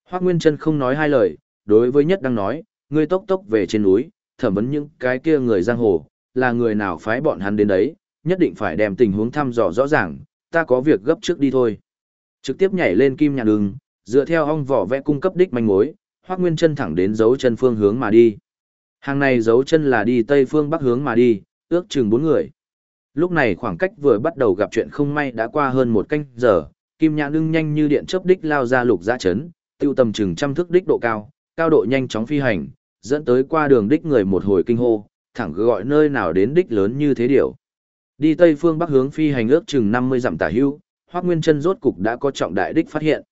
Hoác Nguyên Trân không nói hai lời, đối với nhất đang nói, ngươi tốc tốc về trên núi, thẩm vấn những cái kia người giang hồ, là người nào phái bọn hắn đến đấy, nhất định phải đem tình huống thăm dò rõ ràng, ta có việc gấp trước đi thôi. Trực tiếp nhảy lên kim nhạn đường, dựa theo ong vỏ vẽ cung cấp đích manh mối, Hoắc Nguyên Chân thẳng đến dấu chân phương hướng mà đi. Hàng này dấu chân là đi tây phương bắc hướng mà đi, ước chừng bốn người. Lúc này khoảng cách vừa bắt đầu gặp chuyện không may đã qua hơn một canh giờ, Kim Nhã Nương nhanh như điện chớp đích lao ra lục giã chấn, tiêu tầm chừng trăm thước đích độ cao, cao độ nhanh chóng phi hành, dẫn tới qua đường đích người một hồi kinh hô, thẳng gọi nơi nào đến đích lớn như thế điều. Đi tây phương bắc hướng phi hành ước chừng 50 dặm tả hưu, Hoắc Nguyên Chân rốt cục đã có trọng đại đích phát hiện.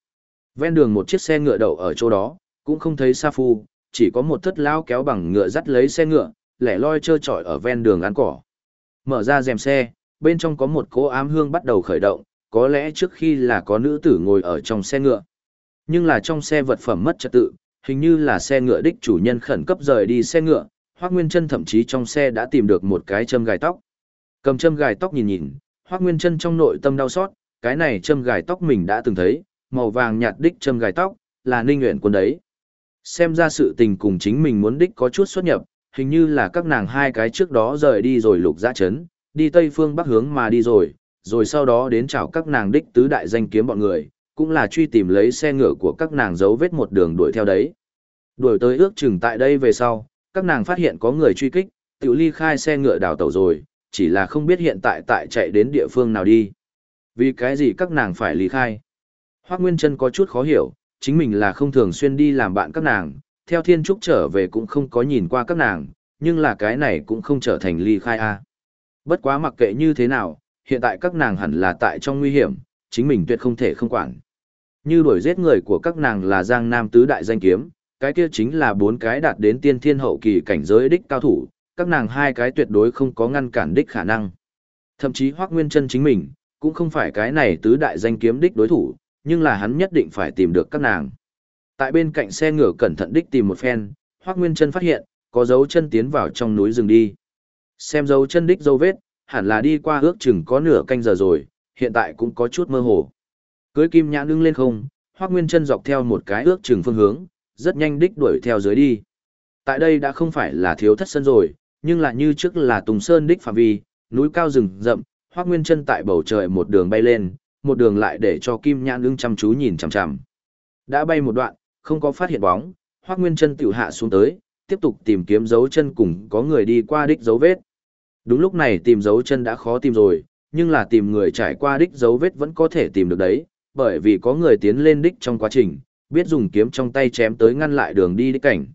Ven đường một chiếc xe ngựa đậu ở chỗ đó, cũng không thấy Sa Phu, chỉ có một thất lao kéo bằng ngựa dắt lấy xe ngựa, lẻ loi trơ trọi ở ven đường ăn cỏ. Mở ra rèm xe, bên trong có một cỗ ám hương bắt đầu khởi động, có lẽ trước khi là có nữ tử ngồi ở trong xe ngựa. Nhưng là trong xe vật phẩm mất trật tự, hình như là xe ngựa đích chủ nhân khẩn cấp rời đi xe ngựa, Hoắc Nguyên Chân thậm chí trong xe đã tìm được một cái châm gài tóc. Cầm châm gài tóc nhìn nhìn, Hoắc Nguyên Chân trong nội tâm đau xót, cái này châm gài tóc mình đã từng thấy, màu vàng nhạt đích châm gài tóc, là Ninh Uyển Quân đấy. Xem ra sự tình cùng chính mình muốn đích có chút xuất nhập, hình như là các nàng hai cái trước đó rời đi rồi lục ra chấn, đi tây phương bắc hướng mà đi rồi, rồi sau đó đến chào các nàng đích tứ đại danh kiếm bọn người, cũng là truy tìm lấy xe ngựa của các nàng dấu vết một đường đuổi theo đấy. Đuổi tới ước chừng tại đây về sau, các nàng phát hiện có người truy kích, tự ly khai xe ngựa đào tẩu rồi, chỉ là không biết hiện tại tại chạy đến địa phương nào đi. Vì cái gì các nàng phải ly khai? Hoác Nguyên Trân có chút khó hiểu, chính mình là không thường xuyên đi làm bạn các nàng, theo thiên trúc trở về cũng không có nhìn qua các nàng, nhưng là cái này cũng không trở thành ly khai a. Bất quá mặc kệ như thế nào, hiện tại các nàng hẳn là tại trong nguy hiểm, chính mình tuyệt không thể không quản. Như đuổi giết người của các nàng là Giang Nam tứ đại danh kiếm, cái kia chính là bốn cái đạt đến tiên thiên hậu kỳ cảnh giới đích cao thủ, các nàng hai cái tuyệt đối không có ngăn cản đích khả năng. Thậm chí Hoắc Nguyên Chân chính mình, cũng không phải cái này tứ đại danh kiếm đích đối thủ, nhưng là hắn nhất định phải tìm được các nàng. Tại bên cạnh xe ngựa cẩn thận đích tìm một phen, Hoắc Nguyên Chân phát hiện, có dấu chân tiến vào trong núi rừng đi. Xem dấu chân đích dấu vết, hẳn là đi qua ước chừng có nửa canh giờ rồi, hiện tại cũng có chút mơ hồ. Cưới kim nhãn đứng lên không, Hoắc Nguyên Chân dọc theo một cái ước chừng phương hướng, rất nhanh đích đuổi theo dưới đi. Tại đây đã không phải là thiếu thất sơn rồi, nhưng là như trước là Tùng Sơn đích phạm vi, núi cao rừng rậm, Hoắc Nguyên Chân tại bầu trời một đường bay lên, một đường lại để cho Kim Nhãn ứng chăm chú nhìn chằm chằm. Đã bay một đoạn, không có phát hiện bóng, Hoắc Nguyên Chân tiểu hạ xuống tới, tiếp tục tìm kiếm dấu chân cùng có người đi qua đích dấu vết. Đúng lúc này tìm dấu chân đã khó tìm rồi, nhưng là tìm người trải qua đích dấu vết vẫn có thể tìm được đấy, bởi vì có người tiến lên đích trong quá trình, biết dùng kiếm trong tay chém tới ngăn lại đường đi đích cảnh.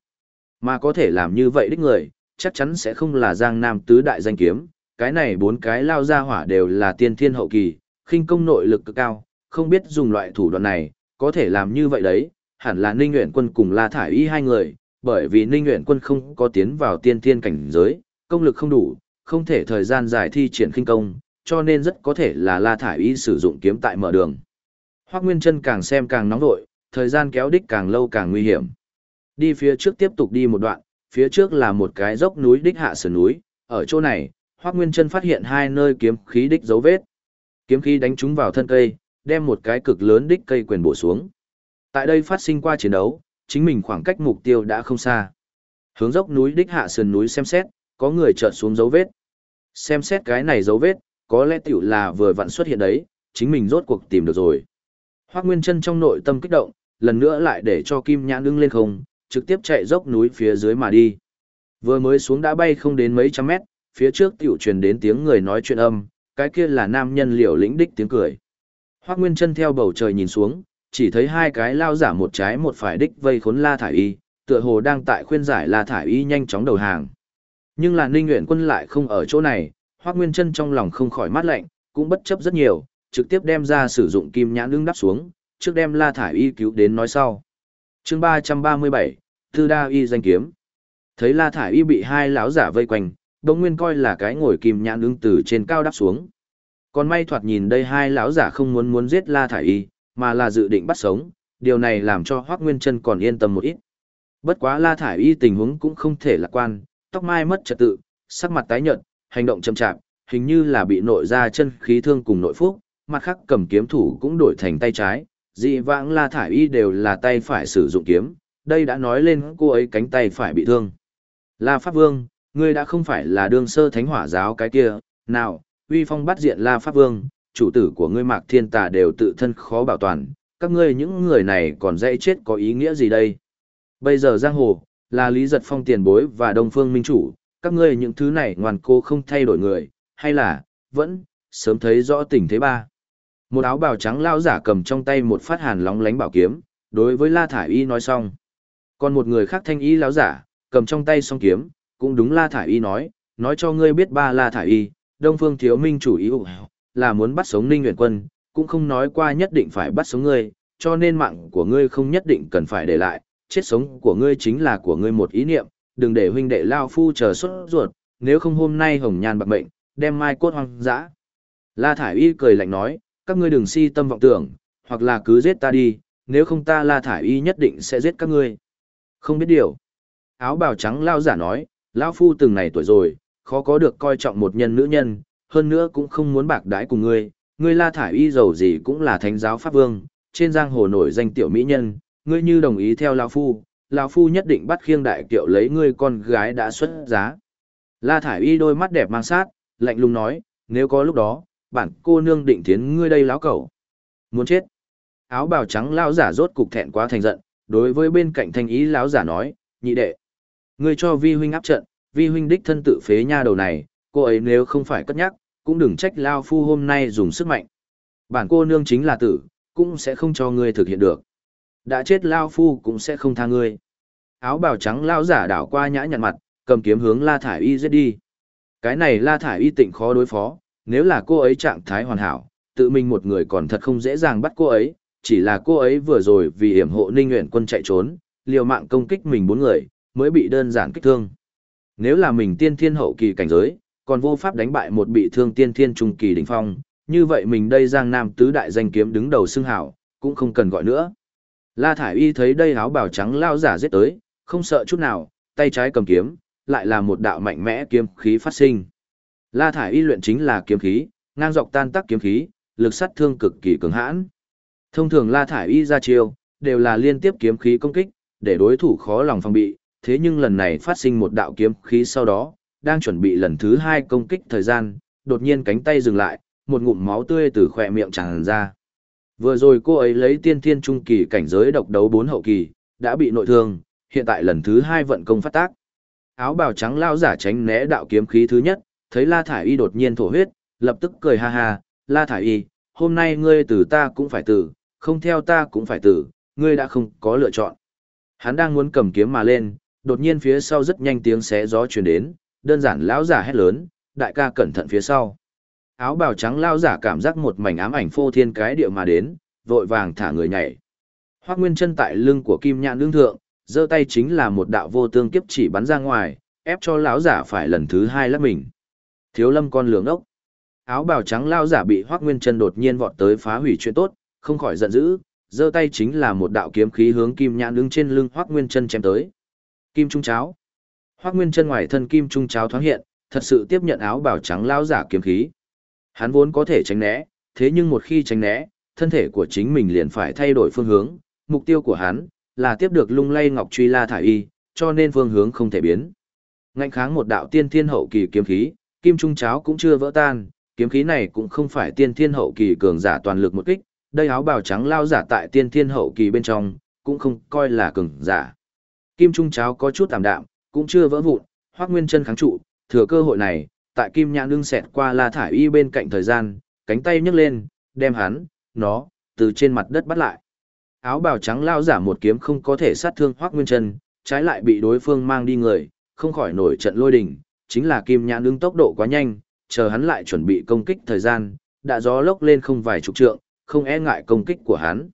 Mà có thể làm như vậy đích người, chắc chắn sẽ không là Giang Nam tứ đại danh kiếm, cái này bốn cái lao ra hỏa đều là tiên thiên hậu kỳ, khinh công nội lực cực cao, không biết dùng loại thủ đoạn này, có thể làm như vậy đấy, hẳn là Ninh Nguyễn Quân cùng La Thải Y hai người, bởi vì Ninh Nguyễn Quân không có tiến vào tiên thiên cảnh giới, công lực không đủ, không thể thời gian dài thi triển khinh công, cho nên rất có thể là La Thải Y sử dụng kiếm tại mở đường. Hoắc Nguyên Chân càng xem càng nóng vội, thời gian kéo đích càng lâu càng nguy hiểm. Đi phía trước tiếp tục đi một đoạn, phía trước là một cái dốc núi đích hạ sườn núi, ở chỗ này, Hoắc Nguyên Chân phát hiện hai nơi kiếm khí đích dấu vết. Kiếm khí đánh trúng vào thân cây, đem một cái cực lớn đích cây quyền bổ xuống. Tại đây phát sinh qua chiến đấu, chính mình khoảng cách mục tiêu đã không xa. Hướng dốc núi đích hạ sườn núi xem xét, có người chợt xuống dấu vết. Xem xét cái này dấu vết, có lẽ tiểu là vừa vặn xuất hiện đấy, chính mình rốt cuộc tìm được rồi. Hoắc Nguyên Chân trong nội tâm kích động, lần nữa lại để cho Kim Nhãn đứng lên không, trực tiếp chạy dốc núi phía dưới mà đi. Vừa mới xuống đã bay không đến mấy trăm mét, phía trước tiểu truyền đến tiếng người nói chuyện âm, cái kia là nam nhân liều lĩnh đích tiếng cười. Hoắc Nguyên Chân theo bầu trời nhìn xuống, chỉ thấy hai cái lao giả một trái một phải đích vây khốn La thải y, tựa hồ đang tại khuyên giải La thải y nhanh chóng đầu hàng. Nhưng là Ninh Uyển Quân lại không ở chỗ này, Hoắc Nguyên Chân trong lòng không khỏi mát lạnh, cũng bất chấp rất nhiều, trực tiếp đem ra sử dụng kim nhãn lưng đắp xuống, trước đem La thải y cứu đến nói sau. Chương ba ba mươi bảy, Tư Đa y danh kiếm. Thấy La thải y bị hai lão giả vây quanh, Đỗ Nguyên coi là cái ngồi kìm nhãn ứng từ trên cao đáp xuống. Còn may thoạt nhìn đây hai lão giả không muốn muốn giết La thải y, mà là dự định bắt sống, điều này làm cho Hoắc Nguyên Chân còn yên tâm một ít. Bất quá La thải y tình huống cũng không thể lạc quan, tóc mai mất trật tự, sắc mặt tái nhợt, hành động chậm chạp, hình như là bị nội ra chân khí thương cùng nội phúc, mặt khác cầm kiếm thủ cũng đổi thành tay trái, dị vãng La Thải Y đều là tay phải sử dụng kiếm, đây đã nói lên cô ấy cánh tay phải bị thương. La Pháp Vương, ngươi đã không phải là đương sơ thánh hỏa giáo cái kia, nào, uy phong bắt diện La Pháp Vương, chủ tử của ngươi Mạc Thiên Tà đều tự thân khó bảo toàn, các ngươi những người này còn dễ chết có ý nghĩa gì đây? Bây giờ giang hồ, là Lý Giật Phong tiền bối và Đông Phương Minh Chủ, các ngươi những thứ này ngoan cô không thay đổi người, hay là, vẫn, sớm thấy rõ tình thế ba. Một áo bào trắng lao giả cầm trong tay một phát hàn lóng lánh bảo kiếm, đối với La Thải Y nói xong. Còn một người khác thanh y lão giả, cầm trong tay song kiếm, cũng đúng La Thải Y nói, nói cho ngươi biết ba La Thải Y, Đông Phương Thiếu Minh chủ ý là muốn bắt sống Ninh Nguyện Quân, cũng không nói qua nhất định phải bắt sống ngươi, cho nên mạng của ngươi không nhất định cần phải để lại, chết sống của ngươi chính là của ngươi một ý niệm, đừng để huynh đệ lao phu chờ xuất ruột, nếu không hôm nay hồng nhan bạc mệnh, đem mai cốt hoang dã. La Thải Y cười lạnh nói, các ngươi đừng si tâm vọng tưởng, hoặc là cứ giết ta đi, nếu không ta La Thải Y nhất định sẽ giết các ngươi. Không biết điều. Áo bào trắng lao giả nói, lão phu từng này tuổi rồi, khó có được coi trọng một nhân nữ nhân, hơn nữa cũng không muốn bạc đái cùng ngươi, ngươi La Thải Y giàu gì cũng là thánh giáo pháp vương, trên giang hồ nổi danh tiểu mỹ nhân, ngươi như đồng ý theo lão phu, lão phu nhất định bắt khiêng đại kiệu lấy ngươi con gái đã xuất giá. La Thải Y đôi mắt đẹp mang sát, lạnh lùng nói, nếu có lúc đó, bản cô nương định tiến ngươi đây láo cẩu. Muốn chết. Áo bào trắng lão giả rốt cục thẹn quá thành giận, đối với bên cạnh thanh ý lão giả nói, nhị đệ. Ngươi cho vi huynh áp trận, vi huynh đích thân tự phế nha đầu này, cô ấy nếu không phải cất nhắc, cũng đừng trách lao phu hôm nay dùng sức mạnh. Bản cô nương chính là tử, cũng sẽ không cho ngươi thực hiện được. Đã chết lao phu cũng sẽ không tha ngươi. Áo bào trắng lao giả đảo qua nhã nhặn mặt, cầm kiếm hướng La Thải Y giết đi. Cái này La Thải Y tịnh khó đối phó, nếu là cô ấy trạng thái hoàn hảo, tự mình một người còn thật không dễ dàng bắt cô ấy, chỉ là cô ấy vừa rồi vì hiểm hộ Ninh Nguyện quân chạy trốn, liều mạng công kích mình bốn người, mới bị đơn giản kích thương. Nếu là mình tiên thiên hậu kỳ cảnh giới, còn vô pháp đánh bại một bị thương tiên thiên trung kỳ đỉnh phong, như vậy mình đây Giang Nam tứ đại danh kiếm đứng đầu xưng hảo, cũng không cần gọi nữa. La Thải Y thấy đây áo bào trắng lao giả giết tới, không sợ chút nào, tay trái cầm kiếm, lại là một đạo mạnh mẽ kiếm khí phát sinh. La Thải Y luyện chính là kiếm khí, ngang dọc tan tác kiếm khí, lực sát thương cực kỳ cường hãn. Thông thường La Thải Y ra chiêu, đều là liên tiếp kiếm khí công kích, để đối thủ khó lòng phòng bị, thế nhưng lần này phát sinh một đạo kiếm khí sau đó, đang chuẩn bị lần thứ hai công kích thời gian, đột nhiên cánh tay dừng lại, một ngụm máu tươi từ khỏe miệng tràn ra. Vừa rồi cô ấy lấy tiên thiên trung kỳ cảnh giới độc đấu bốn hậu kỳ, đã bị nội thương, hiện tại lần thứ hai vận công phát tác. Áo bào trắng lao giả tránh né đạo kiếm khí thứ nhất, thấy La Thải Y đột nhiên thổ huyết, lập tức cười ha ha, La Thải Y, hôm nay ngươi tử ta cũng phải tử, không theo ta cũng phải tử, ngươi đã không có lựa chọn. Hắn đang muốn cầm kiếm mà lên, đột nhiên phía sau rất nhanh tiếng xé gió truyền đến, đơn giản lão giả hét lớn, đại ca cẩn thận phía sau. Áo bào trắng lão giả cảm giác một mảnh ám ảnh phô thiên cái địa mà đến, vội vàng thả người nhảy. Hoắc Nguyên chân tại lưng của Kim Nhạn đương thượng, giơ tay chính là một đạo vô tương kiếp chỉ bắn ra ngoài, ép cho lão giả phải lần thứ hai lắc mình. Thiếu Lâm con lường ốc. Áo bào trắng lão giả bị Hoắc Nguyên chân đột nhiên vọt tới phá hủy chuyện tốt, không khỏi giận dữ, giơ tay chính là một đạo kiếm khí hướng Kim Nhạn đứng trên lưng Hoắc Nguyên chân chém tới. Kim trung cháo. Hoắc Nguyên chân ngoài thân kim trung cháo thoáng hiện, thật sự tiếp nhận áo bào trắng lão giả kiếm khí. Hắn vốn có thể tránh né, thế nhưng một khi tránh né, thân thể của chính mình liền phải thay đổi phương hướng, mục tiêu của hắn là tiếp được lung lay ngọc truy la thải y, cho nên phương hướng không thể biến. Ngạnh kháng một đạo tiên thiên hậu kỳ kiếm khí, kim trung cháo cũng chưa vỡ tan, kiếm khí này cũng không phải tiên thiên hậu kỳ cường giả toàn lực một kích, đây áo bào trắng lao giả tại tiên thiên hậu kỳ bên trong, cũng không coi là cường giả. Kim trung cháo có chút tạm đạm, cũng chưa vỡ vụn, Hoắc Nguyên Chân kháng trụ, thừa cơ hội này, tại Kim Nhãn đương xẹt qua La thải y bên cạnh thời gian, cánh tay nhấc lên, đem hắn, nó từ trên mặt đất bắt lại. Áo bào trắng lao giả một kiếm không có thể sát thương Hoắc Nguyên Chân, trái lại bị đối phương mang đi người, không khỏi nổi trận lôi đình, chính là Kim Nhãn đương tốc độ quá nhanh, chờ hắn lại chuẩn bị công kích thời gian, đã gió lốc lên không vài chục trượng, không e ngại công kích của hắn.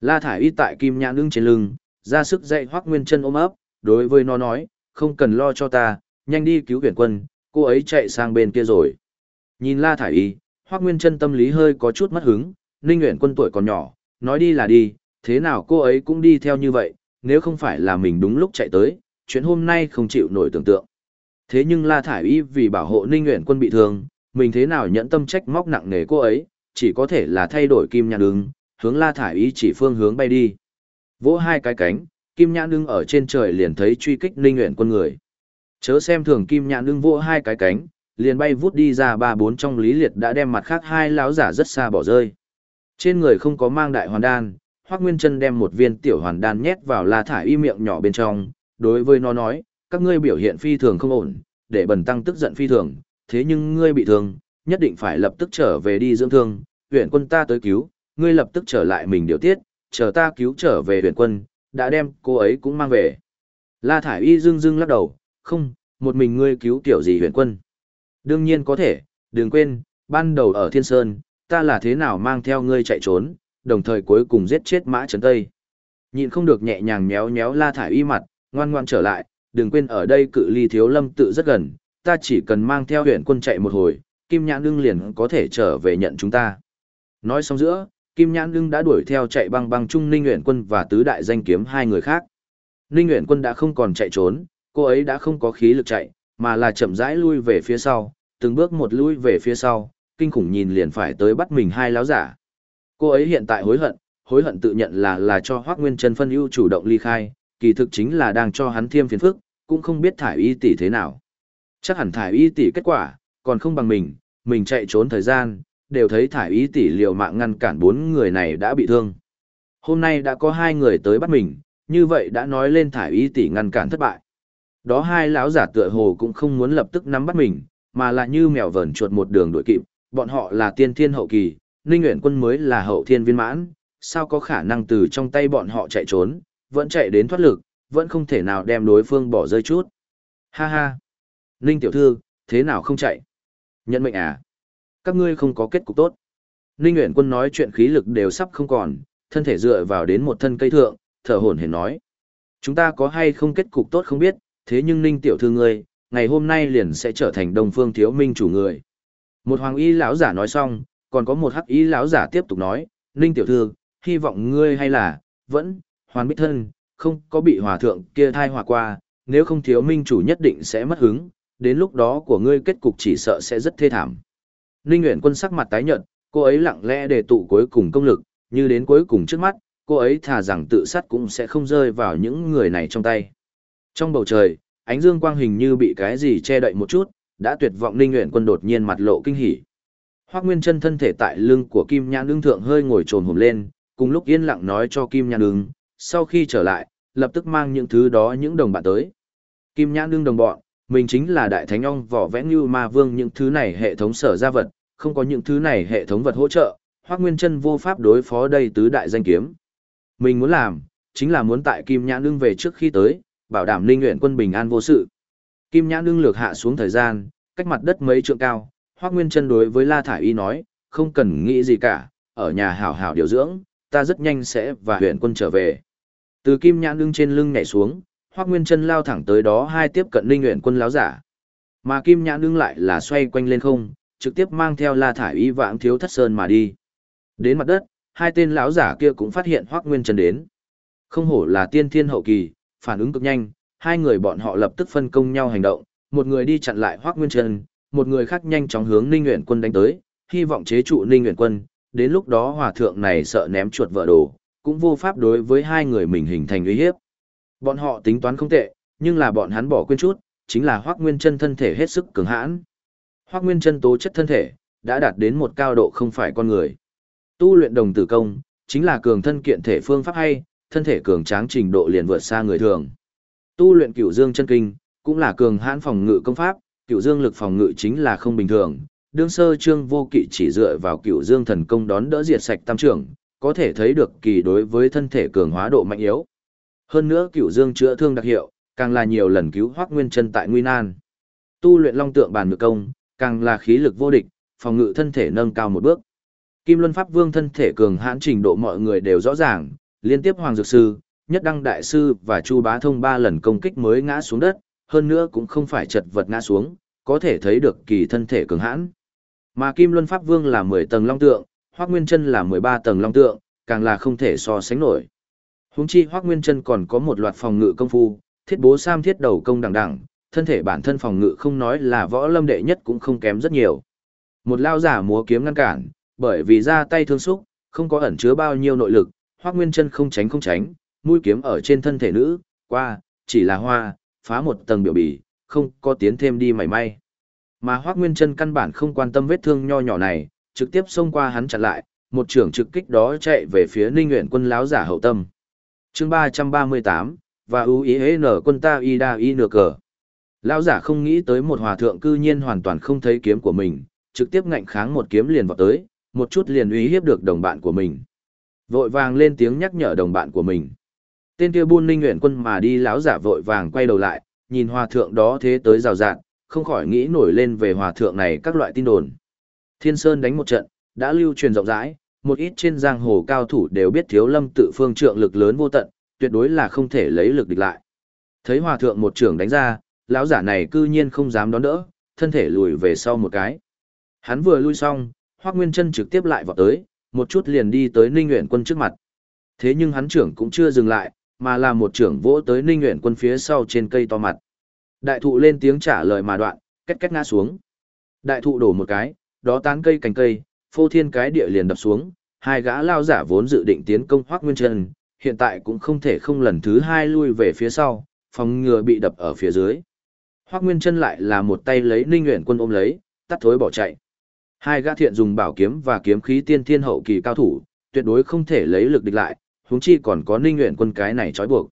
La thải y tại Kim Nhãn đương trên lưng, ra sức dạy Hoắc Nguyên Chân ôm ấp, đối với nó nói, không cần lo cho ta, nhanh đi cứu huyền quân, cô ấy chạy sang bên kia rồi. Nhìn La Thải Y, Hoác Nguyên chân tâm lý hơi có chút mất hứng, Ninh Huyền quân tuổi còn nhỏ, nói đi là đi, thế nào cô ấy cũng đi theo như vậy, nếu không phải là mình đúng lúc chạy tới, chuyện hôm nay không chịu nổi tưởng tượng. Thế nhưng La Thải Y vì bảo hộ Ninh Nguyễn quân bị thương, mình thế nào nhẫn tâm trách móc nặng nề cô ấy, chỉ có thể là thay đổi kim nhãn ứng, hướng La Thải Y chỉ phương hướng bay đi. Vỗ hai cái cánh, kim nhãn ứng ở trên trời liền thấy truy kích Ninh Nguyễn quân người. Chớ xem thường kim nhãn ứng vỗ hai cái cánh, liền bay vút đi ra ba bốn trong lý liệt đã đem mặt khác hai lão giả rất xa bỏ rơi. Trên người không có mang đại hoàn đan, Hoắc Nguyên Chân đem một viên tiểu hoàn đan nhét vào La Thải Y miệng nhỏ bên trong, đối với nó nói, các ngươi biểu hiện phi thường không ổn, để bần tăng tức giận phi thường, thế nhưng ngươi bị thương, nhất định phải lập tức trở về đi dưỡng thương, huyện quân ta tới cứu, ngươi lập tức trở lại mình điều tiết, chờ ta cứu trở về huyện quân, đã đem cô ấy cũng mang về. La Thải Y dưng dưng lắc đầu, không, một mình ngươi cứu tiểu gì huyền quân. Đương nhiên có thể, đừng quên, ban đầu ở Thiên Sơn, ta là thế nào mang theo ngươi chạy trốn, đồng thời cuối cùng giết chết mã trấn Tây. Nhịn không được nhẹ nhàng méo méo la thải y mặt, ngoan ngoan trở lại, đừng quên ở đây cự ly thiếu lâm tự rất gần, ta chỉ cần mang theo huyện quân chạy một hồi, Kim Nhãn Đương liền có thể trở về nhận chúng ta. Nói xong giữa, Kim Nhãn Đương đã đuổi theo chạy băng băng Trung Ninh huyện quân và tứ đại danh kiếm hai người khác. Ninh huyện quân đã không còn chạy trốn, cô ấy đã không có khí lực chạy, mà là chậm rãi lui về phía sau, từng bước một lui về phía sau, kinh khủng nhìn liền phải tới bắt mình hai láo giả. Cô ấy hiện tại hối hận, hối hận tự nhận là là cho Hoác Nguyên Trân phân ưu chủ động ly khai, kỳ thực chính là đang cho hắn thêm phiền phức, cũng không biết thải y tỷ thế nào. Chắc hẳn thải y tỷ kết quả, còn không bằng mình, mình chạy trốn thời gian, đều thấy thải y tỷ liều mạng ngăn cản bốn người này đã bị thương. Hôm nay đã có hai người tới bắt mình, như vậy đã nói lên thải y tỷ ngăn cản thất bại. Đó hai lão giả tựa hồ cũng không muốn lập tức nắm bắt mình, mà là như mèo vờn chuột một đường đuổi kịp, bọn họ là tiên thiên hậu kỳ, Ninh Uyển Quân mới là hậu thiên viên mãn, sao có khả năng từ trong tay bọn họ chạy trốn, vẫn chạy đến thoát lực, vẫn không thể nào đem đối phương bỏ rơi chút. Ha ha! Ninh tiểu thư, thế nào không chạy? Nhận mệnh à? Các ngươi không có kết cục tốt. Ninh Uyển Quân nói chuyện khí lực đều sắp không còn, thân thể dựa vào đến một thân cây thượng, thở hổn hển nói. Chúng ta có hay không kết cục tốt không biết, thế nhưng Ninh tiểu thư ngươi, ngày hôm nay liền sẽ trở thành đồng Phương Thiếu Minh chủ người. Một hoàng y lão giả nói xong, còn có một hắc y lão giả tiếp tục nói, Ninh tiểu thư, hy vọng ngươi hay là, vẫn, hoàn bích thân, không có bị hòa thượng kia thai hòa qua, nếu không thiếu minh chủ nhất định sẽ mất hứng, đến lúc đó của ngươi kết cục chỉ sợ sẽ rất thê thảm. Ninh Nguyễn Quân sắc mặt tái nhợt, cô ấy lặng lẽ để tụ cuối cùng công lực, như đến cuối cùng trước mắt, cô ấy thà rằng tự sát cũng sẽ không rơi vào những người này trong tay. Trong bầu trời, ánh dương quang hình như bị cái gì che đậy một chút, đã tuyệt vọng Ninh Nguyễn Quân đột nhiên mặt lộ kinh hỉ. Hoắc Nguyên Chân thân thể tại lưng của Kim Nhãn Ưng thượng hơi ngồi trồn hổm lên, cùng lúc yên lặng nói cho Kim Nhãn Ưng, sau khi trở lại, lập tức mang những thứ đó những đồng bạn tới. Kim Nhãn đương đồng bọn, mình chính là đại thánh ong vỏ vẽ như ma vương những thứ này hệ thống sở ra vật, không có những thứ này hệ thống vật hỗ trợ, Hoắc Nguyên Chân vô pháp đối phó đây tứ đại danh kiếm. Mình muốn làm, chính là muốn tại Kim Nhãn đương về trước khi tới, bảo đảm Linh nguyện quân bình an vô sự. Kim Nhãn đương lược hạ xuống thời gian, cách mặt đất mấy trượng cao, Hoác Nguyên chân đối với La Thải Y nói, không cần nghĩ gì cả, ở nhà hảo hảo điều dưỡng, ta rất nhanh sẽ và huyện quân trở về. Từ kim nhãn lưng trên lưng nhảy xuống, Hoác Nguyên Trân lao thẳng tới đó hai tiếp cận linh huyện quân láo giả. Mà kim nhãn lưng lại là xoay quanh lên không, trực tiếp mang theo La Thải Y vãng thiếu thất sơn mà đi. Đến mặt đất, hai tên lão giả kia cũng phát hiện Hoác Nguyên Trân đến. Không hổ là tiên thiên hậu kỳ, phản ứng cực nhanh, hai người bọn họ lập tức phân công nhau hành động, một người đi chặn lại Hoác Nguyên Trân, một người khác nhanh chóng hướng Ninh Nguyện Quân đánh tới, hy vọng chế trụ Ninh Nguyện Quân, đến lúc đó hòa thượng này sợ ném chuột vợ đồ, cũng vô pháp đối với hai người mình hình thành uy hiếp. Bọn họ tính toán không tệ, nhưng là bọn hắn bỏ quên chút, chính là Hoắc Nguyên Chân thân thể hết sức cường hãn. Hoắc Nguyên Chân tố chất thân thể đã đạt đến một cao độ không phải con người. Tu luyện đồng tử công, chính là cường thân kiện thể phương pháp hay, thân thể cường tráng trình độ liền vượt xa người thường. Tu luyện Cửu Dương chân kinh, cũng là cường hãn phòng ngự công pháp, cửu dương lực phòng ngự chính là không bình thường. Đương sơ trương vô kỵ chỉ dựa vào cửu dương thần công đón đỡ diệt sạch tam trưởng, có thể thấy được kỳ đối với thân thể cường hóa độ mạnh yếu. Hơn nữa cựu dương chữa thương đặc hiệu, càng là nhiều lần cứu hoác nguyên chân tại nguy nan. Tu luyện long tượng bàn ngự công, càng là khí lực vô địch, phòng ngự thân thể nâng cao một bước. Kim Luân Pháp Vương thân thể cường hãn trình độ mọi người đều rõ ràng, liên tiếp Hoàng Dược Sư, Nhất Đăng Đại Sư và Chu Bá Thông ba lần công kích mới ngã xuống đất, hơn nữa cũng không phải chật vật ngã xuống, có thể thấy được kỳ thân thể cường hãn. Mà Kim Luân Pháp Vương là 10 tầng long tượng, Hoắc Nguyên Chân là 13 tầng long tượng, càng là không thể so sánh nổi. Huống chi Hoắc Nguyên Chân còn có một loạt phòng ngự công phu, thiết bố sam thiết đầu công đẳng đẳng, thân thể bản thân phòng ngự không nói là võ lâm đệ nhất cũng không kém rất nhiều. Một lao giả múa kiếm ngăn cản, bởi vì ra tay thương xúc, không có ẩn chứa bao nhiêu nội lực, Hoắc Nguyên Chân không tránh không tránh, mũi kiếm ở trên thân thể nữ, qua, chỉ là hoa, phá một tầng biểu bì, không có tiến thêm đi mảy may. Mà Hoắc Nguyên Trân căn bản không quan tâm vết thương nho nhỏ này, trực tiếp xông qua hắn chặn lại, một trưởng trực kích đó chạy về phía Ninh Nguyện quân láo giả hậu tâm. chương 338, và ưu ý hế nở quân ta y đa y nửa cờ. Lão giả không nghĩ tới một hòa thượng cư nhiên hoàn toàn không thấy kiếm của mình, trực tiếp ngạnh kháng một kiếm liền vào tới, một chút liền uy hiếp được đồng bạn của mình. Vội vàng lên tiếng nhắc nhở đồng bạn của mình. Tên kia buôn ninh nguyện quân mà đi lão giả vội vàng quay đầu lại, nhìn hòa thượng đó thế tới rào rạt, không khỏi nghĩ nổi lên về hòa thượng này các loại tin đồn. Thiên Sơn đánh một trận, đã lưu truyền rộng rãi, một ít trên giang hồ cao thủ đều biết thiếu lâm tự phương trượng lực lớn vô tận, tuyệt đối là không thể lấy lực địch lại. Thấy hòa thượng một trưởng đánh ra, lão giả này cư nhiên không dám đón đỡ, thân thể lùi về sau một cái. Hắn vừa lui xong, Hoắc Nguyên Chân trực tiếp lại vọt tới, một chút liền đi tới Ninh Uyển Quân trước mặt. Thế nhưng hắn trưởng cũng chưa dừng lại, mà là một trưởng vỗ tới Ninh Uyển Quân phía sau trên cây to mặt. Đại thụ lên tiếng trả lời mà đoạn, két két ngã xuống. Đại thụ đổ một cái, đó tán cây cành cây, phô thiên cái địa liền đập xuống, hai gã lao giả vốn dự định tiến công Hoắc Nguyên trần, hiện tại cũng không thể không lần thứ hai lui về phía sau, phòng ngừa bị đập ở phía dưới. Hoắc Nguyên trần lại là một tay lấy Ninh Uyển Quân ôm lấy, tắt thối bỏ chạy. Hai gã thiện dùng bảo kiếm và kiếm khí tiên thiên hậu kỳ cao thủ, tuyệt đối không thể lấy lực địch lại, huống chi còn có Ninh Uyển Quân cái này trói buộc.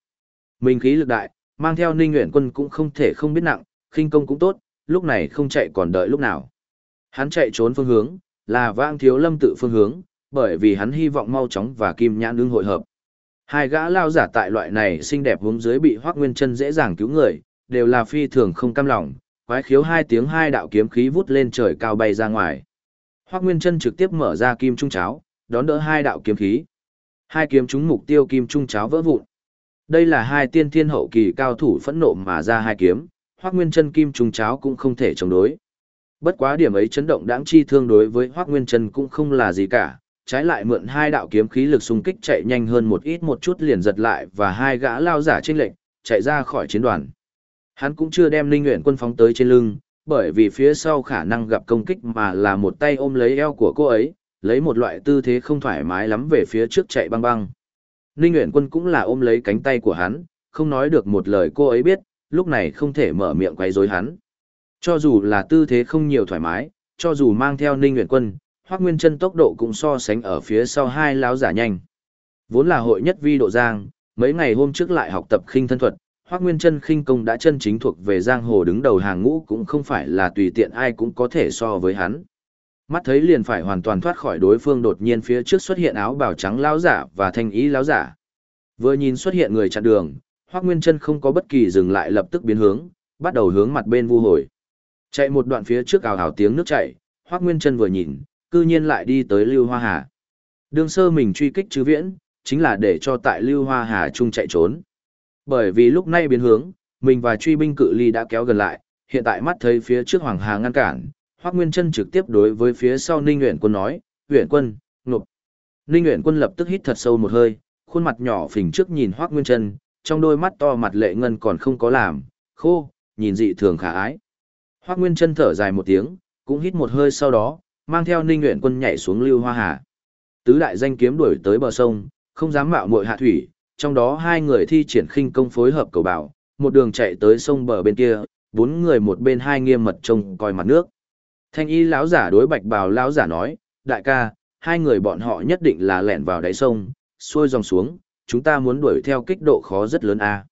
Mình khí lực đại, mang theo Ninh Uyển Quân cũng không thể không biết nặng, khinh công cũng tốt, lúc này không chạy còn đợi lúc nào. Hắn chạy trốn phương hướng, là Vang Thiếu Lâm tự phương hướng, bởi vì hắn hy vọng mau chóng và Kim Nhãn đương hội hợp. Hai gã lao giả tại loại này xinh đẹp hướng dưới bị Hoắc Nguyên Chân dễ dàng cứu người, đều là phi thường không cam lòng, quái khiếu hai tiếng hai đạo kiếm khí vút lên trời cao bay ra ngoài. Hoắc Nguyên Chân trực tiếp mở ra kim trung cháo, đón đỡ hai đạo kiếm khí. Hai kiếm trúng mục tiêu kim trung cháo vỡ vụn. Đây là hai tiên thiên hậu kỳ cao thủ phẫn nộ mà ra hai kiếm, Hoắc Nguyên Chân kim trung cháo cũng không thể chống đối. Bất quá điểm ấy chấn động đáng chi thương đối với Hoắc Nguyên Trần cũng không là gì cả, trái lại mượn hai đạo kiếm khí lực xung kích chạy nhanh hơn một ít một chút liền giật lại và hai gã lao giả trên lệnh, chạy ra khỏi chiến đoàn. Hắn cũng chưa đem Linh Nguyện quân phóng tới trên lưng, bởi vì phía sau khả năng gặp công kích mà là một tay ôm lấy eo của cô ấy, lấy một loại tư thế không thoải mái lắm về phía trước chạy băng băng. Ninh Nguyễn Quân cũng là ôm lấy cánh tay của hắn, không nói được một lời cô ấy biết, lúc này không thể mở miệng quấy rối hắn. Cho dù là tư thế không nhiều thoải mái, cho dù mang theo Ninh nguyện Quân, Hoắc Nguyên Chân tốc độ cũng so sánh ở phía sau hai láo giả nhanh. Vốn là hội nhất vi độ giang, mấy ngày hôm trước lại học tập khinh thân thuật, Hoắc Nguyên Chân khinh công đã chân chính thuộc về giang hồ đứng đầu hàng ngũ cũng không phải là tùy tiện ai cũng có thể so với hắn. Mắt thấy liền phải hoàn toàn thoát khỏi đối phương đột nhiên phía trước xuất hiện áo bào trắng lão giả và thanh ý lão giả. Vừa nhìn xuất hiện người chặn đường, Hoắc Nguyên Chân không có bất kỳ dừng lại lập tức biến hướng, bắt đầu hướng mặt bên vu hồi. Chạy một đoạn phía trước ào ào tiếng nước chảy, Hoắc Nguyên Chân vừa nhìn, cư nhiên lại đi tới Lưu Hoa Hà. Đương sơ mình truy kích chứ viễn, chính là để cho tại Lưu Hoa Hà trung chạy trốn. Bởi vì lúc này biến hướng, mình và truy binh cự ly đã kéo gần lại, hiện tại mắt thấy phía trước Hoàng Hà ngăn cản, Hoắc Nguyên Chân trực tiếp đối với phía sau Ninh Uyển Quân nói, "Uyển Quân, ngục." Ninh Uyển Quân lập tức hít thật sâu một hơi, khuôn mặt nhỏ phình trước nhìn Hoắc Nguyên Chân, trong đôi mắt to mặt lệ ngân còn không có làm, khô, nhìn dị thường khả ái. Hoắc Nguyên Chân thở dài một tiếng, cũng hít một hơi sau đó, mang theo Ninh Uyển Quân nhảy xuống Lưu Hoa Hà. Tứ đại danh kiếm đuổi tới bờ sông, không dám mạo muội hạ thủy, trong đó hai người thi triển khinh công phối hợp cầu bảo, một đường chạy tới sông bờ bên kia, bốn người một bên hai nghiêm mật trông coi mặt nước. Thanh y lão giả đối bạch bào lão giả nói, đại ca, hai người bọn họ nhất định là lẻn vào đáy sông, xuôi dòng xuống, chúng ta muốn đuổi theo kích độ khó rất lớn a.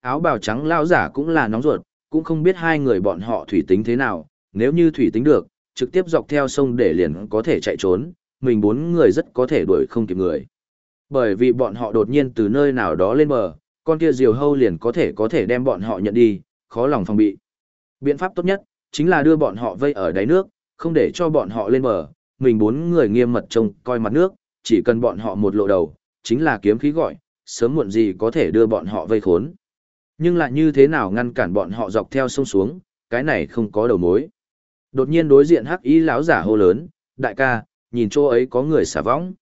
Áo bào trắng lão giả cũng là nóng ruột, cũng không biết hai người bọn họ thủy tính thế nào, nếu như thủy tính được, trực tiếp dọc theo sông để liền có thể chạy trốn, mình bốn người rất có thể đuổi không kịp người. Bởi vì bọn họ đột nhiên từ nơi nào đó lên bờ, con kia diều hâu liền có thể có thể đem bọn họ nhận đi, khó lòng phòng bị. Biện pháp tốt nhất, chính là đưa bọn họ vây ở đáy nước, không để cho bọn họ lên bờ, mình bốn người nghiêm mật trông coi mặt nước, chỉ cần bọn họ một lộ đầu, chính là kiếm khí gọi, sớm muộn gì có thể đưa bọn họ vây khốn. Nhưng lại như thế nào ngăn cản bọn họ dọc theo sông xuống, cái này không có đầu mối. Đột nhiên đối diện hắc ý lão giả hô lớn, đại ca, nhìn chỗ ấy có người xả võng.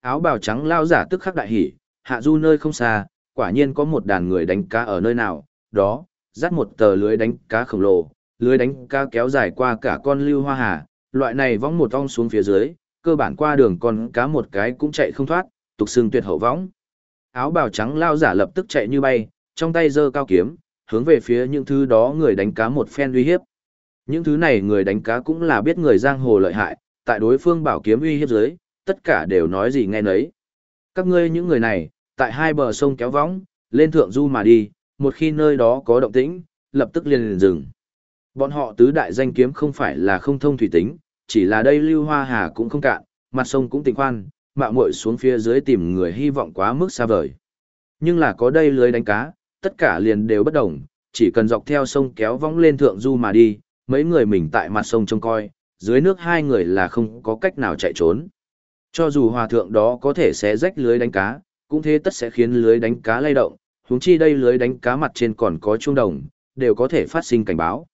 Áo bào trắng lão giả tức khắc đại hỉ, hạ du nơi không xa, quả nhiên có một đàn người đánh cá ở nơi nào, đó, dắt một tờ lưới đánh cá khổng lồ, lưới đánh cá kéo dài qua cả con lưu hoa hà, loại này vong một vong xuống phía dưới, cơ bản qua đường con cá một cái cũng chạy không thoát, tục xương tuyệt hậu võng. Áo bào trắng lao giả lập tức chạy như bay, trong tay giơ cao kiếm, hướng về phía những thứ đó người đánh cá một phen uy hiếp. Những thứ này người đánh cá cũng là biết người giang hồ lợi hại, tại đối phương bảo kiếm uy hiếp dưới, tất cả đều nói gì nghe nấy. Các ngươi những người này, tại hai bờ sông kéo võng, lên thượng du mà đi, một khi nơi đó có động tĩnh, lập tức liền liền dừng. Bọn họ tứ đại danh kiếm không phải là không thông thủy tính, chỉ là đây lưu hoa hà cũng không cạn, mặt sông cũng tỉnh khoan, mạo muội xuống phía dưới tìm người hy vọng quá mức xa vời. Nhưng là có đây lưới đánh cá, tất cả liền đều bất đồng, chỉ cần dọc theo sông kéo vong lên thượng du mà đi, mấy người mình tại mặt sông trông coi, dưới nước hai người là không có cách nào chạy trốn. Cho dù hòa thượng đó có thể xé rách lưới đánh cá, cũng thế tất sẽ khiến lưới đánh cá lay động, huống chi đây lưới đánh cá mặt trên còn có chuông đồng, đều có thể phát sinh cảnh báo.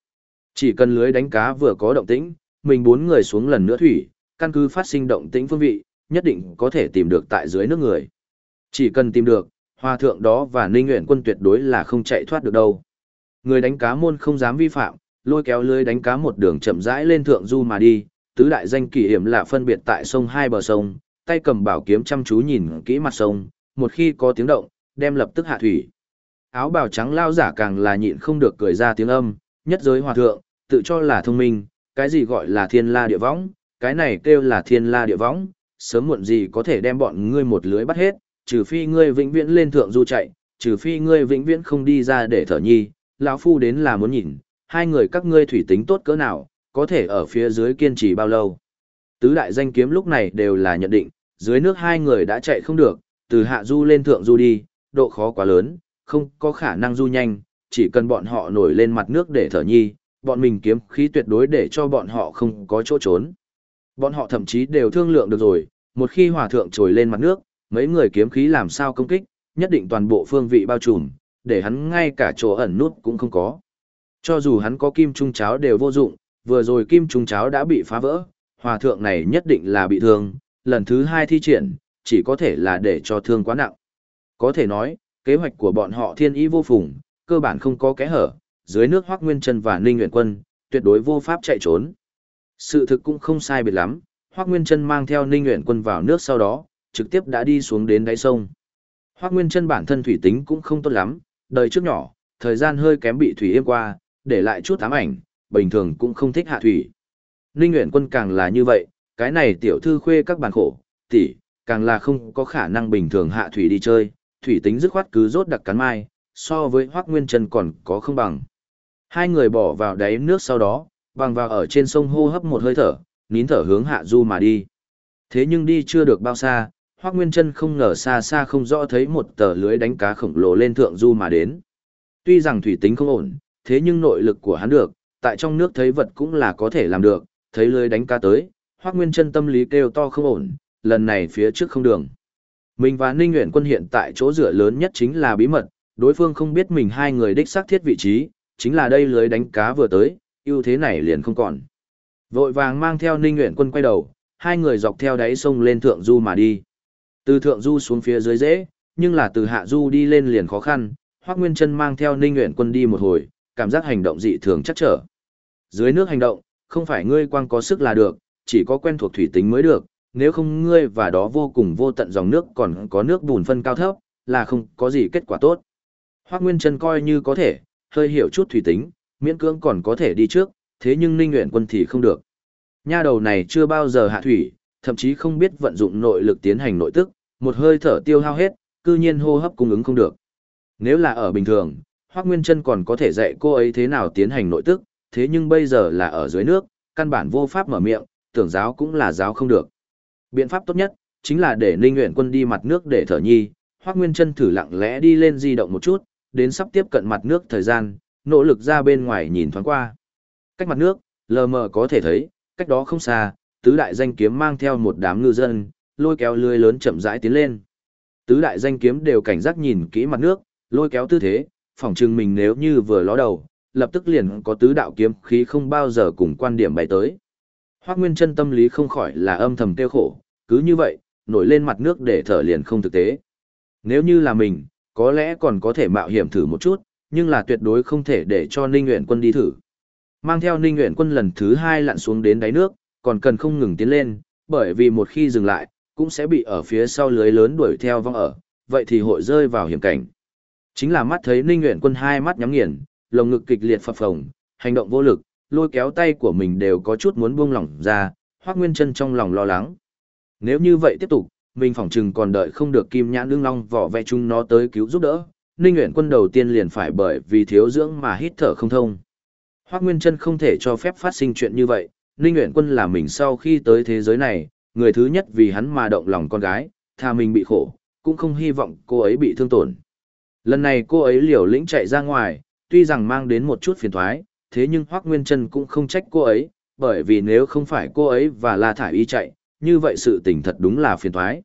Chỉ cần lưới đánh cá vừa có động tĩnh, mình bốn người xuống lần nữa thủy, căn cứ phát sinh động tĩnh phương vị, nhất định có thể tìm được tại dưới nước người. Chỉ cần tìm được, hòa thượng đó và ninh nguyện quân tuyệt đối là không chạy thoát được đâu. Người đánh cá môn không dám vi phạm, lôi kéo lưới đánh cá một đường chậm rãi lên thượng du mà đi, tứ đại danh kỳ hiểm là phân biệt tại sông hai bờ sông, tay cầm bảo kiếm chăm chú nhìn kỹ mặt sông, một khi có tiếng động, đem lập tức hạ thủy. Áo bào trắng lao giả càng là nhịn không được cười ra tiếng âm, nhất giới hòa thượng, tự cho là thông minh, cái gì gọi là thiên la địa võng, cái này kêu là thiên la địa võng, sớm muộn gì có thể đem bọn ngươi một lưới bắt hết, trừ phi ngươi vĩnh viễn lên thượng du chạy, trừ phi ngươi vĩnh viễn không đi ra để thở nhi, lão phu đến là muốn nhìn, hai người các ngươi thủy tính tốt cỡ nào, có thể ở phía dưới kiên trì bao lâu. Tứ đại danh kiếm lúc này đều là nhận định, dưới nước hai người đã chạy không được, từ hạ du lên thượng du đi, độ khó quá lớn, không có khả năng du nhanh, chỉ cần bọn họ nổi lên mặt nước để thở nhi, bọn mình kiếm khí tuyệt đối để cho bọn họ không có chỗ trốn. Bọn họ thậm chí đều thương lượng được rồi, một khi hòa thượng trồi lên mặt nước, mấy người kiếm khí làm sao công kích, nhất định toàn bộ phương vị bao trùm, để hắn ngay cả chỗ ẩn nút cũng không có. Cho dù hắn có kim trung cháo đều vô dụng, vừa rồi kim trung cháo đã bị phá vỡ, hòa thượng này nhất định là bị thương, lần thứ hai thi triển, chỉ có thể là để cho thương quá nặng. Có thể nói, kế hoạch của bọn họ thiên ý vô phùng, cơ bản không có kẽ hở, dưới nước Hoắc Nguyên Chân và Ninh Nguyện Quân, tuyệt đối vô pháp chạy trốn. Sự thực cũng không sai biệt lắm, Hoắc Nguyên Chân mang theo Ninh Nguyện Quân vào nước sau đó, trực tiếp đã đi xuống đến đáy sông. Hoắc Nguyên Chân bản thân thủy tính cũng không tốt lắm, đời trước nhỏ, thời gian hơi kém bị thủy êm qua, để lại chút ám ảnh, bình thường cũng không thích hạ thủy. Ninh Nguyễn Quân càng là như vậy, cái này tiểu thư khuê các bàn khổ, tỷ, càng là không có khả năng bình thường hạ thủy đi chơi, thủy tính dứt khoát cứ rốt đặc cắn mai, so với Hoắc Nguyên Trân còn có không bằng. Hai người bỏ vào đáy nước sau đó, bằng vào ở trên sông hô hấp một hơi thở, nín thở hướng hạ du mà đi. Thế nhưng đi chưa được bao xa, Hoắc Nguyên Chân không ngờ xa xa không rõ thấy một tờ lưới đánh cá khổng lồ lên thượng du mà đến. Tuy rằng thủy tính không ổn, thế nhưng nội lực của hắn được, tại trong nước thấy vật cũng là có thể làm được, thấy lưới đánh cá tới, Hoắc Nguyên Chân tâm lý kêu to không ổn, lần này phía trước không đường. Mình và Ninh Uyển Quân hiện tại chỗ dựa lớn nhất chính là bí mật, đối phương không biết mình hai người đích xác thiết vị trí, chính là đây lưới đánh cá vừa tới, ưu thế này liền không còn. Vội vàng mang theo Ninh Uyển Quân quay đầu, hai người dọc theo đáy sông lên thượng du mà đi. Từ thượng du xuống phía dưới dễ, nhưng là từ hạ du đi lên liền khó khăn, Hoắc Nguyên Chân mang theo Ninh Uyển Quân đi một hồi, cảm giác hành động dị thường chắc trở. Dưới nước hành động, không phải ngươi quang có sức là được, chỉ có quen thuộc thủy tính mới được, nếu không ngươi và đó vô cùng vô tận dòng nước còn có nước bùn phân cao thấp, là không có gì kết quả tốt. Hoắc Nguyên Chân coi như có thể, hơi hiểu chút thủy tính, miễn cưỡng còn có thể đi trước, thế nhưng Ninh Uyển Quân thì không được. Nha đầu này chưa bao giờ hạ thủy, thậm chí không biết vận dụng nội lực tiến hành nội tức, một hơi thở tiêu hao hết, cư nhiên hô hấp cung ứng không được. Nếu là ở bình thường, Hoắc Nguyên Chân còn có thể dạy cô ấy thế nào tiến hành nội tức, thế nhưng bây giờ là ở dưới nước, căn bản vô pháp mở miệng, tưởng giáo cũng là giáo không được. Biện pháp tốt nhất chính là để Ninh Uyển Quân đi mặt nước để thở nhi, Hoắc Nguyên Chân thử lặng lẽ đi lên di động một chút, đến sắp tiếp cận mặt nước thời gian, nỗ lực ra bên ngoài nhìn thoáng qua. Cách mặt nước, lờ mờ có thể thấy, cách đó không xa, tứ đại danh kiếm mang theo một đám ngư dân, lôi kéo lưới lớn chậm rãi tiến lên. Tứ đại danh kiếm đều cảnh giác nhìn kỹ mặt nước, lôi kéo tư thế, phỏng chừng mình nếu như vừa ló đầu, lập tức liền có tứ đạo kiếm khí không bao giờ cùng quan điểm bày tới. Hoắc Nguyên Chân tâm lý không khỏi là âm thầm tiêu khổ, cứ như vậy, nổi lên mặt nước để thở liền không thực tế. Nếu như là mình, có lẽ còn có thể mạo hiểm thử một chút, nhưng là tuyệt đối không thể để cho Ninh Uyển Quân đi thử. Mang theo Ninh Uyển Quân lần thứ hai lặn xuống đến đáy nước, còn cần không ngừng tiến lên, bởi vì một khi dừng lại, cũng sẽ bị ở phía sau lưới lớn đuổi theo vong ở, vậy thì hội rơi vào hiểm cảnh. Chính là mắt thấy Ninh Uyển Quân hai mắt nhắm nghiền, lồng ngực kịch liệt phập phồng, hành động vô lực, lôi kéo tay của mình đều có chút muốn buông lỏng ra, Hoắc Nguyên Chân trong lòng lo lắng. Nếu như vậy tiếp tục, mình phỏng chừng còn đợi không được Kim Nhãn Lương Long vỏ vẽ chúng nó tới cứu giúp đỡ, Ninh Uyển Quân đầu tiên liền phải bởi vì thiếu dưỡng mà hít thở không thông. Hoắc Nguyên Chân không thể cho phép phát sinh chuyện như vậy, Ninh Nguyễn Quân là mình sau khi tới thế giới này, người thứ nhất vì hắn mà động lòng con gái, tha mình bị khổ, cũng không hy vọng cô ấy bị thương tổn. Lần này cô ấy liều lĩnh chạy ra ngoài, tuy rằng mang đến một chút phiền toái, thế nhưng Hoắc Nguyên Trân cũng không trách cô ấy, bởi vì nếu không phải cô ấy và La Thải Y chạy, như vậy sự tình thật đúng là phiền toái.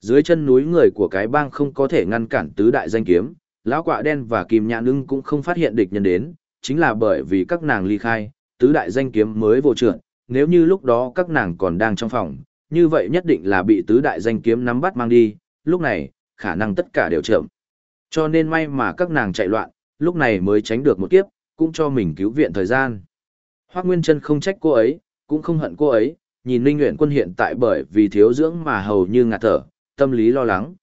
Dưới chân núi người của cái bang không có thể ngăn cản tứ đại danh kiếm, lão quạ đen và kim nhãn ưng cũng không phát hiện địch nhân đến, chính là bởi vì các nàng ly khai, tứ đại danh kiếm mới vô trượt, nếu như lúc đó các nàng còn đang trong phòng, như vậy nhất định là bị tứ đại danh kiếm nắm bắt mang đi, lúc này, khả năng tất cả đều chậm. Cho nên may mà các nàng chạy loạn, lúc này mới tránh được một kiếp, cũng cho mình cứu viện thời gian. Hoác Nguyên Trân không trách cô ấy, cũng không hận cô ấy, nhìn Ninh Nguyễn Quân hiện tại bởi vì thiếu dưỡng mà hầu như ngạt thở, tâm lý lo lắng.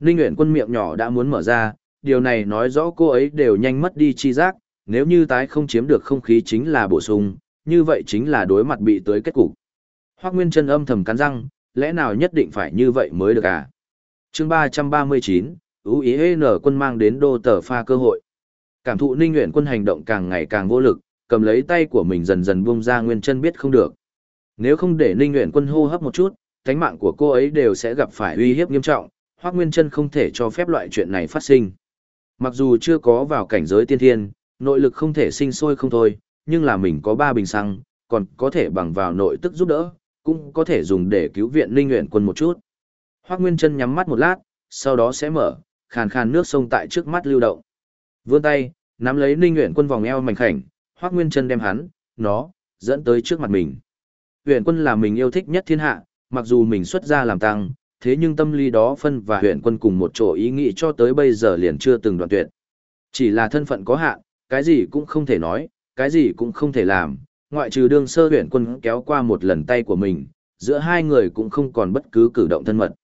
Ninh Nguyễn Quân miệng nhỏ đã muốn mở ra, điều này nói rõ cô ấy đều nhanh mất đi chi giác, nếu như tái không chiếm được không khí chính là bổ sung, như vậy chính là đối mặt bị tới kết cục. Hoắc Nguyên Chân âm thầm cắn răng, lẽ nào nhất định phải như vậy mới được à? Chương 339, UIN quân mang đến đô tờ pha cơ hội. Cảm thụ Ninh Uyển quân hành động càng ngày càng vô lực, cầm lấy tay của mình dần dần buông ra Nguyên Chân biết không được. Nếu không để Ninh Uyển quân hô hấp một chút, cánh mạng của cô ấy đều sẽ gặp phải uy hiếp nghiêm trọng, Hoắc Nguyên Chân không thể cho phép loại chuyện này phát sinh. Mặc dù chưa có vào cảnh giới tiên thiên, nội lực không thể sinh sôi không thôi, nhưng là mình có ba bình xăng, còn có thể bằng vào nội tức giúp đỡ, cũng có thể dùng để cứu viện linh Nguyện quân một chút. Hoắc Nguyên Trân nhắm mắt một lát, sau đó sẽ mở, khàn khàn nước sông tại trước mắt lưu động. Vươn tay, nắm lấy linh Nguyện quân vòng eo mảnh khảnh, Hoắc Nguyên Trân đem hắn, nó, dẫn tới trước mặt mình. Huyền quân là mình yêu thích nhất thiên hạ, mặc dù mình xuất ra làm tăng, thế nhưng tâm lý đó phân và huyền quân cùng một chỗ ý nghĩ cho tới bây giờ liền chưa từng đoạn tuyệt. Chỉ là thân phận có hạn, cái gì cũng không thể nói, cái gì cũng không thể làm, ngoại trừ đương sơ huyện quân kéo qua một lần tay của mình, giữa hai người cũng không còn bất cứ cử động thân mật.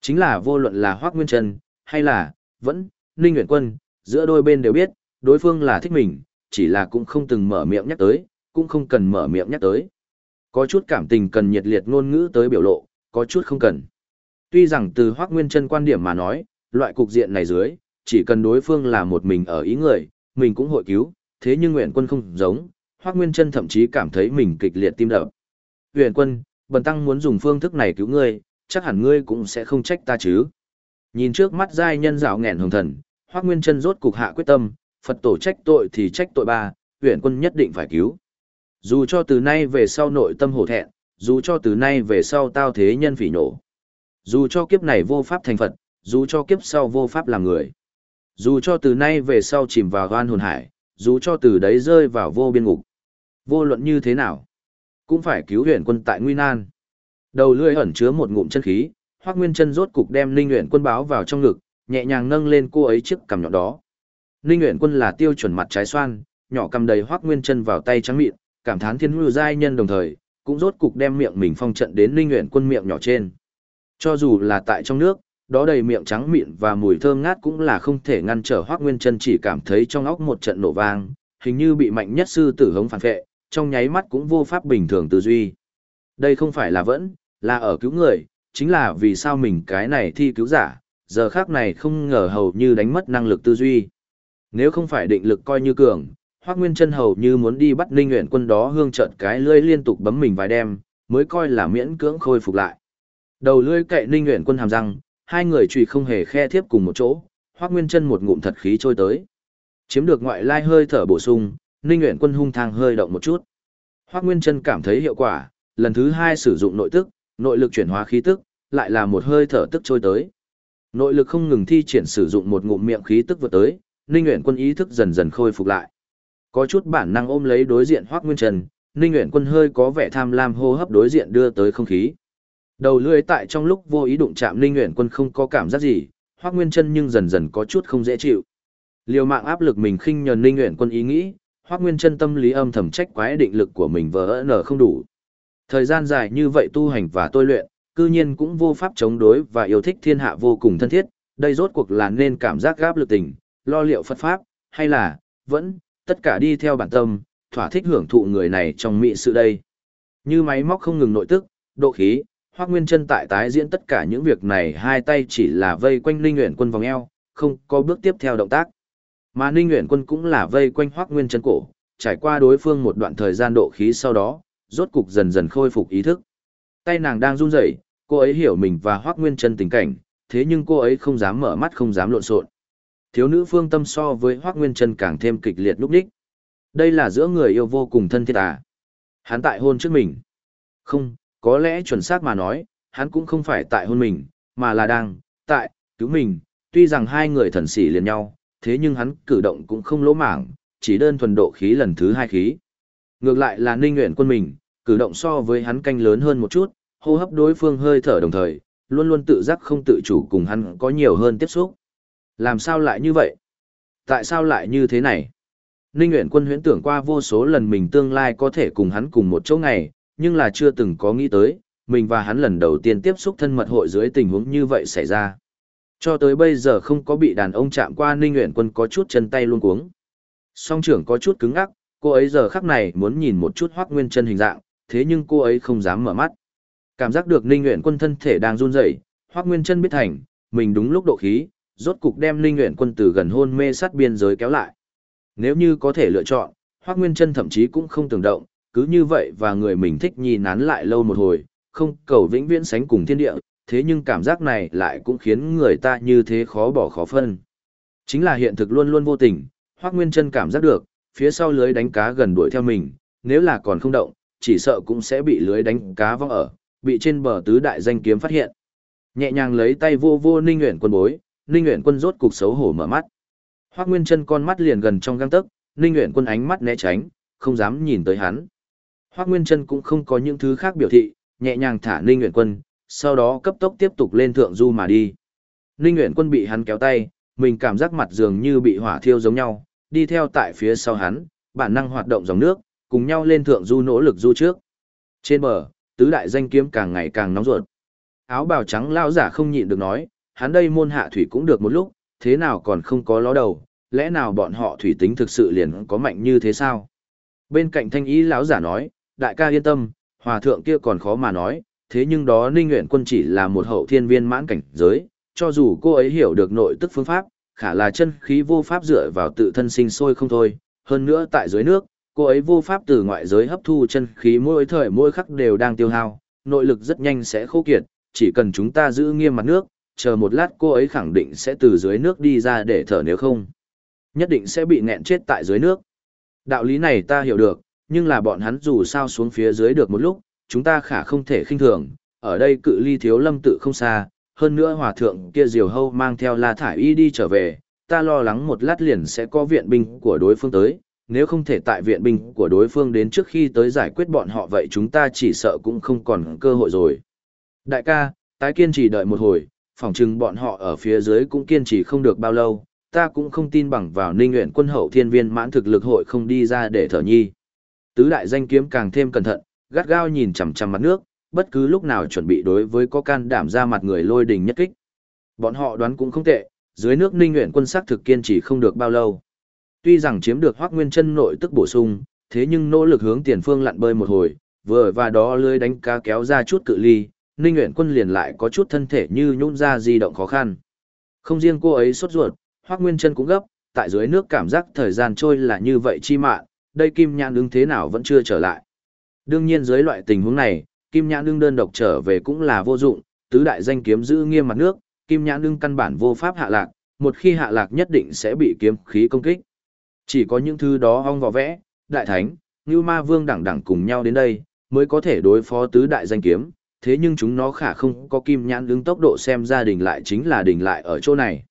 Chính là vô luận là Hoác Nguyên Trân, hay là, vẫn, Ninh huyền quân, giữa đôi bên đều biết, đối phương là thích mình, chỉ là cũng không từng mở miệng nhắc tới, cũng không cần mở miệng nhắc tới. Có chút cảm tình cần nhiệt liệt ngôn ngữ tới biểu lộ, có chút không cần. Tuy rằng từ Hoác Nguyên Trân quan điểm mà nói, loại cục diện này dưới, chỉ cần đối phương là một mình ở ý người, mình cũng hội cứu, thế nhưng nguyện quân không giống, Hoác Nguyên chân thậm chí cảm thấy mình kịch liệt tim đập. Huyền quân, bần tăng muốn dùng phương thức này cứu ngươi, chắc hẳn ngươi cũng sẽ không trách ta chứ. Nhìn trước mắt giai nhân rào nghẹn hồng thần, Hoác Nguyên chân rốt cục hạ quyết tâm, Phật tổ trách tội thì trách tội ba, huyền quân nhất định phải cứu. Dù cho từ nay về sau nội tâm hổ thẹn, dù cho từ nay về sau tao thế nhân phỉ nổ. Dù cho kiếp này vô pháp thành Phật, dù cho kiếp sau vô pháp làm người. Dù cho từ nay về sau chìm vào oan hồn hải, dù cho từ đấy rơi vào vô biên ngục. Vô luận như thế nào, cũng phải cứu huyền quân tại nguy nan. Đầu lưỡi ẩn chứa một ngụm chân khí, Hoắc Nguyên Chân rốt cục đem Ninh Uyển Quân báo vào trong ngực, nhẹ nhàng nâng lên cô ấy trước cằm nhỏ đó. Ninh Uyển Quân là tiêu chuẩn mặt trái xoan, nhỏ cầm đầy Hoắc Nguyên Chân vào tay trắng mịn, cảm thán thiên hưu giai nhân đồng thời, cũng rốt cục đem miệng mình phong trận đến Ninh Uyển Quân miệng nhỏ trên. Cho dù là tại trong nước, đó đầy miệng trắng mịn và mùi thơm ngát cũng là không thể ngăn trở Hoắc Nguyên Chân chỉ cảm thấy trong óc một trận nổ vang, hình như bị mạnh nhất sư tử hống phản phệ, trong nháy mắt cũng vô pháp bình thường tư duy. Đây không phải là vẫn, là ở cứu người, chính là vì sao mình cái này thi cứu giả, giờ khác này không ngờ hầu như đánh mất năng lực tư duy. Nếu không phải định lực coi như cường, Hoắc Nguyên Chân hầu như muốn đi bắt Ninh Uyển Quân đó hương trợn cái lưỡi liên tục bấm mình vài đêm, mới coi là miễn cưỡng khôi phục lại. Đầu lưỡi cậy Ninh Uyển Quân hàm răng, hai người chùy không hề khe thiếp cùng một chỗ, Hoắc Nguyên Chân một ngụm thật khí trôi tới. Chiếm được ngoại lai hơi thở bổ sung, Ninh Uyển Quân hung thang hơi động một chút. Hoắc Nguyên Chân cảm thấy hiệu quả, lần thứ hai sử dụng nội tức, nội lực chuyển hóa khí tức, lại là một hơi thở tức trôi tới. Nội lực không ngừng thi triển sử dụng một ngụm miệng khí tức vượt tới, Ninh Uyển Quân ý thức dần dần khôi phục lại. Có chút bản năng ôm lấy đối diện Hoắc Nguyên Trần, Ninh Uyển Quân hơi có vẻ tham lam hô hấp đối diện đưa tới không khí. Đầu lưỡi tại trong lúc vô ý đụng chạm linh Uyển Quân không có cảm giác gì, Hoắc Nguyên Chân nhưng dần dần có chút không dễ chịu. Liều mạng áp lực mình khinh nhờn linh Uyển Quân ý nghĩ, Hoắc Nguyên Chân tâm lý âm thầm trách quái định lực của mình vỡ nở không đủ. Thời gian dài như vậy tu hành và tôi luyện, cư nhiên cũng vô pháp chống đối và yêu thích thiên hạ vô cùng thân thiết, đây rốt cuộc là nên cảm giác gáp lực tình, lo liệu Phật pháp, hay là vẫn tất cả đi theo bản tâm, thỏa thích hưởng thụ người này trong mỹ sự đây. Như máy móc không ngừng nội tức, độ khí, Hoắc Nguyên Chân tại tái diễn tất cả những việc này hai tay chỉ là vây quanh Ninh Uyển Quân vòng eo, không có bước tiếp theo động tác. Mà Ninh Uyển Quân cũng là vây quanh Hoắc Nguyên Chân cổ, trải qua đối phương một đoạn thời gian độ khí sau đó, rốt cục dần dần khôi phục ý thức. Tay nàng đang run rẩy, cô ấy hiểu mình và Hoắc Nguyên Chân tình cảnh, thế nhưng cô ấy không dám mở mắt không dám lộn xộn. Thiếu nữ phương tâm so với Hoác Nguyên Trân càng thêm kịch liệt lúc đích. Đây là giữa người yêu vô cùng thân thiết à. Hắn tại hôn trước mình. Không, có lẽ chuẩn xác mà nói, hắn cũng không phải tại hôn mình, mà là đang, tại, cứu mình. Tuy rằng hai người thần sĩ liền nhau, thế nhưng hắn cử động cũng không lỗ mảng, chỉ đơn thuần độ khí lần thứ hai khí. Ngược lại là ninh nguyện quân mình, cử động so với hắn canh lớn hơn một chút, hô hấp đối phương hơi thở đồng thời, luôn luôn tự giác không tự chủ cùng hắn có nhiều hơn tiếp xúc. Làm sao lại như vậy? Tại sao lại như thế này? Ninh Nguyễn Quân huyễn tưởng qua vô số lần mình tương lai có thể cùng hắn cùng một chỗ ngày, nhưng là chưa từng có nghĩ tới, mình và hắn lần đầu tiên tiếp xúc thân mật hội dưới tình huống như vậy xảy ra. Cho tới bây giờ không có bị đàn ông chạm qua Ninh Nguyễn Quân có chút chân tay luôn cuống. Song trưởng có chút cứng ngắc, cô ấy giờ khắc này muốn nhìn một chút Hoắc Nguyên Chân hình dạng, thế nhưng cô ấy không dám mở mắt. Cảm giác được Ninh Nguyễn Quân thân thể đang run rẩy, Hoắc Nguyên Chân biết thành, mình đúng lúc độ khí, rốt cục đem Ninh Nguyễn Quân từ gần hôn mê sát biên giới kéo lại. Nếu như có thể lựa chọn, Hoắc Nguyên Chân thậm chí cũng không tưởng động, cứ như vậy và người mình thích nhìn nán lại lâu một hồi, không cầu vĩnh viễn sánh cùng thiên địa, thế nhưng cảm giác này lại cũng khiến người ta như thế khó bỏ khó phân. Chính là hiện thực luôn luôn vô tình, Hoắc Nguyên Trân cảm giác được, phía sau lưới đánh cá gần đuổi theo mình, nếu là còn không động, chỉ sợ cũng sẽ bị lưới đánh cá vong ở, bị trên bờ tứ đại danh kiếm phát hiện. Nhẹ nhàng lấy tay vô vô Ninh Nguyễn Quân bối, Ninh Nguyễn Quân rốt cục xấu hổ mở mắt. Hoắc Nguyên Trân con mắt liền gần trong găng tấc, Ninh Nguyễn Quân ánh mắt né tránh, không dám nhìn tới hắn. Hoắc Nguyên Trân cũng không có những thứ khác biểu thị, nhẹ nhàng thả Ninh Uyển Quân, sau đó cấp tốc tiếp tục lên thượng du mà đi. Ninh Uyển Quân bị hắn kéo tay, mình cảm giác mặt dường như bị hỏa thiêu giống nhau, đi theo tại phía sau hắn, bản năng hoạt động dòng nước, cùng nhau lên thượng du nỗ lực du trước. Trên bờ, tứ đại danh kiếm càng ngày càng nóng ruột. Áo bào trắng lao giả không nhịn được nói, hắn đây môn hạ thủy cũng được một lúc, thế nào còn không có ló đầu, lẽ nào bọn họ thủy tính thực sự liền có mạnh như thế sao? Bên cạnh thanh ý lão giả nói, đại ca yên tâm, hòa thượng kia còn khó mà nói, thế nhưng đó Ninh Nguyện Quân chỉ là một hậu thiên viên mãn cảnh giới, cho dù cô ấy hiểu được nội tức phương pháp, khả là chân khí vô pháp dựa vào tự thân sinh sôi không thôi, hơn nữa tại dưới nước, cô ấy vô pháp từ ngoại giới hấp thu chân khí mỗi thời mỗi khắc đều đang tiêu hao, nội lực rất nhanh sẽ khô kiệt, chỉ cần chúng ta giữ nghiêm mặt nước, chờ một lát cô ấy khẳng định sẽ từ dưới nước đi ra để thở nếu không. Nhất định sẽ bị nghẹn chết tại dưới nước. Đạo lý này ta hiểu được, nhưng là bọn hắn dù sao xuống phía dưới được một lúc, chúng ta khả không thể khinh thường, ở đây cự ly thiếu lâm tự không xa, hơn nữa hòa thượng kia diều hâu mang theo la thải y đi trở về, ta lo lắng một lát liền sẽ có viện binh của đối phương tới, nếu không thể tại viện binh của đối phương đến trước khi tới giải quyết bọn họ vậy chúng ta chỉ sợ cũng không còn cơ hội rồi. Đại ca, tái kiên trì đợi một hồi, phỏng chừng bọn họ ở phía dưới cũng kiên trì không được bao lâu, ta cũng không tin bằng vào ninh nguyện quân hậu thiên viên mãn thực lực hội không đi ra để thở nhi. Tứ đại danh kiếm càng thêm cẩn thận, gắt gao nhìn chằm chằm mặt nước, bất cứ lúc nào chuẩn bị đối với có can đảm ra mặt người lôi đình nhất kích. Bọn họ đoán cũng không tệ, dưới nước Ninh Nguyện quân sắc thực kiên trì không được bao lâu. Tuy rằng chiếm được Hoắc Nguyên Chân nội tức bổ sung, thế nhưng nỗ lực hướng tiền phương lặn bơi một hồi, vừa và đó lưới đánh cá kéo ra chút cự ly, Ninh Nguyện quân liền lại có chút thân thể như nhũn ra di động khó khăn. Không riêng cô ấy sốt ruột, Hoắc Nguyên Chân cũng gấp, tại dưới nước cảm giác thời gian trôi là như vậy chi mạn, đây Kim Nhãn ứng thế nào vẫn chưa trở lại. Đương nhiên dưới loại tình huống này, Kim Nhãn Đương đơn độc trở về cũng là vô dụng, tứ đại danh kiếm giữ nghiêm mặt nước, Kim Nhãn Đương căn bản vô pháp hạ lạc, một khi hạ lạc nhất định sẽ bị kiếm khí công kích. Chỉ có những thứ đó ong vò vẽ, đại thánh, như ma vương đẳng đẳng cùng nhau đến đây, mới có thể đối phó tứ đại danh kiếm, thế nhưng chúng nó khả không có Kim Nhãn Đương tốc độ xem ra đình lại chính là đình lại ở chỗ này.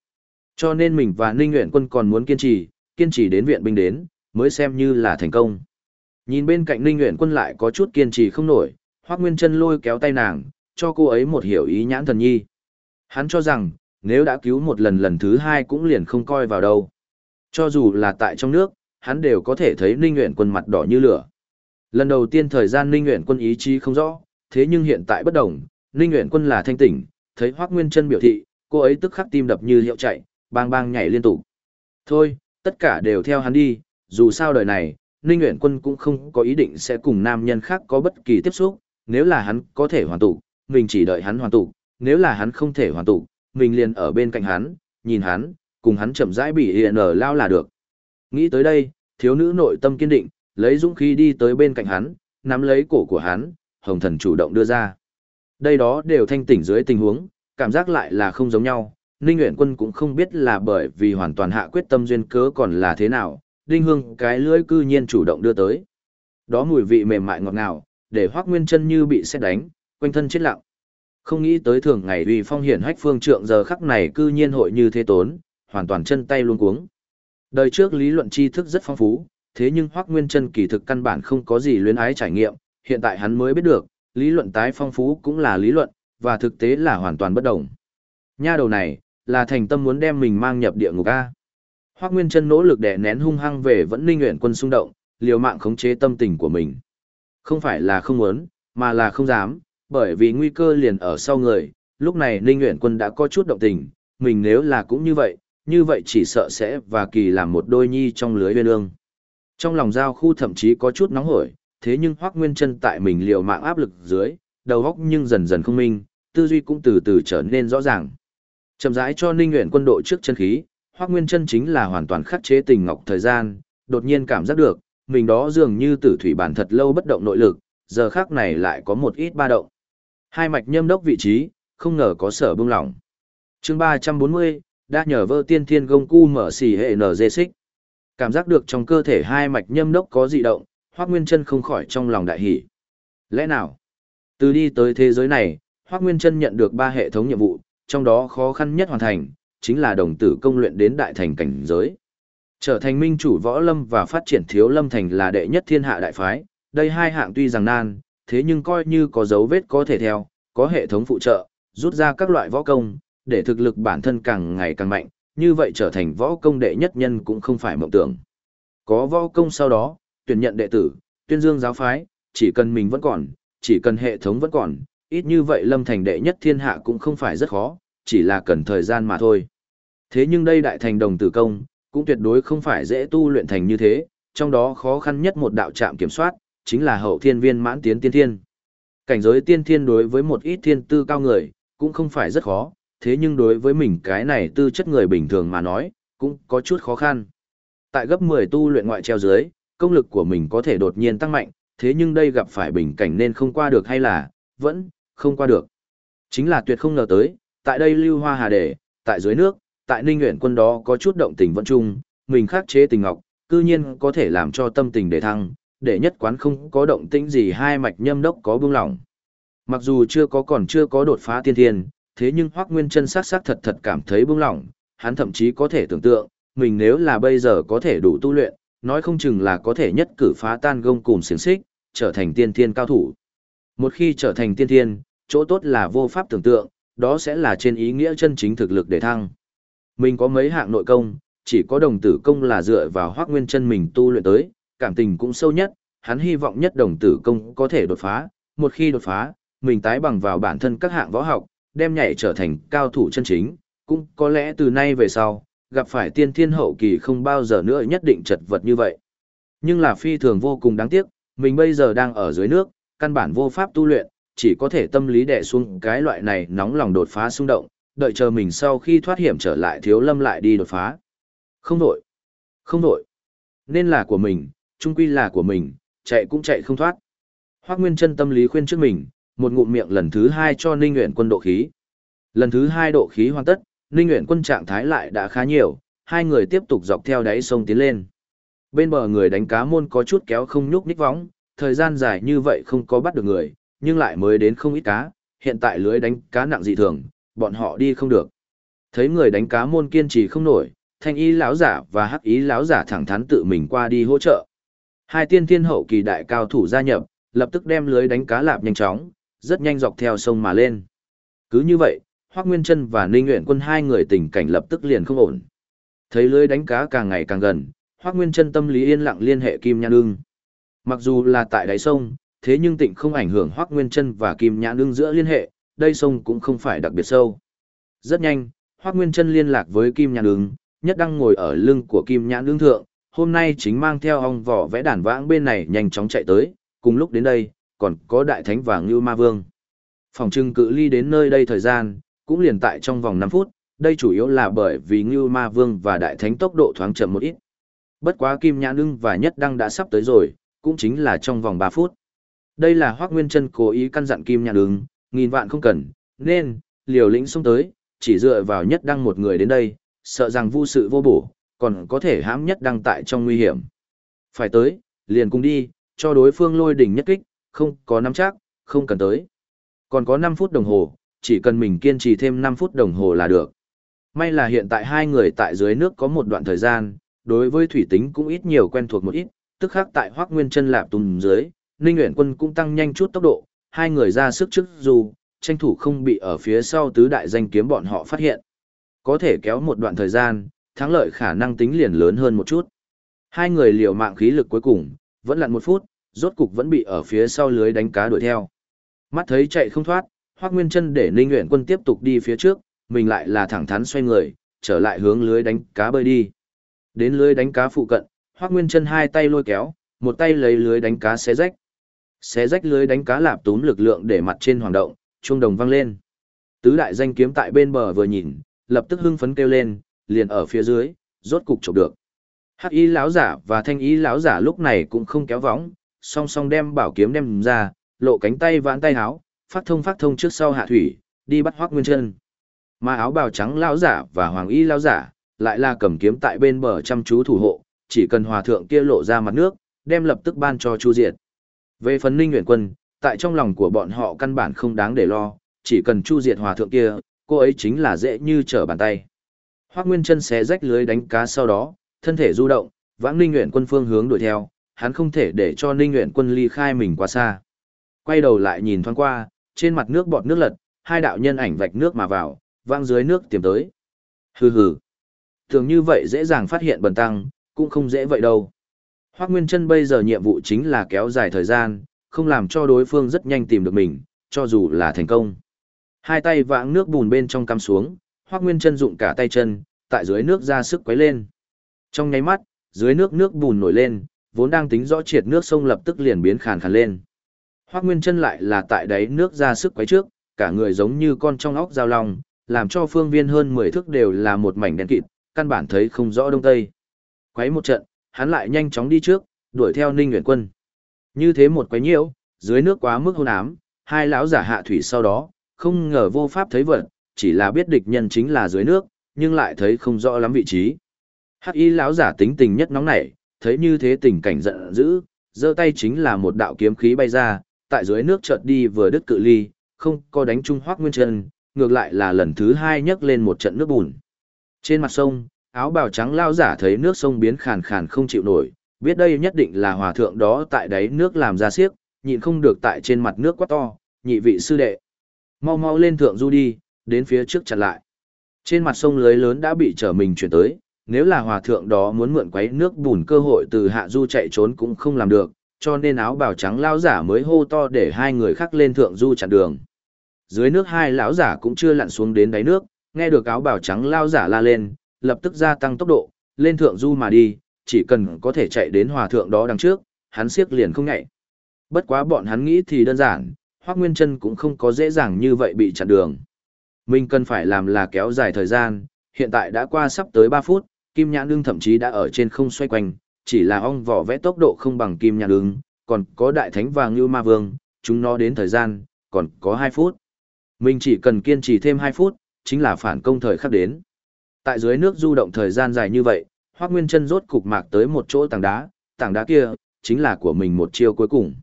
Cho nên mình và Ninh Nguyện Quân còn muốn kiên trì, kiên trì đến viện binh đến, mới xem như là thành công. Nhìn bên cạnh Ninh Nguyễn Quân lại có chút kiên trì không nổi, Hoắc Nguyên Trân lôi kéo tay nàng, cho cô ấy một hiểu ý nhãn thần nhi. Hắn cho rằng, nếu đã cứu một lần lần thứ hai cũng liền không coi vào đâu. Cho dù là tại trong nước, hắn đều có thể thấy Ninh Nguyễn Quân mặt đỏ như lửa. Lần đầu tiên thời gian Ninh Nguyễn Quân ý chí không rõ, thế nhưng hiện tại bất đồng, Ninh Nguyễn Quân là thanh tỉnh, thấy Hoắc Nguyên Trân biểu thị, cô ấy tức khắc tim đập như hiệu chạy, bang bang nhảy liên tục. Thôi, tất cả đều theo hắn đi, dù sao đời này, Ninh Nguyễn Quân cũng không có ý định sẽ cùng nam nhân khác có bất kỳ tiếp xúc, nếu là hắn có thể hoàn tụ, mình chỉ đợi hắn hoàn tụ, nếu là hắn không thể hoàn tụ, mình liền ở bên cạnh hắn, nhìn hắn, cùng hắn chậm rãi bị hiện ở lao là được. Nghĩ tới đây, thiếu nữ nội tâm kiên định, lấy dũng khí đi tới bên cạnh hắn, nắm lấy cổ của hắn, hồng thần chủ động đưa ra. Đây đó đều thanh tỉnh dưới tình huống, cảm giác lại là không giống nhau. Ninh Nguyễn Quân cũng không biết là bởi vì hoàn toàn hạ quyết tâm duyên cớ còn là thế nào, đinh hương cái lưỡi cư nhiên chủ động đưa tới. Đó mùi vị mềm mại ngọt ngào, để Hoắc Nguyên Chân như bị sét đánh, quanh thân chết lặng. Không nghĩ tới thường ngày uy phong hiển hách phương trượng giờ khắc này cư nhiên hội như thế tốn, hoàn toàn chân tay luống cuống. Đời trước lý luận tri thức rất phong phú, thế nhưng Hoắc Nguyên Chân kỳ thực căn bản không có gì luyến ái trải nghiệm, hiện tại hắn mới biết được, lý luận tái phong phú cũng là lý luận, và thực tế là hoàn toàn bất đồng. Nha đầu này, là thành tâm muốn đem mình mang nhập địa ngục a. Hoắc Nguyên Chân nỗ lực đè nén hung hăng về vẫn Ninh Uyển Quân xung động, liều mạng khống chế tâm tình của mình. Không phải là không muốn, mà là không dám, bởi vì nguy cơ liền ở sau người, lúc này Ninh Uyển Quân đã có chút động tình, mình nếu là cũng như vậy, như vậy chỉ sợ sẽ và kỳ làm một đôi nhi trong lưới viên ương. Trong lòng giao khu thậm chí có chút nóng hổi, thế nhưng Hoắc Nguyên Chân tại mình liều mạng áp lực dưới, đầu óc nhưng dần dần không minh, tư duy cũng từ từ trở nên rõ ràng. Chậm rãi cho Ninh Uyển quân độ trước chân khí, Hoắc Nguyên Chân chính là hoàn toàn khắc chế tình ngọc thời gian, đột nhiên cảm giác được, mình đó dường như tử thủy bản thật lâu bất động nội lực, giờ khắc này lại có một ít ba động. Hai mạch nhâm đốc vị trí, không ngờ có sở bông lỏng. Chương 340, đã nhờ vơ tiên thiên gông cu mở xì hệ NG xích. Cảm giác được trong cơ thể hai mạch nhâm đốc có dị động, Hoắc Nguyên Chân không khỏi trong lòng đại hỉ. Lẽ nào? Từ đi tới thế giới này, Hoắc Nguyên Chân nhận được ba hệ thống nhiệm vụ, trong đó khó khăn nhất hoàn thành chính là đồng tử công luyện đến đại thành cảnh giới. Trở thành minh chủ võ lâm và phát triển thiếu lâm thành là đệ nhất thiên hạ đại phái, đây hai hạng tuy rằng nan, thế nhưng coi như có dấu vết có thể theo, có hệ thống phụ trợ, rút ra các loại võ công, để thực lực bản thân càng ngày càng mạnh, như vậy trở thành võ công đệ nhất nhân cũng không phải mộng tưởng. Có võ công sau đó, tuyển nhận đệ tử, tuyên dương giáo phái, chỉ cần mình vẫn còn, chỉ cần hệ thống vẫn còn, ít như vậy lâm thành đệ nhất thiên hạ cũng không phải rất khó, chỉ là cần thời gian mà thôi. Thế nhưng đây đại thành đồng tử công, cũng tuyệt đối không phải dễ tu luyện thành như thế, trong đó khó khăn nhất một đạo trạm kiểm soát, chính là hậu thiên viên mãn tiến tiên thiên. Cảnh giới tiên thiên đối với một ít thiên tư cao người, cũng không phải rất khó, thế nhưng đối với mình cái này tư chất người bình thường mà nói, cũng có chút khó khăn. Tại gấp 10 tu luyện ngoại treo dưới, công lực của mình có thể đột nhiên tăng mạnh, thế nhưng đây gặp phải bình cảnh nên không qua được hay là, vẫn, không qua được. Chính là tuyệt không ngờ tới, tại đây lưu hoa hà đề, tại dưới nước, tại ninh nguyện quân đó có chút động tình vẫn chung, mình khắc chế tình ngọc, cư nhiên có thể làm cho tâm tình để thăng, để nhất quán không có động tĩnh gì hai mạch nhâm đốc có buông lỏng. Mặc dù chưa có còn chưa có đột phá tiên thiên, thế nhưng Hoắc Nguyên Chân sắc sắc thật thật cảm thấy buông lỏng, hắn thậm chí có thể tưởng tượng, mình nếu là bây giờ có thể đủ tu luyện, nói không chừng là có thể nhất cử phá tan gông cùng xiềng xích, trở thành tiên thiên cao thủ. Một khi trở thành tiên thiên, chỗ tốt là vô pháp tưởng tượng, đó sẽ là trên ý nghĩa chân chính thực lực để thăng. Mình có mấy hạng nội công, chỉ có đồng tử công là dựa vào Hoắc Nguyên Chân mình tu luyện tới, cảm tình cũng sâu nhất, hắn hy vọng nhất đồng tử công có thể đột phá, một khi đột phá, mình tái bằng vào bản thân các hạng võ học, đem nhảy trở thành cao thủ chân chính, cũng có lẽ từ nay về sau, gặp phải tiên thiên hậu kỳ không bao giờ nữa nhất định chật vật như vậy. Nhưng là phi thường vô cùng đáng tiếc, mình bây giờ đang ở dưới nước, căn bản vô pháp tu luyện, chỉ có thể tâm lý đè xuống cái loại này nóng lòng đột phá xung động, đợi chờ mình sau khi thoát hiểm trở lại thiếu lâm lại đi đột phá. Không đổi, không đổi, nên là của mình, trung quy là của mình, chạy cũng chạy không thoát. Hoác Nguyên chân tâm lý khuyên trước mình, một ngụm miệng lần thứ hai cho Ninh Nguyện quân độ khí. Lần thứ hai độ khí hoàn tất, Ninh Nguyện quân trạng thái lại đã khá nhiều, hai người tiếp tục dọc theo đáy sông tiến lên. Bên bờ người đánh cá môn có chút kéo không nhúc nhích võng, thời gian dài như vậy không có bắt được người, nhưng lại mới đến không ít cá, hiện tại lưới đánh cá nặng dị thường, bọn họ đi không được. Thấy người đánh cá môn kiên trì không nổi, thanh ý lão giả và hắc ý lão giả thẳng thắn tự mình qua đi hỗ trợ. Hai tiên thiên hậu kỳ đại cao thủ gia nhập, lập tức đem lưới đánh cá lạp nhanh chóng, rất nhanh dọc theo sông mà lên. Cứ như vậy, Hoắc Nguyên Chân và Ninh Uyển Quân hai người tình cảnh lập tức liền không ổn. Thấy lưới đánh cá càng ngày càng gần, Hoắc Nguyên Chân tâm lý yên lặng liên hệ Kim Nhan Ưng. Mặc dù là tại đáy sông, thế nhưng tịnh không ảnh hưởng Hoắc Nguyên Chân và Kim Nhã Nương giữa liên hệ, đây sông cũng không phải đặc biệt sâu. Rất nhanh, Hoắc Nguyên Chân liên lạc với Kim Nhã Nương, nhất đang ngồi ở lưng của Kim Nhã Nương thượng, hôm nay chính mang theo ong vỏ vẽ đàn vãng bên này nhanh chóng chạy tới, cùng lúc đến đây, còn có Đại Thánh và Ngưu Ma Vương. Phòng trưng cự ly đến nơi đây thời gian, cũng liền tại trong vòng 5 phút, đây chủ yếu là bởi vì Ngưu Ma Vương và Đại Thánh tốc độ thoáng chậm một ít. Bất quá Kim Nhã Nương và Nhất Đăng đã sắp tới rồi, cũng chính là trong vòng 3 phút. Đây là Hoắc Nguyên Chân cố ý căn dặn Kim Nhạn Ưng, nghìn vạn không cần, nên liều lĩnh xông tới, chỉ dựa vào Nhất Đăng một người đến đây, sợ rằng vu sự vô bổ, còn có thể hãm Nhất Đăng tại trong nguy hiểm. Phải tới, liền cùng đi, cho đối phương lôi đỉnh nhất kích, không có nắm chắc, không cần tới. Còn có 5 phút đồng hồ, chỉ cần mình kiên trì thêm 5 phút đồng hồ là được. May là hiện tại hai người tại dưới nước có một đoạn thời gian, đối với thủy tính cũng ít nhiều quen thuộc một ít, tức khác tại Hoắc Nguyên chân lạp tùng dưới, Ninh Uyển Quân cũng tăng nhanh chút tốc độ, hai người ra sức trước dù, tranh thủ không bị ở phía sau tứ đại danh kiếm bọn họ phát hiện. Có thể kéo một đoạn thời gian, thắng lợi khả năng tính liền lớn hơn một chút. Hai người liều mạng khí lực cuối cùng, vẫn lặn một phút, rốt cục vẫn bị ở phía sau lưới đánh cá đuổi theo. Mắt thấy chạy không thoát, Hoắc Nguyên Chân để Ninh Uyển Quân tiếp tục đi phía trước, mình lại là thẳng thắn xoay người, trở lại hướng lưới đánh cá bơi đi. Đến lưới đánh cá phụ cận, Hoắc Nguyên Chân hai tay lôi kéo, một tay lấy lưới đánh cá xé rách. Xé rách lưới đánh cá lạp túm lực lượng để mặt trên hoàng động, chuông đồng vang lên. Tứ đại danh kiếm tại bên bờ vừa nhìn, lập tức hưng phấn kêu lên, liền ở phía dưới, rốt cục chụp được. Hắc y lão giả và thanh y lão giả lúc này cũng không kéo võng, song song đem bảo kiếm đem ra, lộ cánh tay vãn tay háo, phát thông phát thông trước sau hạ thủy, đi bắt Hoắc Nguyên Chân. Mà áo bào trắng lão giả và hoàng y lão giả lại là cầm kiếm tại bên bờ chăm chú thủ hộ, chỉ cần hòa thượng kia lộ ra mặt nước, đem lập tức ban cho Chu Diệt. Về phần Ninh Nguyễn Quân, tại trong lòng của bọn họ căn bản không đáng để lo, chỉ cần Chu Diệt hòa thượng kia, cô ấy chính là dễ như trở bàn tay. Hoắc Nguyên Chân xé rách lưới đánh cá sau đó, thân thể du động, vãng Ninh Nguyễn Quân phương hướng đuổi theo, hắn không thể để cho Ninh Nguyễn Quân ly khai mình quá xa. Quay đầu lại nhìn thoáng qua, trên mặt nước bọt nước lật, hai đạo nhân ảnh vạch nước mà vào, vang dưới nước tiềm tới. Hừ hừ. Thường như vậy dễ dàng phát hiện bần tăng, cũng không dễ vậy đâu. Hoác Nguyên Trân bây giờ nhiệm vụ chính là kéo dài thời gian, không làm cho đối phương rất nhanh tìm được mình, cho dù là thành công. Hai tay vãng nước bùn bên trong cắm xuống, Hoác Nguyên Trân dụng cả tay chân, tại dưới nước ra sức quấy lên. Trong nháy mắt, dưới nước nước bùn nổi lên, vốn đang tính rõ triệt nước sông lập tức liền biến khàn khàn lên. Hoác Nguyên Trân lại là tại đáy nước ra sức quấy trước, cả người giống như con trong óc dao long, làm cho phương viên hơn 10 thước đều là một mảnh đen kịt, căn bản thấy không rõ đông tây. Quấy một trận, hắn lại nhanh chóng đi trước, đuổi theo Ninh Nguyễn Quân. Như thế một quấy nhiễu, dưới nước quá mức hôn ám, hai lão giả hạ thủy sau đó, không ngờ vô pháp thấy vật, chỉ là biết địch nhân chính là dưới nước, nhưng lại thấy không rõ lắm vị trí. Hắc y lão giả tính tình nhất nóng nảy, thấy như thế tình cảnh giận dữ, giơ tay chính là một đạo kiếm khí bay ra, tại dưới nước chợt đi vừa đứt cự ly, không có đánh trung hoác nguyên chân, ngược lại là lần thứ hai nhấc lên một trận nước bùn. Trên mặt sông, áo bào trắng lao giả thấy nước sông biến khàn khàn không chịu nổi, biết đây nhất định là hòa thượng đó tại đáy nước làm ra xiếc, nhịn không được tại trên mặt nước quá to, nhị vị sư đệ. Mau mau lên thượng du đi, đến phía trước chặn lại. Trên mặt sông lưới lớn đã bị trở mình chuyển tới, nếu là hòa thượng đó muốn mượn quấy nước bùn cơ hội từ hạ du chạy trốn cũng không làm được, cho nên áo bào trắng lao giả mới hô to để hai người khác lên thượng du chặn đường. Dưới nước hai lão giả cũng chưa lặn xuống đến đáy nước, nghe được áo bào trắng lao giả la lên, lập tức gia tăng tốc độ, lên thượng du mà đi, chỉ cần có thể chạy đến hòa thượng đó đằng trước, hắn siếc liền không ngại. Bất quá bọn hắn nghĩ thì đơn giản, Hoắc Nguyên Chân cũng không có dễ dàng như vậy bị chặn đường. Mình cần phải làm là kéo dài thời gian, hiện tại đã qua sắp tới 3 phút, Kim Nhãn Đương thậm chí đã ở trên không xoay quanh, chỉ là ong vỏ vẽ tốc độ không bằng Kim Nhãn Đương, còn có Đại Thánh và Ngưu Ma Vương, chúng nó đến thời gian, còn có 2 phút. Mình chỉ cần kiên trì thêm 2 phút, chính là phản công thời khắc đến. Tại dưới nước du động thời gian dài như vậy, Hoắc Nguyên Chân rốt cục mạc tới một chỗ tảng đá, tảng đá kia chính là của mình một chiêu cuối cùng.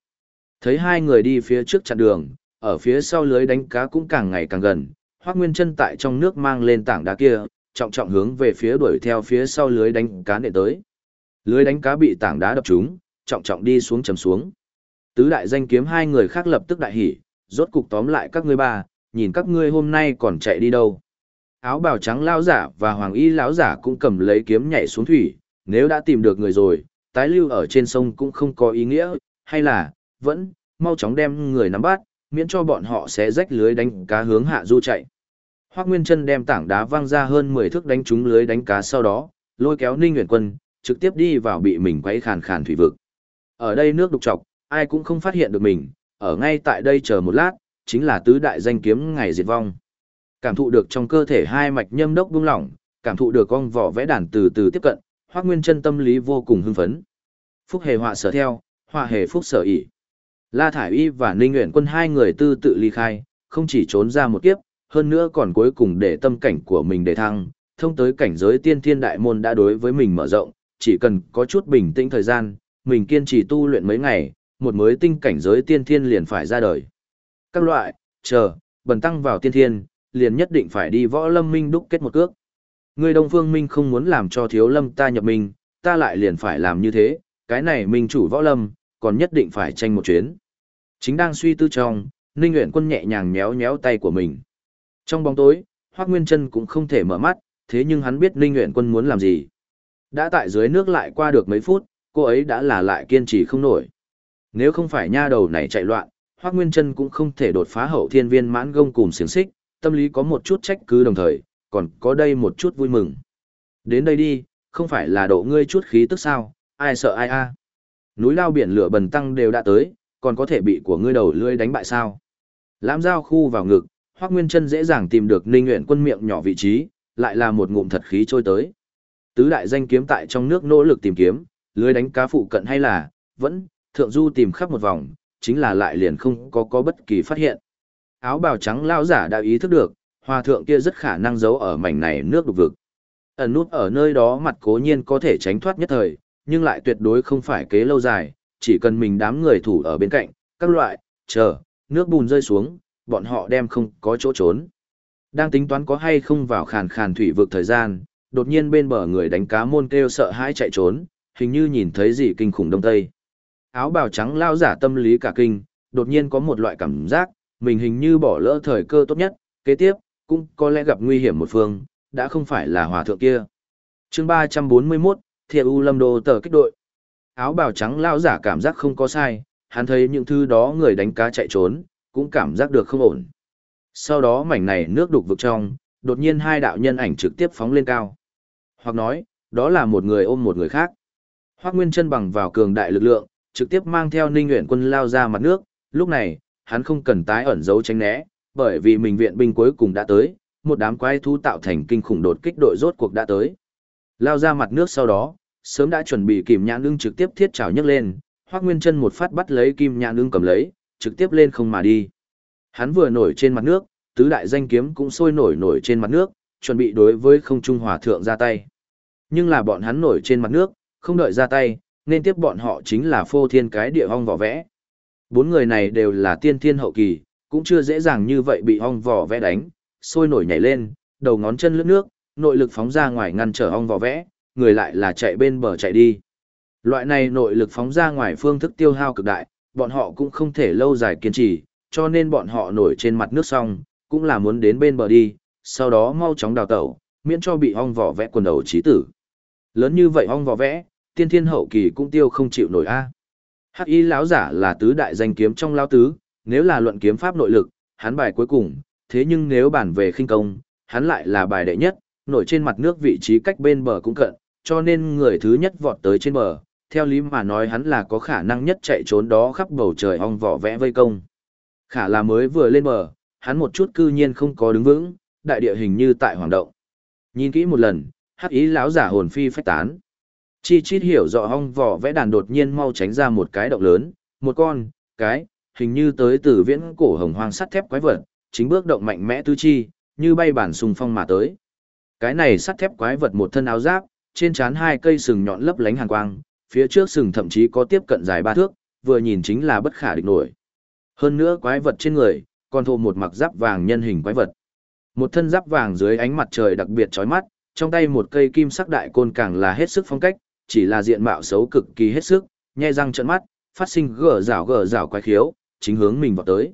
Thấy hai người đi phía trước chặn đường, ở phía sau lưới đánh cá cũng càng ngày càng gần, Hoắc Nguyên Chân tại trong nước mang lên tảng đá kia, trọng trọng hướng về phía đuổi theo phía sau lưới đánh cá nệ tới. Lưới đánh cá bị tảng đá đập trúng, trọng trọng đi xuống chầm xuống. Tứ đại danh kiếm hai người khác lập tức đại hỉ, rốt cục tóm lại các ngươi ba, nhìn các ngươi hôm nay còn chạy đi đâu. Áo bào trắng lão giả và hoàng y lão giả cũng cầm lấy kiếm nhảy xuống thủy, nếu đã tìm được người rồi, tái lưu ở trên sông cũng không có ý nghĩa, hay là, vẫn, mau chóng đem người nắm bắt, miễn cho bọn họ sẽ rách lưới đánh cá hướng hạ du chạy. Hoắc Nguyên Chân đem tảng đá văng ra hơn 10 thước đánh trúng lưới đánh cá sau đó, lôi kéo Ninh Uyển Quân, trực tiếp đi vào bị mình quấy khàn khàn thủy vực. Ở đây nước đục trọc, ai cũng không phát hiện được mình, ở ngay tại đây chờ một lát, chính là tứ đại danh kiếm ngày diệt vong. Cảm thụ được trong cơ thể hai mạch nhâm đốc buông lỏng, cảm thụ được con vỏ vẽ đàn từ từ tiếp cận, Hoắc Nguyên Chân tâm lý vô cùng hưng phấn. Phúc hề họa sở theo, họa hề phúc sở ỷ. La Thải Y và Ninh Uyển Quân hai người tư tự ly khai, không chỉ trốn ra một kiếp, hơn nữa còn cuối cùng để tâm cảnh của mình để thăng, thông tới cảnh giới tiên thiên đại môn đã đối với mình mở rộng, chỉ cần có chút bình tĩnh thời gian, mình kiên trì tu luyện mấy ngày, một mới tinh cảnh giới tiên thiên liền phải ra đời. Các loại, chờ, bần tăng vào tiên thiên, liền nhất định phải đi võ lâm minh đúc kết một cước. Người Đông Phương Minh không muốn làm cho thiếu lâm ta nhập mình, ta lại liền phải làm như thế, cái này minh chủ võ lâm, còn nhất định phải tranh một chuyến. Chính đang suy tư trong, Ninh Nguyễn Quân nhẹ nhàng nhéo nhéo tay của mình. Trong bóng tối, Hoác Nguyên Trân cũng không thể mở mắt, thế nhưng hắn biết Ninh Nguyễn Quân muốn làm gì. Đã tại dưới nước lại qua được mấy phút, cô ấy đã là lại kiên trì không nổi. Nếu không phải nha đầu này chạy loạn, Hoác Nguyên Trân cũng không thể đột phá hậu thiên viên mãn gông cùng xiềng xích, tâm lý có một chút trách cứ đồng thời, còn có đây một chút vui mừng. Đến đây đi, không phải là độ ngươi chút khí tức sao, ai sợ ai a? Núi lao biển lửa bần tăng đều đã tới, còn có thể bị của ngươi đầu lưỡi đánh bại sao? Lãm dao khu vào ngực, Hoắc Nguyên Chân dễ dàng tìm được Ninh Nguyện Quân miệng nhỏ vị trí, lại là một ngụm thật khí trôi tới. Tứ đại danh kiếm tại trong nước nỗ lực tìm kiếm, lưới đánh cá phụ cận hay là vẫn thượng du tìm khắp một vòng, chính là lại liền không có có bất kỳ phát hiện. Áo bào trắng lão giả đã ý thức được, hòa thượng kia rất khả năng giấu ở mảnh này nước đục vực. Ẩn nút ở nơi đó mặt cố nhiên có thể tránh thoát nhất thời, nhưng lại tuyệt đối không phải kế lâu dài, chỉ cần mình đám người thủ ở bên cạnh, các loại, chờ, nước bùn rơi xuống, bọn họ đem không có chỗ trốn. Đang tính toán có hay không vào khàn khàn thủy vực thời gian, đột nhiên bên bờ người đánh cá môn kêu sợ hãi chạy trốn, hình như nhìn thấy gì kinh khủng đông tây. Áo bào trắng lao giả tâm lý cả kinh, đột nhiên có một loại cảm giác, mình hình như bỏ lỡ thời cơ tốt nhất, kế tiếp, cũng có lẽ gặp nguy hiểm một phương, đã không phải là hòa thượng kia. chương 341, Thiệu U Lâm Đô tờ kích đội. Áo bào trắng lao giả cảm giác không có sai, hắn thấy những thứ đó người đánh cá chạy trốn, cũng cảm giác được không ổn. Sau đó mảnh này nước đục vực trong, đột nhiên hai đạo nhân ảnh trực tiếp phóng lên cao. Hoặc nói, đó là một người ôm một người khác. Hoác Nguyên chân bằng vào cường đại lực lượng, trực tiếp mang theo Ninh Nguyện quân lao ra mặt nước, lúc này, hắn không cần tái ẩn giấu tránh né, bởi vì mình viện binh cuối cùng đã tới, một đám quái thú tạo thành kinh khủng đột kích đội rốt cuộc đã tới. Lao ra mặt nước sau đó, sớm đã chuẩn bị kìm nhãn ưng trực tiếp thiết trào nhấc lên, Hoắc Nguyên Chân một phát bắt lấy kim nhãn ưng cầm lấy, trực tiếp lên không mà đi. Hắn vừa nổi trên mặt nước, tứ đại danh kiếm cũng sôi nổi nổi trên mặt nước, chuẩn bị đối với không trung hòa thượng ra tay. Nhưng là bọn hắn nổi trên mặt nước, không đợi ra tay, nên tiếp bọn họ chính là phô thiên cái địa hong vỏ vẽ. Bốn người này đều là tiên thiên hậu kỳ, cũng chưa dễ dàng như vậy bị ong vỏ vẽ đánh, sôi nổi nhảy lên, đầu ngón chân lướt nước, nội lực phóng ra ngoài ngăn trở ong vỏ vẽ, người lại là chạy bên bờ chạy đi. Loại này nội lực phóng ra ngoài phương thức tiêu hao cực đại, bọn họ cũng không thể lâu dài kiên trì, cho nên bọn họ nổi trên mặt nước xong, cũng là muốn đến bên bờ đi, sau đó mau chóng đào tẩu, miễn cho bị ong vỏ vẽ quần đầu trí tử. Lớn như vậy ong vỏ vẽ, tiên thiên hậu kỳ cũng tiêu không chịu nổi a. Hắc y lão giả là tứ đại danh kiếm trong lão tứ, nếu là luận kiếm pháp nội lực, hắn bài cuối cùng, thế nhưng nếu bản về khinh công, hắn lại là bài đệ nhất, nổi trên mặt nước vị trí cách bên bờ cũng cận, cho nên người thứ nhất vọt tới trên bờ, theo lý mà nói hắn là có khả năng nhất chạy trốn đó khắp bầu trời ong vỏ vẽ vây công. Khả là mới vừa lên bờ, hắn một chút cư nhiên không có đứng vững, đại địa hình như tại hoàng động. Nhìn kỹ một lần, hắc ý lão giả hồn phi phách tán. Chi chít hiểu rõ hong vỏ vẽ đàn đột nhiên mau tránh ra một cái động lớn, một con, cái, hình như tới từ viễn cổ hồng hoang sắt thép quái vật, chính bước động mạnh mẽ tứ chi, như bay bản sùng phong mà tới. Cái này sắt thép quái vật một thân áo giáp, trên trán hai cây sừng nhọn lấp lánh hàn quang, phía trước sừng thậm chí có tiếp cận dài ba thước, vừa nhìn chính là bất khả địch nổi. Hơn nữa quái vật trên người, còn thô một mặc giáp vàng nhân hình quái vật. Một thân giáp vàng dưới ánh mặt trời đặc biệt chói mắt, trong tay một cây kim sắc đại côn càng là hết sức phong cách, chỉ là diện mạo xấu cực kỳ hết sức, nhe răng trợn mắt, phát sinh gở rảo gở rảo quái khiếu, chính hướng mình vào tới.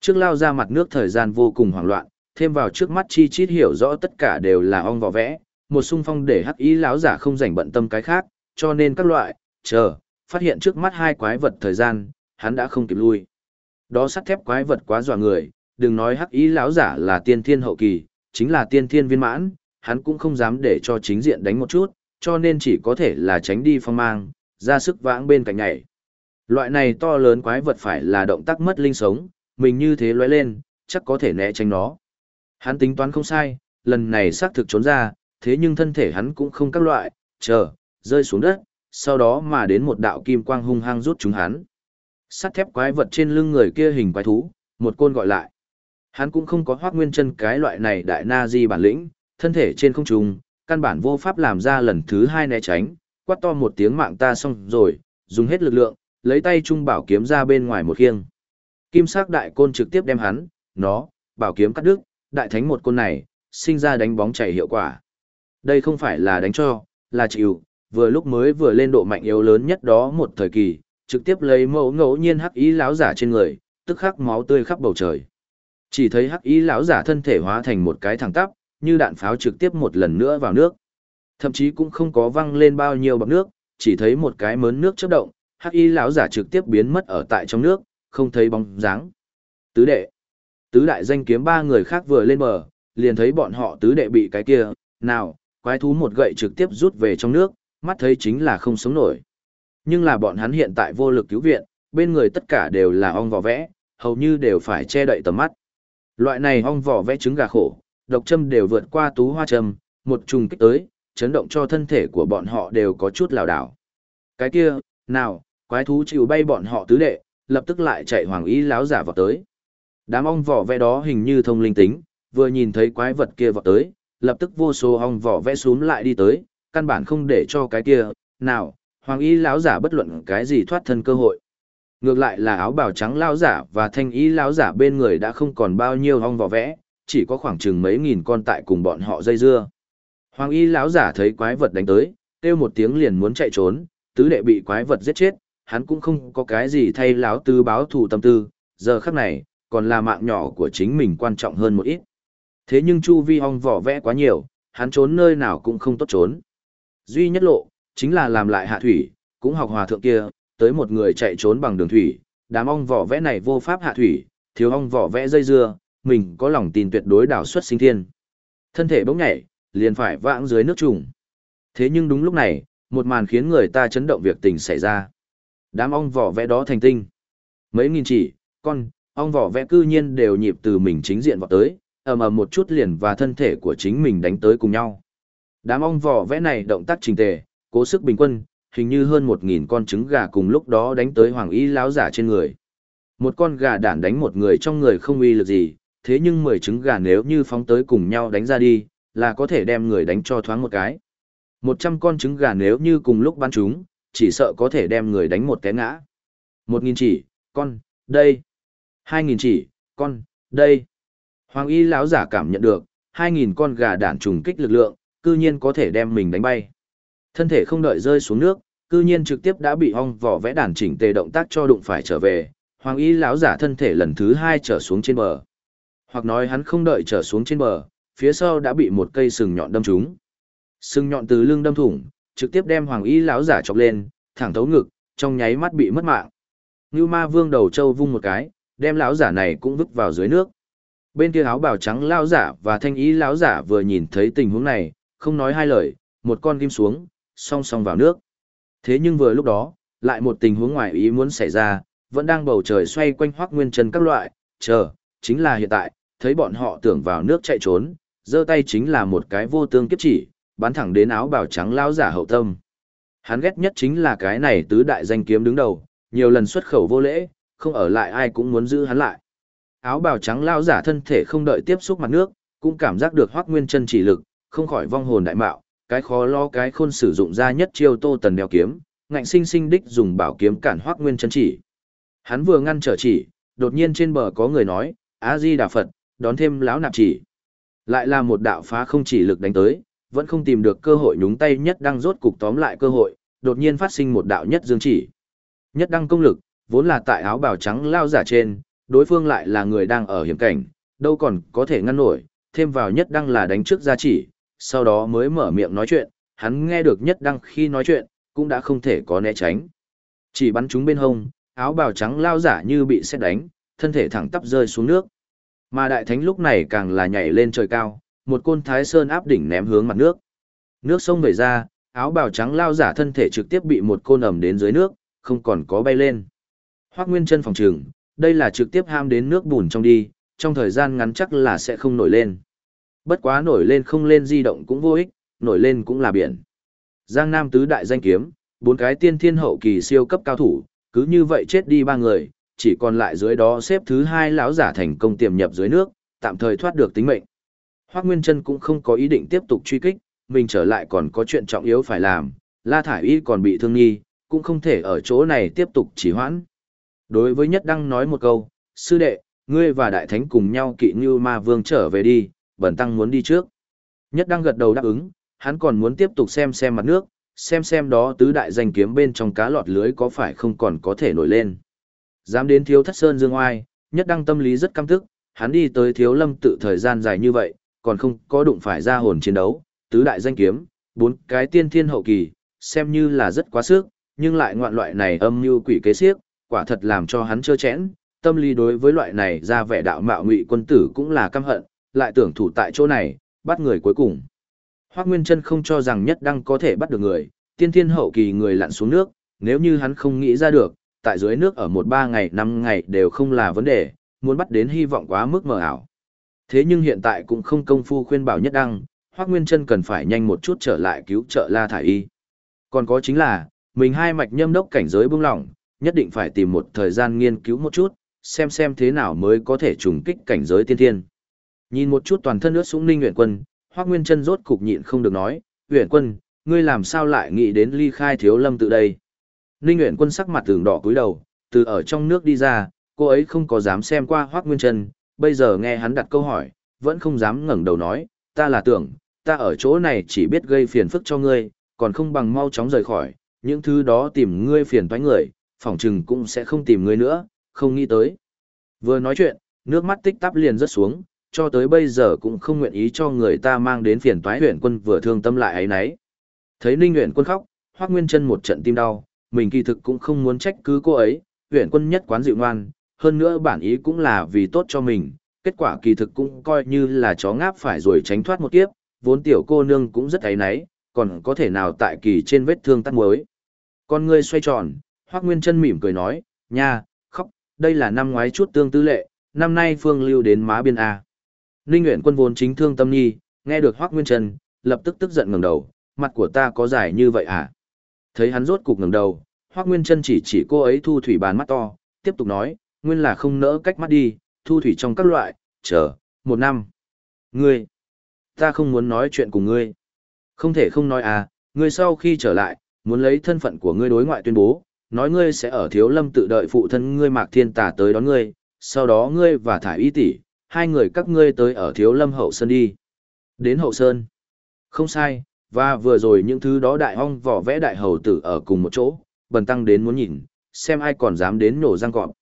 Trước lao ra mặt nước thời gian vô cùng hoảng loạn, thêm vào trước mắt chi chít hiểu rõ tất cả đều là ong vỏ vẽ, một xung phong để hắc ý lão giả không rảnh bận tâm cái khác, cho nên các loại, chờ, phát hiện trước mắt hai quái vật thời gian, hắn đã không kịp lui. Đó sắt thép quái vật quá dọa người, đừng nói hắc ý lão giả là tiên thiên hậu kỳ, chính là tiên thiên viên mãn, hắn cũng không dám để cho chính diện đánh một chút, cho nên chỉ có thể là tránh đi phong mang, ra sức vãng bên cạnh nhảy. Loại này to lớn quái vật phải là động tác mất linh sống, mình như thế lóe lên, chắc có thể né tránh nó. Hắn tính toán không sai, lần này xác thực trốn ra, thế nhưng thân thể hắn cũng không các loại, chờ, rơi xuống đất, sau đó mà đến một đạo kim quang hung hăng rút chúng hắn. Sắt thép quái vật trên lưng người kia hình quái thú, một côn gọi lại. Hắn cũng không có hoác nguyên chân cái loại này đại na di bản lĩnh, thân thể trên không trung, căn bản vô pháp làm ra lần thứ hai né tránh, quát to một tiếng mạng ta xong rồi, dùng hết lực lượng, lấy tay trung bảo kiếm ra bên ngoài một khiêng. Kim sắc đại côn trực tiếp đem hắn, nó, bảo kiếm cắt đứt, đại thánh một côn này, sinh ra đánh bóng chảy hiệu quả. Đây không phải là đánh cho, là chịu, vừa lúc mới vừa lên độ mạnh yếu lớn nhất đó một thời kỳ, trực tiếp lấy mẫu ngẫu nhiên hắc ý lão giả trên người, tức khắc máu tươi khắp bầu trời. Chỉ thấy hắc ý lão giả thân thể hóa thành một cái thẳng tắp, như đạn pháo trực tiếp một lần nữa vào nước. Thậm chí cũng không có văng lên bao nhiêu bọt nước, chỉ thấy một cái mớn nước chớp động, hắc y lão giả trực tiếp biến mất ở tại trong nước, không thấy bóng dáng. Tứ đệ, Tứ đại danh kiếm ba người khác vừa lên bờ, liền thấy bọn họ tứ đệ bị cái kia, nào, quái thú một gậy trực tiếp rút về trong nước, mắt thấy chính là không sống nổi. Nhưng là bọn hắn hiện tại vô lực cứu viện, bên người tất cả đều là ong vỏ vẽ, hầu như đều phải che đậy tầm mắt. Loại này ong vỏ vẽ trứng gà khổ, độc châm đều vượt qua tú hoa châm, một trùng kích tới, chấn động cho thân thể của bọn họ đều có chút lảo đảo. Cái kia, nào, quái thú chịu bay bọn họ tứ đệ, lập tức lại chạy hoàng ý láo giả vào tới. Đám ong vỏ vẽ đó hình như thông linh tính, vừa nhìn thấy quái vật kia vào tới, lập tức vô số ong vỏ vẽ xuống lại đi tới, căn bản không để cho cái kia, nào, hoàng y lão giả bất luận cái gì thoát thân cơ hội. Ngược lại là áo bào trắng lão giả và thanh y lão giả bên người đã không còn bao nhiêu ong vỏ vẽ, chỉ có khoảng chừng mấy nghìn con tại cùng bọn họ dây dưa. Hoàng y lão giả thấy quái vật đánh tới, kêu một tiếng liền muốn chạy trốn, tứ đệ bị quái vật giết chết, hắn cũng không có cái gì thay lão tứ báo thù tâm tư, giờ khắc này, còn là mạng nhỏ của chính mình quan trọng hơn một ít. Thế nhưng chu vi ong vỏ vẽ quá nhiều, hắn trốn nơi nào cũng không tốt trốn. Duy nhất lộ, chính là làm lại hạ thủy, cũng học hòa thượng kia, tới một người chạy trốn bằng đường thủy, đám ong vỏ vẽ này vô pháp hạ thủy, thiếu ong vỏ vẽ dây dưa, mình có lòng tin tuyệt đối đảo xuất sinh thiên. Thân thể bỗng nhảy, liền phải vãng dưới nước trùng. Thế nhưng đúng lúc này, một màn khiến người ta chấn động việc tình xảy ra. Đám ong vỏ vẽ đó thành tinh. Mấy nghìn chỉ, con, ong vỏ vẽ cư nhiên đều nhịp từ mình chính diện vào tới, ầm ầm một chút liền và thân thể của chính mình đánh tới cùng nhau. Đám ong vỏ vẽ này động tác trình tề, cố sức bình quân, hình như hơn một nghìn con trứng gà cùng lúc đó đánh tới hoàng y lão giả trên người. Một con gà đản đánh một người trong người không uy lực gì, thế nhưng mười trứng gà nếu như phóng tới cùng nhau đánh ra đi, là có thể đem người đánh cho thoáng một cái. Một trăm con trứng gà nếu như cùng lúc bắn chúng, chỉ sợ có thể đem người đánh một cái ngã. Một nghìn chỉ, con, đây. Hai nghìn chỉ, con, đây. Hoàng y lão giả cảm nhận được, hai nghìn con gà đản trùng kích lực lượng, cư nhiên có thể đem mình đánh bay. Thân thể không đợi rơi xuống nước, cư nhiên trực tiếp đã bị ong vỏ vẽ đàn chỉnh tề động tác cho đụng phải trở về, hoàng y lão giả thân thể lần thứ hai trở xuống trên bờ. Hoặc nói hắn không đợi trở xuống trên bờ, phía sau đã bị một cây sừng nhọn đâm trúng. Sừng nhọn từ lưng đâm thủng, trực tiếp đem hoàng y lão giả chọc lên, thẳng thấu ngực, trong nháy mắt bị mất mạng. Như ma vương đầu trâu vung một cái, đem lão giả này cũng vứt vào dưới nước. Bên kia áo bào trắng lão giả và thanh y lão giả vừa nhìn thấy tình huống này, không nói hai lời, một con kim xuống, song song vào nước. Thế nhưng vừa lúc đó, lại một tình huống ngoài ý muốn xảy ra, vẫn đang bầu trời xoay quanh hoác nguyên chân các loại, chờ, chính là hiện tại, thấy bọn họ tưởng vào nước chạy trốn, giơ tay chính là một cái vô tương kiếp chỉ, bắn thẳng đến áo bào trắng lão giả hậu tâm. Hắn ghét nhất chính là cái này tứ đại danh kiếm đứng đầu, nhiều lần xuất khẩu vô lễ, không ở lại ai cũng muốn giữ hắn lại. Áo bào trắng lão giả thân thể không đợi tiếp xúc mặt nước, cũng cảm giác được hoác nguyên chân chỉ lực, không khỏi vong hồn đại mạo, cái khó lo cái khôn sử dụng ra nhất chiêu tô tần đeo kiếm, ngạnh sinh sinh đích dùng bảo kiếm cản hoác nguyên chân chỉ. Hắn vừa ngăn trở chỉ, đột nhiên trên bờ có người nói, A Di Đà Phật, đón thêm lão nạp chỉ. Lại là một đạo phá không chỉ lực đánh tới, vẫn không tìm được cơ hội nhúng tay nhất đăng rốt cục tóm lại cơ hội, đột nhiên phát sinh một đạo nhất dương chỉ. Nhất đăng công lực, vốn là tại áo bào trắng lao giả trên, đối phương lại là người đang ở hiểm cảnh, đâu còn có thể ngăn nổi, thêm vào nhất đăng là đánh trước ra chỉ, sau đó mới mở miệng nói chuyện, hắn nghe được nhất đăng khi nói chuyện, cũng đã không thể có né tránh. Chỉ bắn chúng bên hông, áo bào trắng lao giả như bị xét đánh, thân thể thẳng tắp rơi xuống nước. Mà đại thánh lúc này càng là nhảy lên trời cao, một côn thái sơn áp đỉnh ném hướng mặt nước. Nước sông về ra, áo bào trắng lao giả thân thể trực tiếp bị một côn ẩm đến dưới nước, không còn có bay lên. Hoác Nguyên chân phòng trường, đây là trực tiếp ham đến nước bùn trong đi, trong thời gian ngắn chắc là sẽ không nổi lên. Bất quá nổi lên không lên di động cũng vô ích, nổi lên cũng là biển. Giang Nam tứ đại danh kiếm, bốn cái tiên thiên hậu kỳ siêu cấp cao thủ, cứ như vậy chết đi ba người, chỉ còn lại dưới đó xếp thứ hai lão giả thành công tiềm nhập dưới nước, tạm thời thoát được tính mệnh. Hoắc Nguyên Chân cũng không có ý định tiếp tục truy kích, mình trở lại còn có chuyện trọng yếu phải làm, La Thải Y còn bị thương nghi, cũng không thể ở chỗ này tiếp tục trì hoãn. Đối với Nhất Đăng nói một câu, sư đệ, ngươi và Đại Thánh cùng nhau kỵ như ma vương trở về đi, bẩn tăng muốn đi trước. Nhất Đăng gật đầu đáp ứng, hắn còn muốn tiếp tục xem xem mặt nước, xem xem đó tứ đại danh kiếm bên trong cá lọt lưới có phải không còn có thể nổi lên. Dám đến thiếu thất sơn dương oai, Nhất Đăng tâm lý rất căm tức, hắn đi tới thiếu lâm tự thời gian dài như vậy, còn không có đụng phải ra hồn chiến đấu, tứ đại danh kiếm, bốn cái tiên thiên hậu kỳ, xem như là rất quá sức, nhưng lại ngoạn loại này âm như quỷ kế xiếc quả thật làm cho hắn trơ chẽn, tâm lý đối với loại này ra vẻ đạo mạo ngụy quân tử cũng là căm hận, lại tưởng thủ tại chỗ này, bắt người cuối cùng. Hoác Nguyên chân không cho rằng nhất đăng có thể bắt được người, tiên thiên hậu kỳ người lặn xuống nước, nếu như hắn không nghĩ ra được, tại dưới nước ở một ba ngày năm ngày đều không là vấn đề, muốn bắt đến hy vọng quá mức mờ ảo. Thế nhưng hiện tại cũng không công phu khuyên bảo nhất đăng, Hoác Nguyên Trân cần phải nhanh một chút trở lại cứu trợ La Thải Y. Còn có chính là, mình hai mạch nhâm đốc cảnh giới bung lỏng, nhất định phải tìm một thời gian nghiên cứu một chút, xem xem thế nào mới có thể trùng kích cảnh giới tiên thiên. Nhìn một chút toàn thân ướt sũng ninh nguyện quân, Hoác Nguyên Trân rốt cục nhịn không được nói, Nguyện quân, ngươi làm sao lại nghĩ đến ly khai thiếu lâm tự đây? Ninh Nguyện quân sắc mặt tường đỏ cúi đầu, từ ở trong nước đi ra, cô ấy không có dám xem qua Hoác Nguyên Trân, bây giờ nghe hắn đặt câu hỏi, vẫn không dám ngẩng đầu nói, ta là tưởng, ta ở chỗ này chỉ biết gây phiền phức cho ngươi, còn không bằng mau chóng rời khỏi, những thứ đó tìm ngươi phiền toái người, phỏng chừng cũng sẽ không tìm ngươi nữa, không nghĩ tới. Vừa nói chuyện, nước mắt tích tắp liền rớt xuống, cho tới bây giờ cũng không nguyện ý cho người ta mang đến phiền toái huyện quân vừa thương tâm lại ấy nấy. Thấy Ninh huyện quân khóc, Hoác Nguyên chân một trận tim đau, mình kỳ thực cũng không muốn trách cứ cô ấy, huyện quân nhất quán dịu ngoan, hơn nữa bản ý cũng là vì tốt cho mình, kết quả kỳ thực cũng coi như là chó ngáp phải rồi tránh thoát một kiếp, vốn tiểu cô nương cũng rất ấy nấy, còn có thể nào tại kỳ trên vết thương tắt mới? Con ngươi xoay tròn, Hoác Nguyên chân mỉm cười nói, nha, khóc, đây là năm ngoái chút tương tư lệ, năm nay phương lưu đến má biên A. Ninh Nguyễn quân vốn chính thương tâm nhi, nghe được Hoác Nguyên Trân, lập tức tức giận ngẩng đầu, mặt của ta có dài như vậy à? Thấy hắn rốt cục ngẩng đầu, Hoác Nguyên Trân chỉ chỉ cô ấy thu thủy bàn mắt to, tiếp tục nói, nguyên là không nỡ cách mắt đi, thu thủy trong các loại, chờ, một năm. Ngươi, ta không muốn nói chuyện cùng ngươi. Không thể không nói à, ngươi sau khi trở lại, muốn lấy thân phận của ngươi đối ngoại tuyên bố, nói ngươi sẽ ở thiếu lâm tự đợi phụ thân ngươi Mạc Thiên Tà tới đón ngươi, sau đó ngươi và Thải Y tỷ hai người các ngươi tới ở thiếu lâm hậu sơn đi. Đến hậu sơn. Không sai, và vừa rồi những thứ đó đại hong vỏ vẽ đại hầu tử ở cùng một chỗ, bần tăng đến muốn nhìn, xem ai còn dám đến nổ răng cọp.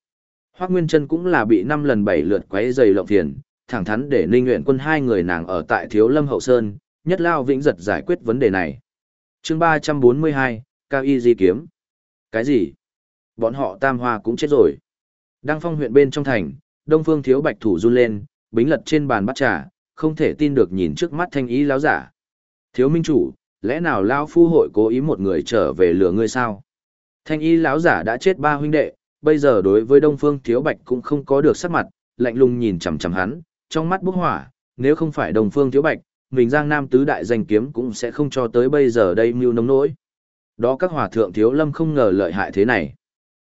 Hoác Nguyên Trân cũng là bị năm lần bảy lượt quấy dày lộng phiền, thẳng thắn để ninh nguyện quân hai người nàng ở tại thiếu lâm hậu sơn, nhất lao vĩnh giật giải quyết vấn đề này. chương ba trăm bốn mươi hai Cao Y Di Kiếm. Cái gì? Bọn họ tam hoa cũng chết rồi. Đăng phong huyện bên trong thành, Đông Phương Thiếu Bạch thủ run lên, bính lật trên bàn bắt trà, không thể tin được nhìn trước mắt thanh ý láo giả. Thiếu minh chủ, lẽ nào lão phu hội cố ý một người trở về lừa ngươi sao? Thanh y lão giả đã chết ba huynh đệ, bây giờ đối với Đông Phương Thiếu Bạch cũng không có được sắc mặt, lạnh lùng nhìn chằm chằm hắn, trong mắt bốc hỏa, nếu không phải Đông Phương Thiếu Bạch, mình Giang Nam tứ đại danh kiếm cũng sẽ không cho tới bây giờ đây mưu nông nỗi. Đó các hòa thượng thiếu lâm không ngờ lợi hại thế này.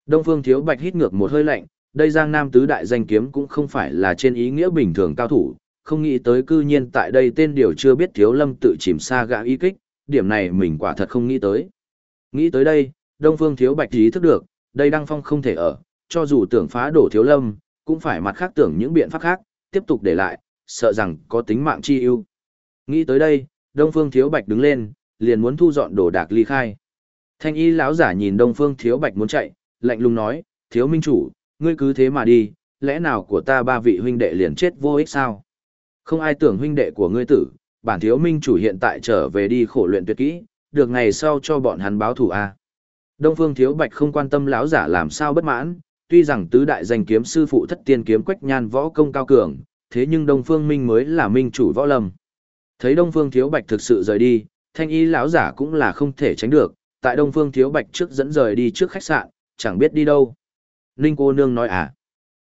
Đông Phương Thiếu Bạch hít ngược một hơi lạnh, đây Giang Nam tứ đại danh kiếm cũng không phải là trên ý nghĩa bình thường cao thủ, không nghĩ tới cư nhiên tại đây tên điều chưa biết thiếu lâm tự chìm xa gã y kích, điểm này mình quả thật không nghĩ tới. Nghĩ tới đây, Đông Phương Thiếu Bạch ý thức được, đây Đăng Phong không thể ở, cho dù tưởng phá đổ thiếu lâm, cũng phải mặt khác tưởng những biện pháp khác, tiếp tục để lại, sợ rằng có tính mạng chi ưu. Nghĩ tới đây, Đông Phương Thiếu Bạch đứng lên, liền muốn thu dọn đồ đạc ly khai. Thanh y lão giả nhìn Đông Phương Thiếu Bạch muốn chạy, lạnh lùng nói, thiếu minh chủ, ngươi cứ thế mà đi, lẽ nào của ta ba vị huynh đệ liền chết vô ích sao? Không ai tưởng huynh đệ của ngươi tử, bản thiếu minh chủ hiện tại trở về đi khổ luyện tuyệt kỹ, được ngày sau cho bọn hắn báo thủ a. Đông Phương Thiếu Bạch không quan tâm lão giả làm sao bất mãn, tuy rằng tứ đại danh kiếm sư phụ thất tiên kiếm quách nhan võ công cao cường, thế nhưng Đông Phương Minh mới là minh chủ võ lâm. Thấy Đông Phương Thiếu Bạch thực sự rời đi, thanh y lão giả cũng là không thể tránh được, tại Đông Phương Thiếu Bạch trước dẫn rời đi trước khách sạn, chẳng biết đi đâu. Ninh cô nương nói à?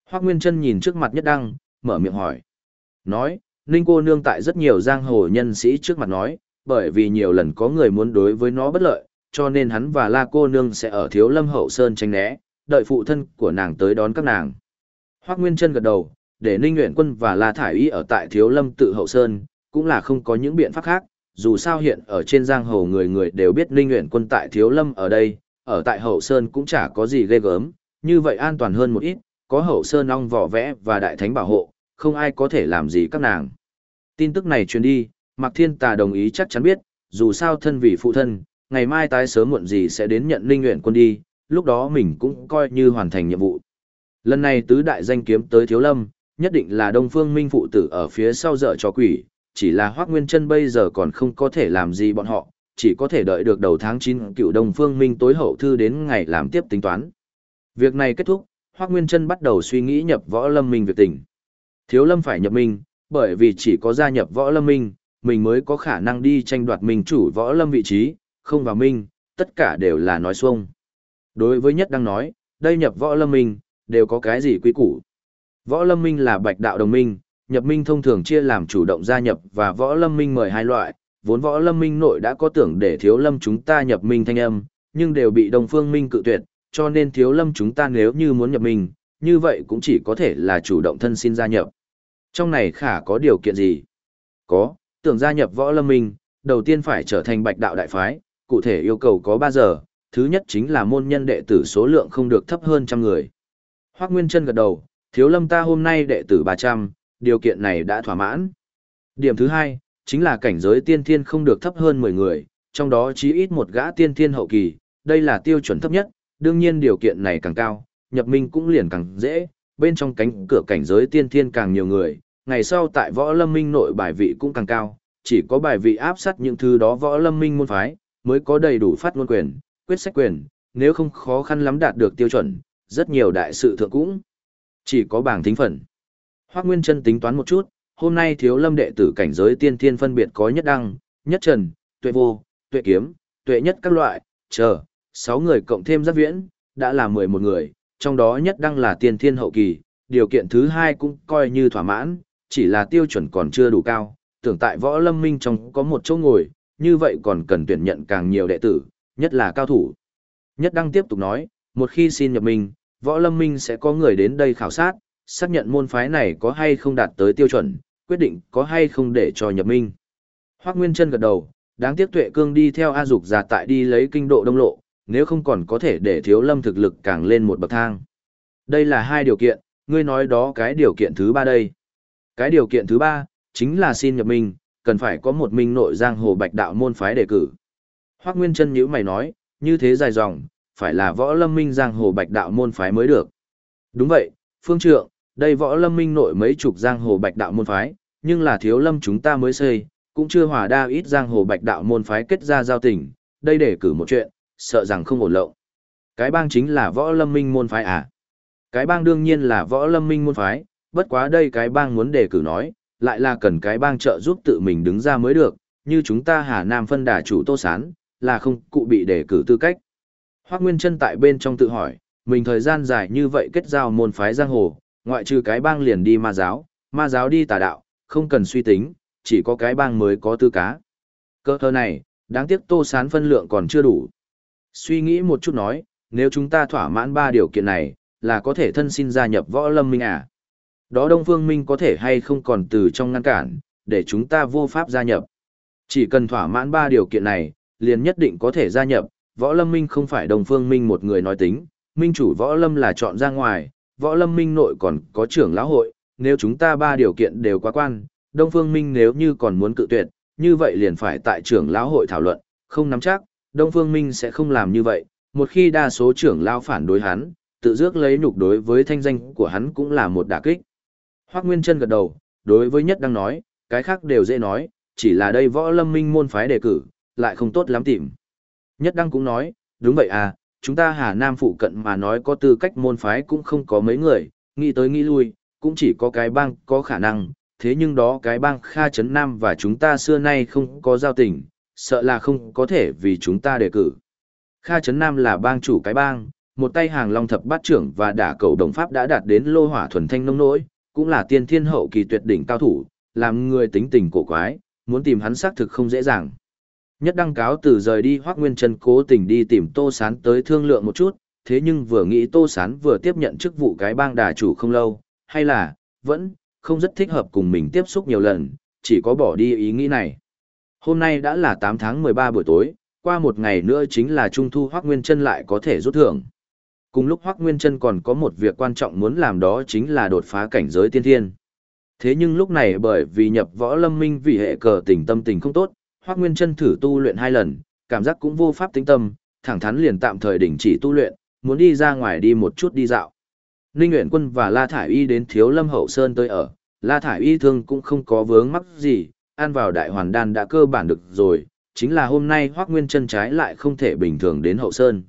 hoắc Nguyên chân nhìn trước mặt nhất đăng, mở miệng hỏi. Nói, Ninh cô nương tại rất nhiều giang hồ nhân sĩ trước mặt nói, bởi vì nhiều lần có người muốn đối với nó bất lợi, cho nên hắn và la cô nương sẽ ở thiếu lâm hậu sơn tranh né, đợi phụ thân của nàng tới đón các nàng. Hoác Nguyên Trân gật đầu, để Ninh Nguyễn Quân và La Thải Y ở tại thiếu lâm tự hậu sơn, cũng là không có những biện pháp khác, dù sao hiện ở trên giang hồ người người đều biết Ninh Nguyễn Quân tại thiếu lâm ở đây, ở tại hậu sơn cũng chả có gì ghê gớm, như vậy an toàn hơn một ít, có hậu sơn ong vỏ vẽ và đại thánh bảo hộ, không ai có thể làm gì các nàng. Tin tức này truyền đi, Mạc Thiên Tà đồng ý chắc chắn biết, dù sao thân vị phụ thân, ngày mai tái sớm muộn gì sẽ đến nhận linh nguyện quân đi, lúc đó mình cũng coi như hoàn thành nhiệm vụ. Lần này tứ đại danh kiếm tới Thiếu Lâm, nhất định là Đông Phương Minh phụ tử ở phía sau dở cho quỷ, chỉ là Hoắc Nguyên Chân bây giờ còn không có thể làm gì bọn họ, chỉ có thể đợi được đầu tháng 9 cựu Đông Phương Minh tối hậu thư đến ngày làm tiếp tính toán. Việc này kết thúc, Hoắc Nguyên Trân bắt đầu suy nghĩ nhập võ lâm minh việc tình. Thiếu lâm phải nhập minh, bởi vì chỉ có gia nhập võ lâm minh, mình mới có khả năng đi tranh đoạt minh chủ võ lâm vị trí, không vào minh, tất cả đều là nói xuông. Đối với nhất đang nói, đây nhập võ lâm minh, đều có cái gì quý củ. Võ lâm minh là bạch đạo đồng minh, nhập minh thông thường chia làm chủ động gia nhập và võ lâm minh mời hai loại, vốn võ lâm minh nội đã có tưởng để thiếu lâm chúng ta nhập minh thanh âm, nhưng đều bị đồng phương minh cự tuyệt, cho nên thiếu lâm chúng ta nếu như muốn nhập minh, như vậy cũng chỉ có thể là chủ động thân xin gia nhập. Trong này khả có điều kiện gì? Có, tưởng gia nhập võ lâm minh, đầu tiên phải trở thành bạch đạo đại phái, cụ thể yêu cầu có 3 giờ, thứ nhất chính là môn nhân đệ tử số lượng không được thấp hơn trăm người. Hoác Nguyên Trân gật đầu, thiếu lâm ta hôm nay đệ tử 300, điều kiện này đã thỏa mãn. Điểm thứ hai, chính là cảnh giới tiên thiên không được thấp hơn 10 người, trong đó chí ít một gã tiên thiên hậu kỳ, đây là tiêu chuẩn thấp nhất, đương nhiên điều kiện này càng cao, nhập minh cũng liền càng dễ, bên trong cánh cửa cảnh giới tiên thiên càng nhiều người, ngày sau tại võ lâm minh nội bài vị cũng càng cao, chỉ có bài vị áp sát những thứ đó võ lâm minh môn phái, mới có đầy đủ phát ngôn quyền, quyết sách quyền, nếu không khó khăn lắm đạt được tiêu chuẩn, rất nhiều đại sự thượng cũng chỉ có bảng thính phần. Hoác Nguyên chân tính toán một chút, hôm nay thiếu lâm đệ tử cảnh giới tiên thiên phân biệt có nhất đăng, nhất trần, tuệ vô, tuệ kiếm, tuệ nhất các loại, chờ, 6 người cộng thêm giác viễn, đã là 11 người, trong đó nhất đăng là tiên thiên hậu kỳ, điều kiện thứ hai cũng coi như thỏa mãn, chỉ là tiêu chuẩn còn chưa đủ cao, tưởng tại võ lâm minh trong có một chỗ ngồi, như vậy còn cần tuyển nhận càng nhiều đệ tử, nhất là cao thủ. Nhất đăng tiếp tục nói, một khi xin nhập minh, võ lâm minh sẽ có người đến đây khảo sát, xác nhận môn phái này có hay không đạt tới tiêu chuẩn, quyết định có hay không để cho nhập minh. Hoác Nguyên Trân gật đầu, đáng tiếc tuệ cương đi theo A Dục già tại đi lấy kinh độ đông lộ, nếu không còn có thể để thiếu lâm thực lực càng lên một bậc thang. Đây là hai điều kiện, ngươi nói đó cái điều kiện thứ ba đây. Cái điều kiện thứ ba, chính là xin nhập minh, cần phải có một minh nội giang hồ bạch đạo môn phái đề cử. Hoác Nguyên Trân nhữ mày nói, như thế dài dòng, phải là võ lâm minh giang hồ bạch đạo môn phái mới được. Đúng vậy, phương trượng, đây võ lâm minh nội mấy chục giang hồ bạch đạo môn phái, nhưng là thiếu lâm chúng ta mới xây, cũng chưa hòa đa ít giang hồ bạch đạo môn phái kết ra giao tình, đây để cử một chuyện, sợ rằng không ổn lậu. Cái bang chính là võ lâm minh môn phái à? Cái bang đương nhiên là võ lâm minh môn phái, bất quá đây cái bang muốn đề cử nói, lại là cần cái bang trợ giúp tự mình đứng ra mới được, như chúng ta Hà Nam phân đà chủ Tô Sán, là không cụ bị đề cử tư cách. Hoác Nguyên Trân tại bên trong tự hỏi, mình thời gian dài như vậy kết giao môn phái giang hồ, ngoại trừ cái bang liền đi ma giáo, ma giáo đi tà đạo, không cần suy tính, chỉ có cái bang mới có tư cá. Cơ thơ này, đáng tiếc Tô Sán phân lượng còn chưa đủ. Suy nghĩ một chút nói, nếu chúng ta thỏa mãn ba điều kiện này, là có thể thân xin gia nhập võ lâm minh à. Đó Đông Phương Minh có thể hay không còn từ trong ngăn cản, để chúng ta vô pháp gia nhập. Chỉ cần thỏa mãn ba điều kiện này, liền nhất định có thể gia nhập, võ lâm minh không phải Đông Phương Minh một người nói tính, minh chủ võ lâm là chọn ra ngoài, võ lâm minh nội còn có trưởng lão hội, nếu chúng ta ba điều kiện đều quá quan, Đông Phương Minh nếu như còn muốn cự tuyệt, như vậy liền phải tại trưởng lão hội thảo luận, không nắm chắc, Đông Phương Minh sẽ không làm như vậy, một khi đa số trưởng lão phản đối hắn, tự dước lấy nhục đối với thanh danh của hắn cũng là một đả kích. Hoác Nguyên Trân gật đầu, đối với nhất đang nói, cái khác đều dễ nói, chỉ là đây võ lâm minh môn phái đề cử, lại không tốt lắm tìm. Nhất đăng cũng nói, đúng vậy à, chúng ta Hà Nam phụ cận mà nói có tư cách môn phái cũng không có mấy người, nghĩ tới nghĩ lui, cũng chỉ có cái bang có khả năng, thế nhưng đó cái bang Kha Trấn Nam và chúng ta xưa nay không có giao tình, sợ là không có thể vì chúng ta đề cử. Kha Trấn Nam là bang chủ cái bang, một tay hàng long thập bát trưởng và đả cầu đồng pháp đã đạt đến lô hỏa thuần thanh nông nỗi, cũng là tiên thiên hậu kỳ tuyệt đỉnh cao thủ, làm người tính tình cổ quái, muốn tìm hắn xác thực không dễ dàng. Nhất đăng cáo từ rời đi Hoắc Nguyên Trần cố tình đi tìm Tô Sán tới thương lượng một chút, thế nhưng vừa nghĩ Tô Sán vừa tiếp nhận chức vụ cái bang đà chủ không lâu, hay là, vẫn, không rất thích hợp cùng mình tiếp xúc nhiều lần, chỉ có bỏ đi ý nghĩ này. Hôm nay đã là 8 tháng 13 buổi tối, qua một ngày nữa chính là Trung thu Hoắc Nguyên Trân lại có thể rút thưởng. Cùng lúc Hoắc Nguyên Trân còn có một việc quan trọng muốn làm đó chính là đột phá cảnh giới tiên thiên. Thế nhưng lúc này bởi vì nhập võ lâm minh vì hệ cờ tình tâm tình không tốt, Hoắc Nguyên Chân thử tu luyện hai lần, cảm giác cũng vô pháp tính tâm, thẳng thắn liền tạm thời đình chỉ tu luyện, muốn đi ra ngoài đi một chút đi dạo. Ninh Uyển Quân và La Thải Y đến Thiếu Lâm Hậu Sơn tới ở, La Thải Y thương cũng không có vướng mắc gì, ăn vào đại hoàn đan đã cơ bản được rồi, chính là hôm nay Hoắc Nguyên Chân trái lại không thể bình thường đến Hậu Sơn.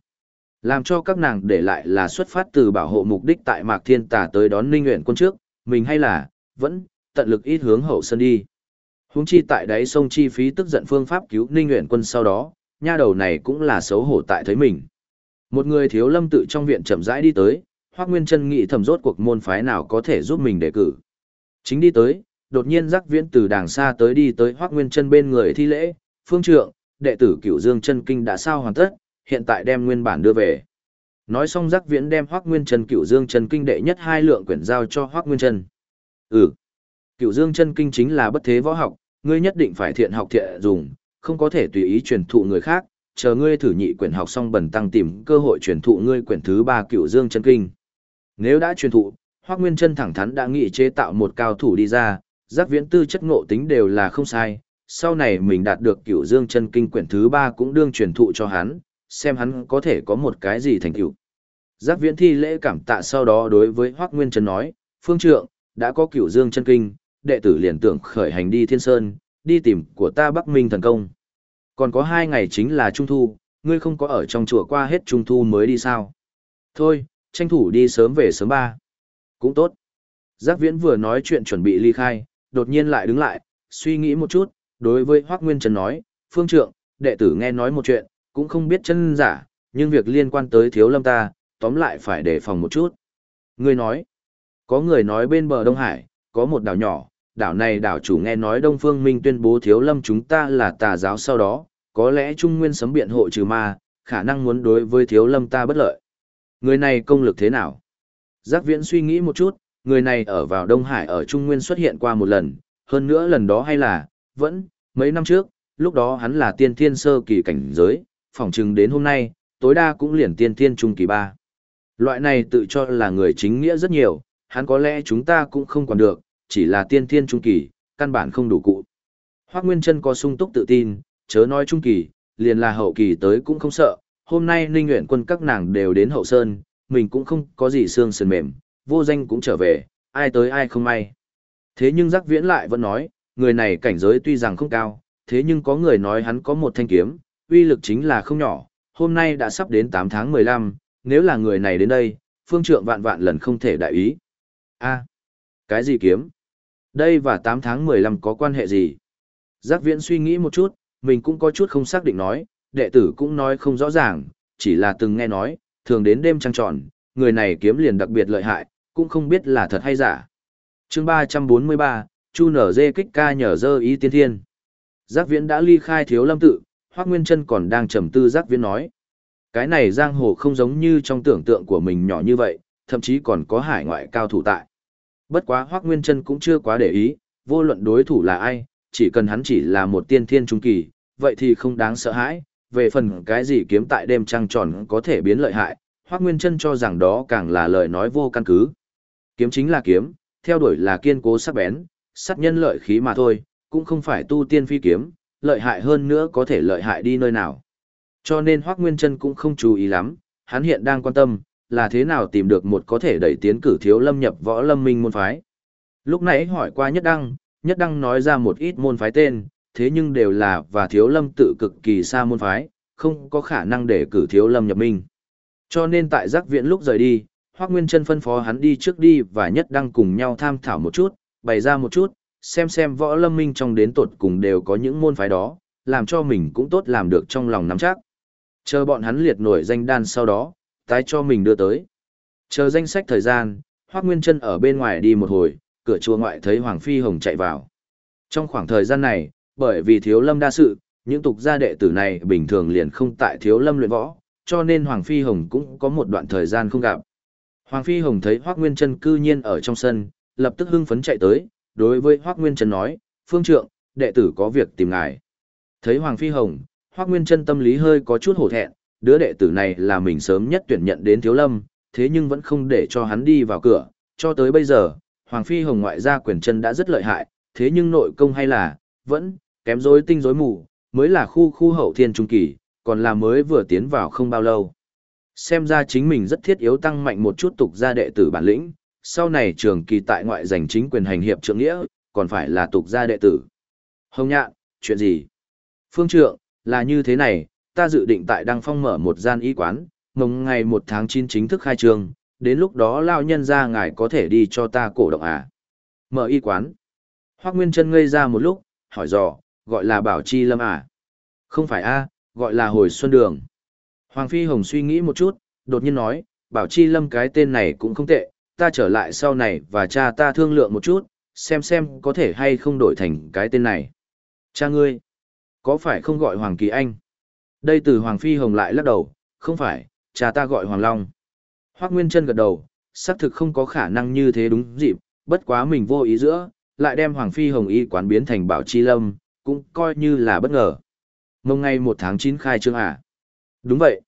Làm cho các nàng để lại là xuất phát từ bảo hộ mục đích tại Mạc Thiên Tà tới đón Ninh Nguyện quân trước, mình hay là, vẫn, tận lực ít hướng hậu sân đi. Huống chi tại đáy sông chi phí tức giận phương pháp cứu Ninh Nguyện quân sau đó, nha đầu này cũng là xấu hổ tại thấy mình. Một người thiếu lâm tự trong viện chậm rãi đi tới, Hoắc Nguyên Chân nghĩ thầm rốt cuộc môn phái nào có thể giúp mình đề cử. Chính đi tới, đột nhiên giác viễn từ đàng xa tới đi tới Hoắc Nguyên Chân bên người thi lễ, "Phương trượng, đệ tử Cửu Dương Chân Kinh đã sao hoàn tất, hiện tại đem nguyên bản đưa về." Nói xong giác viễn đem Hoắc Nguyên Chân Cửu Dương Chân Kinh đệ nhất hai lượng quyển giao cho Hoắc Nguyên Chân. "Ừ, Cửu Dương Chân Kinh chính là bất thế võ học, ngươi nhất định phải thiện học thiện dùng, không có thể tùy ý truyền thụ người khác." chờ ngươi thử nhị quyển học xong bần tăng tìm cơ hội truyền thụ ngươi quyển thứ ba cựu dương chân kinh. Nếu đã truyền thụ, Hoắc Nguyên Chân thẳng thắn đã nghị chế tạo một cao thủ đi ra, giác viễn tư chất ngộ tính đều là không sai, sau này mình đạt được Cửu Dương Chân Kinh quyển thứ ba cũng đương truyền thụ cho hắn, xem hắn có thể có một cái gì thành tựu. Giác viễn thi lễ cảm tạ sau đó đối với Hoắc Nguyên Trần nói, "Phương trượng, đã có Cửu Dương Chân Kinh, đệ tử liền tưởng khởi hành đi Thiên Sơn, đi tìm của ta Bắc Minh thần công. Còn có hai ngày chính là Trung Thu, ngươi không có ở trong chùa qua hết Trung Thu mới đi sao? Thôi, tranh thủ đi sớm về sớm ba. Cũng tốt. Giác viễn vừa nói chuyện chuẩn bị ly khai, đột nhiên lại đứng lại, suy nghĩ một chút, đối với Hoác Nguyên Trần nói, phương trượng, đệ tử nghe nói một chuyện, cũng không biết chân giả, nhưng việc liên quan tới thiếu lâm ta, tóm lại phải đề phòng một chút. Người nói, có người nói bên bờ Đông Hải, có một đảo nhỏ, đảo này đảo chủ nghe nói Đông Phương Minh tuyên bố thiếu lâm chúng ta là tà giáo sau đó, có lẽ Trung Nguyên sấm biện hộ trừ ma, khả năng muốn đối với thiếu lâm ta bất lợi. Người này công lực thế nào? Giác viễn suy nghĩ một chút, người này ở vào Đông Hải ở Trung Nguyên xuất hiện qua một lần, hơn nữa lần đó hay là, vẫn, mấy năm trước, lúc đó hắn là tiên thiên sơ kỳ cảnh giới, phỏng chừng đến hôm nay, tối đa cũng liền tiên thiên trung kỳ ba. Loại này tự cho là người chính nghĩa rất nhiều, hắn có lẽ chúng ta cũng không còn được, chỉ là tiên thiên trung kỳ, căn bản không đủ cụ. Hoác Nguyên Trân có sung túc tự tin, chớ nói trung kỳ, liền là hậu kỳ tới cũng không sợ, hôm nay Ninh Nguyện quân các nàng đều đến hậu sơn, mình cũng không có gì xương sườn mềm, vô danh cũng trở về, ai tới ai không may. Thế nhưng giác viễn lại vẫn nói, người này cảnh giới tuy rằng không cao, thế nhưng có người nói hắn có một thanh kiếm, uy lực chính là không nhỏ, hôm nay đã sắp đến 8 tháng 15, nếu là người này đến đây, phương trượng vạn vạn lần không thể đại ý. a cái gì kiếm? Đây và 8 tháng 15 có quan hệ gì? Giác viễn suy nghĩ một chút, mình cũng có chút không xác định nói, đệ tử cũng nói không rõ ràng, chỉ là từng nghe nói, thường đến đêm trăng tròn, người này kiếm liền đặc biệt lợi hại, cũng không biết là thật hay giả. chương 343, Chu nở dê kích ca nhờ dơ ý tiên thiên. Giác viễn đã ly khai thiếu lâm tự, Hoác Nguyên Trân còn đang trầm tư giác viễn nói. Cái này giang hồ không giống như trong tưởng tượng của mình nhỏ như vậy, thậm chí còn có hải ngoại cao thủ tại. Bất quá Hoác Nguyên Trân cũng chưa quá để ý, vô luận đối thủ là ai, chỉ cần hắn chỉ là một tiên thiên trung kỳ, vậy thì không đáng sợ hãi, về phần cái gì kiếm tại đêm trăng tròn có thể biến lợi hại, Hoắc Nguyên Trân cho rằng đó càng là lời nói vô căn cứ. Kiếm chính là kiếm, theo đuổi là kiên cố sắc bén, sát nhân lợi khí mà thôi, cũng không phải tu tiên phi kiếm, lợi hại hơn nữa có thể lợi hại đi nơi nào. Cho nên Hoắc Nguyên Trân cũng không chú ý lắm, hắn hiện đang quan tâm là thế nào tìm được một có thể đẩy tiến cử thiếu lâm nhập võ lâm minh môn phái. Lúc nãy hỏi qua Nhất Đăng, Nhất Đăng nói ra một ít môn phái tên, thế nhưng đều là và thiếu lâm tự cực kỳ xa môn phái, không có khả năng để cử thiếu lâm nhập minh. Cho nên tại giác viện lúc rời đi, Hoác Nguyên Trân phân phó hắn đi trước đi và nhất đăng cùng nhau tham thảo một chút, bày ra một chút, xem xem võ lâm minh trong đến tột cùng đều có những môn phái đó, làm cho mình cũng tốt làm được trong lòng nắm chắc. Chờ bọn hắn liệt nổi danh đan sau đó, tái cho mình đưa tới. Chờ danh sách thời gian, Hoác Nguyên Trân ở bên ngoài đi một hồi, cửa chùa ngoại thấy Hoàng Phi Hồng chạy vào. Trong khoảng thời gian này, bởi vì thiếu lâm đa sự, những tục gia đệ tử này bình thường liền không tại thiếu lâm luyện võ, cho nên Hoàng Phi Hồng cũng có một đoạn thời gian không gặp. Hoàng Phi Hồng thấy Hoác Nguyên Trân cư nhiên ở trong sân, lập tức hưng phấn chạy tới, đối với Hoác Nguyên Trân nói, Phương Trượng, đệ tử có việc tìm ngài. Thấy Hoàng Phi Hồng, Hoác Nguyên Trân tâm lý hơi có chút hổ thẹn, đứa đệ tử này là mình sớm nhất tuyển nhận đến thiếu lâm, thế nhưng vẫn không để cho hắn đi vào cửa, cho tới bây giờ, Hoàng Phi Hồng ngoại gia quyền chân đã rất lợi hại, thế nhưng nội công hay là, vẫn, kém rối tinh rối mù, mới là khu khu hậu thiên trung kỳ, còn là mới vừa tiến vào không bao lâu. Xem ra chính mình rất thiết yếu tăng mạnh một chút tục gia đệ tử bản lĩnh, sau này trường kỳ tại ngoại giành chính quyền hành hiệp trượng nghĩa, còn phải là tục gia đệ tử. Hồng nhạn, chuyện gì? Phương trượng, là như thế này, ta dự định tại Đăng Phong mở một gian y quán, mồng ngày 1 tháng 9 chính thức khai trương, đến lúc đó lao nhân ra ngài có thể đi cho ta cổ động à. Mở y quán. Hoác Nguyên Trân ngây ra một lúc, hỏi dò, gọi là Bảo Chi Lâm à? Không phải a gọi là Hồi Xuân Đường. Hoàng Phi Hồng suy nghĩ một chút, đột nhiên nói, Bảo Chi Lâm cái tên này cũng không tệ, ta trở lại sau này và cha ta thương lượng một chút, xem xem có thể hay không đổi thành cái tên này. Cha ngươi, có phải không gọi Hoàng Kỳ Anh? Đây từ Hoàng Phi Hồng lại lắc đầu, không phải, cha ta gọi Hoàng Long. Hoác Nguyên Trân gật đầu, xác thực không có khả năng như thế đúng dịp, bất quá mình vô ý giữa, lại đem Hoàng Phi Hồng y quán biến thành Bảo Chi Lâm, cũng coi như là bất ngờ. Mông ngày 1 tháng 9 khai trương à? Đúng vậy.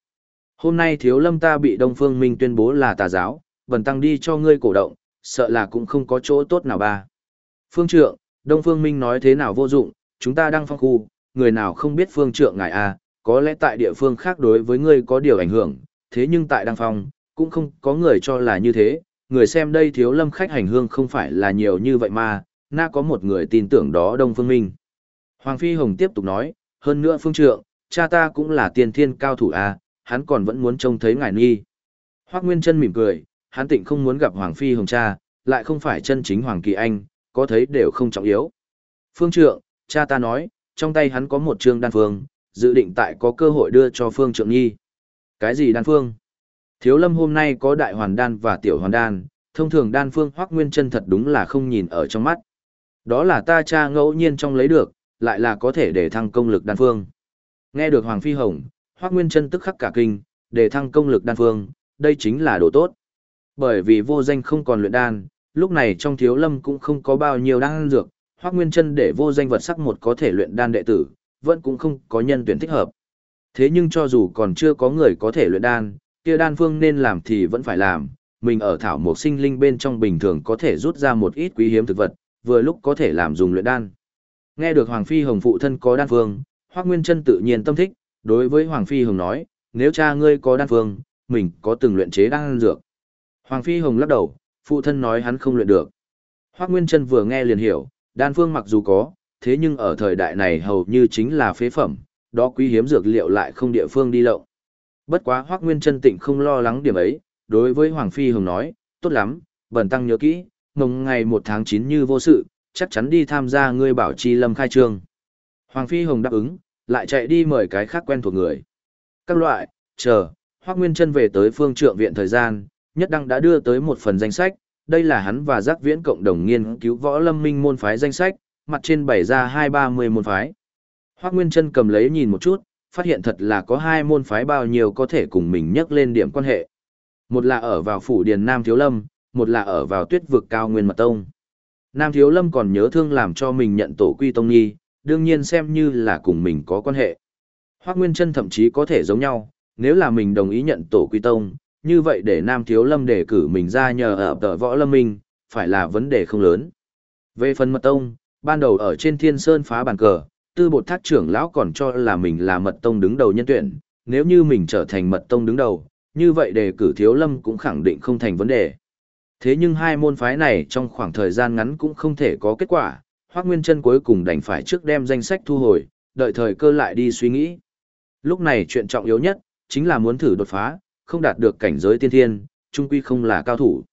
Hôm nay thiếu lâm ta bị Đông Phương Minh tuyên bố là tà giáo, bần tăng đi cho ngươi cổ động, sợ là cũng không có chỗ tốt nào ba. Phương trượng, Đông Phương Minh nói thế nào vô dụng, chúng ta đang phong khu, người nào không biết phương trượng ngài à, có lẽ tại địa phương khác đối với ngươi có điều ảnh hưởng, thế nhưng tại đăng phong, cũng không có người cho là như thế, người xem đây thiếu lâm khách hành hương không phải là nhiều như vậy mà, na có một người tin tưởng đó Đông Phương Minh. Hoàng Phi Hồng tiếp tục nói, hơn nữa phương trượng, cha ta cũng là tiên thiên cao thủ à, hắn còn vẫn muốn trông thấy ngài nghi. Hoác Nguyên Trân mỉm cười, hắn tịnh không muốn gặp Hoàng Phi Hồng cha, lại không phải chân chính Hoàng Kỳ Anh, có thấy đều không trọng yếu. Phương trượng, cha ta nói, trong tay hắn có một trương đan phương, dự định tại có cơ hội đưa cho phương trượng Nhi. Cái gì đan phương? Thiếu lâm hôm nay có đại hoàn đan và tiểu hoàn đan, thông thường đan phương Hoác Nguyên Trân thật đúng là không nhìn ở trong mắt. Đó là ta cha ngẫu nhiên trong lấy được, lại là có thể để thăng công lực đan phương. Nghe được Hoàng Phi Hồng, Hoác Nguyên Trân tức khắc cả kinh, để thăng công lực đan phương, đây chính là đồ tốt. Bởi vì vô danh không còn luyện đan, lúc này trong thiếu lâm cũng không có bao nhiêu đan dược, Hoác Nguyên chân để vô danh vật sắc một có thể luyện đan đệ tử, vẫn cũng không có nhân tuyển thích hợp. Thế nhưng cho dù còn chưa có người có thể luyện đan, kia đan phương nên làm thì vẫn phải làm, mình ở thảo một sinh linh bên trong bình thường có thể rút ra một ít quý hiếm thực vật, vừa lúc có thể làm dùng luyện đan. Nghe được Hoàng Phi Hồng phụ thân có đan phương, Hoắc Nguyên chân tự nhiên tâm thích, đối với Hoàng Phi Hồng nói, nếu cha ngươi có đan phương, mình có từng luyện chế đan dược. Hoàng Phi Hồng lắc đầu, phụ thân nói hắn không luyện được. Hoác Nguyên Trân vừa nghe liền hiểu, đan phương mặc dù có, thế nhưng ở thời đại này hầu như chính là phế phẩm, đó quý hiếm dược liệu lại không địa phương đi lậu. Bất quá Hoác Nguyên Trân tịnh không lo lắng điểm ấy, đối với Hoàng Phi Hồng nói, tốt lắm, bẩn tăng nhớ kỹ, mồng ngày 1 tháng 9 như vô sự, chắc chắn đi tham gia ngươi bảo chi lâm khai trương. Hoàng Phi Hồng đáp ứng, lại chạy đi mời cái khác quen thuộc người. Các loại, chờ, Hoác Nguyên Trân về tới phương trượng viện thời gian, nhất đăng đã đưa tới một phần danh sách, đây là hắn và giác viễn cộng đồng nghiên cứu võ lâm minh môn phái danh sách, mặt trên bày ra hai ba mươi môn phái. Hoác Nguyên Trân cầm lấy nhìn một chút, phát hiện thật là có hai môn phái bao nhiêu có thể cùng mình nhắc lên điểm quan hệ. Một là ở vào phủ Điền Nam Thiếu Lâm, một là ở vào tuyết vực cao nguyên mật tông. Nam Thiếu Lâm còn nhớ thương làm cho mình nhận tổ quy tông nghi, đương nhiên xem như là cùng mình có quan hệ. Hoác Nguyên Trân thậm chí có thể giống nhau, nếu là mình đồng ý nhận tổ quy tông, như vậy để Nam Thiếu Lâm đề cử mình ra nhờ ở tờ võ lâm minh, phải là vấn đề không lớn. Về phần mật tông, ban đầu ở trên thiên sơn phá bàn cờ, tư bột thác trưởng lão còn cho là mình là mật tông đứng đầu nhân tuyển, nếu như mình trở thành mật tông đứng đầu, như vậy đề cử thiếu lâm cũng khẳng định không thành vấn đề. Thế nhưng hai môn phái này trong khoảng thời gian ngắn cũng không thể có kết quả, Hoác Nguyên Trân cuối cùng đành phải trước đem danh sách thu hồi, đợi thời cơ lại đi suy nghĩ. Lúc này chuyện trọng yếu nhất, chính là muốn thử đột phá, không đạt được cảnh giới tiên thiên, trung quy không là cao thủ.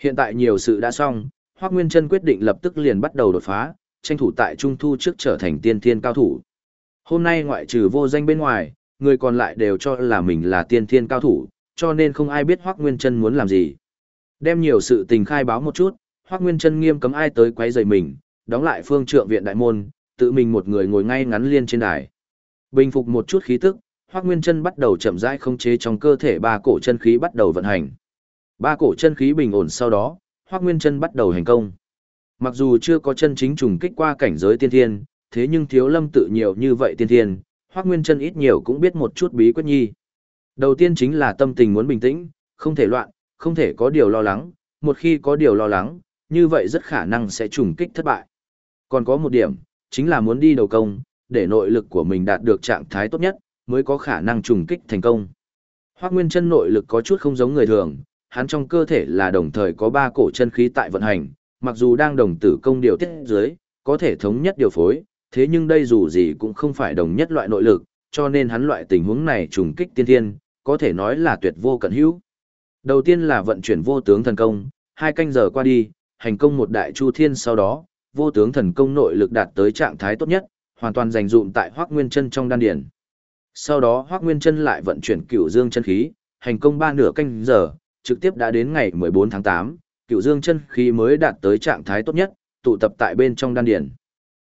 Hiện tại nhiều sự đã xong, hoắc Nguyên chân quyết định lập tức liền bắt đầu đột phá, tranh thủ tại trung thu trước trở thành tiên thiên cao thủ. Hôm nay ngoại trừ vô danh bên ngoài, người còn lại đều cho là mình là tiên thiên cao thủ, cho nên không ai biết hoắc Nguyên chân muốn làm gì. Đem nhiều sự tình khai báo một chút, hoắc Nguyên chân nghiêm cấm ai tới quấy rầy mình, đóng lại phương trượng viện đại môn, tự mình một người ngồi ngay ngắn liên trên đài. Bình phục một chút khí tức, Hoắc Nguyên Chân bắt đầu chậm rãi khống chế trong cơ thể ba cổ chân khí bắt đầu vận hành. Ba cổ chân khí bình ổn sau đó, Hoắc Nguyên Chân bắt đầu hành công. Mặc dù chưa có chân chính trùng kích qua cảnh giới tiên thiên, thế nhưng Thiếu Lâm tự nhiều như vậy tiên thiên, Hoắc Nguyên Chân ít nhiều cũng biết một chút bí quyết nhi. Đầu tiên chính là tâm tình muốn bình tĩnh, không thể loạn, không thể có điều lo lắng, một khi có điều lo lắng, như vậy rất khả năng sẽ trùng kích thất bại. Còn có một điểm, chính là muốn đi đầu công, để nội lực của mình đạt được trạng thái tốt nhất, mới có khả năng trùng kích thành công. Hoác Nguyên chân nội lực có chút không giống người thường, hắn trong cơ thể là đồng thời có ba cổ chân khí tại vận hành, mặc dù đang đồng tử công điều tiết dưới, có thể thống nhất điều phối, thế nhưng đây dù gì cũng không phải đồng nhất loại nội lực, cho nên hắn loại tình huống này trùng kích tiên thiên, có thể nói là tuyệt vô cận hữu. Đầu tiên là vận chuyển vô tướng thần công, hai canh giờ qua đi, hành công một đại chu thiên sau đó, vô tướng thần công nội lực đạt tới trạng thái tốt nhất, hoàn toàn dành dụm tại Hoắc Nguyên Chân trong đan điền. Sau đó Hoắc Nguyên Chân lại vận chuyển Cửu Dương chân khí, hành công ba nửa canh giờ, trực tiếp đã đến ngày 14 tháng 8, Cửu Dương chân khí mới đạt tới trạng thái tốt nhất, tụ tập tại bên trong đan điền.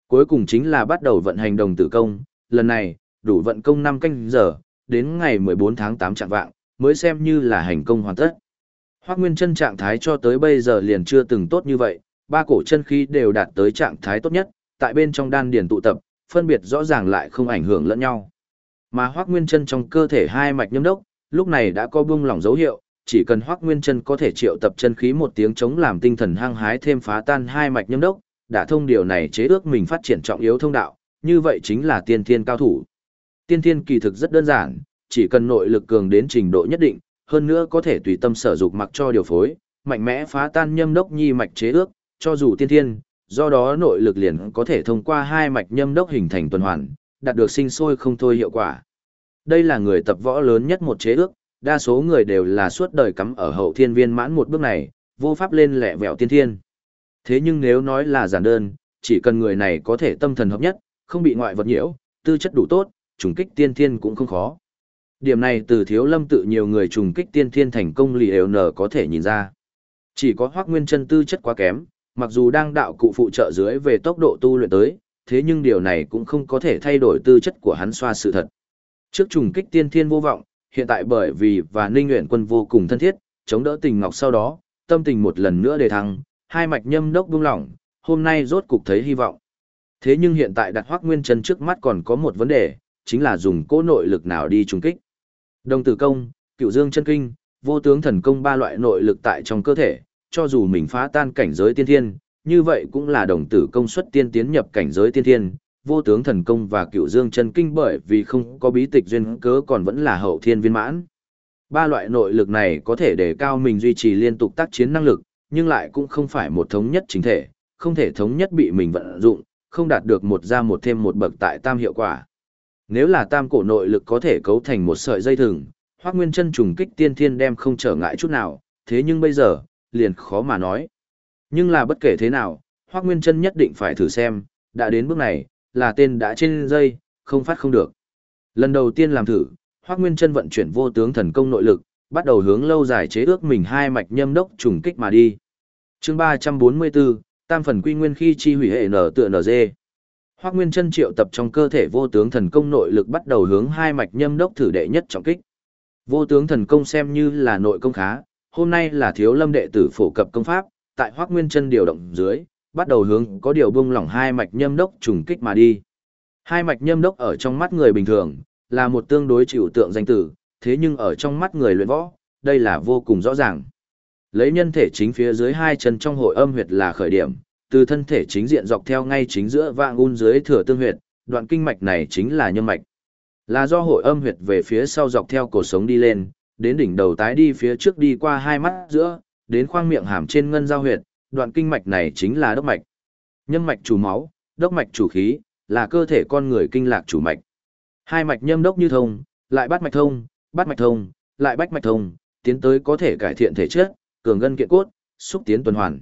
Cuối cùng chính là bắt đầu vận hành đồng tử công, lần này, đủ vận công 5 canh giờ, đến ngày 14 tháng 8 trạng vạng, mới xem như là hành công hoàn tất. Hoắc Nguyên Chân trạng thái cho tới bây giờ liền chưa từng tốt như vậy, ba cổ chân khí đều đạt tới trạng thái tốt nhất, tại bên trong đan điền tụ tập, phân biệt rõ ràng lại không ảnh hưởng lẫn nhau. Mà Hoắc Nguyên Chân trong cơ thể hai mạch nhâm đốc, lúc này đã có buông lỏng dấu hiệu, chỉ cần Hoắc Nguyên Chân có thể triệu tập chân khí một tiếng chống làm tinh thần hăng hái thêm phá tan hai mạch nhâm đốc, đã thông điều này chế ước mình phát triển trọng yếu thông đạo, như vậy chính là tiên thiên cao thủ. Tiên thiên kỳ thực rất đơn giản, chỉ cần nội lực cường đến trình độ nhất định, hơn nữa có thể tùy tâm sở dục mặc cho điều phối, mạnh mẽ phá tan nhâm đốc nhi mạch chế ước, cho dù tiên thiên, do đó nội lực liền có thể thông qua hai mạch nhâm đốc hình thành tuần hoàn, đạt được sinh sôi không thôi hiệu quả. Đây là người tập võ lớn nhất một chế ước, đa số người đều là suốt đời cắm ở hậu thiên viên mãn một bước này, vô pháp lên lẹ vẹo tiên thiên. Thế nhưng nếu nói là giản đơn, chỉ cần người này có thể tâm thần hợp nhất, không bị ngoại vật nhiễu, tư chất đủ tốt, trùng kích tiên thiên cũng không khó. Điểm này từ thiếu lâm tự nhiều người trùng kích tiên thiên thành công lì đều nở có thể nhìn ra. Chỉ có hoác nguyên chân tư chất quá kém, mặc dù đang đạo cụ phụ trợ dưới về tốc độ tu luyện tới, thế nhưng điều này cũng không có thể thay đổi tư chất của hắn xoa sự thật. Trước trùng kích tiên thiên vô vọng, hiện tại bởi vì và Ninh Nguyễn quân vô cùng thân thiết, chống đỡ tình ngọc sau đó, tâm tình một lần nữa đề thăng, hai mạch nhâm đốc buông lỏng, hôm nay rốt cục thấy hy vọng. Thế nhưng hiện tại đặt hoác nguyên chân trước mắt còn có một vấn đề, chính là dùng cố nội lực nào đi trùng kích. Đồng tử công, cựu dương chân kinh, vô tướng thần công ba loại nội lực tại trong cơ thể, cho dù mình phá tan cảnh giới tiên thiên, như vậy cũng là đồng tử công suất tiên tiến nhập cảnh giới tiên thiên, vô tướng thần công và cựu dương chân kinh bởi vì không có bí tịch duyên cớ còn vẫn là hậu thiên viên mãn. Ba loại nội lực này có thể để cao mình duy trì liên tục tác chiến năng lực, nhưng lại cũng không phải một thống nhất chính thể, không thể thống nhất bị mình vận dụng, không đạt được một ra một thêm một bậc tại tam hiệu quả. Nếu là tam cổ nội lực có thể cấu thành một sợi dây thừng, Hoắc Nguyên Chân trùng kích tiên thiên đem không trở ngại chút nào, thế nhưng bây giờ, liền khó mà nói. Nhưng là bất kể thế nào, Hoắc Nguyên Chân nhất định phải thử xem, đã đến bước này, là tên đã trên dây, không phát không được. Lần đầu tiên làm thử, Hoắc Nguyên Chân vận chuyển vô tướng thần công nội lực, bắt đầu hướng lâu dài chế ước mình hai mạch nhâm đốc trùng kích mà đi. Chương 344, tam phần quy nguyên khi chi hủy hệ nở tựa nở dê. Hoắc Nguyên Chân triệu tập trong cơ thể vô tướng thần công nội lực bắt đầu hướng hai mạch nhâm đốc thử đệ nhất trọng kích. Vô tướng thần công xem như là nội công khá, hôm nay là thiếu lâm đệ tử phổ cập công pháp, tại Hoắc Nguyên Chân điều động dưới, bắt đầu hướng có điều bung lỏng hai mạch nhâm đốc trùng kích mà đi. Hai mạch nhâm đốc ở trong mắt người bình thường, là một tương đối chịu tượng danh tử, thế nhưng ở trong mắt người luyện võ, đây là vô cùng rõ ràng. Lấy nhân thể chính phía dưới hai chân trong hội âm huyệt là khởi điểm, từ thân thể chính diện dọc theo ngay chính giữa vạng un dưới thừa tương huyệt, đoạn kinh mạch này chính là nhâm mạch. Là do hội âm huyệt về phía sau dọc theo cổ sống đi lên, đến đỉnh đầu tái đi phía trước đi qua hai mắt giữa, đến khoang miệng hàm trên ngân giao huyệt, đoạn kinh mạch này chính là đốc mạch. Nhâm mạch chủ máu, đốc mạch chủ khí, là cơ thể con người kinh lạc chủ mạch. Hai mạch nhâm đốc như thông, lại bắt mạch thông, bắt mạch thông, lại bách mạch thông, tiến tới có thể cải thiện thể chất, cường gân kiện cốt, xúc tiến tuần hoàn.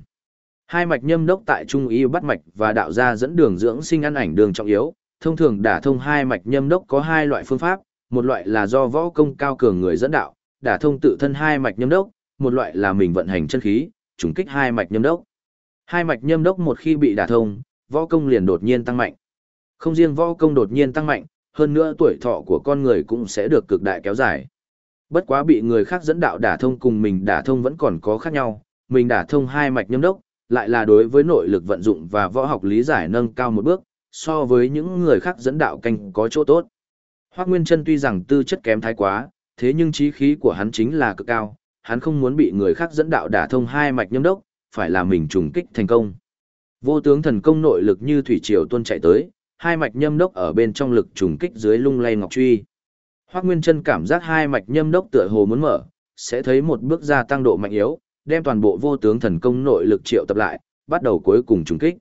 Hai mạch nhâm đốc tại trung y bắt mạch và đạo ra dẫn đường dưỡng sinh ăn ảnh đường trọng yếu, thông thường đả thông hai mạch nhâm đốc có hai loại phương pháp, một loại là do võ công cao cường người dẫn đạo, đả thông tự thân hai mạch nhâm đốc, một loại là mình vận hành chân khí, trùng kích hai mạch nhâm đốc. Hai mạch nhâm đốc một khi bị đả thông, võ công liền đột nhiên tăng mạnh. Không riêng võ công đột nhiên tăng mạnh, hơn nữa tuổi thọ của con người cũng sẽ được cực đại kéo dài. Bất quá bị người khác dẫn đạo đả thông cùng mình đả thông vẫn còn có khác nhau, mình đả thông hai mạch nhâm đốc, lại là đối với nội lực vận dụng và võ học lý giải nâng cao một bước, so với những người khác dẫn đạo canh có chỗ tốt. Hoác Nguyên Trân tuy rằng tư chất kém thái quá, thế nhưng trí khí của hắn chính là cực cao, hắn không muốn bị người khác dẫn đạo đả thông hai mạch nhâm đốc, phải là mình trùng kích thành công. Vô tướng thần công nội lực như thủy triều tuôn chạy tới, hai mạch nhâm đốc ở bên trong lực trùng kích dưới lung lay ngọc truy. Hoắc Nguyên Chân cảm giác hai mạch nhâm đốc tựa hồ muốn mở, sẽ thấy một bước gia tăng độ mạnh yếu, đem toàn bộ vô tướng thần công nội lực triệu tập lại, bắt đầu cuối cùng trùng kích.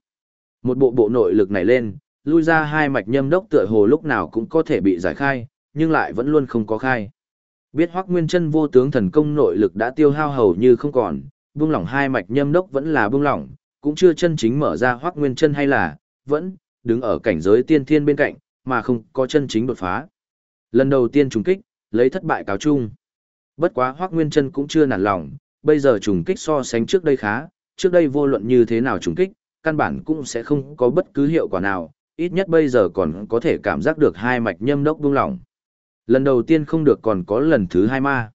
Một bộ bộ nội lực này lên, lui ra hai mạch nhâm đốc tựa hồ lúc nào cũng có thể bị giải khai, nhưng lại vẫn luôn không có khai. Biết Hoắc Nguyên Chân vô tướng thần công nội lực đã tiêu hao hầu như không còn, buông lỏng hai mạch nhâm đốc vẫn là buông lỏng, cũng chưa chân chính mở ra Hoắc Nguyên Chân hay là vẫn đứng ở cảnh giới tiên thiên bên cạnh, mà không có chân chính đột phá. Lần đầu tiên trùng kích, lấy thất bại cáo chung. Bất quá Hoắc Nguyên Chân cũng chưa nản lòng, bây giờ trùng kích so sánh trước đây khá, trước đây vô luận như thế nào trùng kích, căn bản cũng sẽ không có bất cứ hiệu quả nào, ít nhất bây giờ còn có thể cảm giác được hai mạch nhâm đốc buông lỏng. Lần đầu tiên không được còn có lần thứ hai ma.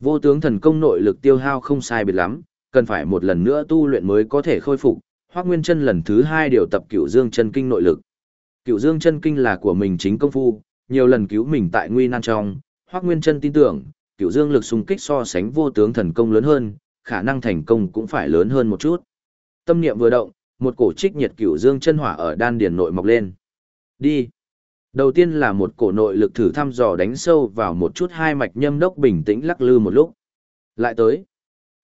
Vô tướng thần công nội lực tiêu hao không sai biệt lắm, cần phải một lần nữa tu luyện mới có thể khôi phục. Hoắc Nguyên Chân lần thứ hai điều tập Cựu Dương Chân Kinh nội lực. Cựu Dương Chân Kinh là của mình chính công phu, nhiều lần cứu mình tại nguy nan trong, Hoắc Nguyên Chân tin tưởng, Cựu Dương lực xung kích so sánh vô tướng thần công lớn hơn, khả năng thành công cũng phải lớn hơn một chút. Tâm niệm vừa động, một cổ trích nhiệt Cựu Dương chân hỏa ở đan điền nội mọc lên. Đi. Đầu tiên là một cổ nội lực thử thăm dò đánh sâu vào một chút hai mạch nhâm đốc bình tĩnh lắc lư một lúc. Lại tới.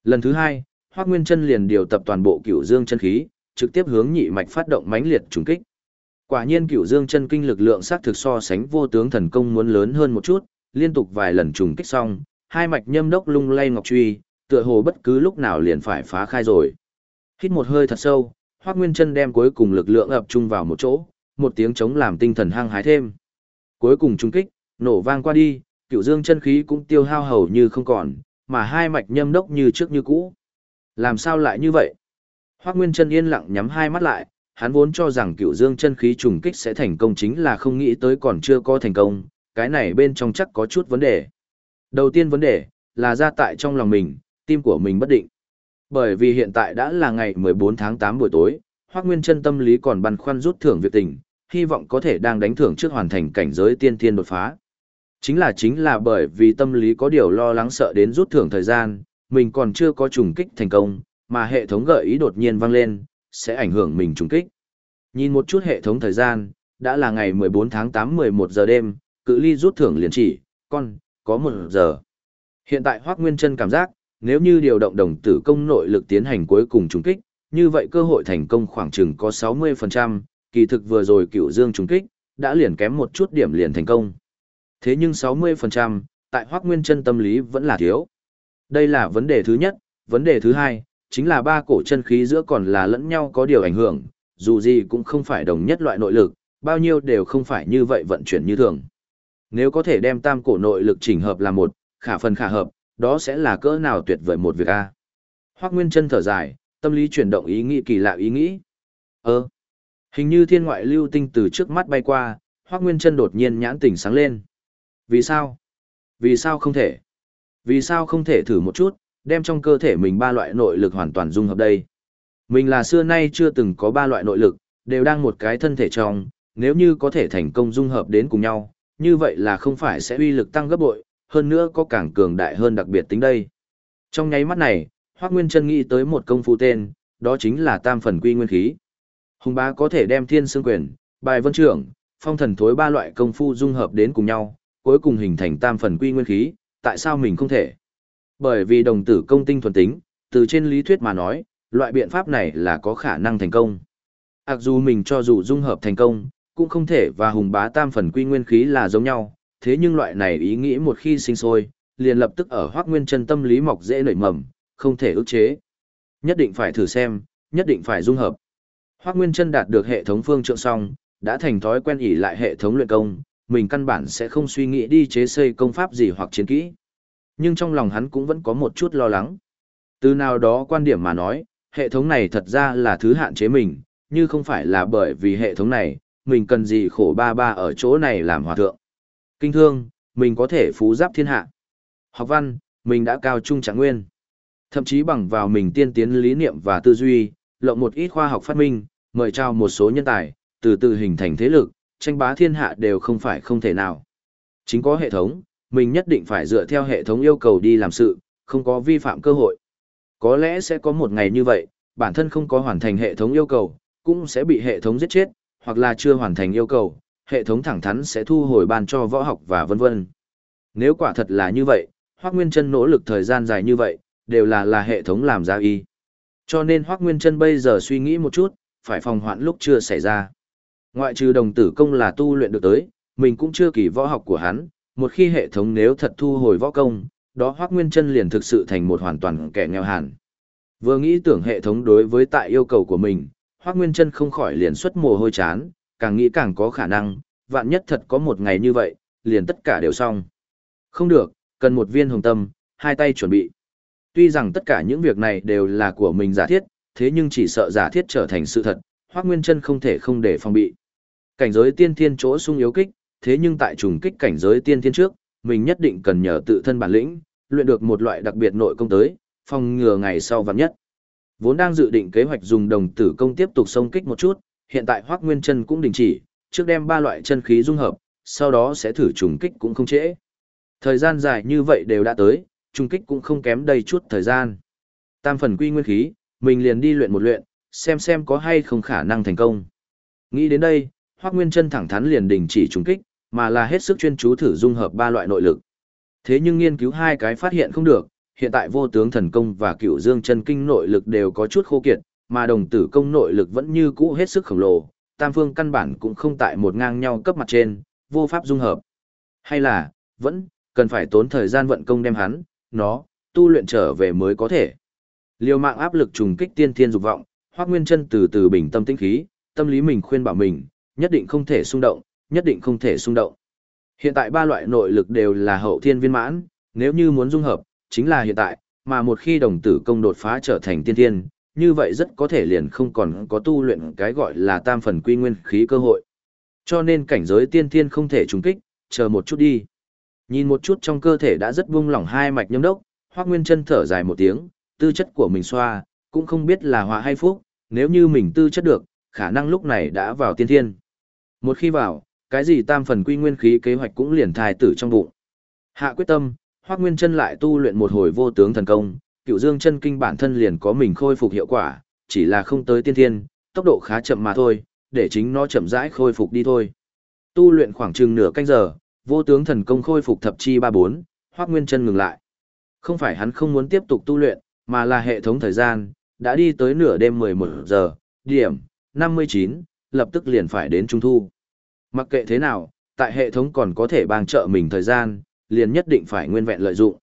Lần thứ hai, Hoắc Nguyên Chân liền điều tập toàn bộ Cửu Dương chân khí, trực tiếp hướng nhị mạch phát động mãnh liệt trùng kích. Quả nhiên Cửu Dương chân kinh lực lượng xác thực so sánh vô tướng thần công muốn lớn hơn một chút, liên tục vài lần trùng kích xong, hai mạch nhâm đốc lung lay ngọc truy, tựa hồ bất cứ lúc nào liền phải phá khai rồi. Hít một hơi thật sâu, Hoắc Nguyên Chân đem cuối cùng lực lượng ập trung vào một chỗ, một tiếng chống làm tinh thần hăng hái thêm. Cuối cùng trung kích, nổ vang qua đi, cựu dương chân khí cũng tiêu hao hầu như không còn, mà hai mạch nhâm đốc như trước như cũ. Làm sao lại như vậy? Hoác Nguyên chân yên lặng nhắm hai mắt lại, hắn vốn cho rằng cựu dương chân khí trùng kích sẽ thành công chính là không nghĩ tới còn chưa có thành công, cái này bên trong chắc có chút vấn đề. Đầu tiên vấn đề, là ra tại trong lòng mình, tim của mình bất định. Bởi vì hiện tại đã là ngày 14 tháng 8 buổi tối, Hoác Nguyên chân tâm lý còn băn khoăn rút thưởng việc tình, hy vọng có thể đang đánh thưởng trước hoàn thành cảnh giới tiên thiên đột phá. Chính là chính là bởi vì tâm lý có điều lo lắng sợ đến rút thưởng thời gian, mình còn chưa có trùng kích thành công, mà hệ thống gợi ý đột nhiên vang lên, sẽ ảnh hưởng mình trùng kích. Nhìn một chút hệ thống thời gian, đã là ngày 14 tháng 8 11 giờ đêm, cự ly rút thưởng liền chỉ, con, có một giờ. Hiện tại Hoác Nguyên Trân cảm giác, nếu như điều động đồng tử công nội lực tiến hành cuối cùng trùng kích, như vậy cơ hội thành công khoảng chừng có 60%, kỳ thực vừa rồi cựu dương trùng kích, đã liền kém một chút điểm liền thành công. Thế nhưng 60%, tại Hoác Nguyên chân tâm lý vẫn là thiếu. Đây là vấn đề thứ nhất, vấn đề thứ hai, chính là ba cổ chân khí giữa còn là lẫn nhau có điều ảnh hưởng, dù gì cũng không phải đồng nhất loại nội lực, bao nhiêu đều không phải như vậy vận chuyển như thường. Nếu có thể đem tam cổ nội lực chỉnh hợp là một, khả phần khả hợp, đó sẽ là cỡ nào tuyệt vời một việc a. Hoắc Nguyên Chân thở dài, tâm lý chuyển động ý nghĩ kỳ lạ ý nghĩ. Ơ, Hình như thiên ngoại lưu tinh từ trước mắt bay qua, Hoắc Nguyên Trân đột nhiên nhãn tỉnh sáng lên. Vì sao? Vì sao không thể? Vì sao không thể thử một chút, đem trong cơ thể mình ba loại nội lực hoàn toàn dung hợp đây? Mình là xưa nay chưa từng có ba loại nội lực, đều đang một cái thân thể trong, nếu như có thể thành công dung hợp đến cùng nhau, như vậy là không phải sẽ uy lực tăng gấp bội, hơn nữa có càng cường đại hơn đặc biệt tính đây. Trong nháy mắt này, Hoắc Nguyên Trân nghĩ tới một công phu tên, đó chính là tam phần quy nguyên khí. Hùng bá có thể đem thiên xương quyền, bài vân trưởng, phong thần thối ba loại công phu dung hợp đến cùng nhau, cuối cùng hình thành tam phần quy nguyên khí, tại sao mình không thể? Bởi vì đồng tử công tinh thuần tính, từ trên lý thuyết mà nói, loại biện pháp này là có khả năng thành công. Ặc dù mình cho dù dung hợp thành công, cũng không thể và hùng bá tam phần quy nguyên khí là giống nhau, thế nhưng loại này ý nghĩ một khi sinh sôi, liền lập tức ở hoác nguyên chân tâm lý mọc dễ nảy mầm, không thể ức chế. Nhất định phải thử xem, nhất định phải dung hợp. Hoác Nguyên Trân đạt được hệ thống phương trượng xong, đã thành thói quen ỉ lại hệ thống luyện công, mình căn bản sẽ không suy nghĩ đi chế xây công pháp gì hoặc chiến kỹ. Nhưng trong lòng hắn cũng vẫn có một chút lo lắng. Từ nào đó quan điểm mà nói, hệ thống này thật ra là thứ hạn chế mình, như không phải là bởi vì hệ thống này, mình cần gì khổ ba ba ở chỗ này làm hòa thượng. Kinh thương, mình có thể phú giáp thiên hạ. Học văn, mình đã cao trung trạng nguyên. Thậm chí bằng vào mình tiên tiến lý niệm và tư duy, lộng một ít khoa học phát minh, mời trao một số nhân tài, từ từ hình thành thế lực, tranh bá thiên hạ đều không phải không thể nào. Chính có hệ thống, mình nhất định phải dựa theo hệ thống yêu cầu đi làm sự, không có vi phạm cơ hội. Có lẽ sẽ có một ngày như vậy, bản thân không có hoàn thành hệ thống yêu cầu, cũng sẽ bị hệ thống giết chết, hoặc là chưa hoàn thành yêu cầu, hệ thống thẳng thắn sẽ thu hồi ban cho võ học và vân vân. Nếu quả thật là như vậy, Hoắc Nguyên Chân nỗ lực thời gian dài như vậy, đều là là hệ thống làm ra y. Cho nên Hoác Nguyên Trân bây giờ suy nghĩ một chút, phải phòng hoạn lúc chưa xảy ra. Ngoại trừ đồng tử công là tu luyện được tới, mình cũng chưa kỳ võ học của hắn, một khi hệ thống nếu thật thu hồi võ công, đó Hoắc Nguyên Chân liền thực sự thành một hoàn toàn kẻ nghèo hàn. Vừa nghĩ tưởng hệ thống đối với tại yêu cầu của mình, Hoắc Nguyên Chân không khỏi liền xuất mồ hôi chán, càng nghĩ càng có khả năng, vạn nhất thật có một ngày như vậy, liền tất cả đều xong. Không được, cần một viên hồng tâm, hai tay chuẩn bị. Tuy rằng tất cả những việc này đều là của mình giả thiết, thế nhưng chỉ sợ giả thiết trở thành sự thật, Hoắc Nguyên Chân không thể không để phòng bị. Cảnh giới tiên thiên chỗ sung yếu kích, thế nhưng tại trùng kích cảnh giới tiên thiên trước, mình nhất định cần nhờ tự thân bản lĩnh, luyện được một loại đặc biệt nội công tới, phòng ngừa ngày sau vạn nhất. Vốn đang dự định kế hoạch dùng đồng tử công tiếp tục xông kích một chút, hiện tại Hoắc Nguyên Chân cũng đình chỉ, trước đem ba loại chân khí dung hợp, sau đó sẽ thử trùng kích cũng không trễ. Thời gian dài như vậy đều đã tới, Trung kích cũng không kém đầy chút thời gian. Tam phần quy nguyên khí, mình liền đi luyện một luyện, xem xem có hay không khả năng thành công. Nghĩ đến đây, Hoắc Nguyên Chân thẳng thắn liền đình chỉ Trung kích, mà là hết sức chuyên chú thử dung hợp ba loại nội lực. Thế nhưng nghiên cứu hai cái phát hiện không được, hiện tại vô tướng thần công và cựu dương chân kinh nội lực đều có chút khô kiệt, mà đồng tử công nội lực vẫn như cũ hết sức khổng lồ, tam phương căn bản cũng không tại một ngang nhau cấp mặt trên, vô pháp dung hợp. Hay là, vẫn, cần phải tốn thời gian vận công đem hắn, nó, tu luyện trở về mới có thể. Liều mạng áp lực trùng kích tiên thiên dục vọng, Hoắc Nguyên Chân từ từ bình tâm tĩnh khí, tâm lý mình khuyên bảo mình, nhất định không thể xung động, nhất định không thể xung động. Hiện tại ba loại nội lực đều là hậu thiên viên mãn, nếu như muốn dung hợp, chính là hiện tại, mà một khi đồng tử công đột phá trở thành tiên thiên, như vậy rất có thể liền không còn có tu luyện cái gọi là tam phần quy nguyên khí cơ hội. Cho nên cảnh giới tiên thiên không thể trùng kích, chờ một chút đi. Nhìn một chút trong cơ thể đã rất buông lỏng hai mạch nhâm đốc, Hoắc Nguyên Chân thở dài một tiếng, tư chất của mình xoa, cũng không biết là họa hay phúc, nếu như mình tư chất được, khả năng lúc này đã vào tiên thiên. Một khi vào, cái gì tam phần quy nguyên khí kế hoạch cũng liền thai tử trong bụng. Hạ quyết tâm, Hoắc Nguyên Chân lại tu luyện một hồi vô tướng thần công, Cựu Dương chân kinh bản thân liền có mình khôi phục hiệu quả, chỉ là không tới tiên thiên, tốc độ khá chậm mà thôi, để chính nó chậm rãi khôi phục đi thôi. Tu luyện khoảng chừng nửa canh giờ, vô tướng thần công khôi phục thập chi ba bốn, Hoắc Nguyên Chân ngừng lại. Không phải hắn không muốn tiếp tục tu luyện, mà là hệ thống thời gian đã đi tới nửa đêm 11 giờ, điểm 59, lập tức liền phải đến trung thu. Mặc kệ thế nào, tại hệ thống còn có thể bang trợ mình thời gian, liền nhất định phải nguyên vẹn lợi dụng.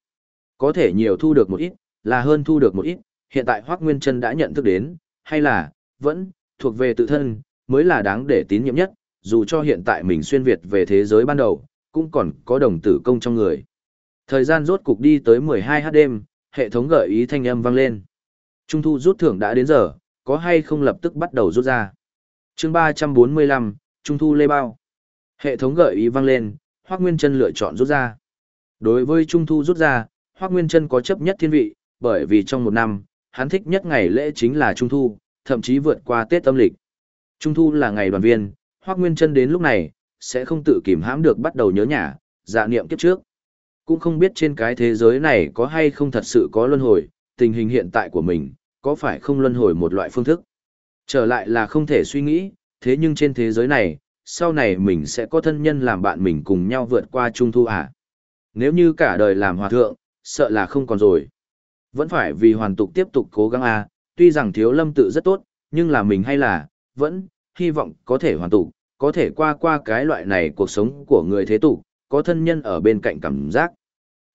Có thể nhiều thu được một ít, là hơn thu được một ít, hiện tại Hoắc Nguyên Chân đã nhận thức đến, hay là, vẫn, thuộc về tự thân, mới là đáng để tín nhiệm nhất, dù cho hiện tại mình xuyên Việt về thế giới ban đầu, cũng còn có đồng tử công trong người. Thời gian rốt cục đi tới 12h đêm, hệ thống gợi ý thanh âm vang lên. Trung thu rút thưởng đã đến giờ, có hay không lập tức bắt đầu rút ra. chương 345, Trung thu lê bao. Hệ thống gợi ý vang lên, Hoác Nguyên Trân lựa chọn rút ra. Đối với Trung thu rút ra, Hoác Nguyên Trân có chấp nhất thiên vị, bởi vì trong một năm, hắn thích nhất ngày lễ chính là Trung thu, thậm chí vượt qua Tết âm lịch. Trung thu là ngày đoàn viên, Hoác Nguyên Trân đến lúc này, sẽ không tự kìm hãm được bắt đầu nhớ nhà, dạ niệm kiếp trước. Cũng không biết trên cái thế giới này có hay không thật sự có luân hồi, tình hình hiện tại của mình, có phải không luân hồi một loại phương thức. Trở lại là không thể suy nghĩ, thế nhưng trên thế giới này, sau này mình sẽ có thân nhân làm bạn mình cùng nhau vượt qua trung thu à? Nếu như cả đời làm hòa thượng, sợ là không còn rồi. Vẫn phải vì hoàn tục tiếp tục cố gắng à, tuy rằng thiếu lâm tự rất tốt, nhưng là mình hay là, vẫn, hy vọng có thể hoàn tục, có thể qua qua cái loại này cuộc sống của người thế tục, có thân nhân ở bên cạnh cảm giác.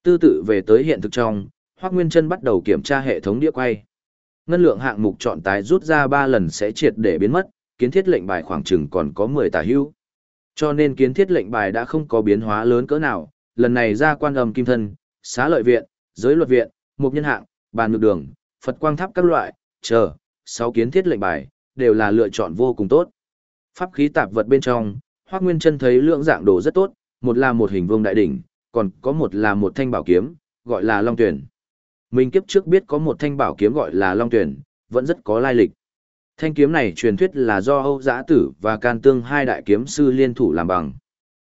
Tư tự về tới hiện thực trong, Hoắc Nguyên Chân bắt đầu kiểm tra hệ thống đĩa quay. Ngân lượng hạng mục chọn tái rút ra 3 lần sẽ triệt để biến mất, kiến thiết lệnh bài khoảng chừng còn có 10 tả hữu. Cho nên kiến thiết lệnh bài đã không có biến hóa lớn cỡ nào, lần này ra quan âm kim thân, xá lợi viện, giới luật viện, mục nhân hạng, bàn ngược đường, Phật quang tháp các loại, chờ, 6 kiến thiết lệnh bài, đều là lựa chọn vô cùng tốt. Pháp khí tạp vật bên trong, Hoắc Nguyên Chân thấy lượng dạng đồ rất tốt, một là một hình vuông đại đỉnh, còn có một là một thanh bảo kiếm, gọi là Long Tuyển. Mình kiếp trước biết có một thanh bảo kiếm gọi là Long Tuyển, vẫn rất có lai lịch. Thanh kiếm này truyền thuyết là do Âu Giã Tử và Can Tương hai đại kiếm sư liên thủ làm bằng.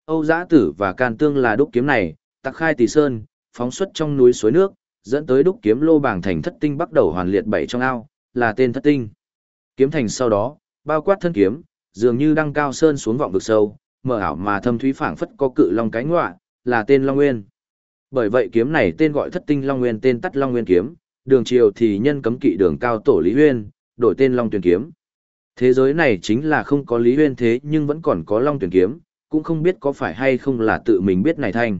Âu Giã Tử và Can Tương là đúc kiếm này, tặc khai tỷ sơn, phóng xuất trong núi suối nước, dẫn tới đúc kiếm lô bảng thành thất tinh bắt đầu hoàn liệt bảy trong ao, là tên thất tinh. Kiếm thành sau đó, bao quát thân kiếm, dường như đăng cao sơn xuống vọng vực sâu, mở ảo mà thâm thúy phảng phất có cự long cánh ngọa, là tên Long Nguyên. Bởi vậy kiếm này tên gọi thất tinh Long Nguyên tên tắt Long Nguyên kiếm, đường triều thì nhân cấm kỵ đường cao tổ Lý Huyên, đổi tên Long Tuyền kiếm. Thế giới này chính là không có Lý Huyên thế nhưng vẫn còn có Long Tuyền kiếm, cũng không biết có phải hay không là tự mình biết này thành.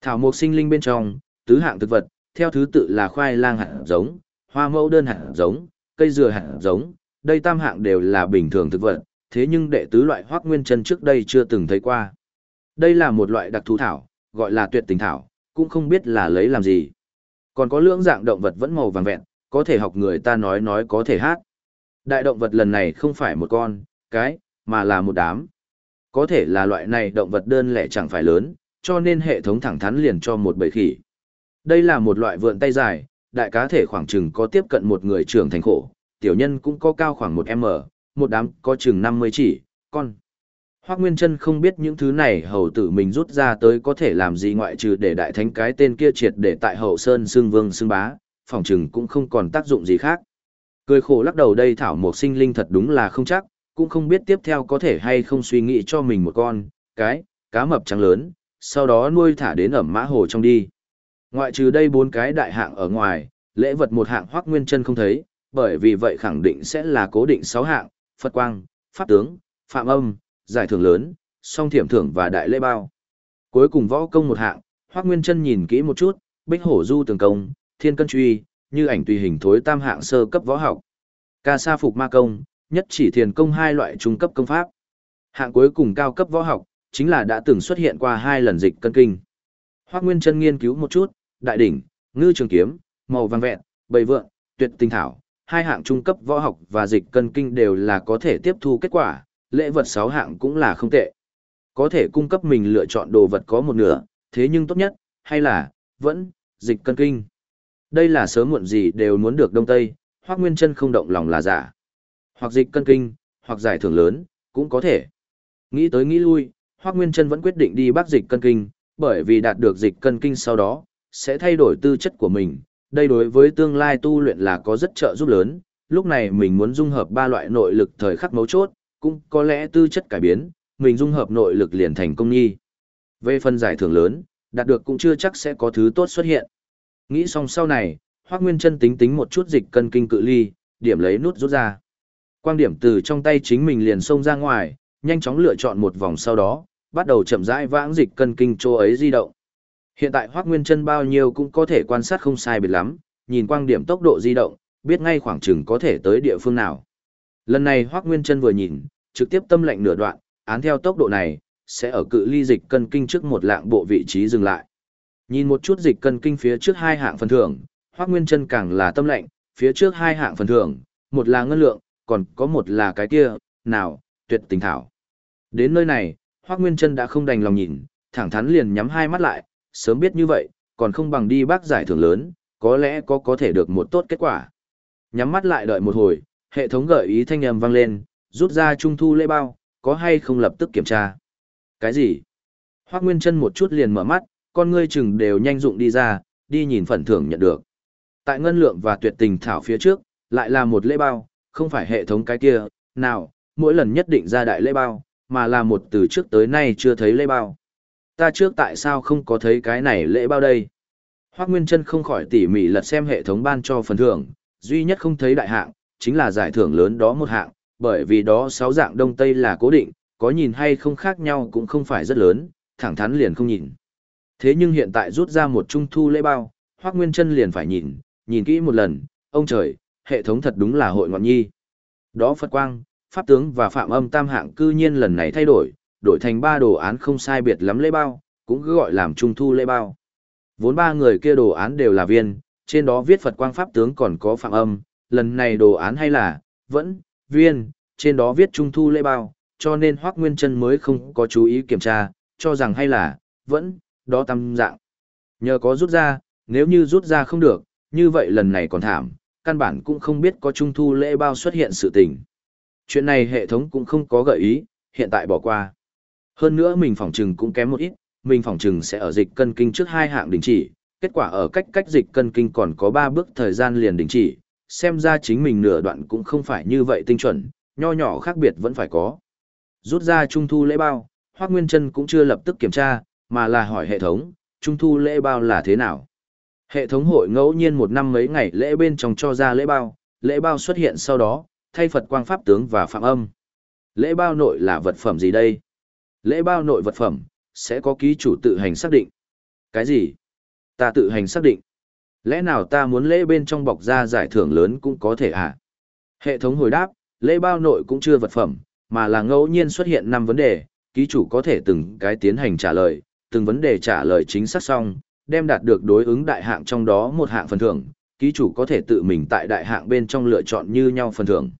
Thảo mộc sinh linh bên trong, tứ hạng thực vật, theo thứ tự là khoai lang hạt giống, hoa mẫu đơn hạt giống, cây dừa hạt giống, đây tam hạng đều là bình thường thực vật, thế nhưng đệ tứ loại hoác nguyên chân trước đây chưa từng thấy qua. Đây là một loại đặc thú thảo, gọi là tuyệt tình thảo, cũng không biết là lấy làm gì. Còn có lưỡng dạng động vật vẫn màu vàng vẹn, có thể học người ta nói nói có thể hát. Đại động vật lần này không phải một con, cái, mà là một đám. Có thể là loại này động vật đơn lẻ chẳng phải lớn, cho nên hệ thống thẳng thắn liền cho một bầy khỉ. Đây là một loại vượn tay dài, đại cá thể khoảng chừng có tiếp cận một người trưởng thành khổ, tiểu nhân cũng có cao khoảng một m một đám có chừng 50 chỉ, con. Hoác Nguyên Trân không biết những thứ này hầu tử mình rút ra tới có thể làm gì ngoại trừ để đại thánh cái tên kia triệt để tại hậu sơn xương vương xương bá, phòng chừng cũng không còn tác dụng gì khác. Cười khổ lắc đầu đây thảo một sinh linh thật đúng là không chắc, cũng không biết tiếp theo có thể hay không suy nghĩ cho mình một con, cái, cá mập trắng lớn, sau đó nuôi thả đến ẩm mã hồ trong đi. Ngoại trừ đây bốn cái đại hạng ở ngoài, lễ vật một hạng Hoác Nguyên Trân không thấy, bởi vì vậy khẳng định sẽ là cố định sáu hạng, Phật Quang, Pháp Tướng, Phạm Âm, Giải Thưởng Lớn, Song Thiểm Thưởng và Đại Lễ Bao. Cuối cùng võ công một hạng, Hoác Nguyên Trân nhìn kỹ một chút, Bích Hổ Du Tường Công, Thiên Cân Truy, như ảnh tùy hình thối tam hạng sơ cấp võ học. Ca Sa Phục Ma Công, nhất chỉ thiền công hai loại trung cấp công pháp. Hạng cuối cùng cao cấp võ học, chính là đã từng xuất hiện qua hai lần dịch cân kinh. Hoác Nguyên Trân nghiên cứu một chút, đại đỉnh, ngư trường kiếm, màu vàng vẹn, bầy vượng, tuyệt tinh thảo, hai hạng trung cấp võ học và dịch cân kinh đều là có thể tiếp thu kết quả, lễ vật sáu hạng cũng là không tệ. Có thể cung cấp mình lựa chọn đồ vật có một nửa, thế nhưng tốt nhất, hay là, vẫn, dịch cân kinh. Đây là sớm muộn gì đều muốn được Đông Tây, hoặc Nguyên chân không động lòng là giả. Hoặc dịch cân kinh, hoặc giải thưởng lớn, cũng có thể. Nghĩ tới nghĩ lui, hoặc Nguyên chân vẫn quyết định đi bác dịch cân kinh, bởi vì đạt được dịch cân kinh sau đó, sẽ thay đổi tư chất của mình. Đây đối với tương lai tu luyện là có rất trợ giúp lớn, lúc này mình muốn dung hợp ba loại nội lực thời khắc mấu chốt, cũng có lẽ tư chất cải biến, mình dung hợp nội lực liền thành công nhi. Về phần giải thưởng lớn, đạt được cũng chưa chắc sẽ có thứ tốt xuất hiện. Nghĩ xong sau này, hoắc Nguyên chân tính tính một chút dịch cân kinh cự ly, điểm lấy nút rút ra. Quang điểm từ trong tay chính mình liền xông ra ngoài, nhanh chóng lựa chọn một vòng sau đó, bắt đầu chậm rãi vãng dịch cân kinh chỗ ấy di động. Hiện tại Hoắc Nguyên Chân bao nhiêu cũng có thể quan sát không sai biệt lắm, nhìn quang điểm tốc độ di động, biết ngay khoảng chừng có thể tới địa phương nào. Lần này Hoắc Nguyên Chân vừa nhìn, trực tiếp tâm lệnh nửa đoạn, án theo tốc độ này, sẽ ở cự ly dịch cân kinh trước một lạng bộ vị trí dừng lại. Nhìn một chút dịch cân kinh phía trước hai hạng phần thưởng, Hoắc Nguyên Chân càng là tâm lệnh, phía trước hai hạng phần thưởng, một là ngân lượng, còn có một là cái kia, nào, tuyệt tình thảo. Đến nơi này, Hoác Nguyên Trân đã không đành lòng nhìn, thẳng thắn liền nhắm hai mắt lại, sớm biết như vậy, còn không bằng đi bác giải thưởng lớn, có lẽ có có thể được một tốt kết quả. Nhắm mắt lại đợi một hồi, hệ thống gợi ý thanh âm vang lên, rút ra trung thu lễ bao, có hay không lập tức kiểm tra. Cái gì? Hoác Nguyên Trân một chút liền mở mắt, con ngươi chừng đều nhanh dụng đi ra, đi nhìn phần thưởng nhận được. Tại ngân lượng và tuyệt tình thảo phía trước, lại là một lễ bao, không phải hệ thống cái kia, nào, mỗi lần nhất định ra đại lễ bao, mà là một từ trước tới nay chưa thấy lễ bao. Ta trước tại sao không có thấy cái này lễ bao đây? Hoác Nguyên Trân không khỏi tỉ mỉ lật xem hệ thống ban cho phần thưởng, duy nhất không thấy đại hạng, chính là giải thưởng lớn đó một hạng, bởi vì đó sáu dạng đông tây là cố định, có nhìn hay không khác nhau cũng không phải rất lớn, thẳng thắn liền không nhìn. Thế nhưng hiện tại rút ra một trung thu lễ bao, Hoác Nguyên Trân liền phải nhìn, nhìn kỹ một lần, ông trời, hệ thống thật đúng là hội ngọn nhi. Đó Phật Quang, Pháp Tướng và Phạm Âm tam hạng cư nhiên lần này thay đổi, đổi thành ba đồ án không sai biệt lắm lễ bao, cũng cứ gọi làm trung thu lễ bao. Vốn ba người kia đồ án đều là viên, trên đó viết Phật Quang Pháp Tướng còn có Phạm Âm, lần này đồ án hay là, vẫn, viên, trên đó viết trung thu lễ bao, cho nên Hoác Nguyên Trân mới không có chú ý kiểm tra, cho rằng hay là, vẫn, đó tam dạng. Nhờ có rút ra, nếu như rút ra không được, như vậy lần này còn thảm, căn bản cũng không biết có trung thu lễ bao xuất hiện sự tình. Chuyện này hệ thống cũng không có gợi ý, hiện tại bỏ qua. Hơn nữa mình phỏng trừng cũng kém một ít, mình phỏng trừng sẽ ở dịch cân kinh trước hai hạng đình chỉ, kết quả ở cách cách dịch cân kinh còn có ba bước thời gian liền đình chỉ, xem ra chính mình nửa đoạn cũng không phải như vậy tinh chuẩn, nho nhỏ khác biệt vẫn phải có. Rút ra trung thu lễ bao, Hoác Nguyên Trân cũng chưa lập tức kiểm tra, mà là hỏi hệ thống, trung thu lễ bao là thế nào? Hệ thống hội ngẫu nhiên một năm mấy ngày lễ bên trong cho ra lễ bao, lễ bao xuất hiện sau đó, thay Phật quang pháp tướng và phạm âm. Lễ bao nội là vật phẩm gì đây? Lễ bao nội vật phẩm, sẽ có ký chủ tự hành xác định. Cái gì? Ta tự hành xác định. Lẽ nào ta muốn lễ bên trong bọc ra giải thưởng lớn cũng có thể à? Hệ thống hồi đáp, lễ bao nội cũng chưa vật phẩm, mà là ngẫu nhiên xuất hiện năm vấn đề, ký chủ có thể từng cái tiến hành trả lời, từng vấn đề trả lời chính xác xong, đem đạt được đối ứng đại hạng trong đó một hạng phần thưởng, ký chủ có thể tự mình tại đại hạng bên trong lựa chọn như nhau phần thưởng.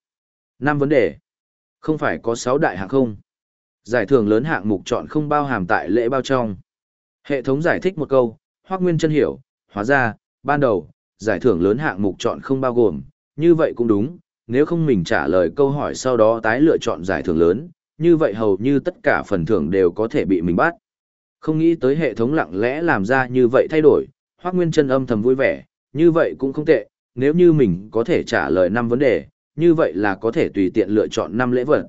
Năm vấn đề. Không phải có 6 đại hạng không? Giải thưởng lớn hạng mục chọn không bao hàm tại lễ bao trong. Hệ thống giải thích một câu, Hoắc Nguyên chân hiểu, hóa ra, ban đầu, giải thưởng lớn hạng mục chọn không bao gồm, như vậy cũng đúng, nếu không mình trả lời câu hỏi sau đó tái lựa chọn giải thưởng lớn, như vậy hầu như tất cả phần thưởng đều có thể bị mình bắt. Không nghĩ tới hệ thống lặng lẽ làm ra như vậy thay đổi, Hoắc Nguyên chân âm thầm vui vẻ, như vậy cũng không tệ, nếu như mình có thể trả lời năm vấn đề, như vậy là có thể tùy tiện lựa chọn năm lễ vật.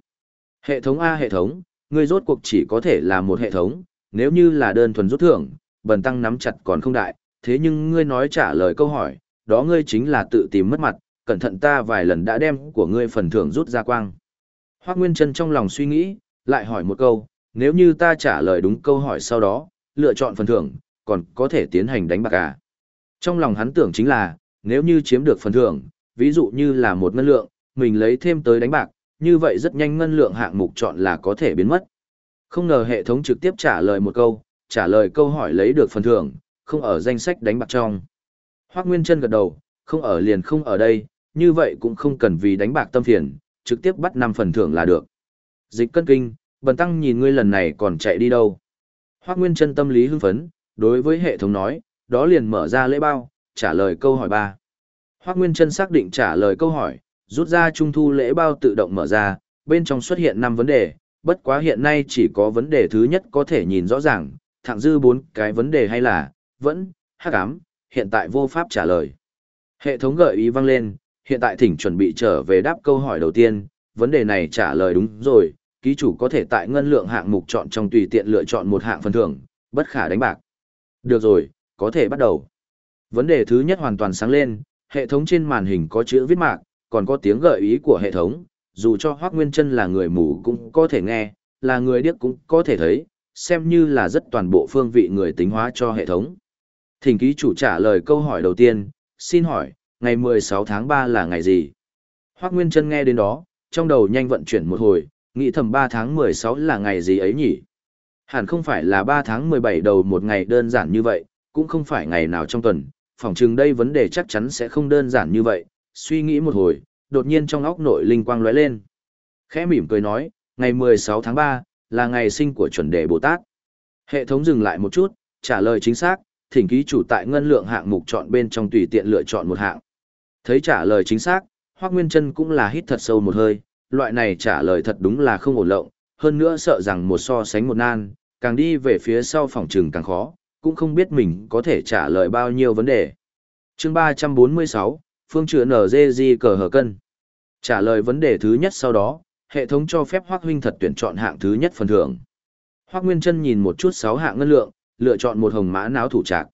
Hệ thống A hệ thống, ngươi rốt cuộc chỉ có thể là một hệ thống, nếu như là đơn thuần rút thưởng, bần tăng nắm chặt còn không đại, thế nhưng ngươi nói trả lời câu hỏi, đó ngươi chính là tự tìm mất mặt, cẩn thận ta vài lần đã đem của ngươi phần thưởng rút ra quang. Hoác Nguyên Trân trong lòng suy nghĩ, lại hỏi một câu, nếu như ta trả lời đúng câu hỏi sau đó, lựa chọn phần thưởng, còn có thể tiến hành đánh bạc à? Trong lòng hắn tưởng chính là, nếu như chiếm được phần thưởng, ví dụ như là một ngân lượng, mình lấy thêm tới đánh bạc, như vậy rất nhanh ngân lượng hạng mục chọn là có thể biến mất. Không ngờ hệ thống trực tiếp trả lời một câu, trả lời câu hỏi lấy được phần thưởng, không ở danh sách đánh bạc trong. Hoác Nguyên Trân gật đầu, không ở liền không ở đây, như vậy cũng không cần vì đánh bạc tâm phiền, trực tiếp bắt 5 phần thưởng là được. Dịch cân kinh, bần tăng nhìn ngươi lần này còn chạy đi đâu. Hoác Nguyên Trân tâm lý hưng phấn, đối với hệ thống nói, đó liền mở ra lễ bao, trả lời câu hỏi 3. Hoác Nguyên Trân xác định trả lời câu hỏi, rút ra trung thu lễ bao tự động mở ra, bên trong xuất hiện 5 vấn đề, bất quá hiện nay chỉ có vấn đề thứ nhất có thể nhìn rõ ràng, thẳng dư 4 cái vấn đề hay là, vẫn, hắc ám, hiện tại vô pháp trả lời. Hệ thống gợi ý vang lên, hiện tại thỉnh chuẩn bị trở về đáp câu hỏi đầu tiên, vấn đề này trả lời đúng rồi, ký chủ có thể tại ngân lượng hạng mục chọn trong tùy tiện lựa chọn một hạng phần thưởng, bất khả đánh bạc. Được rồi, có thể bắt đầu. Vấn đề thứ nhất hoàn toàn sáng lên, hệ thống trên màn hình có chữ viết mạc, còn có tiếng gợi ý của hệ thống, dù cho Hoác Nguyên Trân là người mù cũng có thể nghe, là người điếc cũng có thể thấy, xem như là rất toàn bộ phương vị người tính hóa cho hệ thống. Thỉnh ký chủ trả lời câu hỏi đầu tiên, xin hỏi, ngày 16 tháng 3 là ngày gì? Hoác Nguyên Trân nghe đến đó, trong đầu nhanh vận chuyển một hồi, nghĩ thầm 3 tháng 16 là ngày gì ấy nhỉ? Hẳn không phải là 3 tháng 17 đầu một ngày đơn giản như vậy, cũng không phải ngày nào trong tuần, phỏng chừng đây vấn đề chắc chắn sẽ không đơn giản như vậy, suy nghĩ một hồi, đột nhiên trong óc nội linh quang lóe lên. Khẽ mỉm cười nói, ngày 16 tháng 3, là ngày sinh của chuẩn đề Bồ Tát. Hệ thống dừng lại một chút, trả lời chính xác, thỉnh ký chủ tại ngân lượng hạng mục chọn bên trong tùy tiện lựa chọn một hạng. Thấy trả lời chính xác, Hoác Nguyên Trân cũng là hít thật sâu một hơi, loại này trả lời thật đúng là không ổn lộng, hơn nữa sợ rằng một so sánh một nan, càng đi về phía sau phòng trừng càng khó, cũng không biết mình có thể trả lời bao nhiêu vấn đề. chương 346, Phương chữa NGG cờ hờ cân. Trả lời vấn đề thứ nhất sau đó, hệ thống cho phép Hoác Huynh thật tuyển chọn hạng thứ nhất phần thưởng. Hoác Nguyên chân nhìn một chút sáu hạng ngân lượng, lựa chọn một hồng mã não thủ trạc.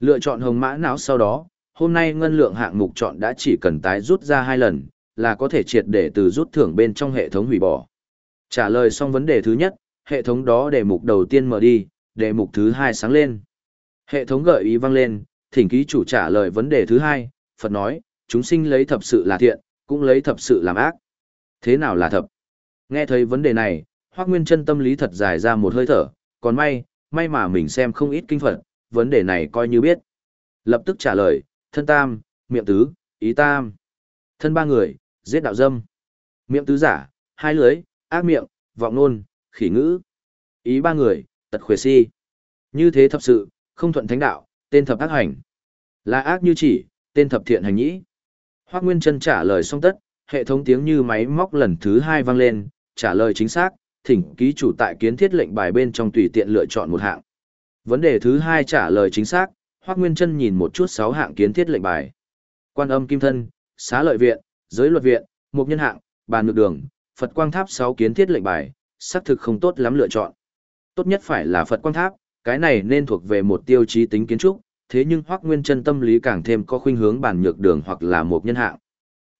Lựa chọn hồng mã não sau đó, hôm nay ngân lượng hạng mục chọn đã chỉ cần tái rút ra hai lần, là có thể triệt để từ rút thưởng bên trong hệ thống hủy bỏ. Trả lời xong vấn đề thứ nhất, hệ thống đó đề mục đầu tiên mở đi, đề mục thứ hai sáng lên. Hệ thống gợi ý vang lên, thỉnh ký chủ trả lời vấn đề thứ hai, Phật nói, chúng sinh lấy thập sự là thiện, cũng lấy thập sự làm ác. Thế nào là thập? Nghe thấy vấn đề này, Hoác Nguyên chân tâm lý thật dài ra một hơi thở, còn may, may mà mình xem không ít kinh Phật, vấn đề này coi như biết. Lập tức trả lời, thân tam, miệng tứ, ý tam. Thân ba người, giết đạo dâm. Miệng tứ giả, hai lưới, ác miệng, vọng nôn, khỉ ngữ. Ý ba người, tật khuế si. Như thế thập sự, không thuận thánh đạo, tên thập ác hành. Là ác như chỉ, tên thập thiện hành nhĩ. Hoác Nguyên Trân trả lời xong tất, hệ thống tiếng như máy móc lần thứ hai vang lên, trả lời chính xác, thỉnh ký chủ tại kiến thiết lệnh bài bên trong tùy tiện lựa chọn một hạng. Vấn đề thứ hai trả lời chính xác, Hoác Nguyên Trân nhìn một chút sáu hạng kiến thiết lệnh bài. Quan âm kim thân, xá lợi viện, giới luật viện, mục nhân hạng, bàn ngược đường, Phật quang tháp sáu kiến thiết lệnh bài, xác thực không tốt lắm lựa chọn. Tốt nhất phải là Phật quang tháp, cái này nên thuộc về một tiêu chí tính kiến trúc, thế nhưng Hoắc Nguyên Chân tâm lý càng thêm có khuynh hướng bàn nhược đường hoặc là một nhân hạng.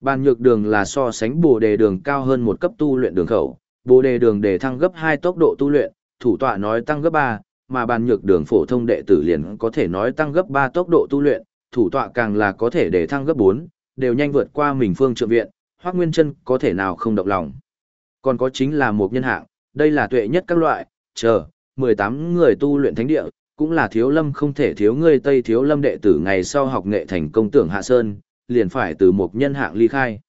Bàn nhược đường là so sánh Bồ đề đường cao hơn một cấp tu luyện đường khẩu, Bồ đề đường để thăng gấp 2 tốc độ tu luyện, thủ tọa nói tăng gấp 3, mà bàn nhược đường phổ thông đệ tử liền có thể nói tăng gấp 3 tốc độ tu luyện, thủ tọa càng là có thể để thăng gấp 4, đều nhanh vượt qua mình phương trợ viện, Hoắc Nguyên Chân có thể nào không động lòng. Còn có chính là một nhân hạng, đây là tuệ nhất các loại, chờ, 18 người tu luyện thánh địa, cũng là thiếu lâm không thể thiếu ngươi Tây thiếu lâm đệ tử ngày sau học nghệ thành công tưởng hạ sơn, liền phải từ một nhân hạng ly khai.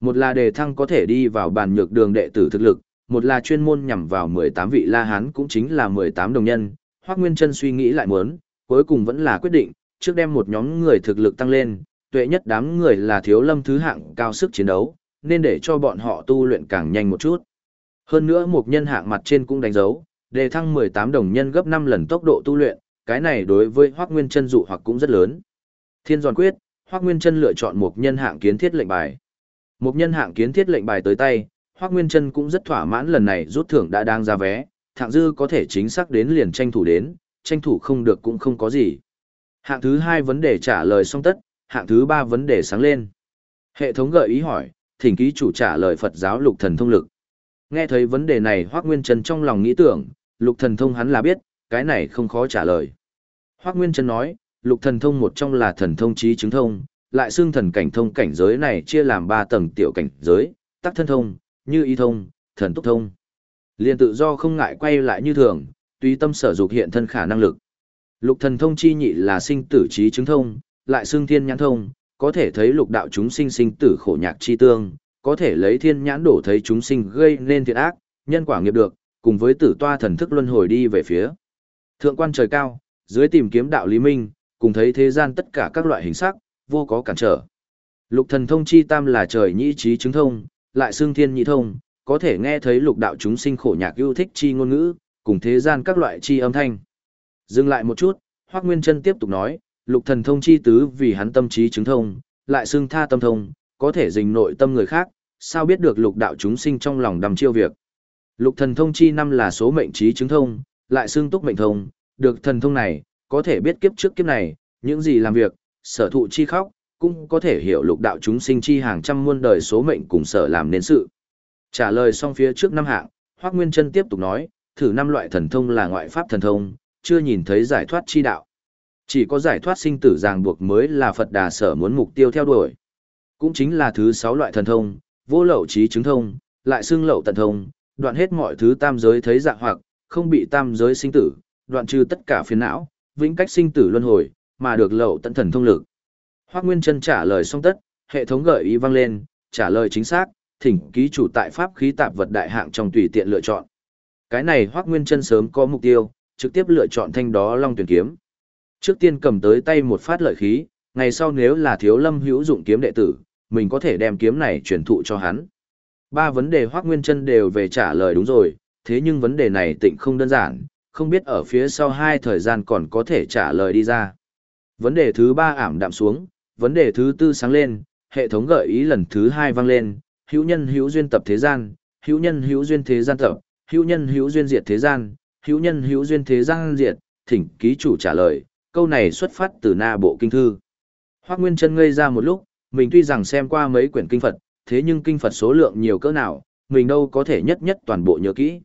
Một là đề thăng có thể đi vào bàn nhược đường đệ tử thực lực, một là chuyên môn nhằm vào 18 vị La Hán cũng chính là 18 đồng nhân. Hoác Nguyên Trân suy nghĩ lại muốn, cuối cùng vẫn là quyết định, trước đem một nhóm người thực lực tăng lên, tuệ nhất đám người là thiếu lâm thứ hạng cao sức chiến đấu, nên để cho bọn họ tu luyện càng nhanh một chút. Hơn nữa một nhân hạng mặt trên cũng đánh dấu, đề thăng 18 đồng nhân gấp 5 lần tốc độ tu luyện, cái này đối với Hoắc Nguyên Chân dụ hoặc cũng rất lớn. Thiên Giòn quyết, Hoắc Nguyên Chân lựa chọn một nhân hạng kiến thiết lệnh bài. Một nhân hạng kiến thiết lệnh bài tới tay, Hoắc Nguyên Chân cũng rất thỏa mãn lần này rút thưởng đã đang ra vé, thạng dư có thể chính xác đến liền tranh thủ đến, tranh thủ không được cũng không có gì. Hạng thứ hai vấn đề trả lời xong tất, hạng thứ ba vấn đề sáng lên. Hệ thống gợi ý hỏi, thỉnh ký chủ trả lời Phật giáo lục thần thông lực. Nghe thấy vấn đề này Hoác Nguyên Trần trong lòng nghĩ tưởng, lục thần thông hắn là biết, cái này không khó trả lời. Hoác Nguyên Trần nói, lục thần thông một trong là thần thông trí chứng thông, lại xương thần cảnh thông cảnh giới này chia làm ba tầng tiểu cảnh giới, tắc thân thông, như y thông, thần túc thông. Liên tự do không ngại quay lại như thường, tùy tâm sở dục hiện thân khả năng lực. Lục thần thông chi nhị là sinh tử trí chứng thông, lại xương thiên nhãn thông, có thể thấy lục đạo chúng sinh sinh tử khổ nhạc chi tương, có thể lấy thiên nhãn đổ thấy chúng sinh gây nên thiện ác, nhân quả nghiệp được, cùng với tử toa thần thức luân hồi đi về phía. Thượng quan trời cao, dưới tìm kiếm đạo lý minh, cùng thấy thế gian tất cả các loại hình sắc, vô có cản trở. Lục thần thông chi tam là trời nhĩ trí chứng thông, lại xương thiên nhị thông, có thể nghe thấy lục đạo chúng sinh khổ nhạc yêu thích chi ngôn ngữ, cùng thế gian các loại chi âm thanh. Dừng lại một chút, Hoắc Nguyên Chân tiếp tục nói, lục thần thông chi tứ vì hắn tâm trí chứng thông, lại xương tha tâm thông, có thể dình nội tâm người khác, sao biết được lục đạo chúng sinh trong lòng đầm chiêu việc. Lục thần thông chi năm là số mệnh trí chứng thông, lại xương túc mệnh thông, được thần thông này, có thể biết kiếp trước kiếp này, những gì làm việc, sở thụ chi khóc, cũng có thể hiểu lục đạo chúng sinh chi hàng trăm muôn đời số mệnh cùng sở làm nên sự. Trả lời xong phía trước năm hạng, Hoắc Nguyên Chân tiếp tục nói, thử năm loại thần thông là ngoại pháp thần thông, chưa nhìn thấy giải thoát chi đạo. Chỉ có giải thoát sinh tử ràng buộc mới là Phật Đà sở muốn mục tiêu theo đuổi. Cũng chính là thứ sáu loại thần thông, vô lậu trí chứng thông, lại xưng lậu tận thông, đoạn hết mọi thứ tam giới thấy dạng hoặc, không bị tam giới sinh tử, đoạn trừ tất cả phiền não, vĩnh cách sinh tử luân hồi, mà được lậu tận thần thông lực. Hoắc Nguyên Chân trả lời xong tất, hệ thống gợi ý vang lên, trả lời chính xác, thỉnh ký chủ tại pháp khí tạp vật đại hạng trong tùy tiện lựa chọn. Cái này Hoắc Nguyên Chân sớm có mục tiêu, trực tiếp lựa chọn thanh đó Long Tuyển kiếm. Trước tiên cầm tới tay một phát lợi khí, ngày sau nếu là thiếu lâm hữu dụng kiếm đệ tử, mình có thể đem kiếm này truyền thụ cho hắn. Ba vấn đề Hoác Nguyên Trân đều về trả lời đúng rồi, thế nhưng vấn đề này tịnh không đơn giản, không biết ở phía sau hai thời gian còn có thể trả lời đi ra. Vấn đề thứ ba ảm đạm xuống, vấn đề thứ tư sáng lên, hệ thống gợi ý lần thứ hai vang lên, hữu nhân hữu duyên tập thế gian, hữu nhân hữu duyên thế gian tập, hữu nhân hữu duyên diệt thế gian, hữu nhân hữu duyên thế gian diệt, thỉnh ký chủ trả lời, câu này xuất phát từ na bộ kinh thư. Hoác Nguyên Trân ngây ra một lúc, mình tuy rằng xem qua mấy quyển kinh Phật, thế nhưng kinh Phật số lượng nhiều cỡ nào, mình đâu có thể nhất nhất toàn bộ nhớ kỹ.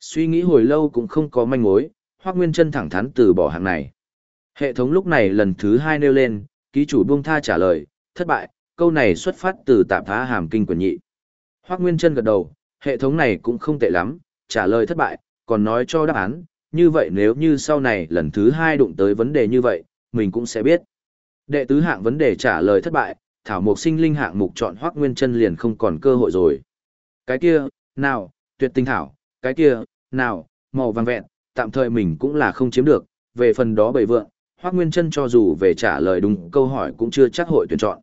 Suy nghĩ hồi lâu cũng không có manh mối, Hoắc Nguyên Trân thẳng thắn từ bỏ hạng này. Hệ thống lúc này lần thứ hai nêu lên, ký chủ buông tha trả lời, thất bại, câu này xuất phát từ tạp thá hàm kinh quần nhị. Hoắc Nguyên Trân gật đầu, hệ thống này cũng không tệ lắm, trả lời thất bại, còn nói cho đáp án, như vậy nếu như sau này lần thứ hai đụng tới vấn đề như vậy, mình cũng sẽ biết. Đệ tứ hạng vấn đề trả lời thất bại, thảo Mộc sinh linh hạng mục chọn hoác nguyên chân liền không còn cơ hội rồi. Cái kia, nào, tuyệt tinh thảo, cái kia, nào, màu vàng vẹn, tạm thời mình cũng là không chiếm được, về phần đó bầy vượng, hoác nguyên chân cho dù về trả lời đúng câu hỏi cũng chưa chắc hội tuyển chọn.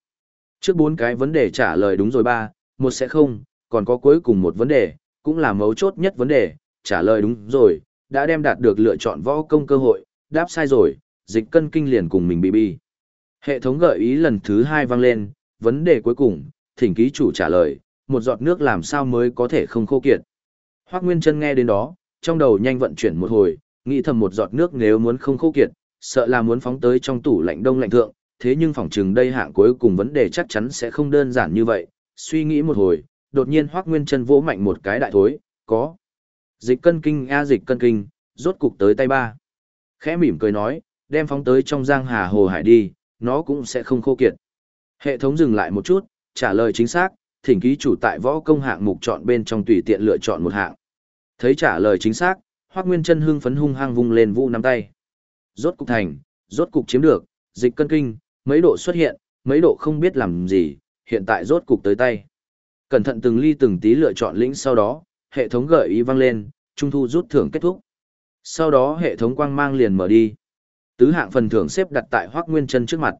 Trước bốn cái vấn đề trả lời đúng rồi ba, một sẽ không, còn có cuối cùng một vấn đề, cũng là mấu chốt nhất vấn đề, trả lời đúng rồi, đã đem đạt được lựa chọn võ công cơ hội, đáp sai rồi, dịch cân kinh liền cùng mình bị bi. Hệ thống gợi ý lần thứ hai vang lên, vấn đề cuối cùng, thỉnh ký chủ trả lời, một giọt nước làm sao mới có thể không khô kiệt. Hoác Nguyên Trân nghe đến đó, trong đầu nhanh vận chuyển một hồi, nghĩ thầm một giọt nước nếu muốn không khô kiệt, sợ là muốn phóng tới trong tủ lạnh đông lạnh thượng, thế nhưng phỏng chừng đây hạng cuối cùng vấn đề chắc chắn sẽ không đơn giản như vậy. Suy nghĩ một hồi, đột nhiên Hoác Nguyên Trân vỗ mạnh một cái đại thối, có. Dịch cân kinh a dịch cân kinh, rốt cục tới tay ba. Khẽ mỉm cười nói, đem phóng tới trong giang hà hồ hải đi, nó cũng sẽ không khô kiệt. Hệ thống dừng lại một chút, trả lời chính xác, thỉnh ký chủ tại võ công hạng mục chọn bên trong tùy tiện lựa chọn một hạng. Thấy trả lời chính xác, Hoắc Nguyên Chân hưng phấn hung hăng vung lên vũ nắm tay. Rốt cục thành, rốt cục chiếm được, dịch cân kinh, mấy độ xuất hiện, mấy độ không biết làm gì, hiện tại rốt cục tới tay. Cẩn thận từng ly từng tí lựa chọn lĩnh sau đó, hệ thống gợi ý vang lên, trung thu rút thưởng kết thúc. Sau đó hệ thống quang mang liền mở đi. Tứ hạng phần thưởng xếp đặt tại Hoắc Nguyên Chân trước mặt.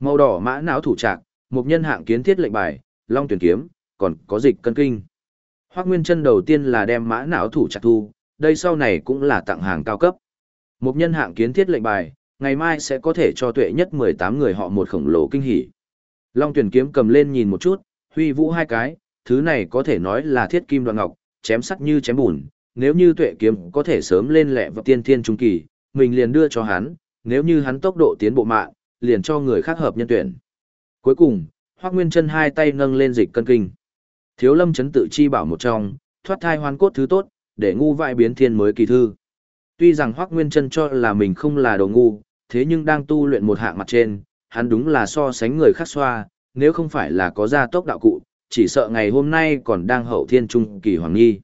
Màu đỏ mã não thủ trạc, một nhân hạng kiến thiết lệnh bài, long tuyển kiếm, còn có dịch cân kinh. Hoắc Nguyên Chân đầu tiên là đem mã não thủ trạc thu, đây sau này cũng là tặng hàng cao cấp. Một nhân hạng kiến thiết lệnh bài, ngày mai sẽ có thể cho tuệ nhất 18 người họ một khổng lồ kinh hỉ. Long tuyển kiếm cầm lên nhìn một chút, huy vũ hai cái, thứ này có thể nói là thiết kim đoạn ngọc, chém sắt như chém bùn, nếu như tuệ kiếm có thể sớm lên lẹ vào tiên thiên trung kỳ, mình liền đưa cho hắn, nếu như hắn tốc độ tiến bộ mạng, liền cho người khác hợp nhân tuyển. Cuối cùng, Hoắc Nguyên Chân hai tay nâng lên dịch cân kinh. Thiếu Lâm chấn tự chi bảo một trong, thoát thai hoàn cốt thứ tốt, để ngu vại biến thiên mới kỳ thư. Tuy rằng Hoắc Nguyên Chân cho là mình không là đồ ngu, thế nhưng đang tu luyện một hạng mặt trên, hắn đúng là so sánh người khác xoa, nếu không phải là có gia tốc đạo cụ, chỉ sợ ngày hôm nay còn đang hậu thiên trung kỳ hoàng nghi.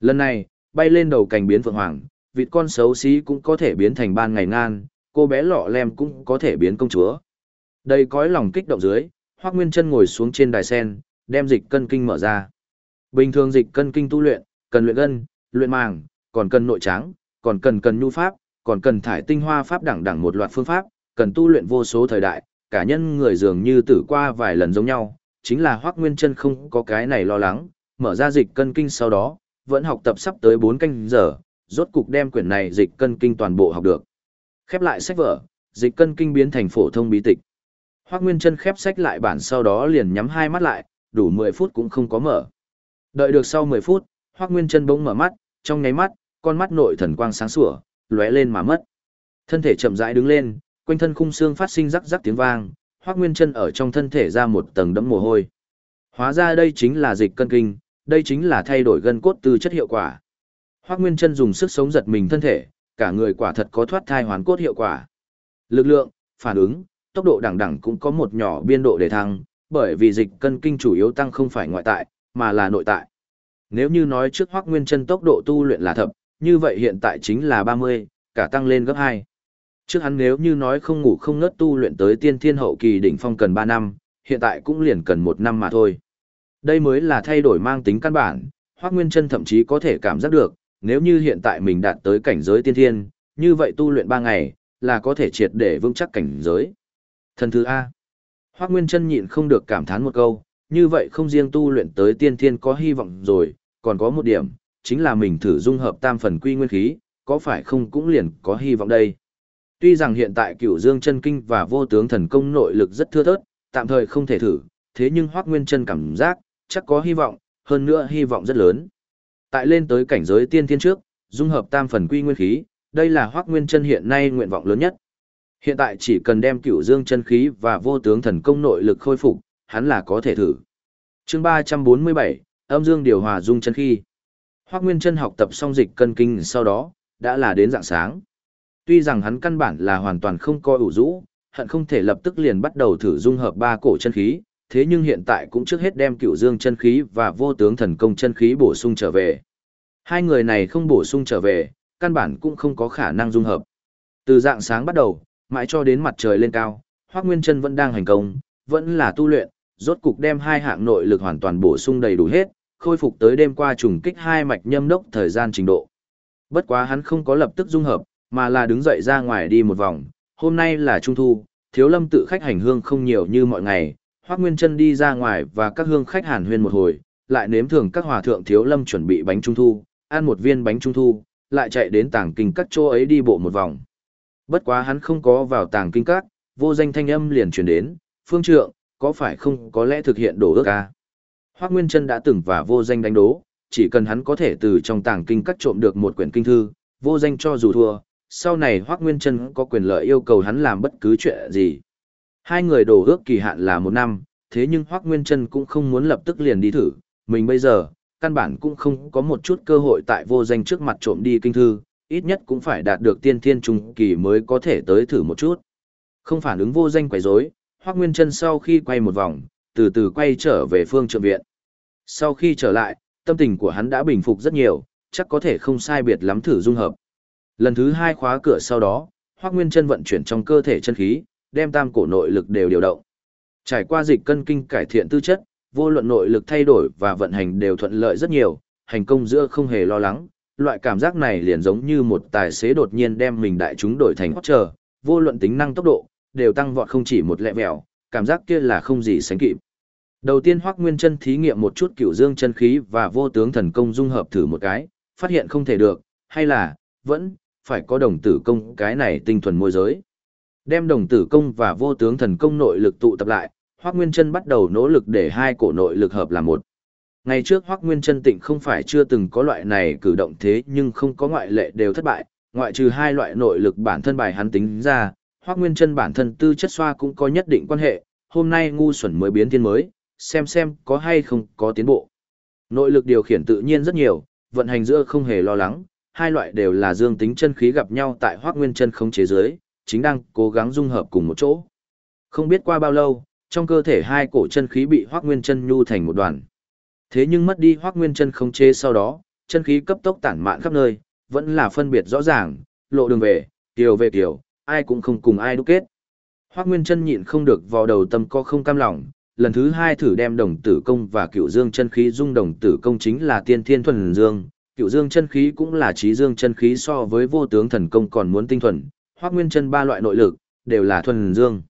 Lần này, bay lên đầu cành biến phượng hoàng, vịt con xấu xí cũng có thể biến thành ban ngày ngan, cô bé lọ lem cũng có thể biến công chúa. Đây cõi lòng kích động dưới, Hoắc Nguyên Chân ngồi xuống trên đài sen, đem dịch cân kinh mở ra. Bình thường dịch cân kinh tu luyện, cần luyện gân, luyện màng, còn cần nội tráng, còn cần cần nhu pháp, còn cần thải tinh hoa pháp đẳng đẳng một loạt phương pháp, cần tu luyện vô số thời đại, cả nhân người dường như tử qua vài lần giống nhau, chính là Hoắc Nguyên Chân không có cái này lo lắng, mở ra dịch cân kinh sau đó, vẫn học tập sắp tới 4 canh giờ, rốt cục đem quyển này dịch cân kinh toàn bộ học được. Khép lại sách vở, dịch cân kinh biến thành phổ thông bí tịch. Hoắc Nguyên Chân khép sách lại bản sau đó liền nhắm hai mắt lại, đủ 10 phút cũng không có mở. Đợi được sau 10 phút, Hoắc Nguyên Chân bỗng mở mắt, trong nháy mắt, con mắt nội thần quang sáng sủa, lóe lên mà mất. Thân thể chậm rãi đứng lên, quanh thân khung xương phát sinh rắc rắc tiếng vang, Hoắc Nguyên Chân ở trong thân thể ra một tầng đẫm mồ hôi. Hóa ra đây chính là dịch cân kinh, đây chính là thay đổi gân cốt từ chất hiệu quả. Hoắc Nguyên Chân dùng sức sống giật mình thân thể, cả người quả thật có thoát thai hoàn cốt hiệu quả. Lực lượng, phản ứng, tốc độ đẳng đẳng cũng có một nhỏ biên độ để thăng, bởi vì dịch cân kinh chủ yếu tăng không phải ngoại tại, mà là nội tại. Nếu như nói trước Hoắc Nguyên Chân tốc độ tu luyện là thập, như vậy hiện tại chính là 30, cả tăng lên gấp 2. Trước hắn nếu như nói không ngủ không ngớt tu luyện tới tiên thiên hậu kỳ đỉnh phong cần 3 năm, hiện tại cũng liền cần 1 năm mà thôi. Đây mới là thay đổi mang tính căn bản, Hoắc Nguyên Chân thậm chí có thể cảm giác được, nếu như hiện tại mình đạt tới cảnh giới tiên thiên, như vậy tu luyện 3 ngày, là có thể triệt để vững chắc cảnh giới. Thần thứ A. Hoác Nguyên Trân nhịn không được cảm thán một câu, như vậy không riêng tu luyện tới tiên thiên có hy vọng rồi, còn có một điểm, chính là mình thử dung hợp tam phần quy nguyên khí, có phải không cũng liền có hy vọng đây. Tuy rằng hiện tại cửu dương chân kinh và vô tướng thần công nội lực rất thưa thớt, tạm thời không thể thử, thế nhưng Hoác Nguyên Trân cảm giác, chắc có hy vọng, hơn nữa hy vọng rất lớn. Tại lên tới cảnh giới tiên thiên trước, dung hợp tam phần quy nguyên khí, đây là Hoắc Nguyên Chân hiện nay nguyện vọng lớn nhất. Hiện tại chỉ cần đem Cửu Dương chân khí và vô tướng thần công nội lực khôi phục, hắn là có thể thử. Chương 347, Âm Dương điều hòa dung chân khí. Hoắc Nguyên Chân học tập xong dịch cân kinh sau đó, đã là đến dạng sáng. Tuy rằng hắn căn bản là hoàn toàn không coi ủ rũ, hận không thể lập tức liền bắt đầu thử dung hợp ba cổ chân khí, thế nhưng hiện tại cũng trước hết đem cựu dương chân khí và vô tướng thần công chân khí bổ sung trở về. Hai người này không bổ sung trở về, căn bản cũng không có khả năng dung hợp. Từ dạng sáng bắt đầu, mãi cho đến mặt trời lên cao, Hoắc Nguyên Chân vẫn đang hành công, vẫn là tu luyện, rốt cục đem hai hạng nội lực hoàn toàn bổ sung đầy đủ hết, khôi phục tới đêm qua trùng kích hai mạch nhâm đốc thời gian trình độ. Bất quá hắn không có lập tức dung hợp, mà là đứng dậy ra ngoài đi một vòng, hôm nay là trung thu, Thiếu Lâm tự khách hành hương không nhiều như mọi ngày, Hoắc Nguyên Chân đi ra ngoài và các hương khách hàn huyên một hồi, lại nếm thưởng các hòa thượng Thiếu Lâm chuẩn bị bánh trung thu, ăn một viên bánh trung thu, lại chạy đến tàng kinh các chỗ ấy đi bộ một vòng. Bất quá hắn không có vào tàng kinh các, vô danh thanh âm liền truyền đến, phương trượng, có phải không có lẽ thực hiện đổ ước à? Hoác Nguyên Trân đã từng và vô danh đánh đố, chỉ cần hắn có thể từ trong tàng kinh các trộm được một quyển kinh thư, vô danh cho dù thua, sau này Hoác Nguyên Trân có quyền lợi yêu cầu hắn làm bất cứ chuyện gì. Hai người đổ ước kỳ hạn là một năm, thế nhưng Hoác Nguyên Trân cũng không muốn lập tức liền đi thử, mình bây giờ, căn bản cũng không có một chút cơ hội tại vô danh trước mặt trộm đi kinh thư, ít nhất cũng phải đạt được tiên thiên trung kỳ mới có thể tới thử một chút. Không phản ứng vô danh quấy rối, Hoắc Nguyên Trân sau khi quay một vòng, từ từ quay trở về phương trượng viện. Sau khi trở lại, tâm tình của hắn đã bình phục rất nhiều, chắc có thể không sai biệt lắm thử dung hợp. Lần thứ hai khóa cửa sau đó, Hoắc Nguyên Trân vận chuyển trong cơ thể chân khí, đem tam cổ nội lực đều điều động. Trải qua dịch cân kinh cải thiện tư chất, vô luận nội lực thay đổi và vận hành đều thuận lợi rất nhiều, hành công giữa không hề lo lắng, loại cảm giác này liền giống như một tài xế đột nhiên đem mình đại chúng đổi thành hot chờ, vô luận tính năng tốc độ, đều tăng vọt không chỉ một lẹ vẹo, cảm giác kia là không gì sánh kịp. Đầu tiên Hoắc Nguyên Chân thí nghiệm một chút cửu dương chân khí và vô tướng thần công dung hợp thử một cái, phát hiện không thể được, hay là vẫn phải có đồng tử công cái này tinh thuần môi giới. Đem đồng tử công và vô tướng thần công nội lực tụ tập lại, Hoắc Nguyên Chân bắt đầu nỗ lực để hai cổ nội lực hợp làm một. Ngày trước Hoắc Nguyên Chân Tịnh không phải chưa từng có loại này cử động thế nhưng không có ngoại lệ đều thất bại, ngoại trừ hai loại nội lực bản thân bài hắn tính ra, Hoắc Nguyên Chân bản thân tư chất xoa cũng có nhất định quan hệ, hôm nay ngu xuẩn mới biến thiên mới, xem xem có hay không có tiến bộ. Nội lực điều khiển tự nhiên rất nhiều, vận hành giữa không hề lo lắng, hai loại đều là dương tính chân khí gặp nhau tại Hoắc Nguyên Chân không chế dưới chính đang cố gắng dung hợp cùng một chỗ. Không biết qua bao lâu, trong cơ thể hai cổ chân khí bị Hoắc Nguyên Chân nhu thành một đoàn. Thế nhưng mất đi Hoắc Nguyên Chân không chế sau đó, chân khí cấp tốc tản mạn khắp nơi, vẫn là phân biệt rõ ràng, lộ đường về, tiểu về tiểu, ai cũng không cùng ai đúc kết. Hoắc Nguyên Chân nhịn không được vào đầu tâm co không cam lòng, lần thứ hai thử đem đồng tử công và cựu dương chân khí dung đồng tử công chính là tiên thiên thuần dương, cựu dương chân khí cũng là trí dương chân khí so với vô tướng thần công còn muốn tinh thuần, Hoắc Nguyên Chân ba loại nội lực đều là thuần dương.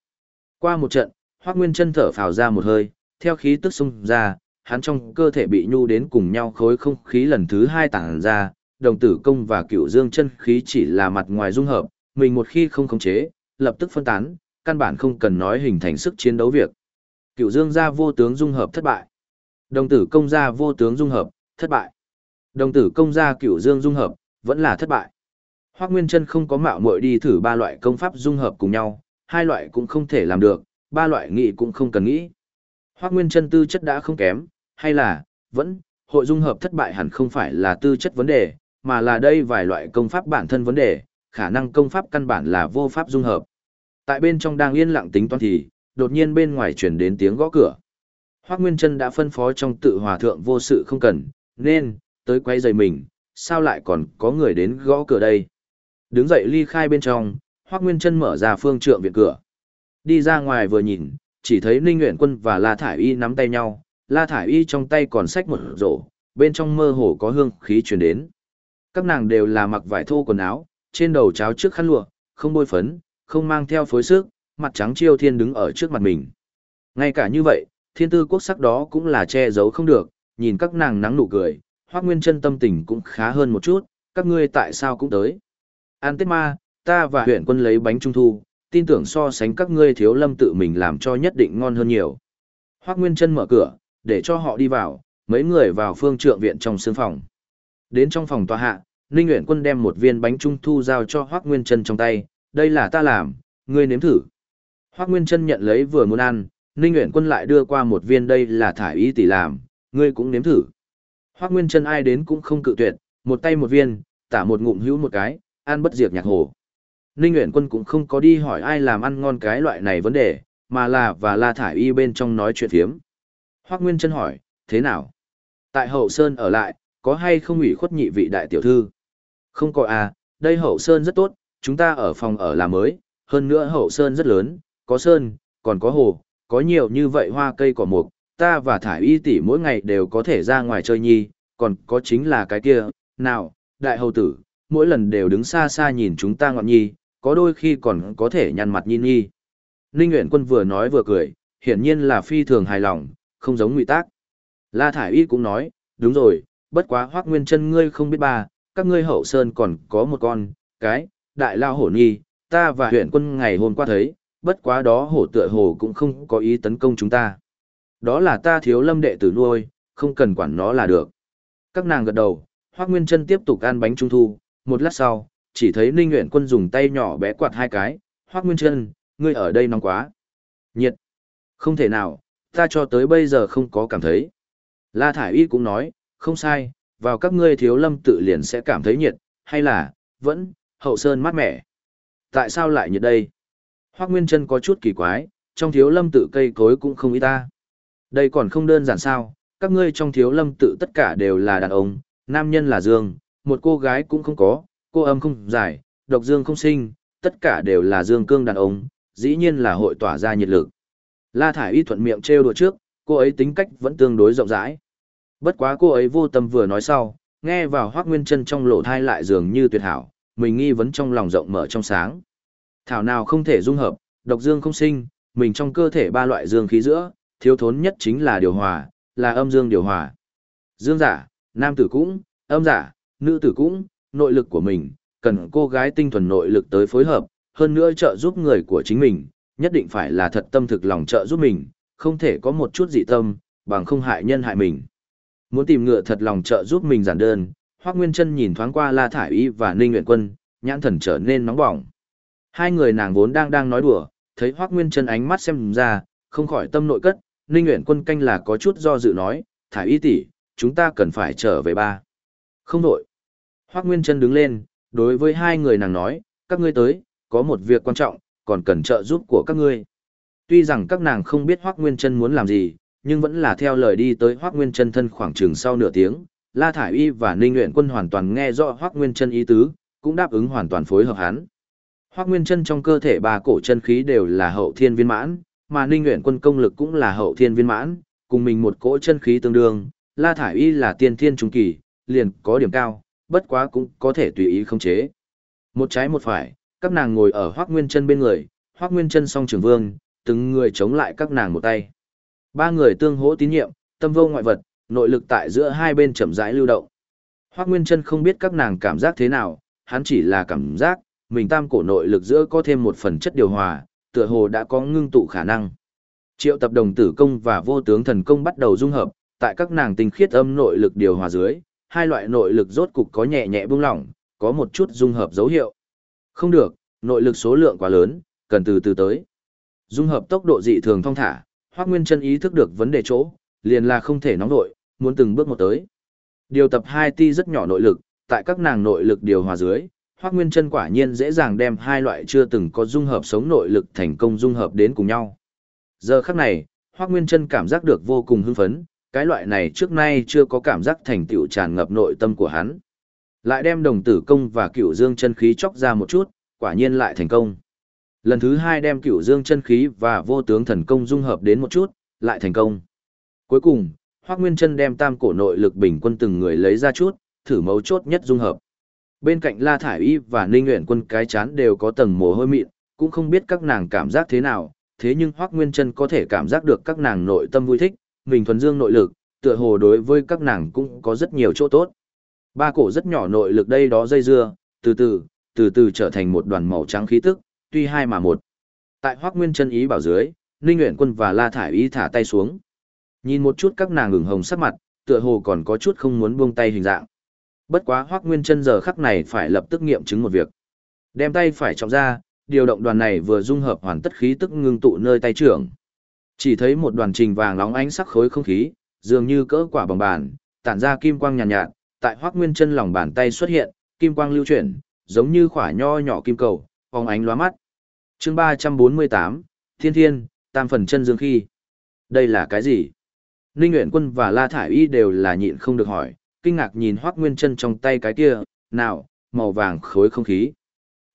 Qua một trận, Hoắc Nguyên Chân thở phào ra một hơi, theo khí tức xung ra, hắn trong cơ thể bị nhu đến cùng nhau khối không khí lần thứ hai tản ra, đồng tử công và cựu dương chân khí chỉ là mặt ngoài dung hợp, mình một khi không khống chế, lập tức phân tán, căn bản không cần nói hình thành sức chiến đấu việc. Cựu dương gia vô tướng dung hợp thất bại. Đồng tử công gia vô tướng dung hợp, thất bại. Đồng tử công gia cựu dương dung hợp, vẫn là thất bại. Hoác Nguyên Trân không có mạo muội đi thử ba loại công pháp dung hợp cùng nhau, hai loại cũng không thể làm được, ba loại nghị cũng không cần nghĩ. Hoác Nguyên Trân tư chất đã không kém, hay là, vẫn, hội dung hợp thất bại hẳn không phải là tư chất vấn đề, mà là đây vài loại công pháp bản thân vấn đề, khả năng công pháp căn bản là vô pháp dung hợp. Tại bên trong đang yên lặng tính toán thì, đột nhiên bên ngoài chuyển đến tiếng gõ cửa. Hoác Nguyên Trân đã phân phó trong tự hòa thượng vô sự không cần, nên, tới quay giày mình, sao lại còn có người đến gõ cửa đây. Đứng dậy ly khai bên trong, Hoác Nguyên Trân mở ra phương trượng viện cửa. Đi ra ngoài vừa nhìn, chỉ thấy Ninh Nguyễn Quân và La Thải Y nắm tay nhau, La Thải Y trong tay còn xách một rổ, bên trong mơ hồ có hương khí truyền đến. Các nàng đều là mặc vải thô quần áo, trên đầu cháo trước khăn lụa, không bôi phấn, không mang theo phối sức, mặt trắng chiêu thiên đứng ở trước mặt mình. Ngay cả như vậy, thiên tư quốc sắc đó cũng là che giấu không được, nhìn các nàng nắng nụ cười, Hoắc Nguyên Chân tâm tình cũng khá hơn một chút, các ngươi tại sao cũng tới? An Tết Ma, ta và huyện quân lấy bánh trung thu, tin tưởng so sánh các ngươi thiếu lâm tự mình làm cho nhất định ngon hơn nhiều. Hoắc Nguyên Chân mở cửa, để cho họ đi vào, mấy người vào phương trượng viện trong sương phòng. Đến trong phòng tòa hạ, Ninh Nguyễn Quân đem một viên bánh trung thu giao cho Hoác Nguyên Trân trong tay, đây là ta làm, ngươi nếm thử. Hoác Nguyên Trân nhận lấy vừa muốn ăn, Ninh Nguyễn Quân lại đưa qua một viên đây là Thả ý tỷ làm, ngươi cũng nếm thử. Hoác Nguyên Trân ai đến cũng không cự tuyệt, một tay một viên, tả một ngụm hữu một cái, ăn bất diệt nhạc hồ. Ninh Nguyễn Quân cũng không có đi hỏi ai làm ăn ngon cái loại này vấn đề, mà là và La Thải Y bên trong nói chuyện thiếm. Hoác Nguyên Trân hỏi, thế nào? Tại Hậu Sơn ở lại, có hay không ủy khuất nhị vị đại tiểu thư? Không có à, đây hậu sơn rất tốt, chúng ta ở phòng ở là mới, hơn nữa hậu sơn rất lớn, có sơn, còn có hồ, có nhiều như vậy hoa cây cỏ mục, ta và thải y tỷ mỗi ngày đều có thể ra ngoài chơi nhi, còn có chính là cái kia, nào, đại hầu tử, mỗi lần đều đứng xa xa nhìn chúng ta ngọn nhi, có đôi khi còn có thể nhăn mặt nhi nhi. Ninh Nguyễn Quân vừa nói vừa cười, hiển nhiên là phi thường hài lòng, không giống ngụy tác. La Thải Y cũng nói, đúng rồi, bất quá hoác nguyên chân ngươi không biết ba, các ngươi hậu sơn còn có một con, cái, đại lao hổ nhi, ta và huyện quân ngày hôm qua thấy, bất quá đó hổ tựa hồ cũng không có ý tấn công chúng ta. Đó là ta thiếu lâm đệ tử nuôi, không cần quản nó là được. Các nàng gật đầu, Hoác Nguyên Trân tiếp tục ăn bánh trung thu, một lát sau, chỉ thấy Ninh Nguyễn Quân dùng tay nhỏ bé quạt hai cái, Hoác Nguyên Trân, ngươi ở đây nóng quá. Nhiệt. Không thể nào, ta cho tới bây giờ không có cảm thấy. La Thải Y cũng nói, không sai, vào các ngươi thiếu lâm tự liền sẽ cảm thấy nhiệt, hay là, vẫn, hậu sơn mát mẻ. Tại sao lại nhiệt đây? Hoác Nguyên Trân có chút kỳ quái, trong thiếu lâm tự cây cối cũng không ít ta. Đây còn không đơn giản sao, các ngươi trong thiếu lâm tự tất cả đều là đàn ông, nam nhân là dương, một cô gái cũng không có, cô âm không giải, độc dương không sinh, tất cả đều là dương cương đàn ông, dĩ nhiên là hội tỏa ra nhiệt lực. La Thải Y thuận miệng trêu đùa trước, cô ấy tính cách vẫn tương đối rộng rãi. Bất quá cô ấy vô tâm vừa nói sau, nghe vào Hoắc Nguyên Chân trong lỗ thai lại dường như tuyệt hảo, mình nghi vấn trong lòng rộng mở trong sáng. Thảo nào không thể dung hợp, độc dương không sinh, mình trong cơ thể ba loại dương khí giữa, thiếu thốn nhất chính là điều hòa, là âm dương điều hòa. Dương giả, nam tử cũng, âm giả, nữ tử cũng, nội lực của mình, cần cô gái tinh thuần nội lực tới phối hợp, hơn nữa trợ giúp người của chính mình, nhất định phải là thật tâm thực lòng trợ giúp mình, không thể có một chút dị tâm, bằng không hại nhân hại mình. Muốn tìm ngựa thật lòng trợ giúp mình giản đơn, Hoắc Nguyên Chân nhìn thoáng qua La Thải Y và Ninh Nguyện Quân, nhãn thần trở nên nóng bỏng. Hai người nàng vốn đang đang nói đùa, thấy Hoắc Nguyên Chân ánh mắt xem ra, không khỏi tâm nội cất, Ninh Nguyện Quân canh là có chút do dự nói, "Thải Y tỷ, chúng ta cần phải trở về ba." Không đổi. Hoắc Nguyên Trân đứng lên, đối với hai người nàng nói, "Các ngươi tới, có một việc quan trọng, còn cần trợ giúp của các ngươi." Tuy rằng các nàng không biết Hoắc Nguyên Trân muốn làm gì, nhưng vẫn là theo lời đi tới Hoắc Nguyên Trân thân khoảng chừng sau nửa tiếng, La Thải Y và Ninh Nguyện Quân hoàn toàn nghe rõ Hoắc Nguyên Trân ý tứ, cũng đáp ứng hoàn toàn phối hợp hắn. Hoắc Nguyên Trân trong cơ thể ba cổ chân khí đều là hậu thiên viên mãn, mà Ninh Nguyện Quân công lực cũng là hậu thiên viên mãn, cùng mình một cỗ chân khí tương đương, La Thải Y là tiên thiên trung kỳ, liền có điểm cao, bất quá cũng có thể tùy ý khống chế. Một trái một phải, các nàng ngồi ở Hoắc Nguyên Chân bên người, Hoắc Nguyên Chân song trường vương, từng người chống lại các nàng một tay. Ba người tương hỗ tín nhiệm, tâm vô ngoại vật, nội lực tại giữa hai bên chậm rãi lưu động. Hoắc Nguyên Chân không biết các nàng cảm giác thế nào, hắn chỉ là cảm giác, mình tam cổ nội lực giữa có thêm một phần chất điều hòa, tựa hồ đã có ngưng tụ khả năng. Triệu tập đồng tử công và vô tướng thần công bắt đầu dung hợp, tại các nàng tinh khiết âm nội lực điều hòa dưới, hai loại nội lực rốt cục có nhẹ nhẹ buông lỏng, có một chút dung hợp dấu hiệu. Không được, nội lực số lượng quá lớn, cần từ từ tới. Dung hợp tốc độ dị thường thong thả, Hoắc Nguyên Chân ý thức được vấn đề chỗ, liền là không thể nóng đội, muốn từng bước một tới. Điều tập hai ti rất nhỏ nội lực, tại các nàng nội lực điều hòa dưới, Hoắc Nguyên Chân quả nhiên dễ dàng đem hai loại chưa từng có dung hợp sống nội lực thành công dung hợp đến cùng nhau. Giờ khắc này, Hoắc Nguyên Chân cảm giác được vô cùng hưng phấn, cái loại này trước nay chưa có cảm giác thành tựu tràn ngập nội tâm của hắn. Lại đem đồng tử công và cửu dương chân khí chóc ra một chút, quả nhiên lại thành công. Lần thứ hai đem cửu dương chân khí và vô tướng thần công dung hợp đến một chút, lại thành công. Cuối cùng, Hoác Nguyên chân đem tam cổ nội lực bình quân từng người lấy ra chút, thử mấu chốt nhất dung hợp. Bên cạnh La Thải Y và Ninh Nguyện Quân cái chán đều có tầng mồ hôi mịn, cũng không biết các nàng cảm giác thế nào, thế nhưng Hoác Nguyên chân có thể cảm giác được các nàng nội tâm vui thích, mình thuần dương nội lực, tựa hồ đối với các nàng cũng có rất nhiều chỗ tốt. Ba cổ rất nhỏ nội lực đây đó dây dưa, từ từ, từ từ trở thành một đoàn màu trắng khí tức, tuy hai mà một. Tại Hoắc Nguyên chân ý bảo dưới, Ninh Uyển Quân và La Thải ý thả tay xuống. Nhìn một chút các nàng ửng hồng sắc mặt, tựa hồ còn có chút không muốn buông tay hình dạng. Bất quá Hoắc Nguyên chân giờ khắc này phải lập tức nghiệm chứng một việc. Đem tay phải trọng ra, điều động đoàn này vừa dung hợp hoàn tất khí tức ngưng tụ nơi tay trưởng. Chỉ thấy một đoàn trình vàng nóng ánh sắc khối không khí, dường như cỡ quả bằng bàn, tản ra kim quang nhàn nhạt, nhạt, tại Hoắc Nguyên chân lòng bàn tay xuất hiện, kim quang lưu chuyển, giống như khỏa nho nhỏ kim cầu, phóng ánh lóa mắt. Chương ba trăm bốn mươi tám thiên thiên tam phần chân dương khi. Đây là cái gì? Ninh nguyện quân và la thải y đều là nhịn không được hỏi kinh ngạc nhìn hoác nguyên chân trong tay cái kia nào màu vàng khối không khí.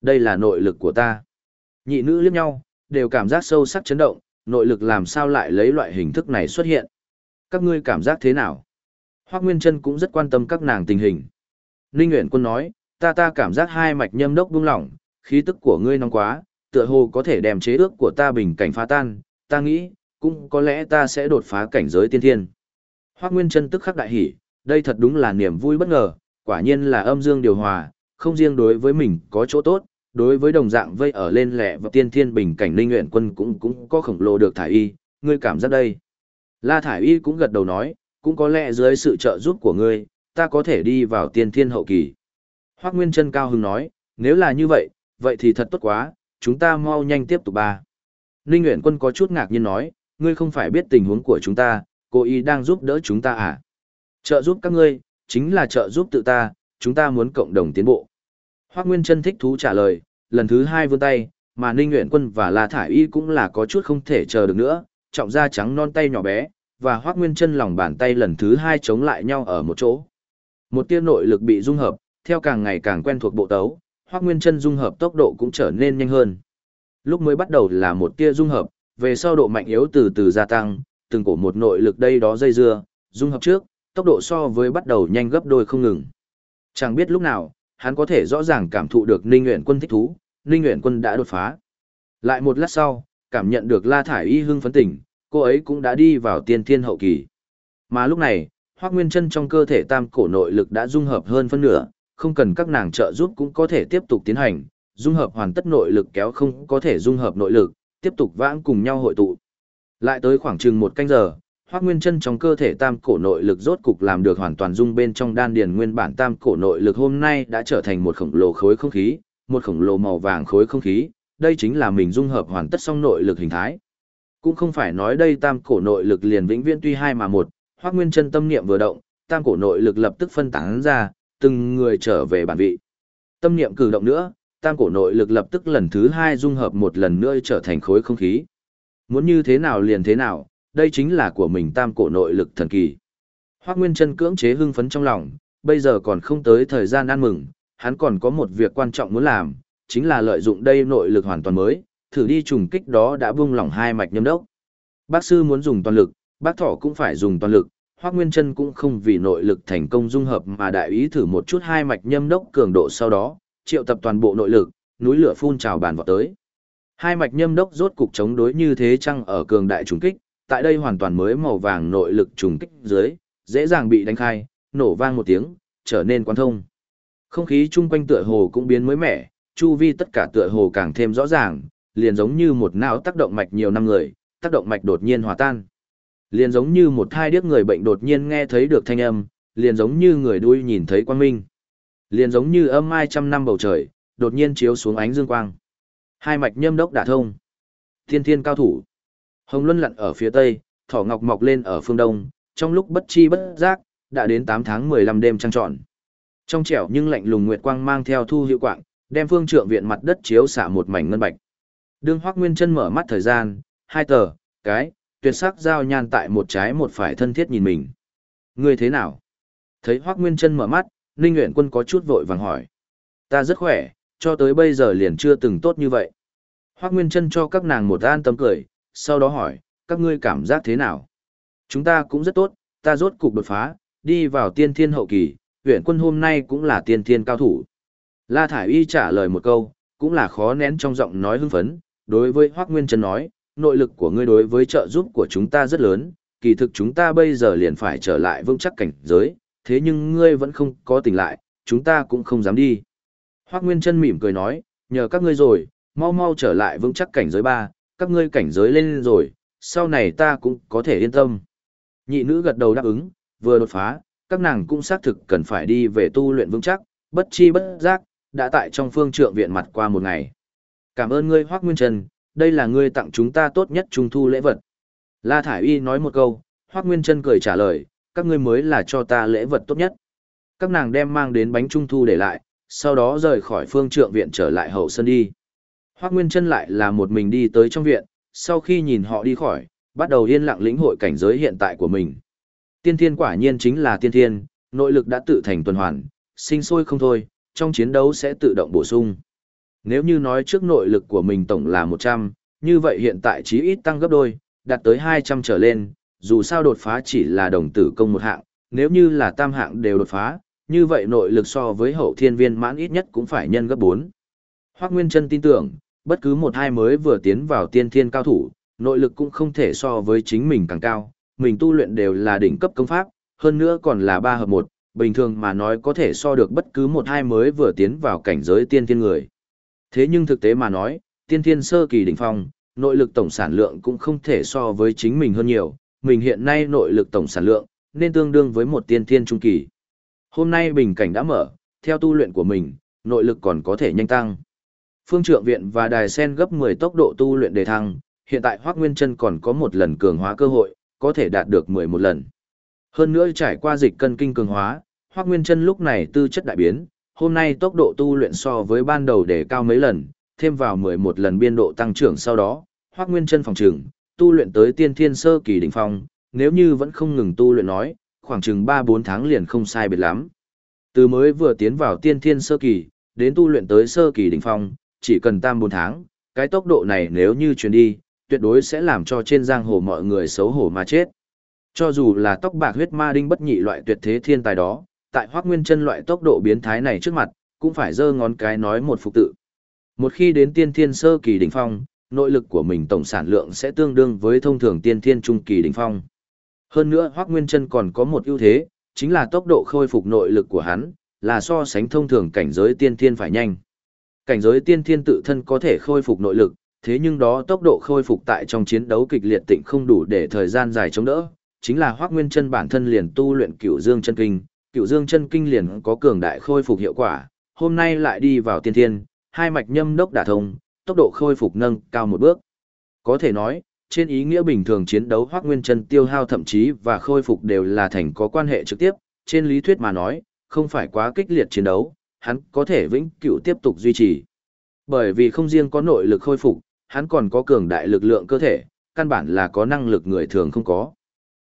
Đây là nội lực của ta. Nhị nữ liếc nhau đều cảm giác sâu sắc chấn động nội lực làm sao lại lấy loại hình thức này xuất hiện? Các ngươi cảm giác thế nào? Hoác nguyên Trân cũng rất quan tâm các nàng tình hình. Ninh Nguyễn quân nói ta ta cảm giác hai mạch nhâm đốc buông lỏng khí tức của ngươi nóng quá tựa hồ có thể đem chế ước của ta bình cảnh phá tan, ta nghĩ, cũng có lẽ ta sẽ đột phá cảnh giới tiên thiên. Hoác Nguyên Trân tức khắc đại hỉ, đây thật đúng là niềm vui bất ngờ, quả nhiên là âm dương điều hòa, không riêng đối với mình có chỗ tốt, đối với đồng dạng vây ở lên lẹ và tiên thiên bình cảnh linh nguyện quân cũng cũng có khổng lồ được thải y, ngươi cảm giác đây. La thải y cũng gật đầu nói, cũng có lẽ dưới sự trợ giúp của ngươi, ta có thể đi vào tiên thiên hậu kỳ. Hoác Nguyên chân cao hứng nói, nếu là như vậy, vậy thì thật tốt quá, chúng ta mau nhanh tiếp tục ba. linh Nguyễn Quân có chút ngạc nhiên nói, ngươi không phải biết tình huống của chúng ta, cô y đang giúp đỡ chúng ta à? Trợ giúp các ngươi, chính là trợ giúp tự ta, chúng ta muốn cộng đồng tiến bộ. Hoác Nguyên chân thích thú trả lời, lần thứ hai vươn tay, mà Ninh Nguyễn Quân và La Thải Y cũng là có chút không thể chờ được nữa, trọng da trắng non tay nhỏ bé, và Hoác Nguyên Trân lòng bàn tay lần thứ hai chống lại nhau ở một chỗ. Một tia nội lực bị dung hợp, theo càng ngày càng quen thuộc bộ tấu, Hoác Nguyên Trân dung hợp tốc độ cũng trở nên nhanh hơn. Lúc mới bắt đầu là một tia dung hợp, về sau độ mạnh yếu từ từ gia tăng, từng cổ một nội lực đây đó dây dưa, dung hợp trước, tốc độ so với bắt đầu nhanh gấp đôi không ngừng. Chẳng biết lúc nào, hắn có thể rõ ràng cảm thụ được Ninh Nguyện Quân thích thú, Ninh Nguyện Quân đã đột phá. Lại một lát sau, cảm nhận được La Thải Y hưng phấn tỉnh, cô ấy cũng đã đi vào tiên thiên hậu kỳ. Mà lúc này, Hoắc Nguyên Chân trong cơ thể tam cổ nội lực đã dung hợp hơn phân nửa, không cần các nàng trợ giúp cũng có thể tiếp tục tiến hành, dung hợp hoàn tất nội lực kéo không có thể dung hợp nội lực, tiếp tục vãng cùng nhau hội tụ. Lại tới khoảng chừng một canh giờ, Hoắc Nguyên Chân trong cơ thể tam cổ nội lực rốt cục làm được hoàn toàn dung bên trong đan điền nguyên bản tam cổ nội lực hôm nay đã trở thành một khổng lồ khối không khí, một khổng lồ màu vàng khối không khí, đây chính là mình dung hợp hoàn tất xong nội lực hình thái. Cũng không phải nói đây tam cổ nội lực liền vĩnh viễn tuy hai mà một, Hoắc Nguyên Chân tâm niệm vừa động, tam cổ nội lực lập tức phân tán ra, từng người trở về bản vị. Tâm niệm cử động nữa, tam cổ nội lực lập tức lần thứ hai dung hợp một lần nữa trở thành khối không khí. Muốn như thế nào liền thế nào, đây chính là của mình tam cổ nội lực thần kỳ. Hoác Nguyên Trân cưỡng chế hưng phấn trong lòng, bây giờ còn không tới thời gian ăn mừng, hắn còn có một việc quan trọng muốn làm, chính là lợi dụng đây nội lực hoàn toàn mới, thử đi trùng kích đó đã buông lỏng hai mạch nhâm đốc. Bác sư muốn dùng toàn lực, bác thỏ cũng phải dùng toàn lực, Hoác Nguyên Trân cũng không vì nội lực thành công dung hợp mà đại ý thử một chút hai mạch nhâm đốc cường độ sau đó, triệu tập toàn bộ nội lực, núi lửa phun trào bàn vào tới. Hai mạch nhâm đốc rốt cục chống đối như thế chăng ở cường đại trùng kích, tại đây hoàn toàn mới màu vàng nội lực trùng kích dưới, dễ dàng bị đánh khai, nổ vang một tiếng, trở nên quan thông. Không khí chung quanh tựa hồ cũng biến mới mẻ, chu vi tất cả tựa hồ càng thêm rõ ràng, liền giống như một não tác động mạch nhiều năm người, tác động mạch đột nhiên hòa tan. Liền giống như một thai điếc người bệnh đột nhiên nghe thấy được thanh âm, liền giống như người đuôi nhìn thấy quang minh. Liền giống như âm mai trăm năm bầu trời, đột nhiên chiếu xuống ánh dương quang. Hai mạch nhâm đốc đả thông. Thiên thiên cao thủ. Hồng Luân lặn ở phía tây, thỏ ngọc mọc lên ở phương đông, trong lúc bất chi bất giác, đã đến 8 tháng 15 đêm trăng tròn. Trong trẻo nhưng lạnh lùng nguyệt quang mang theo thu hiệu quạng, đem phương trượng viện mặt đất chiếu xạ một mảnh ngân bạch. Đương Hoắc Nguyên Chân mở mắt thời gian, hai tờ, cái, tuyệt sắc giao nhan tại một trái một phải thân thiết nhìn mình. Ngươi thế nào? Thấy Hoắc Nguyên Chân mở mắt, Ninh Uyển Quân có chút vội vàng hỏi. Ta rất khỏe, cho tới bây giờ liền chưa từng tốt như vậy. Hoắc Nguyên Trân cho các nàng một an tâm cười, sau đó hỏi, các ngươi cảm giác thế nào? Chúng ta cũng rất tốt, ta rốt cục đột phá, đi vào tiên thiên hậu kỳ, huyện quân hôm nay cũng là tiên thiên cao thủ. La Thải Y trả lời một câu, cũng là khó nén trong giọng nói hưng phấn, đối với Hoác Nguyên Trân nói, nội lực của ngươi đối với trợ giúp của chúng ta rất lớn, kỳ thực chúng ta bây giờ liền phải trở lại vững chắc cảnh giới, thế nhưng ngươi vẫn không có tỉnh lại, chúng ta cũng không dám đi. Hoác Nguyên Trân mỉm cười nói, nhờ các ngươi rồi, mau mau trở lại vững chắc cảnh giới ba, các ngươi cảnh giới lên rồi, sau này ta cũng có thể yên tâm. Nhị nữ gật đầu đáp ứng, vừa đột phá, các nàng cũng xác thực cần phải đi về tu luyện vững chắc, bất chi bất giác, đã tại trong phương trượng viện mặt qua một ngày. Cảm ơn ngươi Hoác Nguyên Trần, đây là ngươi tặng chúng ta tốt nhất trung thu lễ vật. La Thải Y nói một câu, Hoác Nguyên Trân cười trả lời, các ngươi mới là cho ta lễ vật tốt nhất. Các nàng đem mang đến bánh trung thu để lại, sau đó rời khỏi phương trượng viện trở lại hậu sân đi. Hoác Nguyên Trân lại là một mình đi tới trong viện, sau khi nhìn họ đi khỏi, bắt đầu yên lặng lĩnh hội cảnh giới hiện tại của mình. Tiên thiên quả nhiên chính là tiên thiên, nội lực đã tự thành tuần hoàn, sinh sôi không thôi, trong chiến đấu sẽ tự động bổ sung. Nếu như nói trước nội lực của mình tổng là 100, như vậy hiện tại chí ít tăng gấp đôi, đạt tới 200 trở lên, dù sao đột phá chỉ là đồng tử công một hạng, nếu như là tam hạng đều đột phá, như vậy nội lực so với hậu thiên viên mãn ít nhất cũng phải nhân gấp 4. Hoác Nguyên Trân tin tưởng, bất cứ một hai mới vừa tiến vào tiên thiên cao thủ, nội lực cũng không thể so với chính mình càng cao, mình tu luyện đều là đỉnh cấp công pháp, hơn nữa còn là ba hợp một, bình thường mà nói có thể so được bất cứ một hai mới vừa tiến vào cảnh giới tiên thiên người. Thế nhưng thực tế mà nói, tiên thiên sơ kỳ đỉnh phong, nội lực tổng sản lượng cũng không thể so với chính mình hơn nhiều, mình hiện nay nội lực tổng sản lượng, nên tương đương với một tiên thiên trung kỳ. Hôm nay bình cảnh đã mở, theo tu luyện của mình, nội lực còn có thể nhanh tăng. Phương trượng viện và đài sen gấp 10 tốc độ tu luyện đề thăng, hiện tại Hoác Nguyên Trân còn có một lần cường hóa cơ hội, có thể đạt được 11 lần. Hơn nữa trải qua dịch cân kinh cường hóa, Hoác Nguyên Trân lúc này tư chất đại biến, hôm nay tốc độ tu luyện so với ban đầu để cao mấy lần, thêm vào 11 lần biên độ tăng trưởng sau đó, Hoắc Nguyên Chân phòng trường, tu luyện tới tiên thiên sơ kỳ đỉnh phong, nếu như vẫn không ngừng tu luyện nói, khoảng chừng 3-4 tháng liền không sai biệt lắm. Từ mới vừa tiến vào tiên thiên sơ kỳ, đến tu luyện tới sơ kỳ đỉnh phong, chỉ cần tam bốn tháng, cái tốc độ này nếu như truyền đi, tuyệt đối sẽ làm cho trên giang hồ mọi người xấu hổ mà chết. Cho dù là tóc bạc huyết ma đinh bất nhị loại tuyệt thế thiên tài đó, tại Hoắc Nguyên Chân loại tốc độ biến thái này trước mặt, cũng phải giơ ngón cái nói một phục tự. Một khi đến tiên thiên sơ kỳ đỉnh phong, nội lực của mình tổng sản lượng sẽ tương đương với thông thường tiên thiên trung kỳ đỉnh phong. Hơn nữa Hoắc Nguyên Chân còn có một ưu thế, chính là tốc độ khôi phục nội lực của hắn, là so sánh thông thường cảnh giới tiên thiên phải nhanh. Cảnh giới tiên thiên tự thân có thể khôi phục nội lực, thế nhưng đó tốc độ khôi phục tại trong chiến đấu kịch liệt tịnh không đủ để thời gian dài chống đỡ, chính là Hoắc Nguyên Chân bản thân liền tu luyện Cửu Dương chân kinh, Cửu Dương chân kinh liền có cường đại khôi phục hiệu quả, hôm nay lại đi vào tiên thiên, hai mạch nhâm đốc đả thông, tốc độ khôi phục nâng cao một bước. Có thể nói, trên ý nghĩa bình thường chiến đấu Hoắc Nguyên Chân tiêu hao thậm chí và khôi phục đều là thành có quan hệ trực tiếp, trên lý thuyết mà nói, không phải quá kích liệt chiến đấu, hắn có thể vĩnh cửu tiếp tục duy trì. Bởi vì không riêng có nội lực khôi phục, hắn còn có cường đại lực lượng cơ thể, căn bản là có năng lực người thường không có.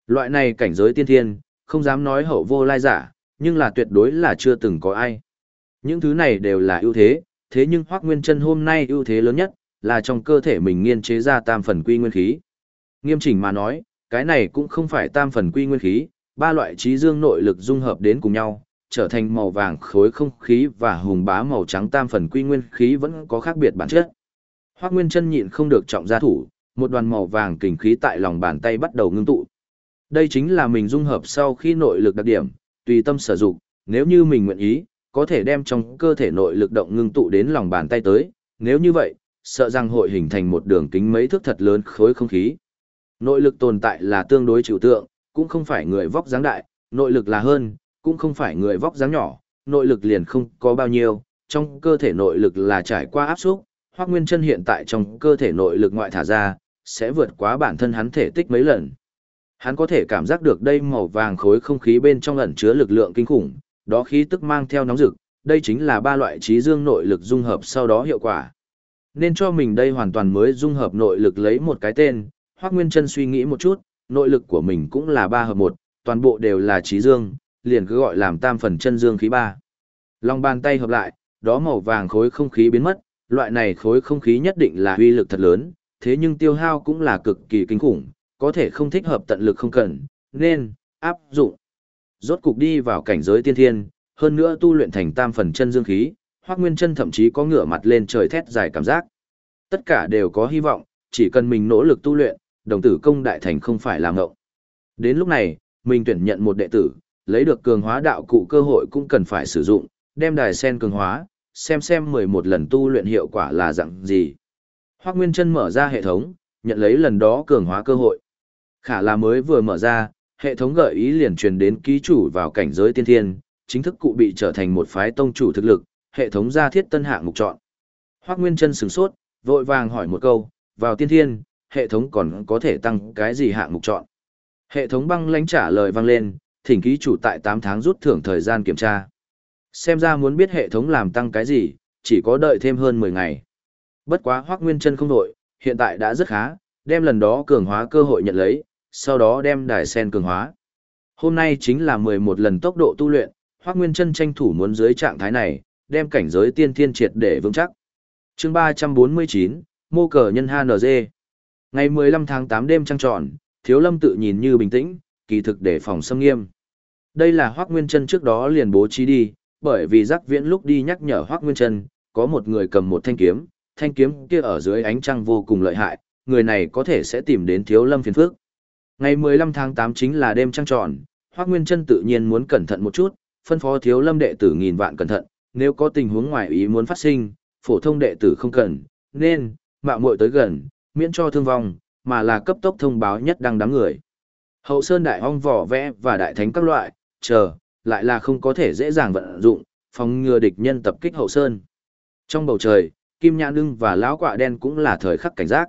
Loại này cảnh giới tiên thiên, không dám nói hậu vô lai giả, nhưng là tuyệt đối là chưa từng có ai. Những thứ này đều là ưu thế, thế nhưng Hoắc Nguyên Chân hôm nay ưu thế lớn nhất là trong cơ thể mình nghiên chế ra tam phần quy nguyên khí. Nghiêm chỉnh mà nói, cái này cũng không phải tam phần quy nguyên khí, ba loại trí dương nội lực dung hợp đến cùng nhau, trở thành màu vàng khối không khí và hùng bá màu trắng tam phần quy nguyên khí vẫn có khác biệt bản chất. Hoắc Nguyên Chân nhịn không được trọng gia thủ, một đoàn màu vàng kình khí tại lòng bàn tay bắt đầu ngưng tụ. Đây chính là mình dung hợp sau khi nội lực đặc điểm, tùy tâm sử dụng, nếu như mình nguyện ý, có thể đem trong cơ thể nội lực động ngưng tụ đến lòng bàn tay tới, nếu như vậy, sợ rằng hội hình thành một đường kính mấy thước thật lớn khối không khí. Nội lực tồn tại là tương đối chịu tượng, cũng không phải người vóc dáng đại, nội lực là hơn, cũng không phải người vóc dáng nhỏ, nội lực liền không có bao nhiêu, trong cơ thể nội lực là trải qua áp xúc, Hoắc Nguyên Chân hiện tại trong cơ thể nội lực ngoại thả ra, sẽ vượt quá bản thân hắn thể tích mấy lần. Hắn có thể cảm giác được đây màu vàng khối không khí bên trong ẩn chứa lực lượng kinh khủng, đó khí tức mang theo nóng rực, đây chính là ba loại trí dương nội lực dung hợp sau đó hiệu quả. Nên cho mình đây hoàn toàn mới dung hợp nội lực lấy một cái tên, Hoắc Nguyên Chân suy nghĩ một chút, nội lực của mình cũng là ba hợp một, toàn bộ đều là trí dương, liền cứ gọi làm tam phần chân dương khí ba. Long bàn tay hợp lại, đó màu vàng khối không khí biến mất, loại này khối không khí nhất định là uy lực thật lớn, thế nhưng tiêu hao cũng là cực kỳ kinh khủng, có thể không thích hợp tận lực không cần, nên, áp dụng. Rốt cục đi vào cảnh giới tiên thiên, hơn nữa tu luyện thành tam phần chân dương khí, Hoắc Nguyên Chân thậm chí có ngửa mặt lên trời thét dài cảm giác. Tất cả đều có hy vọng, chỉ cần mình nỗ lực tu luyện, đồng tử công đại thành không phải là ngộng. Đến lúc này, mình tuyển nhận một đệ tử, lấy được cường hóa đạo cụ cơ hội cũng cần phải sử dụng, đem đài sen cường hóa, xem xem 11 lần tu luyện hiệu quả là dạng gì. Hoác Nguyên Chân mở ra hệ thống, nhận lấy lần đó cường hóa cơ hội. Khả là mới vừa mở ra, hệ thống gợi ý liền truyền đến ký chủ vào cảnh giới tiên thiên, chính thức cụ bị trở thành một phái tông chủ thực lực, hệ thống ra thiết tân hạng mục chọn. Hoác Nguyên Chân sửng sốt, vội vàng hỏi một câu, vào tiên thiên, hệ thống còn có thể tăng cái gì hạng mục chọn? Hệ thống băng lãnh trả lời vang lên, thỉnh ký chủ tại 8 tháng rút thưởng thời gian kiểm tra. Xem ra muốn biết hệ thống làm tăng cái gì, chỉ có đợi thêm hơn 10 ngày. Bất quá Hoắc Nguyên Chân không đổi, hiện tại đã rất khá, đem lần đó cường hóa cơ hội nhận lấy, sau đó đem đài sen cường hóa. Hôm nay chính là 11 lần tốc độ tu luyện, Hoắc Nguyên Chân tranh thủ muốn dưới trạng thái này, đem cảnh giới tiên thiên triệt để vững chắc. Chương 349, Mô cờ nhân HNG. Ngày 15 tháng 8 đêm trăng tròn, Thiếu Lâm tự nhìn như bình tĩnh, kỳ thực để phòng xâm nghiêm. Đây là Hoắc Nguyên Chân trước đó liền bố trí đi, bởi vì Giác Viễn lúc đi nhắc nhở Hoắc Nguyên Chân, có một người cầm một thanh kiếm, thanh kiếm kia ở dưới ánh trăng vô cùng lợi hại, người này có thể sẽ tìm đến Thiếu Lâm phiền phức. Ngày 15 tháng 8 chính là đêm trăng tròn, Hoắc Nguyên Chân tự nhiên muốn cẩn thận một chút, phân phó Thiếu Lâm đệ tử nghìn vạn cẩn thận, nếu có tình huống ngoài ý muốn phát sinh, phổ thông đệ tử không cần, nên mạo muội tới gần, miễn cho thương vong, mà là cấp tốc thông báo nhất đăng đám người. Hậu Sơn đại Hong vỏ vẽ và đại thánh các loại, chờ, lại là không có thể dễ dàng vận dụng, phòng ngừa địch nhân tập kích Hậu Sơn. Trong bầu trời, Kim Nhãn Nưng và lão quạ đen cũng là thời khắc cảnh giác.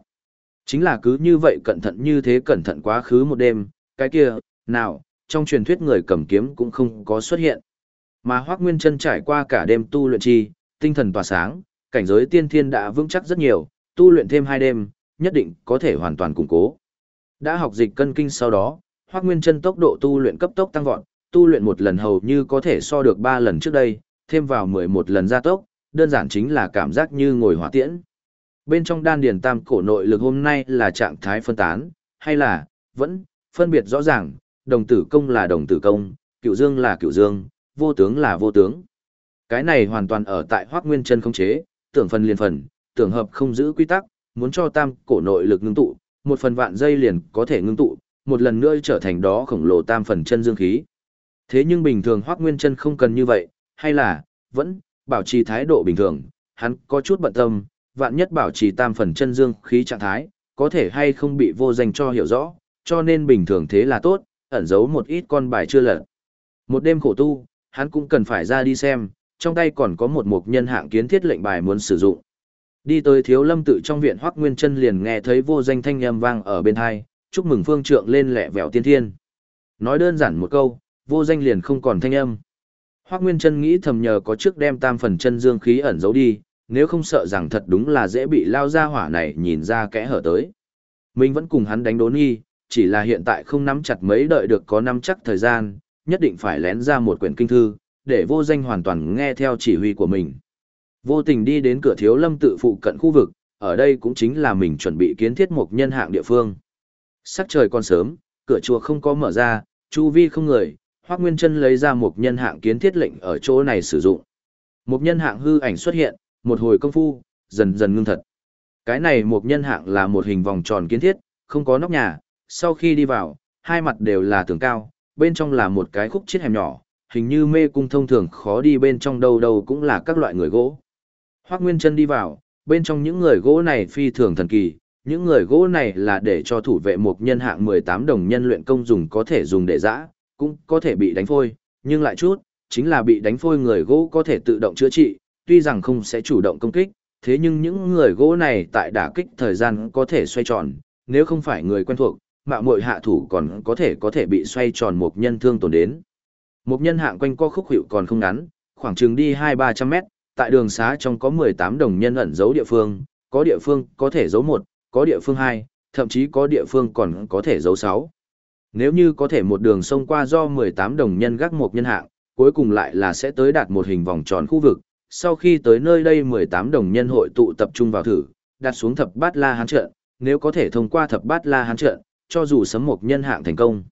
Chính là cứ như vậy cẩn thận như thế cẩn thận quá khứ một đêm, cái kia, nào, trong truyền thuyết người cầm kiếm cũng không có xuất hiện. Mà Hoắc Nguyên Chân trải qua cả đêm tu luyện chi, tinh thần tỏa sáng, cảnh giới tiên thiên đã vững chắc rất nhiều, tu luyện thêm hai đêm, nhất định có thể hoàn toàn củng cố. Đã học dịch cân kinh sau đó, Hoắc Nguyên Chân tốc độ tu luyện cấp tốc tăng vọt, tu luyện một lần hầu như có thể so được ba lần trước đây, thêm vào mười một lần gia tốc, đơn giản chính là cảm giác như ngồi hỏa tiễn. Bên trong đan điền tam cổ nội lực hôm nay là trạng thái phân tán, hay là, vẫn, phân biệt rõ ràng, đồng tử công là đồng tử công, cựu dương là cựu dương, vô tướng là vô tướng. Cái này hoàn toàn ở tại hoác nguyên chân không chế, tưởng phần liền phần, tưởng hợp không giữ quy tắc, muốn cho tam cổ nội lực ngưng tụ, một phần vạn dây liền có thể ngưng tụ, một lần nữa trở thành đó khổng lồ tam phần chân dương khí. Thế nhưng bình thường hoác nguyên chân không cần như vậy, hay là, vẫn, bảo trì thái độ bình thường, hắn có chút bận tâm, vạn nhất bảo trì tam phần chân dương khí trạng thái, có thể hay không bị vô danh cho hiểu rõ, cho nên bình thường thế là tốt, ẩn giấu một ít con bài chưa lật. Một đêm khổ tu, hắn cũng cần phải ra đi xem, trong tay còn có một mục nhân hạng kiến thiết lệnh bài muốn sử dụng. Đi tới thiếu lâm tự trong viện Hoắc Nguyên Chân liền nghe thấy vô danh thanh âm vang ở bên hai, chúc mừng phương trượng lên lẹ vẹo tiên thiên. Nói đơn giản một câu, vô danh liền không còn thanh âm. Hoắc Nguyên Chân nghĩ thầm nhờ có trước đem tam phần chân dương khí ẩn giấu đi, nếu không sợ rằng thật đúng là dễ bị lao ra hỏa này nhìn ra kẽ hở tới. Mình vẫn cùng hắn đánh đố nghi, chỉ là hiện tại không nắm chặt mấy đợi được có nắm chắc thời gian, nhất định phải lén ra một quyển kinh thư, để vô danh hoàn toàn nghe theo chỉ huy của mình. Vô tình đi đến cửa thiếu lâm tự phụ cận khu vực, ở đây cũng chính là mình chuẩn bị kiến thiết một nhân hạng địa phương. Sắc trời còn sớm, cửa chùa không có mở ra, chu vi không người, Hoắc Nguyên Chân lấy ra một nhân hạng kiến thiết lệnh ở chỗ này sử dụng. Một nhân hạng hư ảnh xuất hiện, một hồi công phu, dần dần ngưng thật. Cái này một nhân hạng là một hình vòng tròn kiến thiết, không có nóc nhà, sau khi đi vào, hai mặt đều là tường cao, bên trong là một cái khúc chiết hẻm nhỏ, hình như mê cung thông thường khó đi bên trong đâu đâu cũng là các loại người gỗ. Hoắc Nguyên Trân đi vào, bên trong những người gỗ này phi thường thần kỳ, những người gỗ này là để cho thủ vệ một nhân hạng 18 đồng nhân luyện công dùng có thể dùng để dã cũng có thể bị đánh phôi, nhưng lại chút, chính là bị đánh phôi người gỗ có thể tự động chữa trị, tuy rằng không sẽ chủ động công kích, thế nhưng những người gỗ này tại đả kích thời gian có thể xoay tròn, nếu không phải người quen thuộc, mạo muội hạ thủ còn có thể có thể bị xoay tròn một nhân thương tổn đến. Một nhân hạng quanh co khúc hiệu còn không ngắn, khoảng chừng đi 2-300 mét, tại đường xá trong có 18 đồng nhân ẩn giấu địa phương, có địa phương có thể giấu một, có địa phương hai, thậm chí có địa phương còn có thể giấu 6. Nếu như có thể một đường sông qua do 18 đồng nhân gác một nhân hạng, cuối cùng lại là sẽ tới đạt một hình vòng tròn khu vực, sau khi tới nơi đây 18 đồng nhân hội tụ tập trung vào thử, đặt xuống thập bát la hán trận, nếu có thể thông qua thập bát la hán trận, cho dù sấm một nhân hạng thành công.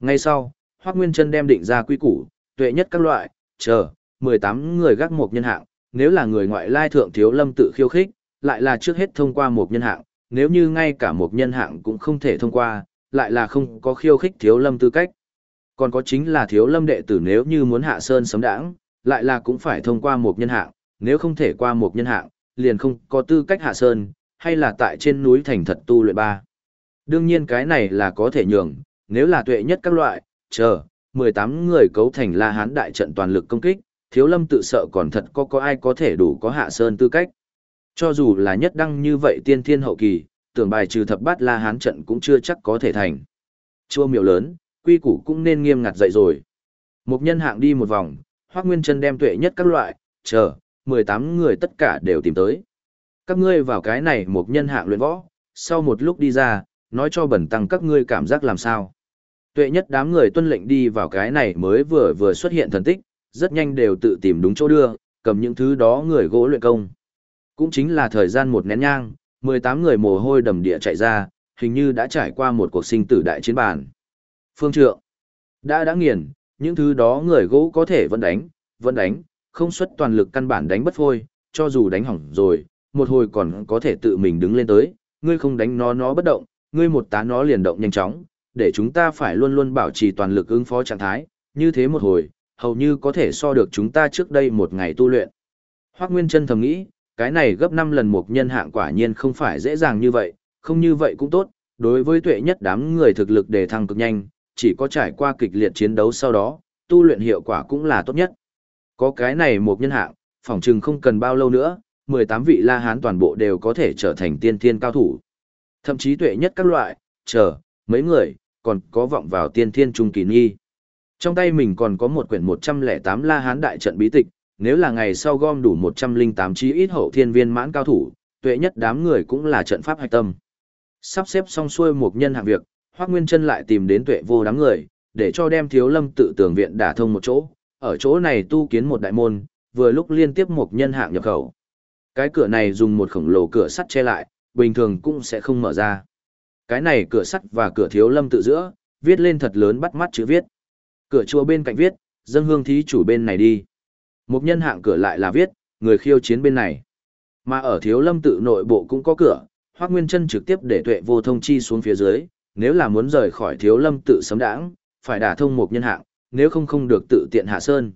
Ngay sau, Hoắc Nguyên Chân đem định ra quy củ, tuệ nhất các loại, chờ, 18 người gác một nhân hạng, nếu là người ngoại lai thượng thiếu lâm tự khiêu khích, lại là trước hết thông qua một nhân hạng, nếu như ngay cả một nhân hạng cũng không thể thông qua, lại là không có khiêu khích thiếu lâm tư cách. Còn có chính là thiếu lâm đệ tử nếu như muốn hạ sơn sấm đãng, lại là cũng phải thông qua một nhân hạng, nếu không thể qua một nhân hạng, liền không có tư cách hạ sơn, hay là tại trên núi thành thật tu luyện ba. Đương nhiên cái này là có thể nhường, nếu là tuệ nhất các loại, chờ, 18 người cấu thành La Hán đại trận toàn lực công kích, thiếu lâm tự sợ còn thật có có ai có thể đủ có hạ sơn tư cách. Cho dù là nhất đăng như vậy tiên thiên hậu kỳ, tưởng bài trừ thập bát La Hán trận cũng chưa chắc có thể thành. Chua miệu lớn, quy củ cũng nên nghiêm ngặt dậy rồi. Một nhân hạng đi một vòng, Hoác Nguyên chân đem tuệ nhất các loại, chờ, 18 người tất cả đều tìm tới. Các ngươi vào cái này một nhân hạng luyện võ, sau một lúc đi ra, nói cho bẩn tăng các ngươi cảm giác làm sao. Tuệ nhất đám người tuân lệnh đi vào cái này mới vừa vừa xuất hiện thần tích, rất nhanh đều tự tìm đúng chỗ đưa, cầm những thứ đó người gỗ luyện công. Cũng chính là thời gian một nén nhang, 18 người mồ hôi đầm địa chạy ra, hình như đã trải qua một cuộc sinh tử đại chiến bản. Phương trượng, đã đã nghiền, những thứ đó người gỗ có thể vẫn đánh, vẫn đánh, không xuất toàn lực căn bản đánh bất phôi, cho dù đánh hỏng rồi, một hồi còn có thể tự mình đứng lên tới, ngươi không đánh nó nó bất động, ngươi một tá nó liền động nhanh chóng, để chúng ta phải luôn luôn bảo trì toàn lực ứng phó trạng thái, như thế một hồi, hầu như có thể so được chúng ta trước đây một ngày tu luyện. Hoác Nguyên Trân thầm nghĩ, cái này gấp 5 lần một nhân hạng quả nhiên không phải dễ dàng như vậy, không như vậy cũng tốt, đối với tuệ nhất đám người thực lực đề thăng cực nhanh, chỉ có trải qua kịch liệt chiến đấu sau đó, tu luyện hiệu quả cũng là tốt nhất. Có cái này một nhân hạng, phỏng chừng không cần bao lâu nữa, 18 vị La Hán toàn bộ đều có thể trở thành tiên thiên cao thủ. Thậm chí tuệ nhất các loại, chờ, mấy người, còn có vọng vào tiên thiên trung kỳ nghi. Trong tay mình còn có một quyển 108 La Hán đại trận bí tịch, nếu là ngày sau gom đủ 108 chí ít hậu thiên viên mãn cao thủ, tuệ nhất đám người cũng là trận pháp hạch tâm. Sắp xếp xong xuôi một nhân hạng việc, Hoắc Nguyên Chân lại tìm đến tuệ vô đám người, để cho đem Thiếu Lâm tự tưởng viện đả thông một chỗ, ở chỗ này tu kiến một đại môn, vừa lúc liên tiếp một nhân hạng nhập khẩu. Cái cửa này dùng một khổng lồ cửa sắt che lại, bình thường cũng sẽ không mở ra. Cái này cửa sắt và cửa Thiếu Lâm tự giữa, viết lên thật lớn bắt mắt chữ viết. Cửa chùa bên cạnh viết, dân hương thí chủ bên này đi. Một nhân hạng cửa lại là viết, người khiêu chiến bên này. Mà ở thiếu lâm tự nội bộ cũng có cửa, Hoác Nguyên chân trực tiếp để tuệ vô thông chi xuống phía dưới, nếu là muốn rời khỏi thiếu lâm tự sấm đãng, phải đả thông một nhân hạng, nếu không không được tự tiện hạ sơn.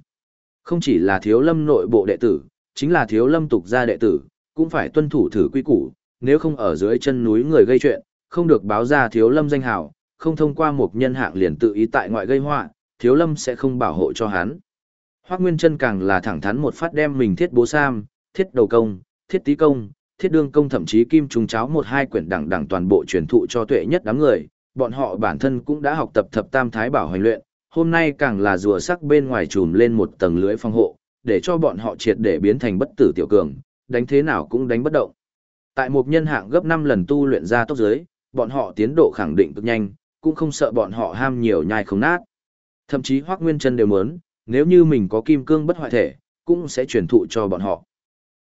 Không chỉ là thiếu lâm nội bộ đệ tử, chính là thiếu lâm tục gia đệ tử, cũng phải tuân thủ thử quy củ, nếu không ở dưới chân núi người gây chuyện, không được báo ra thiếu lâm danh hào, không thông qua một nhân hạng liền tự ý tại ngoại gây họa, thiếu lâm sẽ không bảo hộ cho hắn. Hoác Nguyên Trân càng là thẳng thắn một phát đem mình thiết bố sam, thiết đầu công, thiết tí công, thiết đương công thậm chí kim trùng cháo một hai quyển đẳng đẳng toàn bộ truyền thụ cho tuệ nhất đám người, bọn họ bản thân cũng đã học tập thập tam thái bảo hành luyện, hôm nay càng là rùa sắc bên ngoài trùm lên một tầng lưới phòng hộ, để cho bọn họ triệt để biến thành bất tử tiểu cường, đánh thế nào cũng đánh bất động. Tại một nhân hạng gấp 5 lần tu luyện ra tốc giới, bọn họ tiến độ khẳng định cực nhanh, cũng không sợ bọn họ ham nhiều nhai không nát. Thậm chí Hoắc Nguyên Chân đều muốn, nếu như mình có kim cương bất hoại thể, cũng sẽ truyền thụ cho bọn họ.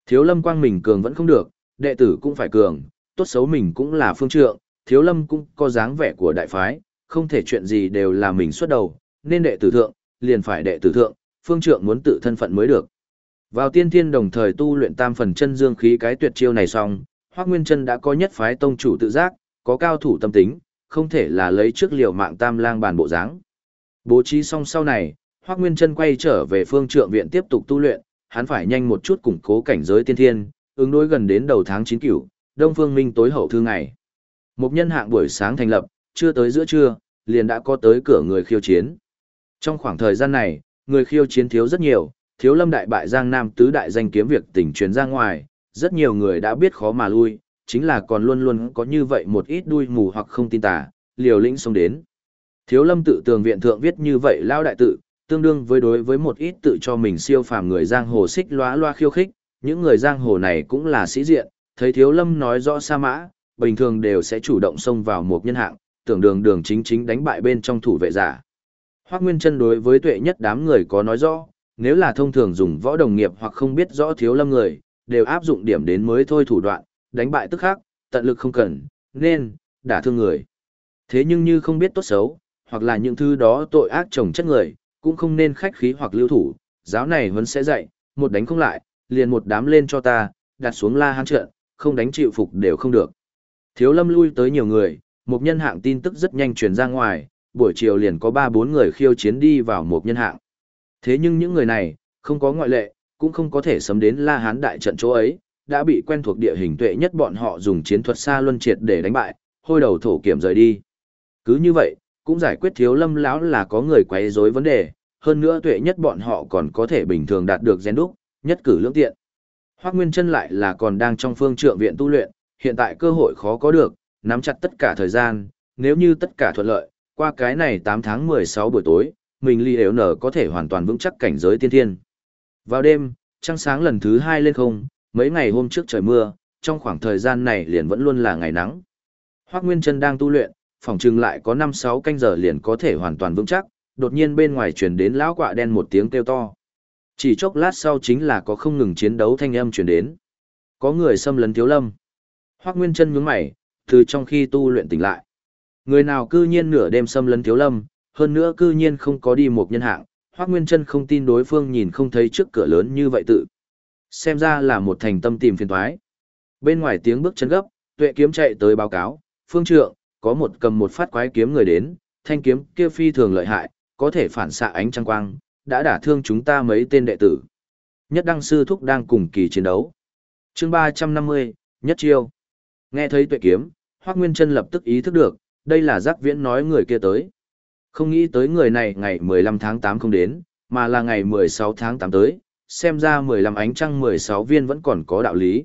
Thiếu Lâm Quang mình cường vẫn không được, đệ tử cũng phải cường, tốt xấu mình cũng là phương trượng, Thiếu Lâm cũng có dáng vẻ của đại phái, không thể chuyện gì đều là mình xuất đầu, nên đệ tử thượng, liền phải đệ tử thượng, phương trượng muốn tự thân phận mới được. Vào tiên thiên đồng thời tu luyện tam phần chân dương khí cái tuyệt chiêu này xong, Hoắc Nguyên Chân đã có nhất phái tông chủ tự giác, có cao thủ tâm tính, không thể là lấy trước liều mạng tam lang bàn bộ dáng. Bố trí xong sau này, Hoắc Nguyên Chân quay trở về phương trượng viện tiếp tục tu luyện, hắn phải nhanh một chút củng cố cảnh giới tiên thiên, ứng đối gần đến đầu tháng 9 cửu, Đông Phương Minh tối hậu thư ngày. Một nhân hạng buổi sáng thành lập, chưa tới giữa trưa, liền đã có tới cửa người khiêu chiến. Trong khoảng thời gian này, người khiêu chiến thiếu rất nhiều, thiếu lâm đại bại giang nam tứ đại danh kiếm việc tỉnh truyền ra ngoài, rất nhiều người đã biết khó mà lui, chính là còn luôn luôn có như vậy một ít đuôi mù hoặc không tin tà, liều lĩnh xông đến. Thiếu lâm tự tường viện thượng viết như vậy lao đại tự, tương đương với đối với một ít tự cho mình siêu phàm người giang hồ xích lóa loa khiêu khích, những người giang hồ này cũng là sĩ diện, thấy thiếu lâm nói rõ sa mã, bình thường đều sẽ chủ động xông vào một nhân hạng, tưởng đường đường chính chính đánh bại bên trong thủ vệ giả. Hoác Nguyên chân đối với tuệ nhất đám người có nói rõ, nếu là thông thường dùng võ đồng nghiệp hoặc không biết rõ thiếu lâm người, đều áp dụng điểm đến mới thôi thủ đoạn, đánh bại tức khắc, tận lực không cần, nên, đả thương người. Thế nhưng như không biết tốt xấu, hoặc là những thứ đó tội ác chồng chất người, cũng không nên khách khí hoặc lưu thủ, giáo này vẫn sẽ dạy, một đánh không lại, liền một đám lên cho ta, đặt xuống la hán trận, không đánh chịu phục đều không được. Thiếu lâm lui tới nhiều người, một nhân hạng tin tức rất nhanh truyền ra ngoài, buổi chiều liền có 3-4 người khiêu chiến đi vào một nhân hạng. Thế nhưng những người này, không có ngoại lệ, cũng không có thể sấm đến la hán đại trận chỗ ấy, đã bị quen thuộc địa hình tuệ nhất bọn họ dùng chiến thuật xa luân triệt để đánh bại, hôi đầu thổ kiểm rời đi. Cứ như vậy, cũng giải quyết thiếu lâm lão là có người quấy rối vấn đề, hơn nữa tuệ nhất bọn họ còn có thể bình thường đạt được gen đúc, nhất cử lưỡng tiện. Hoác Nguyên chân lại là còn đang trong phương trượng viện tu luyện, hiện tại cơ hội khó có được, nắm chặt tất cả thời gian, nếu như tất cả thuận lợi, qua cái này 8 tháng 16 buổi tối, mình ly ếu nở có thể hoàn toàn vững chắc cảnh giới tiên thiên. Vào đêm, trăng sáng lần thứ hai lên không, mấy ngày hôm trước trời mưa, trong khoảng thời gian này liền vẫn luôn là ngày nắng. Hoác Nguyên chân đang tu luyện, phòng trừng lại có 5-6 canh giờ liền có thể hoàn toàn vững chắc, đột nhiên bên ngoài truyền đến lão quạ đen một tiếng kêu to. Chỉ chốc lát sau chính là có không ngừng chiến đấu thanh âm truyền đến. Có người xâm lấn thiếu lâm. Hoắc Nguyên Chân nhướng mày, từ trong khi tu luyện tỉnh lại. Người nào cư nhiên nửa đêm xâm lấn thiếu lâm, hơn nữa cư nhiên không có đi một nhân hạng, Hoắc Nguyên Chân không tin đối phương nhìn không thấy trước cửa lớn như vậy tự. Xem ra là một thành tâm tìm phiền toái. Bên ngoài tiếng bước chân gấp, Tuệ Kiếm chạy tới báo cáo, "Phương trượng, có một cầm một phát quái kiếm người đến, thanh kiếm kia phi thường lợi hại, có thể phản xạ ánh trăng quang, đã đả thương chúng ta mấy tên đệ tử. Nhất đăng sư thúc đang cùng kỳ chiến đấu. chương 350, nhất chiêu. Nghe thấy tuệ kiếm, hoắc Nguyên chân lập tức ý thức được, đây là giác viễn nói người kia tới. Không nghĩ tới người này ngày 15 tháng 8 không đến, mà là ngày 16 tháng 8 tới, xem ra 15 ánh trăng 16 viên vẫn còn có đạo lý.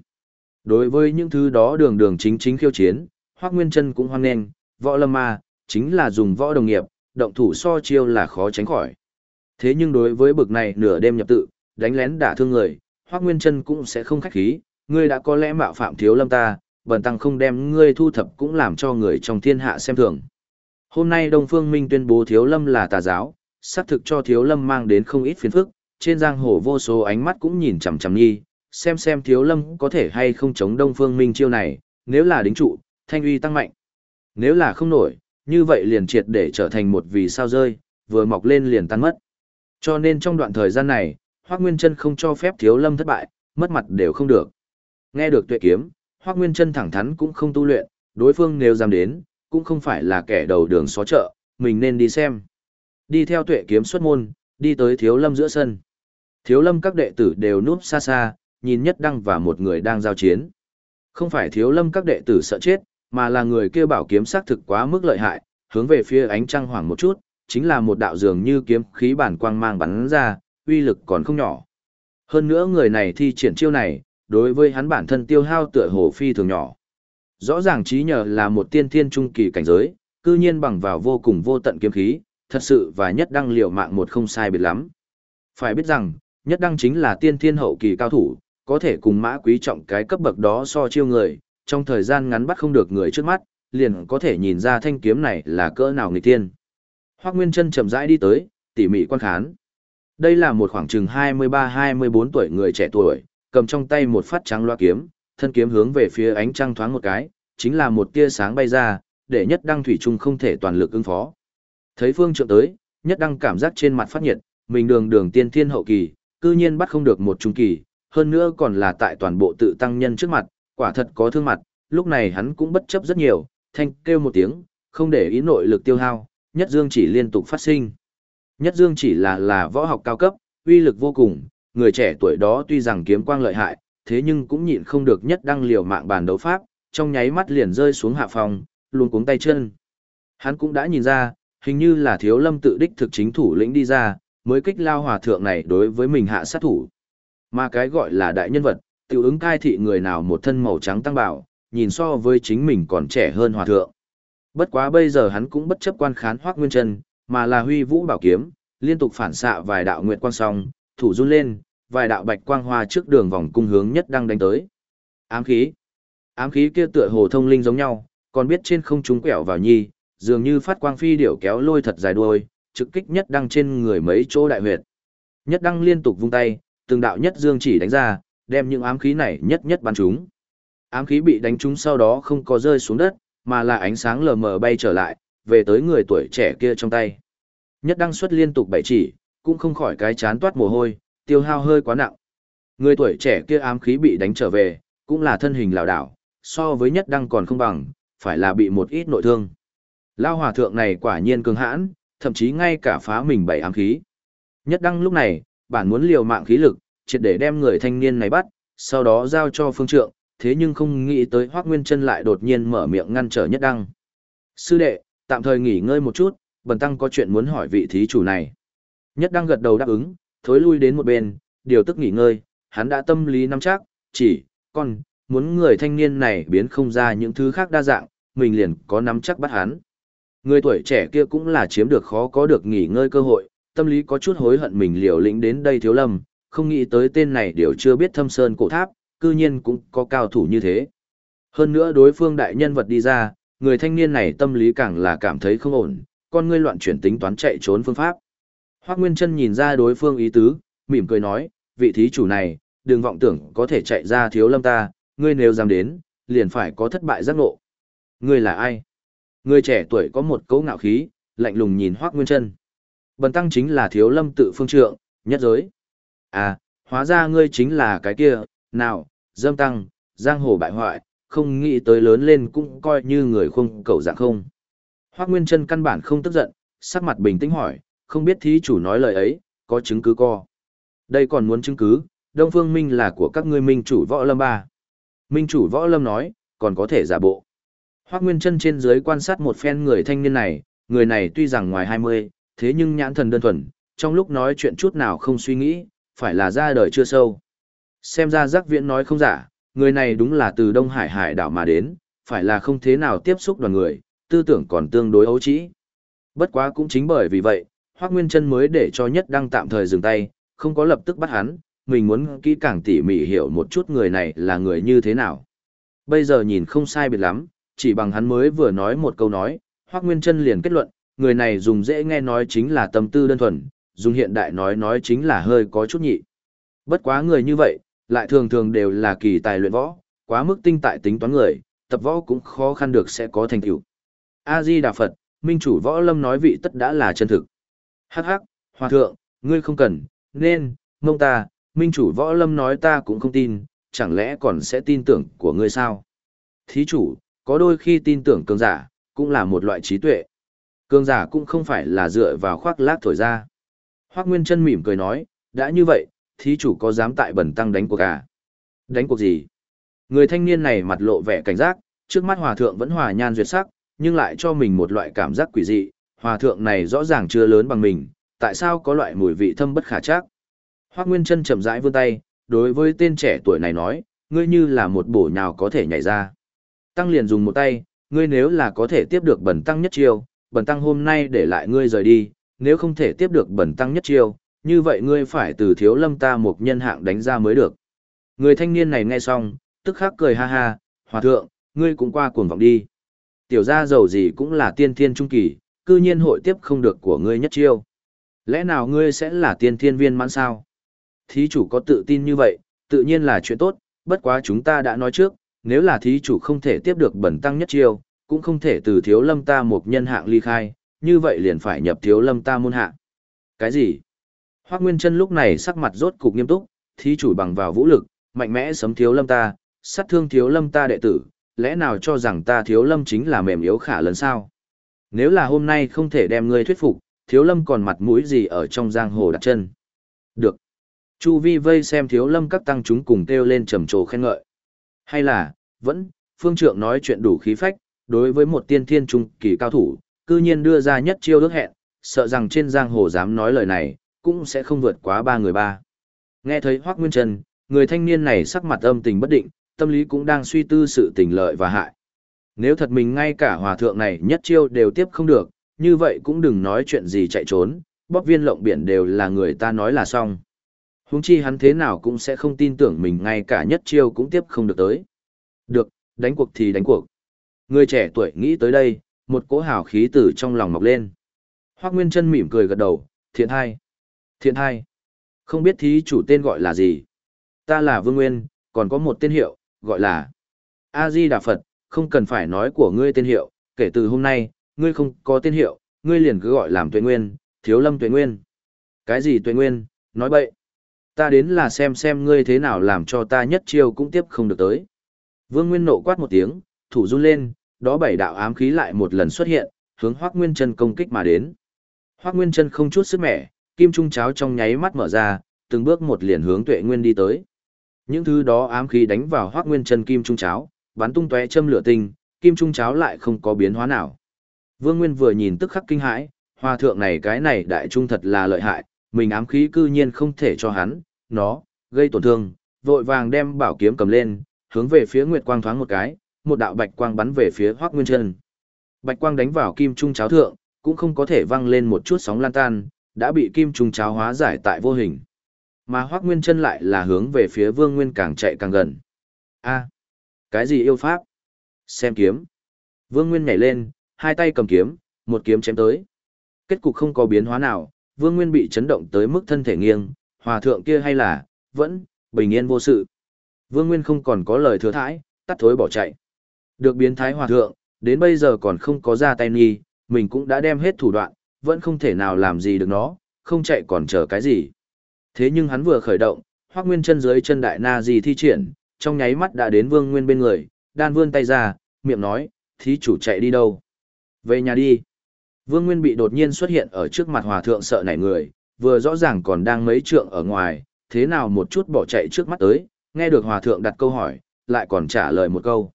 Đối với những thứ đó đường đường chính chính khiêu chiến, Hoắc Nguyên Trân cũng hoan nghênh, võ lâm ma, chính là dùng võ đồng nghiệp, động thủ so chiêu là khó tránh khỏi, Thế nhưng đối với bực này nửa đêm nhập tự, đánh lén đả thương người, Hoắc Nguyên Chân cũng sẽ không khách khí, ngươi đã có lẽ mạo phạm thiếu lâm ta, bần tăng không đem ngươi thu thập cũng làm cho người trong thiên hạ xem thường. Hôm nay Đông Phương Minh tuyên bố thiếu lâm là tà giáo, xác thực cho thiếu lâm mang đến không ít phiền phức, trên giang hồ vô số ánh mắt cũng nhìn chằm chằm nghi, xem xem thiếu lâm có thể hay không chống Đông Phương Minh chiêu này, nếu là đính trụ, thanh uy tăng mạnh. Nếu là không nổi, như vậy liền triệt để trở thành một vì sao rơi, vừa mọc lên liền tan mất. Cho nên trong đoạn thời gian này, Hoắc Nguyên Chân không cho phép Thiếu Lâm thất bại, mất mặt đều không được. Nghe được tuệ kiếm, Hoắc Nguyên Chân thẳng thắn cũng không tu luyện, đối phương nếu dám đến, cũng không phải là kẻ đầu đường xó chợ, mình nên đi xem. Đi theo tuệ kiếm xuất môn, đi tới Thiếu Lâm giữa sân. Thiếu Lâm các đệ tử đều núp xa xa, nhìn Nhất Đăng và một người đang giao chiến. Không phải Thiếu Lâm các đệ tử sợ chết, mà là người kia bảo kiếm sắc thực quá mức lợi hại, hướng về phía ánh trăng hoảng một chút, chính là một đạo dường như kiếm khí bản quang mang bắn ra, uy lực còn không nhỏ. Hơn nữa người này thi triển chiêu này, đối với hắn bản thân tiêu hao tựa hồ phi thường nhỏ. Rõ ràng trí nhờ là một tiên thiên trung kỳ cảnh giới, cư nhiên bằng vào vô cùng vô tận kiếm khí, thật sự và nhất đăng liều mạng một không sai biệt lắm. Phải biết rằng, nhất đăng chính là tiên thiên hậu kỳ cao thủ, có thể cùng mã quý trọng cái cấp bậc đó so chiêu người, trong thời gian ngắn bắt không được người trước mắt, liền có thể nhìn ra thanh kiếm này là cỡ nào nghịch tiên. hoắc Nguyên chân chậm rãi đi tới, tỉ mỉ quan khán. Đây là một khoảng chừng 23-24 tuổi người trẻ tuổi, cầm trong tay một phát trắng loa kiếm, thân kiếm hướng về phía ánh trăng thoáng một cái, chính là một tia sáng bay ra, để nhất đăng thủy trung không thể toàn lực ứng phó. Thấy phương trượng tới, nhất đăng cảm giác trên mặt phát nhiệt, mình đường đường tiên thiên hậu kỳ, cư nhiên bắt không được một trung kỳ, hơn nữa còn là tại toàn bộ tự tăng nhân trước mặt, quả thật có thương mặt, lúc này hắn cũng bất chấp rất nhiều, thanh kêu một tiếng, không để ý nội lực tiêu hao, nhất dương chỉ liên tục phát sinh. Nhất dương chỉ là là võ học cao cấp, uy lực vô cùng, người trẻ tuổi đó tuy rằng kiếm quang lợi hại, thế nhưng cũng nhịn không được nhất đăng liều mạng bàn đấu pháp, trong nháy mắt liền rơi xuống hạ phòng, luôn cuống tay chân. Hắn cũng đã nhìn ra, hình như là thiếu lâm tự đích thực chính thủ lĩnh đi ra, mới kích lao hòa thượng này đối với mình hạ sát thủ. Mà cái gọi là đại nhân vật, tiểu ứng cai thị người nào một thân màu trắng tăng bảo, nhìn so với chính mình còn trẻ hơn hòa thượng. Bất quá bây giờ hắn cũng bất chấp quan khán hoác nguyên chân, mà là huy vũ bảo kiếm, liên tục phản xạ vài đạo nguyệt quang song, thủ run lên, vài đạo bạch quang hoa trước đường vòng cung hướng nhất đang đánh tới. Ám khí. Ám khí kia tựa hồ thông linh giống nhau, còn biết trên không trung quẹo vào nhi, dường như phát quang phi điểu kéo lôi thật dài đuôi, trực kích nhất đăng trên người mấy chỗ đại huyệt. Nhất đăng liên tục vung tay, từng đạo nhất dương chỉ đánh ra, đem những ám khí này nhất nhất bắn chúng. Ám khí bị đánh trúng sau đó không có rơi xuống đất, mà là ánh sáng lờ mờ bay trở lại, về tới người tuổi trẻ kia trong tay. Nhất đăng xuất liên tục bảy chỉ, cũng không khỏi cái chán toát mồ hôi, tiêu hao hơi quá nặng. Người tuổi trẻ kia ám khí bị đánh trở về, cũng là thân hình lảo đảo, so với nhất đăng còn không bằng, phải là bị một ít nội thương. Lao hòa thượng này quả nhiên cường hãn, thậm chí ngay cả phá mình bảy ám khí. Nhất đăng lúc này, bản muốn liều mạng khí lực, triệt để đem người thanh niên này bắt, sau đó giao cho phương trượng, thế nhưng không nghĩ tới Hoác Nguyên Trân lại đột nhiên mở miệng ngăn trở nhất đăng. Sư đệ, tạm thời nghỉ ngơi một chút, bần tăng có chuyện muốn hỏi vị thí chủ này. Nhất đăng gật đầu đáp ứng, thối lui đến một bên, điều tức nghỉ ngơi, hắn đã tâm lý nắm chắc, chỉ, con, muốn người thanh niên này biến không ra những thứ khác đa dạng, mình liền có nắm chắc bắt hắn. Người tuổi trẻ kia cũng là chiếm được khó có được nghỉ ngơi cơ hội, tâm lý có chút hối hận mình liều lĩnh đến đây thiếu lầm không nghĩ tới tên này đều chưa biết thâm sơn cổ tháp, cư nhiên cũng có cao thủ như thế. Hơn nữa đối phương đại nhân vật đi ra, người thanh niên này tâm lý càng là cảm thấy không ổn, con ngươi loạn chuyển tính toán chạy trốn phương pháp. Hoác Nguyên Trân nhìn ra đối phương ý tứ, mỉm cười nói, vị thí chủ này, đừng vọng tưởng có thể chạy ra thiếu lâm ta, ngươi nếu dám đến, liền phải có thất bại giác ngộ. Ngươi là ai? Ngươi trẻ tuổi có một cấu ngạo khí, lạnh lùng nhìn Hoác Nguyên Trân. Bần tăng chính là thiếu lâm tự phương trượng, nhất giới. À, hóa ra ngươi chính là cái kia, nào, dâm tăng, giang hồ bại hoại, không nghĩ tới lớn lên cũng coi như người không cầu dạng không. Hoác Nguyên Trân căn bản không tức giận, sắc mặt bình tĩnh hỏi, không biết thí chủ nói lời ấy, có chứng cứ co. Đây còn muốn chứng cứ, Đông Phương Minh là của các ngươi minh chủ võ lâm ba. Minh chủ võ lâm nói, còn có thể giả bộ. Hoác Nguyên Trân trên dưới quan sát một phen người thanh niên này, người này tuy rằng ngoài 20, thế nhưng nhãn thần đơn thuần, trong lúc nói chuyện chút nào không suy nghĩ, phải là ra đời chưa sâu. Xem ra giác viễn nói không giả, người này đúng là từ Đông Hải hải đảo mà đến, phải là không thế nào tiếp xúc đoàn người, tư tưởng còn tương đối ấu trĩ. Bất quá cũng chính bởi vì vậy, Hoác Nguyên Trân mới để cho nhất đăng tạm thời dừng tay, không có lập tức bắt hắn, mình muốn kỹ càng tỉ mỉ hiểu một chút người này là người như thế nào. Bây giờ nhìn không sai biệt lắm, chỉ bằng hắn mới vừa nói một câu nói, Hoác Nguyên Trân liền kết luận, người này dùng dễ nghe nói chính là tâm tư đơn thuần, dùng hiện đại nói nói chính là hơi có chút nhị. Bất quá người như vậy, lại thường thường đều là kỳ tài luyện võ, quá mức tinh tại tính toán người, tập võ cũng khó khăn được sẽ có thành tựu. A Di Đà Phật, Minh chủ võ lâm nói vị tất đã là chân thực. Hắc hắc, hòa thượng, ngươi không cần, nên, mông ta, Minh chủ võ lâm nói ta cũng không tin, chẳng lẽ còn sẽ tin tưởng của ngươi sao? Thí chủ, có đôi khi tin tưởng cường giả, cũng là một loại trí tuệ. Cường giả cũng không phải là dựa vào khoác lác thổi ra. Hoác Nguyên Trân mỉm cười nói, đã như vậy, thí chủ có dám tại bẩn tăng đánh cuộc à? Đánh cuộc gì? Người thanh niên này mặt lộ vẻ cảnh giác, trước mắt hòa thượng vẫn hòa nhan duyệt sắc, nhưng lại cho mình một loại cảm giác quỷ dị, hòa thượng này rõ ràng chưa lớn bằng mình, tại sao có loại mùi vị thâm bất khả chắc? Hoác Nguyên Trân chậm rãi vươn tay, đối với tên trẻ tuổi này nói, ngươi như là một bổ nhào có thể nhảy ra. Tăng liền dùng một tay, ngươi nếu là có thể tiếp được bẩn tăng nhất chiêu, bẩn tăng hôm nay để lại ngươi rời đi, nếu không thể tiếp được bẩn tăng nhất chiêu, như vậy ngươi phải từ thiếu lâm ta một nhân hạng đánh ra mới được. Người thanh niên này nghe xong, tức khắc cười ha ha, hòa thượng, ngươi cũng qua cuồng vọng đi. Tiểu gia giàu gì cũng là tiên thiên trung kỳ, cư nhiên hội tiếp không được của ngươi nhất chiêu. Lẽ nào ngươi sẽ là tiên thiên viên mãn sao? Thí chủ có tự tin như vậy, tự nhiên là chuyện tốt, bất quá chúng ta đã nói trước, nếu là thí chủ không thể tiếp được bẩn tăng nhất chiêu, cũng không thể từ thiếu lâm ta một nhân hạng ly khai, như vậy liền phải nhập thiếu lâm ta môn hạ Cái gì? Hoác Nguyên Trân lúc này sắc mặt rốt cục nghiêm túc, thí chủ bằng vào vũ lực, mạnh mẽ sấm thiếu lâm ta, sát thương thiếu lâm ta đệ tử, lẽ nào cho rằng ta thiếu lâm chính là mềm yếu khả lớn sao? Nếu là hôm nay không thể đem ngươi thuyết phục, thiếu lâm còn mặt mũi gì ở trong giang hồ đặt chân? Được. Chu vi vây xem thiếu lâm các tăng chúng cùng kêu lên trầm trồ khen ngợi. Hay là, vẫn, phương trượng nói chuyện đủ khí phách, đối với một tiên thiên trung kỳ cao thủ, cư nhiên đưa ra nhất chiêu ước hẹn, sợ rằng trên giang hồ dám nói lời này, cũng sẽ không vượt quá ba người ba. Nghe thấy Hoác Nguyên Trần, người thanh niên này sắc mặt âm tình bất định, tâm lý cũng đang suy tư sự tình lợi và hại. Nếu thật mình ngay cả hòa thượng này nhất chiêu đều tiếp không được, như vậy cũng đừng nói chuyện gì chạy trốn, bóp viên lộng biển đều là người ta nói là xong. Húng chi hắn thế nào cũng sẽ không tin tưởng mình ngay cả nhất chiêu cũng tiếp không được tới. Được, đánh cuộc thì đánh cuộc. Người trẻ tuổi nghĩ tới đây, một cỗ hào khí từ trong lòng mọc lên. Hoác Nguyên Trân mỉm cười gật đầu, thiện hai. Thiện hai. Không biết thí chủ tên gọi là gì? Ta là Vương Nguyên, còn có một tên hiệu, gọi là A-di Đà Phật, không cần phải nói của ngươi tên hiệu, kể từ hôm nay, ngươi không có tên hiệu, ngươi liền cứ gọi làm tuệ nguyên, thiếu lâm tuệ nguyên. Cái gì tuệ nguyên, nói bậy. Ta đến là xem xem ngươi thế nào làm cho ta nhất chiêu cũng tiếp không được tới. Vương Nguyên nộ quát một tiếng, thủ run lên, đó bảy đạo ám khí lại một lần xuất hiện, hướng Hoắc Nguyên Chân công kích mà đến. Hoắc Nguyên Chân không chút sức mẻ, kim trung cháo trong nháy mắt mở ra, từng bước một liền hướng Tuệ Nguyên đi tới. Những thứ đó ám khí đánh vào Hoắc Nguyên Chân kim trung cháo, bắn tung tóe châm lửa tinh, kim trung cháo lại không có biến hóa nào. Vương Nguyên vừa nhìn tức khắc kinh hãi, hòa thượng này cái này đại trung thật là lợi hại, mình ám khí cư nhiên không thể cho hắn, nó, gây tổn thương, vội vàng đem bảo kiếm cầm lên, hướng về phía Nguyệt Quang thoáng một cái, một đạo bạch quang bắn về phía Hoắc Nguyên Chân. Bạch quang đánh vào kim trung cháo thượng, cũng không có thể văng lên một chút sóng lan tan, đã bị kim trung cháo hóa giải tại vô hình. Mà Hoắc Nguyên Chân lại là hướng về phía Vương Nguyên càng chạy càng gần. A, cái gì yêu pháp? Xem kiếm. Vương Nguyên nhảy lên, hai tay cầm kiếm, một kiếm chém tới. Kết cục không có biến hóa nào, Vương Nguyên bị chấn động tới mức thân thể nghiêng, hòa thượng kia hay là, vẫn, bình yên vô sự. Vương Nguyên không còn có lời thừa thãi, tắt thối bỏ chạy. Được biến thái hòa thượng, đến bây giờ còn không có ra tay nghi, mình cũng đã đem hết thủ đoạn, vẫn không thể nào làm gì được nó, không chạy còn chờ cái gì. Thế nhưng hắn vừa khởi động, Hoắc Nguyên chân dưới chân đại na gì thi triển, trong nháy mắt đã đến Vương Nguyên bên người, đan vươn tay ra, miệng nói, thí chủ chạy đi đâu? Về nhà đi. Vương Nguyên bị đột nhiên xuất hiện ở trước mặt hòa thượng sợ nảy người, vừa rõ ràng còn đang mấy trượng ở ngoài, thế nào một chút bỏ chạy trước mắt tới, nghe được hòa thượng đặt câu hỏi, lại còn trả lời một câu.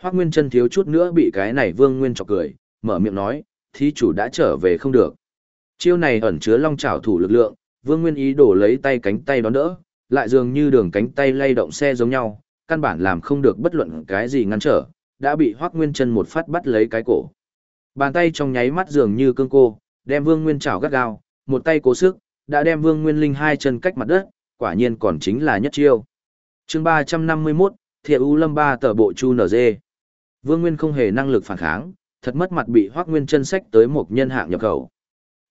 Hoác Nguyên chân thiếu chút nữa bị cái này Vương Nguyên chọc cười, mở miệng nói, thí chủ đã trở về không được. Chiêu này ẩn chứa long trảo thủ lực lượng, Vương Nguyên ý đổ lấy tay cánh tay đón đỡ, lại dường như đường cánh tay lay động xe giống nhau, căn bản làm không được bất luận cái gì ngăn trở, đã bị Hoắc Nguyên Chân một phát bắt lấy cái cổ. Bàn tay trong nháy mắt dường như cương cô, đem Vương Nguyên chảo gắt gao, một tay cố sức, đã đem Vương Nguyên Linh hai chân cách mặt đất, quả nhiên còn chính là nhất chiêu. chương 351, Thiệu U Lâm ba tờ bộ chu NG. Vương Nguyên không hề năng lực phản kháng, thật mất mặt bị Hoắc Nguyên chân sách tới một nhân hạng nhập khẩu.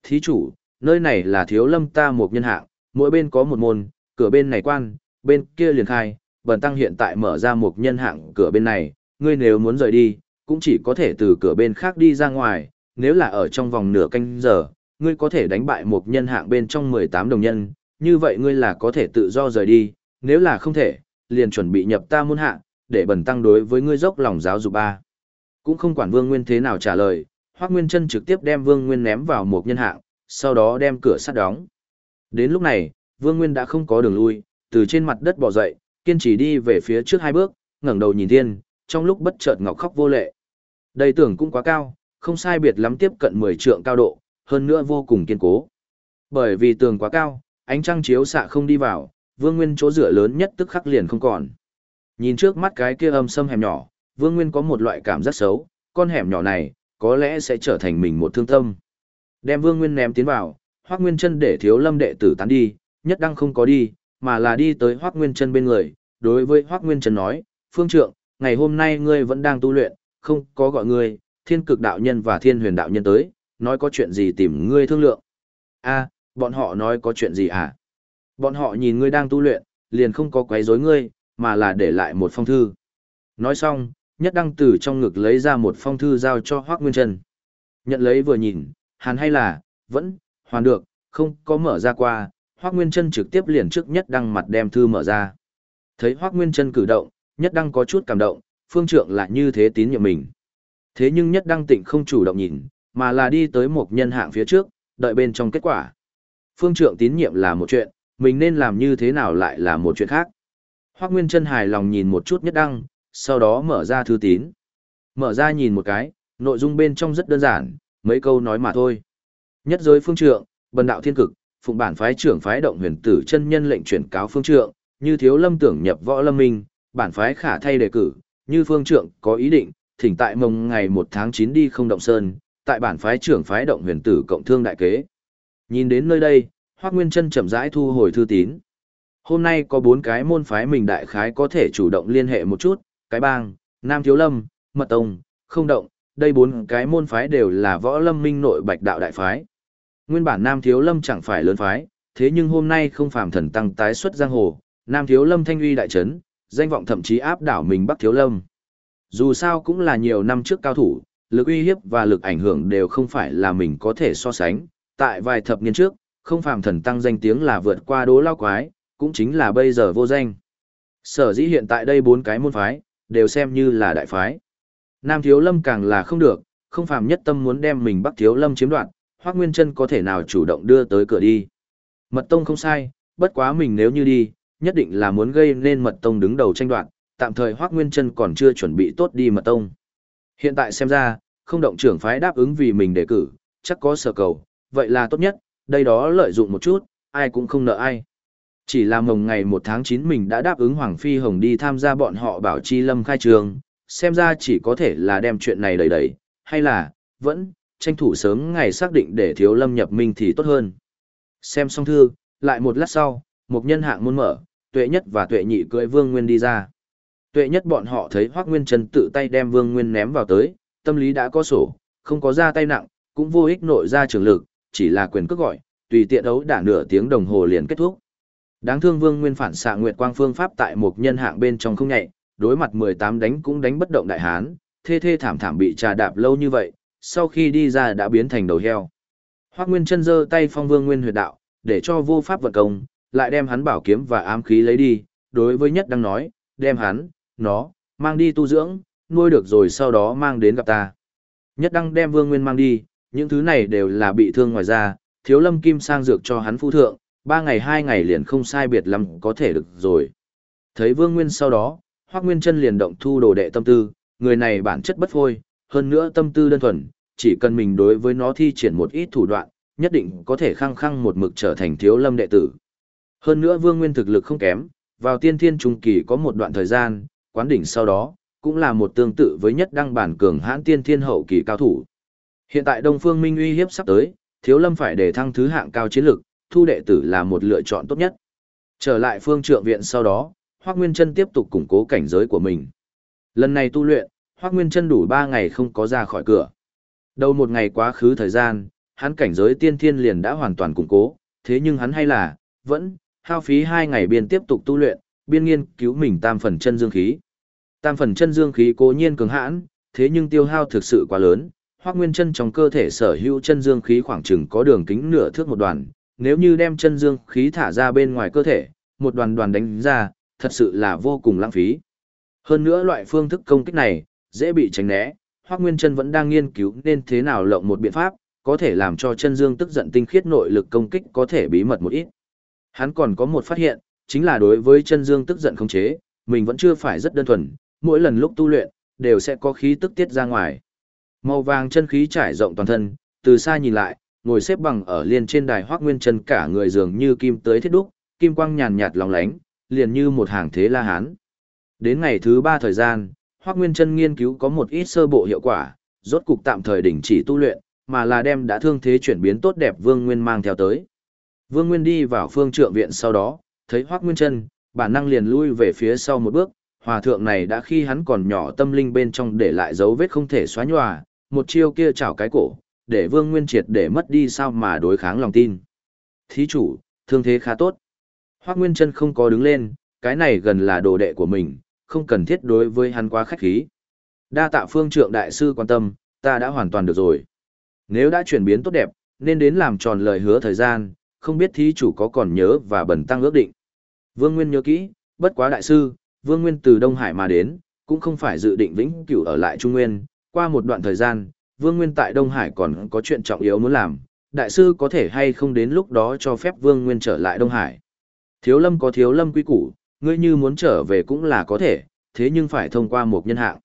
Thí chủ, nơi này là thiếu lâm ta một nhân hạng, mỗi bên có một môn, cửa bên này quan, bên kia liền khai, bần tăng hiện tại mở ra một nhân hạng cửa bên này, ngươi nếu muốn rời đi, cũng chỉ có thể từ cửa bên khác đi ra ngoài, nếu là ở trong vòng nửa canh giờ, ngươi có thể đánh bại một nhân hạng bên trong 18 đồng nhân, như vậy ngươi là có thể tự do rời đi, nếu là không thể, liền chuẩn bị nhập ta môn hạng, để bần tăng đối với ngươi dốc lòng giáo dục ba. Cũng không quản Vương Nguyên thế nào trả lời, Hoắc Nguyên Chân trực tiếp đem Vương Nguyên ném vào một nhân hạng, sau đó đem cửa sắt đóng. Đến lúc này, Vương Nguyên đã không có đường lui, từ trên mặt đất bò dậy, kiên trì đi về phía trước hai bước, ngẩng đầu nhìn thiên, trong lúc bất chợt ngọc khóc vô lệ. Đây tưởng cũng quá cao, không sai biệt lắm tiếp cận 10 trượng cao độ, hơn nữa vô cùng kiên cố. Bởi vì tường quá cao, ánh trăng chiếu xạ không đi vào, Vương Nguyên chỗ dựa lớn nhất tức khắc liền không còn. Nhìn trước mắt cái kia âm sâm hẻm nhỏ, Vương Nguyên có một loại cảm giác xấu, con hẻm nhỏ này, có lẽ sẽ trở thành mình một thương tâm. Đem Vương Nguyên ném tiến vào, Hoắc Nguyên Chân để Thiếu Lâm đệ tử tán đi, nhất đăng không có đi, mà là đi tới Hoắc Nguyên Chân bên người, đối với Hoắc Nguyên Chân nói, "Phương trượng, ngày hôm nay ngươi vẫn đang tu luyện, không có gọi ngươi, Thiên Cực đạo nhân và Thiên Huyền đạo nhân tới, nói có chuyện gì tìm ngươi thương lượng." "A, bọn họ nói có chuyện gì à?" "Bọn họ nhìn ngươi đang tu luyện, liền không có quấy rối ngươi, mà là để lại một phong thư." Nói xong, Nhất Đăng từ trong ngực lấy ra một phong thư giao cho Hoắc Nguyên Trân. Nhận lấy vừa nhìn, hàn hay là, vẫn, hoàn được, không có mở ra qua, Hoác Nguyên Trân trực tiếp liền trước nhất đăng mặt đem thư mở ra. Thấy Hoác Nguyên Trân cử động, nhất đăng có chút cảm động, phương trượng lại như thế tín nhiệm mình. Thế nhưng nhất đăng tịnh không chủ động nhìn, mà là đi tới một nhân hạng phía trước, đợi bên trong kết quả. Phương trượng tín nhiệm là một chuyện, mình nên làm như thế nào lại là một chuyện khác. Hoác Nguyên Trân hài lòng nhìn một chút nhất đăng, sau đó mở ra thư tín. Mở ra nhìn một cái, nội dung bên trong rất đơn giản, mấy câu nói mà thôi. Nhất giới phương trượng, bần đạo thiên cực, phụng bản phái trưởng phái động huyền tử chân nhân lệnh chuyển cáo phương trượng, như thiếu lâm tưởng nhập võ lâm minh, bản phái khả thay đề cử, như phương trượng có ý định, thỉnh tại mồng ngày 1 tháng 9 đi không động sơn, tại bản phái trưởng phái động huyền tử cộng thương đại kế. Nhìn đến nơi đây, Hoắc Nguyên Chân chậm rãi thu hồi thư tín. Hôm nay có bốn cái môn phái mình đại khái có thể chủ động liên hệ một chút, cái bang, Nam Thiếu Lâm, Mật Tông, Không Động, đây bốn cái môn phái đều là võ lâm minh nội bạch đạo đại phái. Nguyên bản Nam Thiếu Lâm chẳng phải lớn phái, thế nhưng hôm nay không phàm thần tăng tái xuất giang hồ, Nam Thiếu Lâm thanh uy đại trấn, danh vọng thậm chí áp đảo mình Bắc Thiếu Lâm. Dù sao cũng là nhiều năm trước cao thủ, lực uy hiếp và lực ảnh hưởng đều không phải là mình có thể so sánh. Tại vài thập niên trước, không phàm thần tăng danh tiếng là vượt qua đố lao quái, cũng chính là bây giờ vô danh. Sở dĩ hiện tại đây bốn cái môn phái, đều xem như là đại phái. Nam Thiếu Lâm càng là không được, không phàm nhất tâm muốn đem mình Bắc Thiếu Lâm chiếm đoạt, Hoắc Nguyên Chân có thể nào chủ động đưa tới cửa đi. Mật Tông không sai, bất quá mình nếu như đi, nhất định là muốn gây nên Mật Tông đứng đầu tranh đoạt, tạm thời Hoắc Nguyên Chân còn chưa chuẩn bị tốt đi Mật Tông. Hiện tại xem ra, không động trưởng phái đáp ứng vì mình đề cử, chắc có sở cầu, vậy là tốt nhất, đây đó lợi dụng một chút, ai cũng không nợ ai. Chỉ là mồng ngày 1 tháng 9 mình đã đáp ứng Hoàng Phi Hồng đi tham gia bọn họ bảo chi lâm khai trường, xem ra chỉ có thể là đem chuyện này đẩy đẩy, hay là, vẫn, tranh thủ sớm ngày xác định để thiếu lâm nhập minh thì tốt hơn. Xem xong thư, lại một lát sau, một nhân hạng muốn mở, tuệ nhất và tuệ nhị cưỡi vương nguyên đi ra. Tuệ nhất bọn họ thấy Hoác Nguyên Trần tự tay đem vương nguyên ném vào tới, tâm lý đã có sổ, không có ra tay nặng, cũng vô ích nội ra trường lực, chỉ là quyền cước gọi, tùy tiện đấu đả nửa tiếng đồng hồ liền kết thúc. Đáng thương vương nguyên phản xạ nguyệt quang phương pháp tại một nhân hạng bên trong không nhạy, đối mặt 18 đánh cũng đánh bất động đại hán, thê thê thảm thảm bị trà đạp lâu như vậy, sau khi đi ra đã biến thành đầu heo. Hoắc Nguyên chân giơ tay phong Vương Nguyên huyệt đạo, để cho vô pháp vận công, lại đem hắn bảo kiếm và ám khí lấy đi, đối với nhất đang nói, đem hắn, nó, mang đi tu dưỡng, nuôi được rồi sau đó mang đến gặp ta. Nhất đăng đem Vương Nguyên mang đi, những thứ này đều là bị thương ngoài ra, thiếu lâm kim sang dược cho hắn phu thượng, ba ngày hai ngày liền không sai biệt lắm có thể được rồi. Thấy Vương Nguyên sau đó, Hoắc Nguyên Chân liền động thu đồ đệ tâm tư, người này bản chất bất phôi, hơn nữa tâm tư đơn thuần, chỉ cần mình đối với nó thi triển một ít thủ đoạn, nhất định có thể khăng khăng một mực trở thành thiếu lâm đệ tử. Hơn nữa Vương Nguyên thực lực không kém, vào tiên thiên trung kỳ có một đoạn thời gian, quán đỉnh sau đó, cũng là một tương tự với nhất đăng bản cường hãn tiên thiên hậu kỳ cao thủ. Hiện tại Đông Phương Minh uy hiếp sắp tới, Thiếu Lâm phải để thăng thứ hạng cao chiến lực, thu đệ tử là một lựa chọn tốt nhất. Trở lại phương trượng viện sau đó, Hoắc Nguyên Trân tiếp tục củng cố cảnh giới của mình. Lần này tu luyện, Hoắc Nguyên Trân đủ 3 ngày không có ra khỏi cửa. Đầu một ngày quá khứ thời gian, hắn cảnh giới tiên thiên liền đã hoàn toàn củng cố, thế nhưng hắn hay là, vẫn, hao phí 2 ngày biên tiếp tục tu luyện, biên nghiên cứu mình tam phần chân dương khí. Tam phần chân dương khí cố nhiên cường hãn, thế nhưng tiêu hao thực sự quá lớn, Hoắc Nguyên Chân trong cơ thể sở hữu chân dương khí khoảng chừng có đường kính nửa thước một đoàn, nếu như đem chân dương khí thả ra bên ngoài cơ thể, một đoàn đoàn đánh ra, thật sự là vô cùng lãng phí. Hơn nữa loại phương thức công kích này, dễ bị tránh né, Hoắc Nguyên Chân vẫn đang nghiên cứu nên thế nào lộng một biện pháp, có thể làm cho chân dương tức giận tinh khiết nội lực công kích có thể bí mật một ít. Hắn còn có một phát hiện, chính là đối với chân dương tức giận khống chế, mình vẫn chưa phải rất đơn thuần, mỗi lần lúc tu luyện, đều sẽ có khí tức tiết ra ngoài. Màu vàng chân khí trải rộng toàn thân, từ xa nhìn lại, ngồi xếp bằng ở liên trên đài Hoắc Nguyên Chân cả người dường như kim tới thiết đúc, kim quang nhàn nhạt lóng lánh, liền như một hàng thế la hán. Đến ngày thứ ba thời gian, Hoắc Nguyên Chân nghiên cứu có một ít sơ bộ hiệu quả, rốt cục tạm thời đình chỉ tu luyện, mà là đem đã thương thế chuyển biến tốt đẹp Vương Nguyên mang theo tới. Vương Nguyên đi vào phương trượng viện sau đó, thấy Hoắc Nguyên Chân, bản năng liền lui về phía sau một bước, hòa thượng này đã khi hắn còn nhỏ tâm linh bên trong để lại dấu vết không thể xóa nhòa, một chiêu kia chảo cái cổ, để Vương Nguyên triệt để mất đi sao mà đối kháng lòng tin. Thí chủ, thương thế khá tốt. Hoác Nguyên Trân không có đứng lên, cái này gần là đồ đệ của mình, không cần thiết đối với hắn quá khách khí. Đa tạ phương trượng đại sư quan tâm, ta đã hoàn toàn được rồi. Nếu đã chuyển biến tốt đẹp, nên đến làm tròn lời hứa thời gian, không biết thí chủ có còn nhớ và bẩn tăng ước định. Vương Nguyên nhớ kỹ, bất quá đại sư, Vương Nguyên từ Đông Hải mà đến, cũng không phải dự định vĩnh cửu ở lại Trung Nguyên, qua một đoạn thời gian, Vương Nguyên tại Đông Hải còn có chuyện trọng yếu muốn làm, đại sư có thể hay không đến lúc đó cho phép Vương Nguyên trở lại Đông Hải. Thiếu lâm có thiếu lâm quy củ, ngươi như muốn trở về cũng là có thể, thế nhưng phải thông qua một nhân hạng.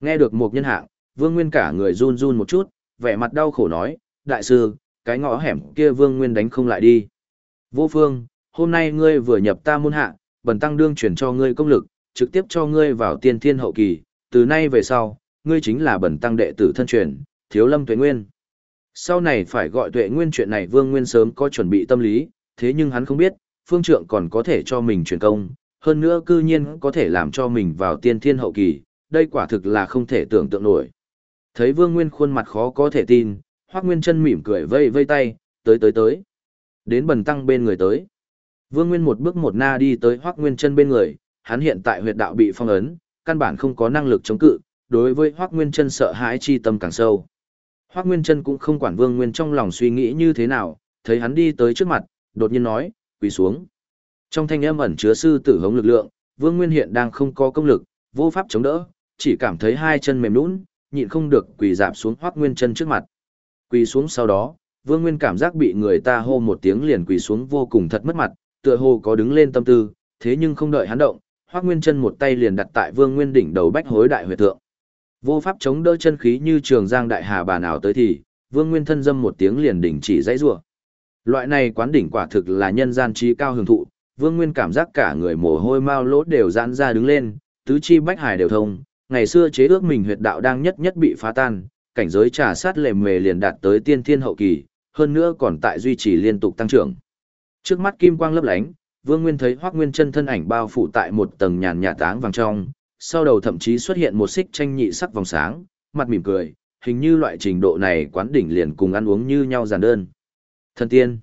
Nghe được một nhân hạng, Vương Nguyên cả người run run một chút, vẻ mặt đau khổ nói, đại sư, cái ngõ hẻm kia Vương Nguyên đánh không lại đi. Vô phương, hôm nay ngươi vừa nhập ta môn hạ, bần tăng đương chuyển cho ngươi công lực, trực tiếp cho ngươi vào tiên thiên hậu kỳ, từ nay về sau, ngươi chính là bần tăng đệ tử thân truyền, thiếu lâm tuệ nguyên. Sau này phải gọi tuệ nguyên chuyện này Vương Nguyên sớm có chuẩn bị tâm lý, thế nhưng hắn không biết, phương trượng còn có thể cho mình truyền công, hơn nữa cư nhiên có thể làm cho mình vào tiên thiên hậu kỳ, đây quả thực là không thể tưởng tượng nổi. Thấy Vương Nguyên khuôn mặt khó có thể tin, Hoắc Nguyên chân mỉm cười vây vây tay, tới tới tới. Đến bần tăng bên người tới. Vương Nguyên một bước một na đi tới Hoắc Nguyên chân bên người, hắn hiện tại huyệt đạo bị phong ấn, căn bản không có năng lực chống cự, đối với Hoắc Nguyên Chân sợ hãi chi tâm càng sâu. Hoắc Nguyên Trân cũng không quản Vương Nguyên trong lòng suy nghĩ như thế nào, thấy hắn đi tới trước mặt, đột nhiên nói, quỳ xuống. Trong thanh âm ẩn chứa sư tử hống lực lượng, Vương Nguyên hiện đang không có công lực, vô pháp chống đỡ, chỉ cảm thấy hai chân mềm nhũn, nhịn không được quỳ dạp xuống Hoắc Nguyên Chân trước mặt. Quỳ xuống sau đó, Vương Nguyên cảm giác bị người ta hô một tiếng liền quỳ xuống vô cùng thật mất mặt, tựa hồ có đứng lên tâm tư, thế nhưng không đợi hắn động, Hoắc Nguyên Chân một tay liền đặt tại Vương Nguyên đỉnh đầu bách hối đại huyệt thượng. Vô pháp chống đỡ chân khí như trường giang đại hà bà nào tới thì, Vương Nguyên thân dâm một tiếng liền đỉnh chỉ dãy rủa. Loại này quán đỉnh quả thực là nhân gian trí cao hưởng thụ, Vương Nguyên cảm giác cả người mồ hôi mao lỗ đều giãn ra đứng lên, tứ chi bách hải đều thông, ngày xưa chế ước mình huyệt đạo đang nhất nhất bị phá tan, cảnh giới trà sát lề mề liền đạt tới tiên thiên hậu kỳ, hơn nữa còn tại duy trì liên tục tăng trưởng. Trước mắt kim quang lấp lánh, Vương Nguyên thấy Hoắc Nguyên chân thân ảnh bao phủ tại một tầng nhàn nhạt táng vàng trong, sau đầu thậm chí xuất hiện một xích tranh nhị sắc vòng sáng, mặt mỉm cười, hình như loại trình độ này quán đỉnh liền cùng ăn uống như nhau giản đơn. Thần tiên.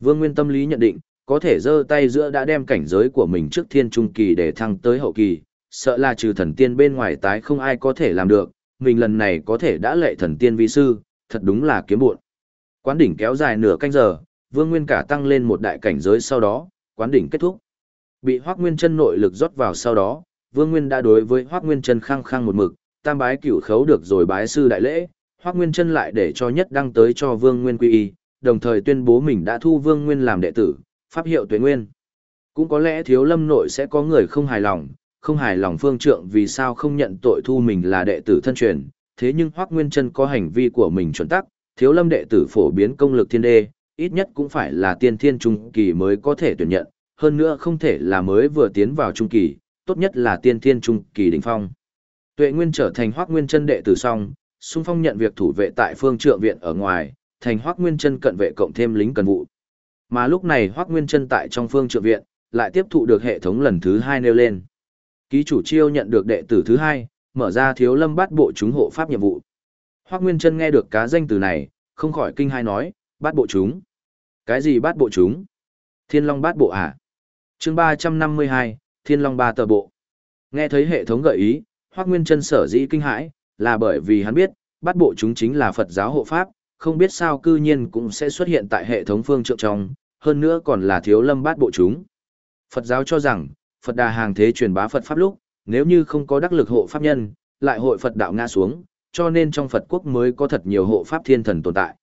Vương Nguyên tâm lý nhận định, có thể giơ tay giữa đã đem cảnh giới của mình trước thiên trung kỳ để thăng tới hậu kỳ, sợ là trừ thần tiên bên ngoài tái không ai có thể làm được, mình lần này có thể đã lệ thần tiên vi sư, thật đúng là kiếm buồn. Quán đỉnh kéo dài nửa canh giờ, Vương Nguyên cả tăng lên một đại cảnh giới sau đó, quán đỉnh kết thúc. Bị Hoắc Nguyên chân nội lực rót vào sau đó, Vương Nguyên đã đối với Hoắc Nguyên Chân khăng khăng một mực, tam bái cửu khấu được rồi bái sư đại lễ, Hoắc Nguyên Chân lại để cho nhất đăng tới cho Vương Nguyên quy y, đồng thời tuyên bố mình đã thu Vương Nguyên làm đệ tử, pháp hiệu Tuế Nguyên. Cũng có lẽ Thiếu Lâm nội sẽ có người không hài lòng, không hài lòng phương trượng vì sao không nhận tội thu mình là đệ tử thân truyền, thế nhưng Hoắc Nguyên Chân có hành vi của mình chuẩn tắc, Thiếu Lâm đệ tử phổ biến công lực thiên đê, ít nhất cũng phải là tiên thiên trung kỳ mới có thể tuyển nhận, hơn nữa không thể là mới vừa tiến vào trung kỳ, tốt nhất là tiên thiên trung kỳ đỉnh phong. Tuệ Nguyên trở thành Hoắc Nguyên chân đệ tử xong, xung phong nhận việc thủ vệ tại phương trượng viện ở ngoài, thành Hoắc Nguyên Chân cận vệ cộng thêm lính cần vụ. Mà lúc này Hoắc Nguyên Chân tại trong phương trượng viện, lại tiếp thụ được hệ thống lần thứ hai nêu lên. Ký chủ chiêu nhận được đệ tử thứ hai, mở ra thiếu lâm bát bộ chúng hộ pháp nhiệm vụ. Hoắc Nguyên Chân nghe được cá danh từ này, không khỏi kinh hai nói, bát bộ chúng. Cái gì bát bộ chúng? Thiên Long bát bộ à? Chương ba trăm năm mươi hai, Thiên Long ba tờ bộ. Nghe thấy hệ thống gợi ý, Hoắc Nguyên Chân sở dĩ kinh hãi, là bởi vì hắn biết, bát bộ chúng chính là Phật giáo hộ pháp, không biết sao cư nhiên cũng sẽ xuất hiện tại hệ thống phương trượng trong, hơn nữa còn là thiếu lâm bát bộ chúng. Phật giáo cho rằng, Phật đà hàng thế truyền bá Phật pháp lúc, nếu như không có đắc lực hộ pháp nhân, lại hội Phật đạo ngã xuống, cho nên trong Phật quốc mới có thật nhiều hộ pháp thiên thần tồn tại.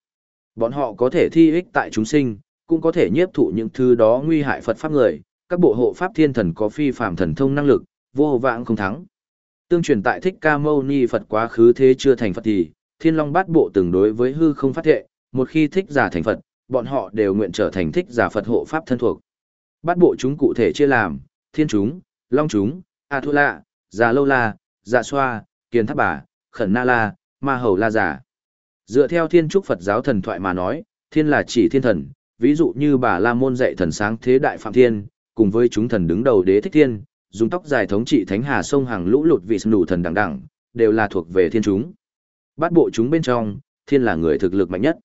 Bọn họ có thể thi ích tại chúng sinh, cũng có thể nhiếp thụ những thứ đó nguy hại Phật pháp người, các bộ hộ pháp thiên thần có phi phàm thần thông năng lực, vô vãng không thắng. Tương truyền tại Thích Ca Mâu Ni Phật quá khứ thế chưa thành Phật thì, Thiên Long Bát Bộ từng đối với hư không phát thệ, một khi thích giả thành Phật, bọn họ đều nguyện trở thành thích giả Phật hộ pháp thân thuộc. Bát bộ chúng cụ thể chia làm, Thiên chúng, Long chúng, A Thu La, Già Lâu La, già Xoa, Kiền Tháp Bà, Khẩn Na La, Ma Hầu La Giả. Dựa theo Thiên Trúc Phật giáo thần thoại mà nói, Thiên là chỉ thiên thần, ví dụ như bà La Môn dạy thần sáng thế đại phạm thiên, cùng với chúng thần đứng đầu đế thích thiên, dùng tóc dài thống trị thánh hà sông hàng lũ lụt vị nụ thần đẳng đẳng, đều là thuộc về thiên chúng. Bát bộ chúng bên trong, thiên là người thực lực mạnh nhất.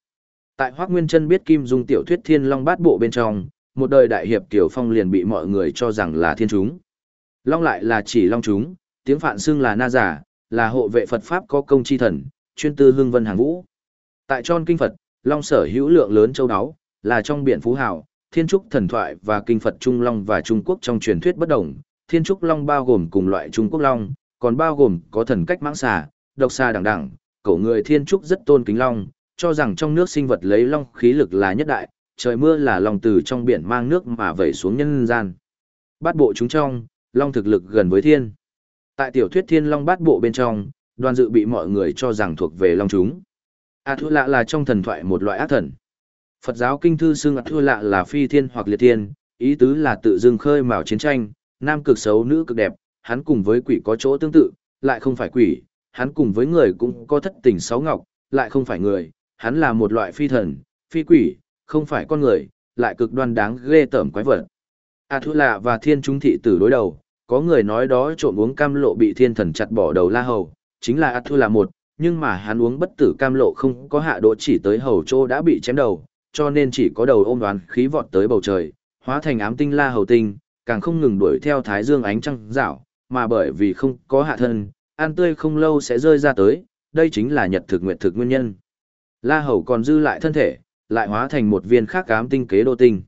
Tại Hoắc Nguyên Chân biết Kim Dung tiểu thuyết Thiên Long bát bộ bên trong, một đời đại hiệp Kiều Phong liền bị mọi người cho rằng là thiên chúng. Long lại là chỉ long chúng, tiếng phạn xưng là na giả, là hộ vệ Phật pháp có công chi thần, chuyên tư hương vân hàng vũ. Tại tròn kinh Phật, long sở hữu lượng lớn châu đáo, là trong biển phú hảo thiên trúc thần thoại và kinh Phật Trung Long và Trung Quốc trong truyền thuyết bất đồng, thiên trúc long bao gồm cùng loại Trung Quốc long, còn bao gồm có thần cách mãng xà, độc xà đẳng đẳng, cổ người thiên trúc rất tôn kính long, cho rằng trong nước sinh vật lấy long khí lực là nhất đại, trời mưa là long từ trong biển mang nước mà vẩy xuống nhân gian. Bát bộ chúng trong, long thực lực gần với thiên. Tại tiểu thuyết thiên long bát bộ bên trong, đoàn dự bị mọi người cho rằng thuộc về long chúng. A Thu Lạ là trong thần thoại một loại ác thần. Phật giáo kinh thư xưng ạt thua Lạ là phi thiên hoặc liệt thiên, ý tứ là tự dưng khơi mào chiến tranh, nam cực xấu nữ cực đẹp, hắn cùng với quỷ có chỗ tương tự, lại không phải quỷ, hắn cùng với người cũng có thất tình sáu ngọc, lại không phải người, hắn là một loại phi thần, phi quỷ, không phải con người, lại cực đoan đáng ghê tởm quái vật. A Thu Lạ và Thiên Trung Thị tử đối đầu, có người nói đó trộm uống cam lộ bị thiên thần chặt bỏ đầu la hầu, chính là A Thu Lạ một, nhưng mà hắn uống bất tử cam lộ không có hạ độ chỉ tới hầu chỗ đã bị chém đầu, cho nên chỉ có đầu ôm đoán khí vọt tới bầu trời, hóa thành ám tinh la hầu tinh, càng không ngừng đuổi theo thái dương ánh trăng rảo, mà bởi vì không có hạ thân, ăn tươi không lâu sẽ rơi ra tới, đây chính là nhật thực nguyện thực nguyên nhân. La hầu còn dư lại thân thể, lại hóa thành một viên khác ám tinh kế đô tinh.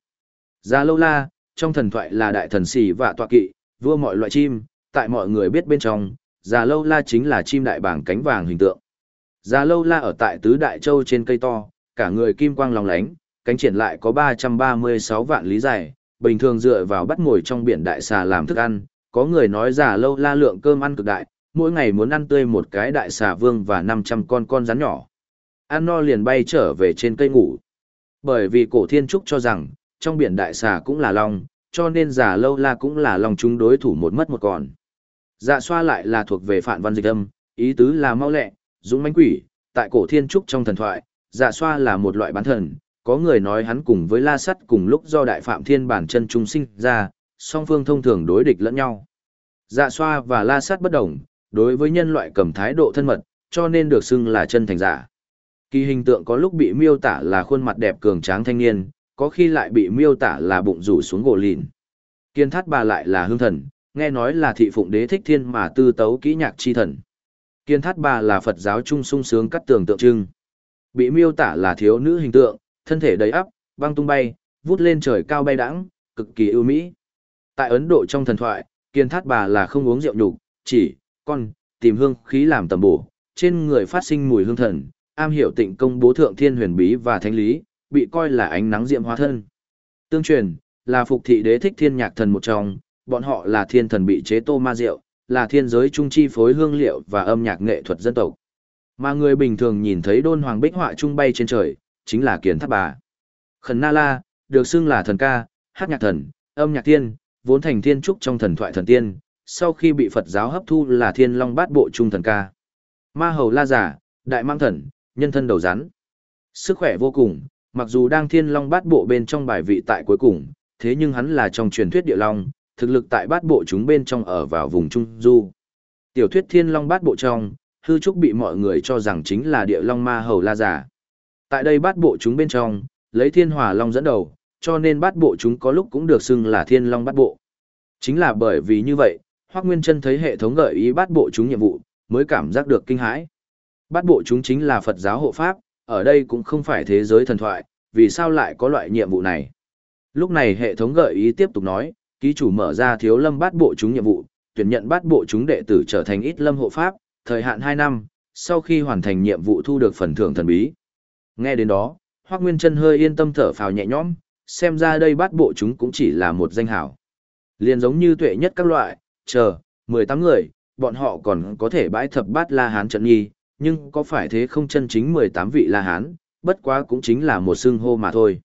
Gia lâu la, trong thần thoại là đại thần sĩ và tọa kỵ, vua mọi loại chim, tại mọi người biết bên trong, Già lâu la chính là chim đại bảng cánh vàng hình tượng. Già lâu la ở tại tứ đại châu trên cây to, cả người kim quang lòng lánh, cánh triển lại có 336 vạn lý dài, bình thường dựa vào bắt ngồi trong biển đại xà làm thức ăn, có người nói già lâu la lượng cơm ăn cực đại, mỗi ngày muốn ăn tươi một cái đại xà vương và 500 con con rắn nhỏ. Ăn no liền bay trở về trên cây ngủ. Bởi vì cổ thiên trúc cho rằng, trong biển đại xà cũng là long, cho nên già lâu la cũng là long chúng đối thủ một mất một còn. Dạ xoa lại là thuộc về phản văn dịch âm, ý tứ là mau lẹ, dũng mãnh quỷ, tại cổ thiên trúc trong thần thoại, dạ xoa là một loại bán thần, có người nói hắn cùng với la sắt cùng lúc do đại phạm thiên bản chân trung sinh ra, song phương thông thường đối địch lẫn nhau. Dạ xoa và la sắt bất đồng, đối với nhân loại cầm thái độ thân mật, cho nên được xưng là chân thành giả. Kỳ hình tượng có lúc bị miêu tả là khuôn mặt đẹp cường tráng thanh niên, có khi lại bị miêu tả là bụng rủ xuống gỗ lìn. Kiên thát bà lại là hương thần, nghe nói là thị phụng đế thích thiên mà tư tấu kỹ nhạc chi thần. Kiên thát bà là Phật giáo trung sung sướng cắt tường tượng trưng. Bị miêu tả là thiếu nữ hình tượng, thân thể đầy ắp, băng tung bay, vút lên trời cao bay đãng, cực kỳ ưu mỹ. Tại Ấn Độ trong thần thoại, kiên thát bà là không uống rượu nhục, chỉ, con, tìm hương khí làm tầm bổ, trên người phát sinh mùi hương thần, am hiểu tịnh công bố thượng thiên huyền bí và thánh lý, bị coi là ánh nắng diệm hóa thân. Tương truyền, là phục thị đế thích thiên nhạc thần một trong, bọn họ là thiên thần bị chế tô ma rượu, là thiên giới trung chi phối hương liệu và âm nhạc nghệ thuật dân tộc. Mà người bình thường nhìn thấy đôn hoàng bích họa trung bay trên trời, chính là kiến tháp bà. Khẩn Na La, được xưng là thần ca, hát nhạc thần, âm nhạc tiên, vốn thành thiên trúc trong thần thoại thần tiên, sau khi bị Phật giáo hấp thu là thiên long bát bộ trung thần ca. Ma hầu La giả, đại mang thần, nhân thân đầu rắn. Sức khỏe vô cùng, mặc dù đang thiên long bát bộ bên trong bài vị tại cuối cùng, thế nhưng hắn là trong truyền thuyết địa long, thực lực tại bát bộ chúng bên trong ở vào vùng Trung Du. Tiểu thuyết thiên long bát bộ trong, hư trúc bị mọi người cho rằng chính là địa long ma hầu la giả. Tại đây bát bộ chúng bên trong, lấy thiên hòa long dẫn đầu, cho nên bát bộ chúng có lúc cũng được xưng là thiên long bát bộ. Chính là bởi vì như vậy, Hoác Nguyên Trân thấy hệ thống gợi ý bát bộ chúng nhiệm vụ, mới cảm giác được kinh hãi. Bát bộ chúng chính là Phật giáo hộ pháp, ở đây cũng không phải thế giới thần thoại, vì sao lại có loại nhiệm vụ này. Lúc này hệ thống gợi ý tiếp tục nói, ký chủ mở ra thiếu lâm bát bộ chúng nhiệm vụ, tuyển nhận bát bộ chúng đệ tử trở thành ít lâm hộ pháp, thời hạn 2 năm, sau khi hoàn thành nhiệm vụ thu được phần thưởng thần bí. Nghe đến đó, Hoác Nguyên Trân hơi yên tâm thở phào nhẹ nhõm, xem ra đây bát bộ chúng cũng chỉ là một danh hảo. Liền giống như tuệ nhất các loại, chờ, 18 người, bọn họ còn có thể bãi thập bát La Hán trận nghi, nhưng có phải thế không chân chính 18 vị La Hán, bất quá cũng chính là một xưng hô mà thôi.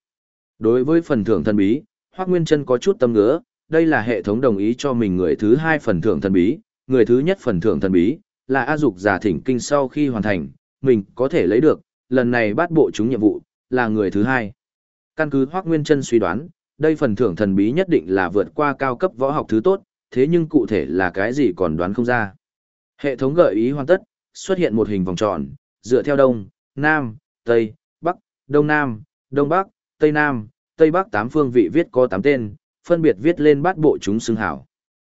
Đối với phần thưởng thần bí, Hoác Nguyên Trân có chút tâm ngứa, đây là hệ thống đồng ý cho mình người thứ hai phần thưởng thần bí, người thứ nhất phần thưởng thần bí, là A Dục giả thỉnh kinh sau khi hoàn thành, mình có thể lấy được, lần này bắt bộ chúng nhiệm vụ, là người thứ hai. Căn cứ Hoác Nguyên Trân suy đoán, đây phần thưởng thần bí nhất định là vượt qua cao cấp võ học thứ tốt, thế nhưng cụ thể là cái gì còn đoán không ra. Hệ thống gợi ý hoàn tất, xuất hiện một hình vòng tròn, dựa theo đông, nam, tây, bắc, đông nam, đông bắc, tây nam, tây bắc tám phương vị viết có tám tên, phân biệt viết lên bát bộ chúng xưng hảo.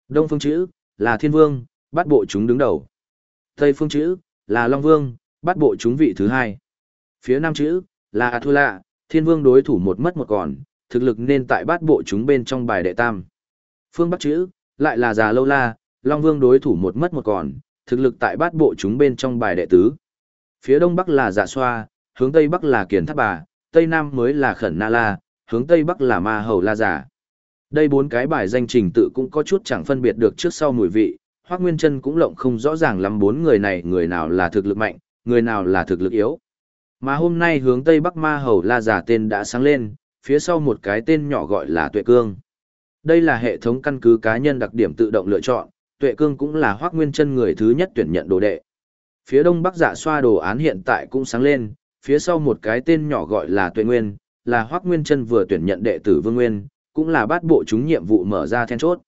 Đông phương chữ, là thiên vương, bát bộ chúng đứng đầu. Tây phương chữ, là long vương, bát bộ chúng vị thứ hai. Phía nam chữ, là A Thu Lạ, thiên vương đối thủ một mất một còn, thực lực nên tại bát bộ chúng bên trong bài đệ tam. Phương bắc chữ, lại là già lâu la, long vương đối thủ một mất một còn, thực lực tại bát bộ chúng bên trong bài đệ tứ. Phía đông bắc là dạ xoa, hướng tây bắc là kiền tháp bà, tây nam mới là khẩn na la, hướng tây bắc là ma hầu la giả. Đây bốn cái bài danh trình tự cũng có chút chẳng phân biệt được trước sau mùi vị, Hoác Nguyên Trân cũng lộng không rõ ràng lắm bốn người này người nào là thực lực mạnh, người nào là thực lực yếu. Mà hôm nay hướng Tây Bắc Ma Hầu La giả tên đã sáng lên, phía sau một cái tên nhỏ gọi là Tuệ Cương. Đây là hệ thống căn cứ cá nhân đặc điểm tự động lựa chọn, Tuệ Cương cũng là Hoác Nguyên Trân người thứ nhất tuyển nhận đồ đệ. Phía Đông Bắc giả xoa đồ án hiện tại cũng sáng lên, phía sau một cái tên nhỏ gọi là Tuệ Nguyên, là Hoác Nguyên Trân vừa tuyển nhận đệ tử Vương Nguyên, cũng là bát bộ chúng nhiệm vụ mở ra then chốt.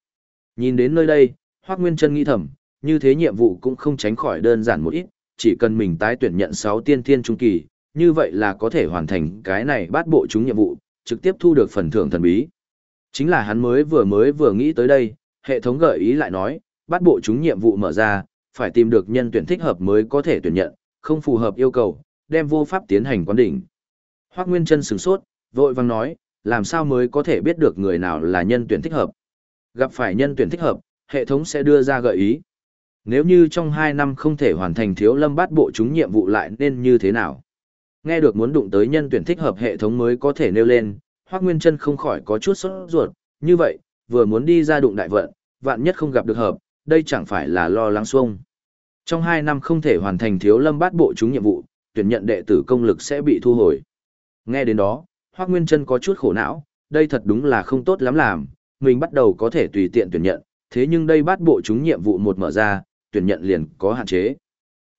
Nhìn đến nơi đây, Hoác Nguyên Trân nghĩ thầm, như thế nhiệm vụ cũng không tránh khỏi đơn giản một ít, chỉ cần mình tái tuyển nhận 6 tiên thiên trung kỳ, như vậy là có thể hoàn thành cái này bát bộ chúng nhiệm vụ, trực tiếp thu được phần thưởng thần bí. Chính là hắn mới vừa mới vừa nghĩ tới đây, hệ thống gợi ý lại nói, bát bộ chúng nhiệm vụ mở ra, phải tìm được nhân tuyển thích hợp mới có thể tuyển nhận, không phù hợp yêu cầu, đem vô pháp tiến hành quán đỉnh. Hoác Nguyên Trân sửng sốt, vội vang nói, làm sao mới có thể biết được người nào là nhân tuyển thích hợp. Gặp phải nhân tuyển thích hợp, hệ thống sẽ đưa ra gợi ý. Nếu như trong 2 năm không thể hoàn thành thiếu lâm bát bộ chúng nhiệm vụ lại nên như thế nào? Nghe được muốn đụng tới nhân tuyển thích hợp hệ thống mới có thể nêu lên, Hoác Nguyên Trân không khỏi có chút sốt ruột, như vậy, vừa muốn đi ra đụng đại vận, vạn nhất không gặp được hợp, đây chẳng phải là lo lắng xuông. Trong 2 năm không thể hoàn thành thiếu lâm bát bộ chúng nhiệm vụ, tuyển nhận đệ tử công lực sẽ bị thu hồi. Nghe đến đó, Hoác Nguyên Trân có chút khổ não, đây thật đúng là không tốt lắm làm, mình bắt đầu có thể tùy tiện tuyển nhận, thế nhưng đây bắt bộ chúng nhiệm vụ một mở ra, tuyển nhận liền có hạn chế.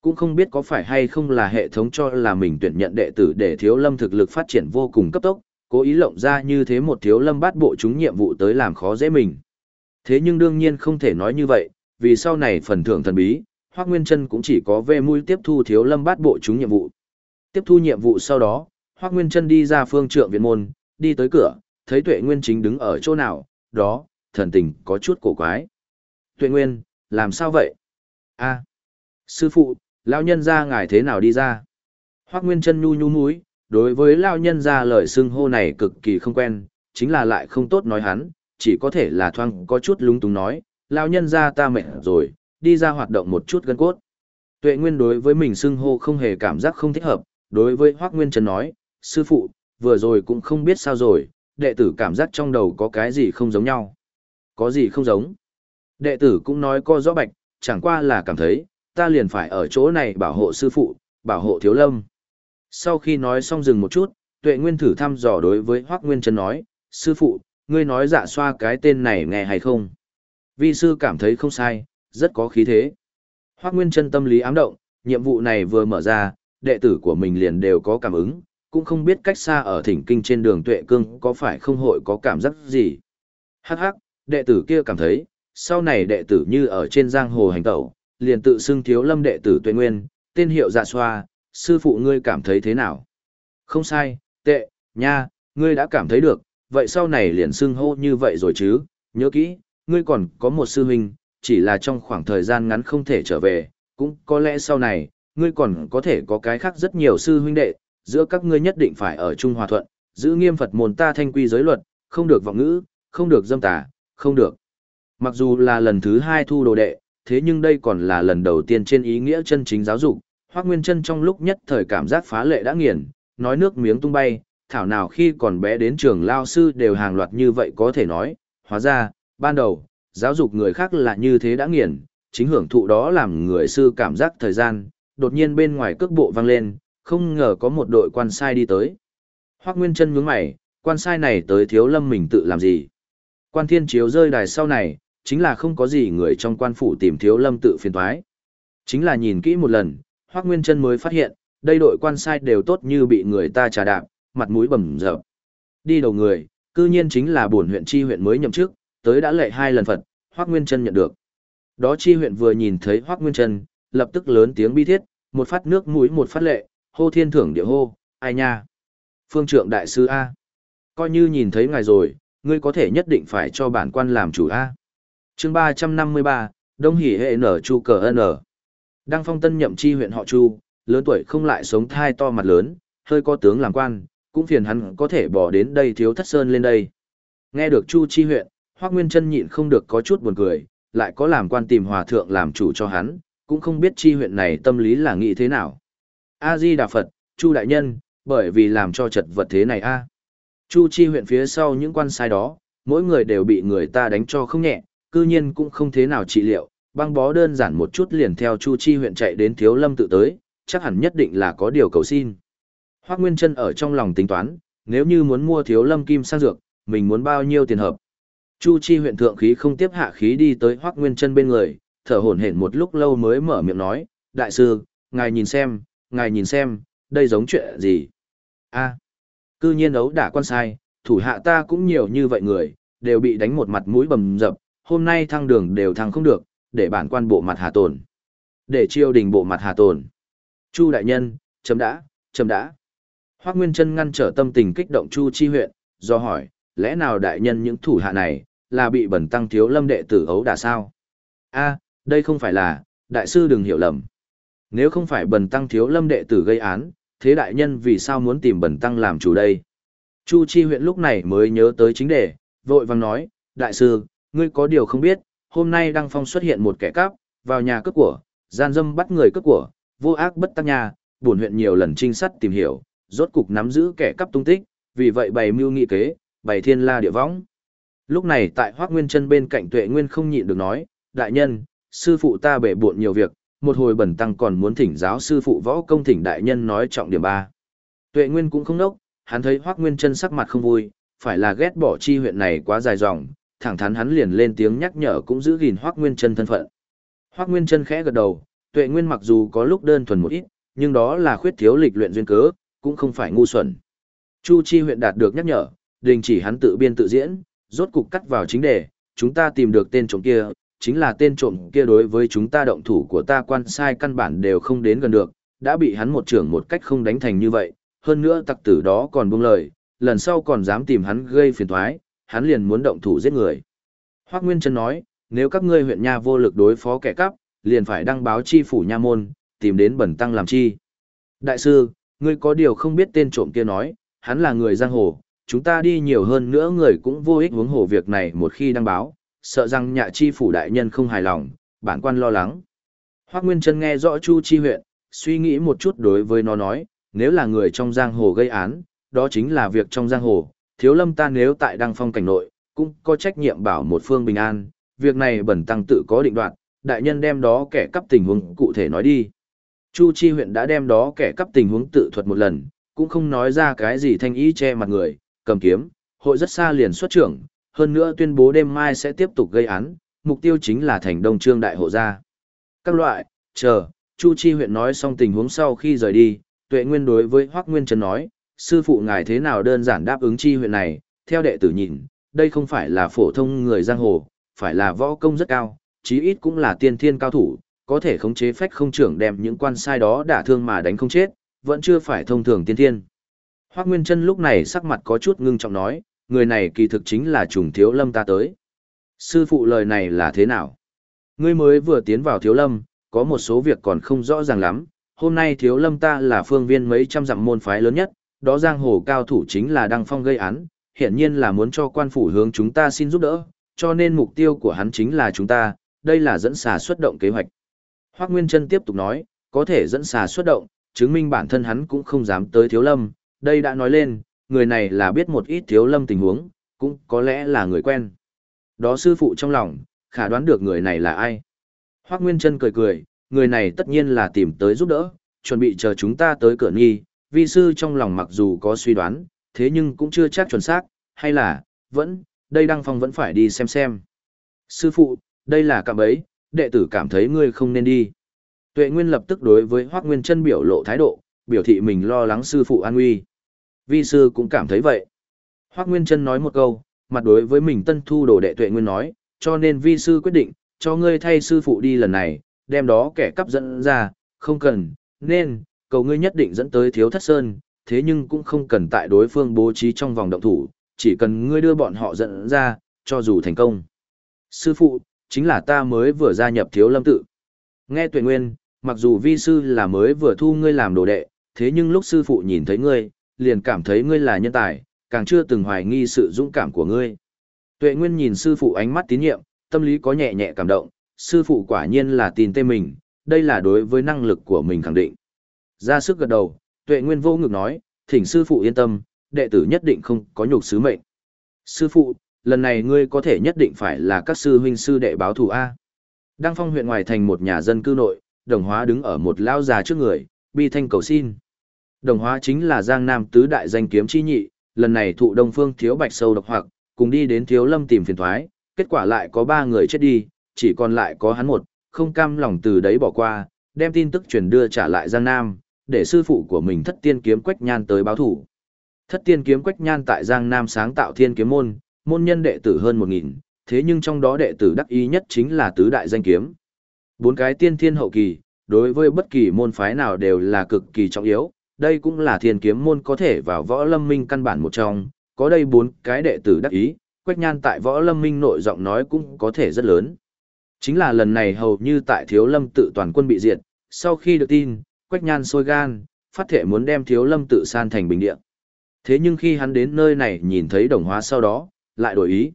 Cũng không biết có phải hay không là hệ thống cho là mình tuyển nhận đệ tử để thiếu lâm thực lực phát triển vô cùng cấp tốc, cố ý lộng ra như thế một thiếu lâm bắt bộ chúng nhiệm vụ tới làm khó dễ mình. Thế nhưng đương nhiên không thể nói như vậy, vì sau này phần thưởng thần bí, Hoác Nguyên Trân cũng chỉ có về mũi tiếp thu thiếu lâm bắt bộ chúng nhiệm vụ. Tiếp thu nhiệm vụ sau đó, Hoác Nguyên Trân đi ra phương trượng viện môn, đi tới cửa, thấy Tuệ Nguyên chính đứng ở chỗ nào, đó, thần tình có chút cổ quái. Tuệ Nguyên, làm sao vậy? a sư phụ, lão nhân ra ngài thế nào đi ra? Hoác Nguyên chân nhu nhu mũi, đối với lão nhân ra lời xưng hô này cực kỳ không quen, chính là lại không tốt nói hắn, chỉ có thể là thoang có chút lúng túng nói, lão nhân ra ta mệt rồi, đi ra hoạt động một chút gân cốt. Tuệ Nguyên đối với mình xưng hô không hề cảm giác không thích hợp, đối với Hoác Nguyên chân nói, sư phụ, vừa rồi cũng không biết sao rồi, đệ tử cảm giác trong đầu có cái gì không giống nhau. Có gì không giống? Đệ tử cũng nói co rõ bạch, chẳng qua là cảm thấy, ta liền phải ở chỗ này bảo hộ sư phụ, bảo hộ thiếu lâm. Sau khi nói xong dừng một chút, tuệ nguyên thử thăm dò đối với Hoác Nguyên Trân nói, sư phụ, ngươi nói dạ xoa cái tên này nghe hay không? Vi sư cảm thấy không sai, rất có khí thế. Hoác Nguyên Trân tâm lý ám động, nhiệm vụ này vừa mở ra, đệ tử của mình liền đều có cảm ứng, cũng không biết cách xa ở thỉnh kinh trên đường tuệ cương có phải không hội có cảm giác gì. Hắc hắc, đệ tử kia cảm thấy, sau này đệ tử như ở trên giang hồ hành tẩu, liền tự xưng thiếu lâm đệ tử tuệ nguyên, tên hiệu dạ xoa, sư phụ ngươi cảm thấy thế nào? Không sai, tệ, nha, ngươi đã cảm thấy được, vậy sau này liền xưng hô như vậy rồi chứ, nhớ kỹ, ngươi còn có một sư huynh, chỉ là trong khoảng thời gian ngắn không thể trở về, cũng có lẽ sau này, ngươi còn có thể có cái khác rất nhiều sư huynh đệ, giữa các ngươi nhất định phải ở chung hòa thuận, giữ nghiêm Phật môn ta thanh quy giới luật, không được vọng ngữ, không được dâm tà, không được. Mặc dù là lần thứ hai thu đồ đệ, thế nhưng đây còn là lần đầu tiên trên ý nghĩa chân chính giáo dục, Hoắc Nguyên Trân trong lúc nhất thời cảm giác phá lệ đã nghiền, nói nước miếng tung bay, thảo nào khi còn bé đến trường lao sư đều hàng loạt như vậy có thể nói, hóa ra, ban đầu, giáo dục người khác là như thế đã nghiền, chính hưởng thụ đó làm người sư cảm giác thời gian, đột nhiên bên ngoài cước bộ vang lên, không ngờ có một đội quan sai đi tới. Hoắc Nguyên Trân nhướng mày, quan sai này tới thiếu lâm mình tự làm gì? Quan thiên chiếu rơi đài sau này, chính là không có gì người trong quan phủ tìm thiếu lâm tự phiền thoái. Chính là nhìn kỹ một lần, Hoác Nguyên Trân mới phát hiện, đây đội quan sai đều tốt như bị người ta trà đạp, mặt mũi bầm dập. Đi đầu người, cư nhiên chính là buồn huyện chi huyện mới nhậm chức, tới đã lệ hai lần Phật, Hoác Nguyên Trân nhận được. Đó chi huyện vừa nhìn thấy Hoác Nguyên Trân, lập tức lớn tiếng bi thiết, một phát nước mũi một phát lệ, hô thiên thưởng địa hô, ai nha. Phương trượng đại sư A. Coi như nhìn thấy ngài rồi, ngươi có thể nhất định phải cho bản quan làm chủ A. chương ba trăm năm mươi ba Đông Hỷ hệ nở chu cờ n. Đăng phong tân nhậm chi huyện họ chu, lớn tuổi không lại sống thai to mặt lớn, hơi có tướng làm quan, cũng phiền hắn có thể bỏ đến đây thiếu thất sơn lên đây. Nghe được chu chi huyện, Hoác Nguyên chân nhịn không được có chút buồn cười, lại có làm quan tìm hòa thượng làm chủ cho hắn, cũng không biết chi huyện này tâm lý là nghĩ thế nào. A-di Đà Phật, Chu Đại Nhân, bởi vì làm cho chật vật thế này a Chu chi huyện phía sau những quan sai đó, mỗi người đều bị người ta đánh cho không nhẹ, cư nhiên cũng không thế nào trị liệu, băng bó đơn giản một chút liền theo Chu chi huyện chạy đến Thiếu Lâm tự tới, chắc hẳn nhất định là có điều cầu xin. Hoác Nguyên Trân ở trong lòng tính toán, nếu như muốn mua Thiếu Lâm kim sang dược, mình muốn bao nhiêu tiền hợp. Chu chi huyện thượng khí không tiếp hạ khí đi tới Hoác Nguyên Trân bên người, thở hổn hển một lúc lâu mới mở miệng nói, đại sư, ngài nhìn xem, ngài nhìn xem, đây giống chuyện gì. a cư nhiên ấu đả quan sai, thủ hạ ta cũng nhiều như vậy người, đều bị đánh một mặt mũi bầm dập, hôm nay thăng đường đều thăng không được, để bản quan bộ mặt hà tồn. Để triều đình bộ mặt hà tồn. Chu đại nhân, chấm đã, chấm đã. Hoác Nguyên Trân ngăn trở tâm tình kích động Chu Chi huyện, do hỏi, lẽ nào đại nhân những thủ hạ này, là bị bẩn tăng thiếu lâm đệ tử ấu đả sao? a đây không phải là, đại sư đừng hiểu lầm. Nếu không phải bần tăng thiếu lâm đệ tử gây án, thế đại nhân vì sao muốn tìm bẩn tăng làm chủ đây? Chu Chi huyện lúc này mới nhớ tới chính đề, vội vàng nói, đại sư, ngươi có điều không biết, hôm nay đăng phong xuất hiện một kẻ cắp, vào nhà cướp của, gian dâm bắt người cướp của, vô ác bất tăng nhà, buồn huyện nhiều lần trinh sát tìm hiểu, rốt cục nắm giữ kẻ cắp tung tích, vì vậy bày mưu nghị kế, bày thiên la địa võng. Lúc này tại Hoắc Nguyên Chân bên cạnh Tuệ Nguyên không nhịn được nói, đại nhân, sư phụ ta bể bộn nhiều việc, một hồi bẩn tăng còn muốn thỉnh giáo sư phụ võ công thỉnh đại nhân nói trọng điểm ba. Tuệ Nguyên cũng không nốc, hắn thấy Hoắc Nguyên Chân sắc mặt không vui, phải là ghét bỏ chi huyện này quá dài dòng, thẳng thắn hắn liền lên tiếng nhắc nhở cũng giữ gìn Hoắc Nguyên Chân thân phận. Hoắc Nguyên Chân khẽ gật đầu, Tuệ Nguyên mặc dù có lúc đơn thuần một ít, nhưng đó là khuyết thiếu lịch luyện duyên cớ, cũng không phải ngu xuẩn. Chu Chi huyện đạt được nhắc nhở, đình chỉ hắn tự biên tự diễn, rốt cục cắt vào chính đề, chúng ta tìm được tên trộm kia, chính là tên trộm kia đối với chúng ta động thủ của ta quan sai căn bản đều không đến gần được, đã bị hắn một trưởng một cách không đánh thành như vậy, hơn nữa tặc tử đó còn buông lời, lần sau còn dám tìm hắn gây phiền toái, hắn liền muốn động thủ giết người. Hoắc Nguyên Trân nói, nếu các ngươi huyện nha vô lực đối phó kẻ cắp, liền phải đăng báo chi phủ nha môn, tìm đến bẩn tăng làm chi. Đại sư, ngươi có điều không biết tên trộm kia nói, hắn là người giang hồ, chúng ta đi nhiều hơn nữa người cũng vô ích huống hồ việc này một khi đăng báo, sợ rằng nhạ chi phủ đại nhân không hài lòng, bản quan lo lắng. Hoác Nguyên Trân nghe rõ Chu Chi huyện, suy nghĩ một chút đối với nó nói, nếu là người trong giang hồ gây án, đó chính là việc trong giang hồ, thiếu lâm ta nếu tại đăng phong cảnh nội, cũng có trách nhiệm bảo một phương bình an, việc này bẩn tăng tự có định đoạt, đại nhân đem đó kẻ cắp tình huống cụ thể nói đi. Chu Chi huyện đã đem đó kẻ cắp tình huống tự thuật một lần, cũng không nói ra cái gì thanh ý che mặt người, cầm kiếm, hội rất xa liền xuất trưởng, hơn nữa tuyên bố đêm mai sẽ tiếp tục gây án, mục tiêu chính là thành đông trương đại hộ gia. Các loại, chờ, Chu Chi huyện nói xong tình huống sau khi rời đi, Tuệ Nguyên đối với Hoắc Nguyên Trần nói, sư phụ ngài thế nào đơn giản đáp ứng chi huyện này, theo đệ tử nhìn, đây không phải là phổ thông người giang hồ, phải là võ công rất cao, chí ít cũng là tiên thiên cao thủ, có thể khống chế phách không trưởng đem những quan sai đó đả thương mà đánh không chết, vẫn chưa phải thông thường tiên thiên. Hoác Nguyên Trân lúc này sắc mặt có chút ngưng trọng nói, người này kỳ thực chính là trùng thiếu lâm ta tới. Sư phụ lời này là thế nào? Ngươi mới vừa tiến vào thiếu lâm, có một số việc còn không rõ ràng lắm. Hôm nay thiếu lâm ta là phương viên mấy trăm dặm môn phái lớn nhất, đó giang hồ cao thủ chính là Đăng Phong gây án, hiện nhiên là muốn cho quan phủ hướng chúng ta xin giúp đỡ, cho nên mục tiêu của hắn chính là chúng ta, đây là dẫn xà xuất động kế hoạch. Hoác Nguyên Trân tiếp tục nói, có thể dẫn xà xuất động, chứng minh bản thân hắn cũng không dám tới thiếu lâm, đây đã nói lên, người này là biết một ít thiếu lâm tình huống, cũng có lẽ là người quen. Đó sư phụ trong lòng, khả đoán được người này là ai. Hoác Nguyên Trân cười cười, người này tất nhiên là tìm tới giúp đỡ, chuẩn bị chờ chúng ta tới cửa nghi, vi sư trong lòng mặc dù có suy đoán, thế nhưng cũng chưa chắc chuẩn xác, hay là, vẫn, đây Đăng Phong vẫn phải đi xem xem. Sư phụ, đây là cạm ấy, đệ tử cảm thấy ngươi không nên đi. Tuệ Nguyên lập tức đối với Hoác Nguyên Trân biểu lộ thái độ, biểu thị mình lo lắng sư phụ an nguy. Vi sư cũng cảm thấy vậy. Hoác Nguyên Trân nói một câu, mặt đối với mình tân thu đồ đệ Tuệ Nguyên nói, cho nên vi sư quyết định, cho ngươi thay sư phụ đi lần này, đem đó kẻ cắp dẫn ra, không cần, nên, cầu ngươi nhất định dẫn tới thiếu thất sơn, thế nhưng cũng không cần tại đối phương bố trí trong vòng động thủ, chỉ cần ngươi đưa bọn họ dẫn ra, cho dù thành công. Sư phụ, chính là ta mới vừa gia nhập thiếu lâm tự. Nghe tuệ nguyên, mặc dù vi sư là mới vừa thu ngươi làm đồ đệ, thế nhưng lúc sư phụ nhìn thấy ngươi, liền cảm thấy ngươi là nhân tài, càng chưa từng hoài nghi sự dũng cảm của ngươi. Tuệ nguyên nhìn sư phụ ánh mắt tín nhiệm, tâm lý có nhẹ nhẹ cảm động, sư phụ quả nhiên là tin tê mình, đây là đối với năng lực của mình khẳng định. Ra sức gật đầu, tuệ nguyên vô ngực nói, thỉnh sư phụ yên tâm, đệ tử nhất định không có nhục sứ mệnh. Sư phụ, lần này ngươi có thể nhất định phải là các sư huynh sư đệ báo thù A. Đăng phong huyện ngoài thành một nhà dân cư nội, đồng hóa đứng ở một lao già trước người, bi thanh cầu xin. Đồng hóa chính là giang nam tứ đại danh kiếm chi nhị, lần này thụ đông phương thiếu bạch sâu độc hoặc, cùng đi đến thiếu lâm tìm phiền thoái, kết quả lại có ba người chết đi, chỉ còn lại có hắn một, không cam lòng từ đấy bỏ qua, đem tin tức truyền đưa trả lại giang nam, để sư phụ của mình thất tiên kiếm quách nhan tới báo thủ. Thất tiên kiếm quách nhan tại giang nam sáng tạo thiên kiếm môn, môn nhân đệ tử hơn một nghìn, thế nhưng trong đó đệ tử đắc ý nhất chính là tứ đại danh kiếm. Bốn cái tiên thiên hậu kỳ, đối với bất kỳ môn phái nào đều là cực kỳ trọng yếu, đây cũng là thiên kiếm môn có thể vào võ lâm minh căn bản một trong, có đây bốn cái đệ tử đắc ý, Quách Nhan tại võ lâm minh nội giọng nói cũng có thể rất lớn. Chính là lần này hầu như tại thiếu lâm tự toàn quân bị diệt, sau khi được tin, Quách Nhan sôi gan, phát thể muốn đem thiếu lâm tự san thành bình địa. Thế nhưng khi hắn đến nơi này nhìn thấy đồng hóa sau đó, lại đổi ý.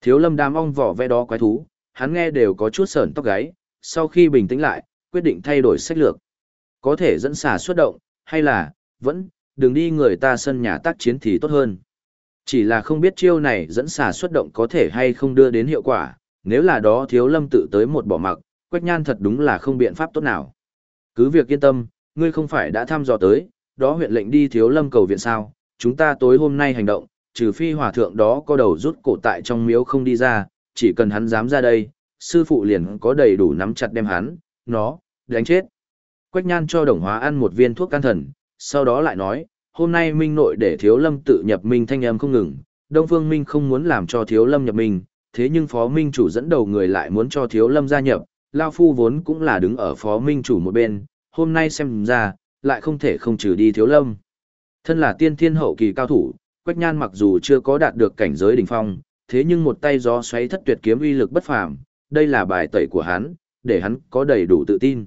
Thiếu lâm đám ong vỏ ve đó quái thú, hắn nghe đều có chút sờn tóc gáy, sau khi bình tĩnh lại, quyết định thay đổi sách lược. Có thể dẫn xả xuất động, hay là, vẫn, đừng đi người ta sân nhà tác chiến thì tốt hơn. Chỉ là không biết chiêu này dẫn xả xuất động có thể hay không đưa đến hiệu quả, nếu là đó thiếu lâm tự tới một bỏ mặc, quách nhan thật đúng là không biện pháp tốt nào. Cứ việc yên tâm, ngươi không phải đã thăm dò tới, đó huyện lệnh đi thiếu lâm cầu viện sao, chúng ta tối hôm nay hành động, trừ phi hòa thượng đó có đầu rút cổ tại trong miếu không đi ra, chỉ cần hắn dám ra đây, sư phụ liền có đầy đủ nắm chặt đem hắn, nó, đánh chết. Quách nhan cho đồng hóa ăn một viên thuốc can thần, sau đó lại nói, hôm nay minh nội để thiếu lâm tự nhập minh thanh âm không ngừng, Đông Phương Minh không muốn làm cho thiếu lâm nhập minh, thế nhưng phó minh chủ dẫn đầu người lại muốn cho thiếu lâm gia nhập, Lao Phu vốn cũng là đứng ở phó minh chủ một bên, hôm nay xem ra, lại không thể không trừ đi thiếu lâm. Thân là tiên thiên hậu kỳ cao thủ, Quách Nhan mặc dù chưa có đạt được cảnh giới đỉnh phong, thế nhưng một tay gió xoáy thất tuyệt kiếm uy lực bất phàm, đây là bài tẩy của hắn, để hắn có đầy đủ tự tin.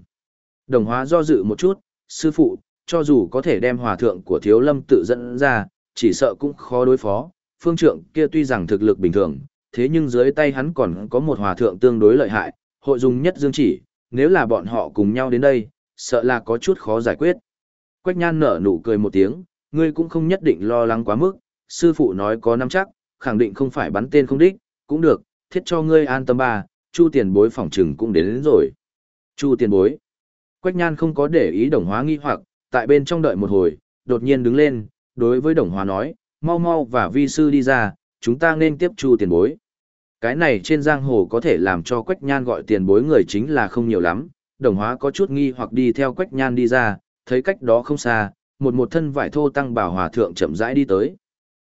Đồng hóa do dự một chút, sư phụ, cho dù có thể đem hòa thượng của thiếu lâm tự dẫn ra, chỉ sợ cũng khó đối phó, phương trượng kia tuy rằng thực lực bình thường, thế nhưng dưới tay hắn còn có một hòa thượng tương đối lợi hại, hội dùng nhất dương chỉ, nếu là bọn họ cùng nhau đến đây, sợ là có chút khó giải quyết. Quách nhan nở nụ cười một tiếng, ngươi cũng không nhất định lo lắng quá mức, sư phụ nói có nắm chắc, khẳng định không phải bắn tên không đích, cũng được, thiết cho ngươi an tâm ba, chu tiền bối phỏng trừng cũng đến, đến rồi. Chu tiền bối. Quách nhan không có để ý đồng hóa nghi hoặc, tại bên trong đợi một hồi, đột nhiên đứng lên, đối với đồng hóa nói, mau mau và vi sư đi ra, chúng ta nên tiếp chu tiền bối. Cái này trên giang hồ có thể làm cho Quách Nhan gọi tiền bối người chính là không nhiều lắm, đồng hóa có chút nghi hoặc đi theo Quách Nhan đi ra, thấy cách đó không xa, một một thân vải thô tăng bảo hòa thượng chậm rãi đi tới.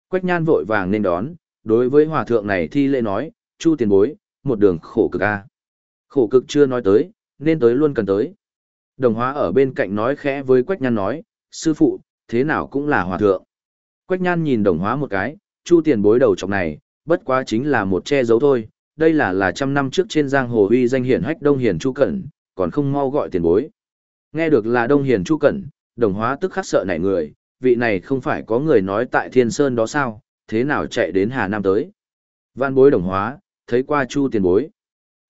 Quách nhan vội vàng nên đón, đối với hòa thượng này thi lễ nói, chu tiền bối, một đường khổ cực a. Khổ cực chưa nói tới, nên tới luôn cần tới. Đồng hóa ở bên cạnh nói khẽ với Quách nhan nói, sư phụ, thế nào cũng là hòa thượng. Quách nhan nhìn đồng hóa một cái, chu tiền bối đầu trọc này, bất quá chính là một che giấu thôi, đây là là trăm năm trước trên giang hồ uy danh hiển hách Đông Hiền Chu Cẩn, còn không mau gọi tiền bối. Nghe được là Đông Hiền Chu Cẩn, đồng hóa tức khắc sợ nảy người, vị này không phải có người nói tại Thiên Sơn đó sao, thế nào chạy đến Hà Nam tới. Văn bối đồng hóa, thấy qua Chu tiền bối.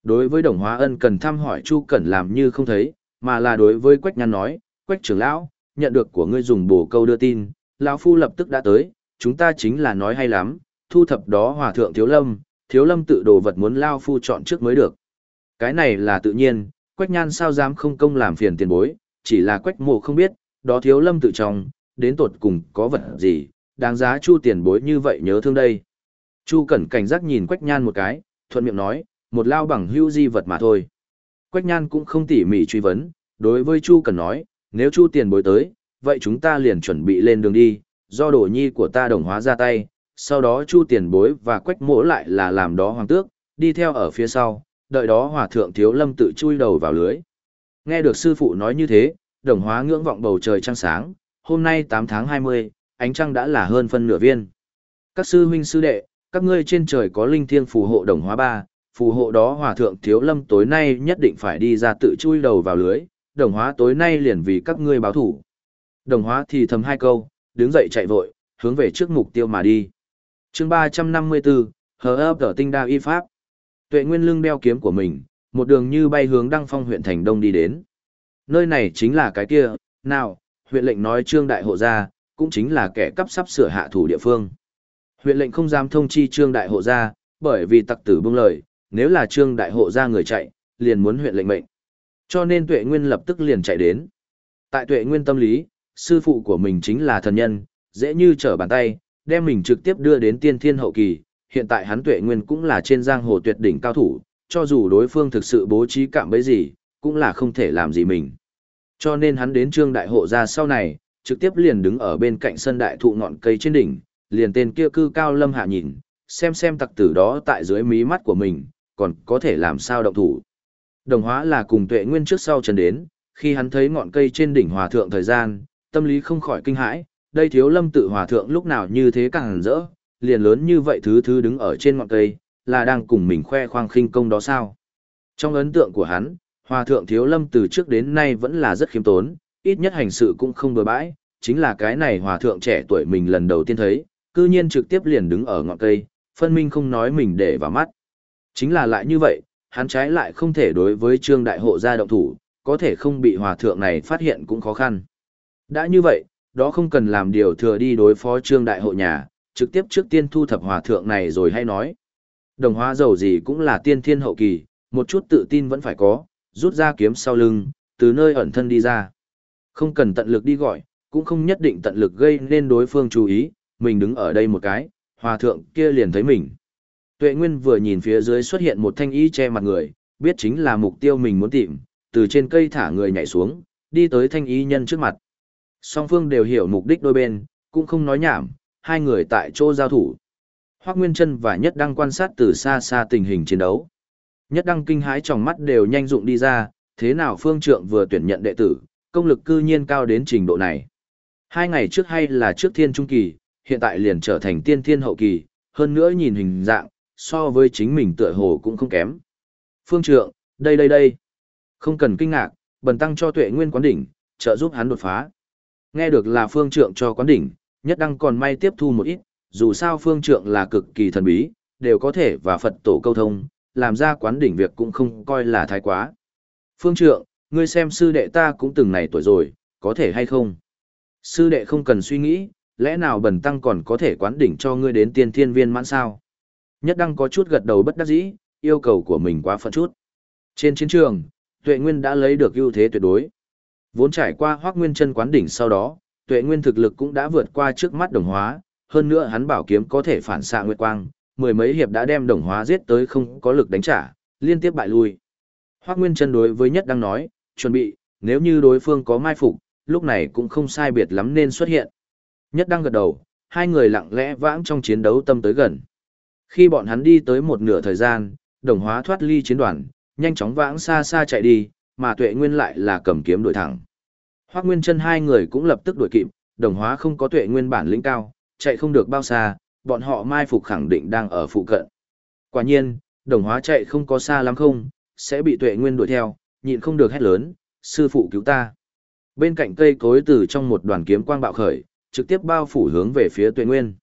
Đối với đồng hóa ân cần thăm hỏi Chu Cẩn làm như không thấy, mà là đối với Quách Nhan nói, Quách trưởng lão, nhận được của ngươi dùng bổ câu đưa tin, lão phu lập tức đã tới, chúng ta chính là nói hay lắm, thu thập đó hòa thượng thiếu lâm, thiếu lâm tự đồ vật muốn lao phu chọn trước mới được. Cái này là tự nhiên, quách nhan sao dám không công làm phiền tiền bối, chỉ là quách mộ không biết, đó thiếu lâm tự trong, đến tột cùng có vật gì, đáng giá chu tiền bối như vậy nhớ thương đây. Chu cẩn cảnh giác nhìn quách nhan một cái, thuận miệng nói, một lao bằng hưu di vật mà thôi. Quách nhan cũng không tỉ mỉ truy vấn, đối với chu Cần nói, nếu chu tiền bối tới, vậy chúng ta liền chuẩn bị lên đường đi, do Đổ nhi của ta đồng hóa ra tay, sau đó chu tiền bối và quách mỗ lại là làm đó hoàng tước, đi theo ở phía sau, đợi đó hòa thượng thiếu lâm tự chui đầu vào lưới. Nghe được sư phụ nói như thế, đồng hóa ngưỡng vọng bầu trời trăng sáng, hôm nay 8 tháng 20, ánh trăng đã là hơn phân nửa viên. Các sư huynh sư đệ, các ngươi trên trời có linh thiêng phù hộ đồng hóa ba, phù hộ đó hòa thượng thiếu lâm tối nay nhất định phải đi ra tự chui đầu vào lưới, đồng hóa tối nay liền vì các ngươi báo thủ. Đồng hóa thì thầm hai câu, đứng dậy chạy vội, hướng về trước mục tiêu mà đi. chương 354, hờ ấp ở tinh đa y pháp. Tuệ Nguyên lưng đeo kiếm của mình, một đường như bay hướng Đăng Phong huyện thành đông đi đến. Nơi này chính là cái kia, nào, huyện lệnh nói trương đại hộ gia, cũng chính là kẻ cắp sắp sửa hạ thủ địa phương. Huyện lệnh không dám thông chi trương đại hộ gia, bởi vì tặc tử buông lời, nếu là trương đại hộ ra người chạy, liền muốn huyện lệnh mệnh. Cho nên Tuệ Nguyên lập tức liền chạy đến. Tại Tuệ Nguyên tâm lý, sư phụ của mình chính là thần nhân, dễ như trở bàn tay, đem mình trực tiếp đưa đến tiên thiên hậu kỳ, hiện tại hắn tuệ nguyên cũng là trên giang hồ tuyệt đỉnh cao thủ, cho dù đối phương thực sự bố trí cạm bẫy gì, cũng là không thể làm gì mình. Cho nên hắn đến trương đại hộ ra sau này, trực tiếp liền đứng ở bên cạnh sân đại thụ ngọn cây trên đỉnh, liền tên kia cư cao lâm hạ nhìn, xem xem tặc tử đó tại dưới mí mắt của mình, còn có thể làm sao động thủ. Đồng hóa là cùng tuệ nguyên trước sau trần đến, khi hắn thấy ngọn cây trên đỉnh hòa thượng thời gian, tâm lý không khỏi kinh hãi, đây thiếu lâm tự hòa thượng lúc nào như thế càng rỡ, liền lớn như vậy thứ thứ đứng ở trên ngọn cây, là đang cùng mình khoe khoang khinh công đó sao. Trong ấn tượng của hắn, hòa thượng thiếu lâm từ trước đến nay vẫn là rất khiêm tốn, ít nhất hành sự cũng không bừa bãi, chính là cái này hòa thượng trẻ tuổi mình lần đầu tiên thấy, cư nhiên trực tiếp liền đứng ở ngọn cây, phân minh không nói mình để vào mắt. Chính là lại như vậy, hắn trái lại không thể đối với trương đại hộ gia động thủ, có thể không bị hòa thượng này phát hiện cũng khó khăn. Đã như vậy, đó không cần làm điều thừa đi đối phó trương đại hộ nhà, trực tiếp trước tiên thu thập hòa thượng này rồi hay nói. Đồng hóa dầu gì cũng là tiên thiên hậu kỳ, một chút tự tin vẫn phải có, rút ra kiếm sau lưng, từ nơi ẩn thân đi ra. Không cần tận lực đi gọi, cũng không nhất định tận lực gây nên đối phương chú ý, mình đứng ở đây một cái, hòa thượng kia liền thấy mình. Tuệ Nguyên vừa nhìn phía dưới xuất hiện một thanh y che mặt người, biết chính là mục tiêu mình muốn tìm, từ trên cây thả người nhảy xuống, đi tới thanh y nhân trước mặt. Song phương đều hiểu mục đích đôi bên, cũng không nói nhảm, hai người tại chỗ giao thủ. Hoác Nguyên Trân và Nhất Đăng quan sát từ xa xa tình hình chiến đấu. Nhất Đăng kinh hãi trong mắt đều nhanh dụng đi ra, thế nào phương trượng vừa tuyển nhận đệ tử, công lực cư nhiên cao đến trình độ này. Hai ngày trước hay là trước thiên trung kỳ, hiện tại liền trở thành tiên thiên hậu kỳ, hơn nữa nhìn hình dạng, so với chính mình tựa hồ cũng không kém. Phương trượng, đây đây đây. Không cần kinh ngạc, bần tăng cho tuệ nguyên quán đỉnh, trợ giúp hắn đột phá. Nghe được là phương trượng cho quán đỉnh, nhất đăng còn may tiếp thu một ít, dù sao phương trượng là cực kỳ thần bí, đều có thể và Phật tổ câu thông, làm ra quán đỉnh việc cũng không coi là thái quá. Phương trượng, ngươi xem sư đệ ta cũng từng này tuổi rồi, có thể hay không? Sư đệ không cần suy nghĩ, lẽ nào bần tăng còn có thể quán đỉnh cho ngươi đến tiên thiên viên mãn sao? Nhất đăng có chút gật đầu bất đắc dĩ, yêu cầu của mình quá phận chút. Trên chiến trường, tuệ nguyên đã lấy được ưu thế tuyệt đối. Vốn trải qua hoác nguyên chân quán đỉnh sau đó, tuệ nguyên thực lực cũng đã vượt qua trước mắt đồng hóa, hơn nữa hắn bảo kiếm có thể phản xạ nguyệt quang, mười mấy hiệp đã đem đồng hóa giết tới không có lực đánh trả, liên tiếp bại lui. Hoác Nguyên chân đối với nhất Đăng nói, chuẩn bị, nếu như đối phương có mai phục, lúc này cũng không sai biệt lắm nên xuất hiện. Nhất Đăng gật đầu, hai người lặng lẽ vãng trong chiến đấu tâm tới gần. Khi bọn hắn đi tới một nửa thời gian, đồng hóa thoát ly chiến đoàn, nhanh chóng vãng xa xa chạy đi, mà tuệ nguyên lại là cầm kiếm đuổi thẳng. Hoác Nguyên chân hai người cũng lập tức đuổi kịp, đồng hóa không có tuệ nguyên bản lĩnh cao, chạy không được bao xa, bọn họ mai phục khẳng định đang ở phụ cận. Quả nhiên, đồng hóa chạy không có xa lắm không, sẽ bị tuệ nguyên đuổi theo, nhịn không được hét lớn, sư phụ cứu ta. Bên cạnh cây cối từ trong một đoàn kiếm quang bạo khởi, trực tiếp bao phủ hướng về phía tuệ nguyên.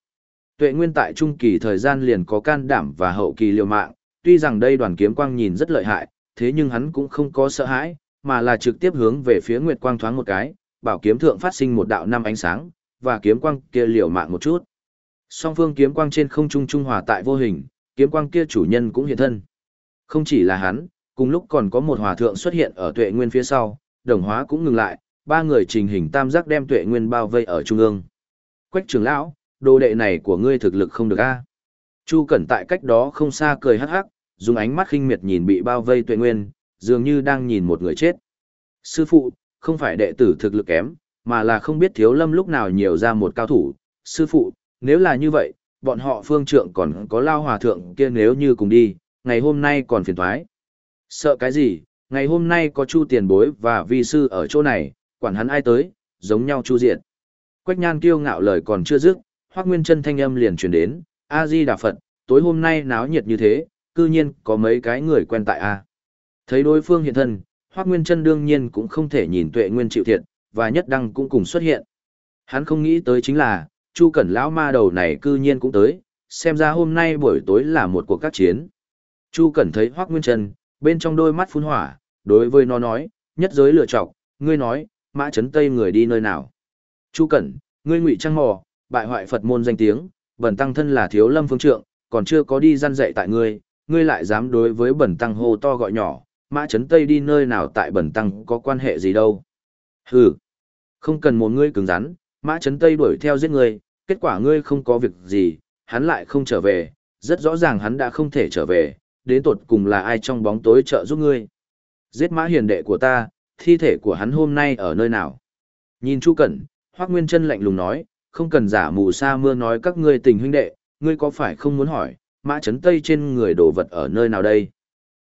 Tuệ nguyên tại trung kỳ thời gian liền có can đảm và hậu kỳ liều mạng, tuy rằng đây đoàn kiếm quang nhìn rất lợi hại, thế nhưng hắn cũng không có sợ hãi, mà là trực tiếp hướng về phía nguyệt quang thoáng một cái, bảo kiếm thượng phát sinh một đạo năm ánh sáng, và kiếm quang kia liều mạng một chút. Song phương kiếm quang trên không trung trung hòa tại vô hình, kiếm quang kia chủ nhân cũng hiện thân. Không chỉ là hắn, cùng lúc còn có một hòa thượng xuất hiện ở tuệ nguyên phía sau, đồng hóa cũng ngừng lại, ba người trình hình tam giác đem tuệ nguyên bao vây ở trung ương. Quách trưởng lão, đồ đệ này của ngươi thực lực không được a. Chu Cẩn tại cách đó không xa cười hắc hắc, dùng ánh mắt khinh miệt nhìn bị bao vây tuệ nguyên, dường như đang nhìn một người chết. Sư phụ, không phải đệ tử thực lực kém, mà là không biết thiếu lâm lúc nào nhiều ra một cao thủ. Sư phụ, nếu là như vậy, bọn họ phương trượng còn có lao hòa thượng kia nếu như cùng đi, ngày hôm nay còn phiền thoái. Sợ cái gì, ngày hôm nay có chu tiền bối và vi sư ở chỗ này, quản hắn ai tới, giống nhau chu diện. Quách nhan kiêu ngạo lời còn chưa dứt, hoác nguyên chân thanh âm liền truyền đến, A-di Đà Phật, tối hôm nay náo nhiệt như thế, cư nhiên có mấy cái người quen tại A. Thấy đối phương hiện thân, hoác nguyên chân đương nhiên cũng không thể nhìn tuệ nguyên chịu thiệt, và nhất đăng cũng cùng xuất hiện. Hắn không nghĩ tới chính là, chu cẩn lão ma đầu này cư nhiên cũng tới, xem ra hôm nay buổi tối là một cuộc các chiến. Chu cẩn thấy hoác nguyên chân, bên trong đôi mắt phun hỏa, đối với nó nói, nhất giới lựa chọc, ngươi nói, mã Trấn tây người đi nơi nào. Chu cẩn, ngươi ngụy trang mò, bại hoại Phật môn danh tiếng, bẩn tăng thân là thiếu lâm phương trượng, còn chưa có đi gian dạy tại ngươi, ngươi lại dám đối với bẩn tăng hô to gọi nhỏ, mã chấn tây đi nơi nào tại bẩn tăng có quan hệ gì đâu. Hừ, không cần một ngươi cứng rắn, mã chấn tây đuổi theo giết ngươi, kết quả ngươi không có việc gì, hắn lại không trở về, rất rõ ràng hắn đã không thể trở về, đến tột cùng là ai trong bóng tối trợ giúp ngươi. Giết mã hiền đệ của ta, thi thể của hắn hôm nay ở nơi nào? Nhìn Chu Cẩn, Hoác Nguyên Trân lạnh lùng nói, không cần giả mù sa mưa nói các ngươi tình huynh đệ, ngươi có phải không muốn hỏi, mã chấn tây trên người đồ vật ở nơi nào đây?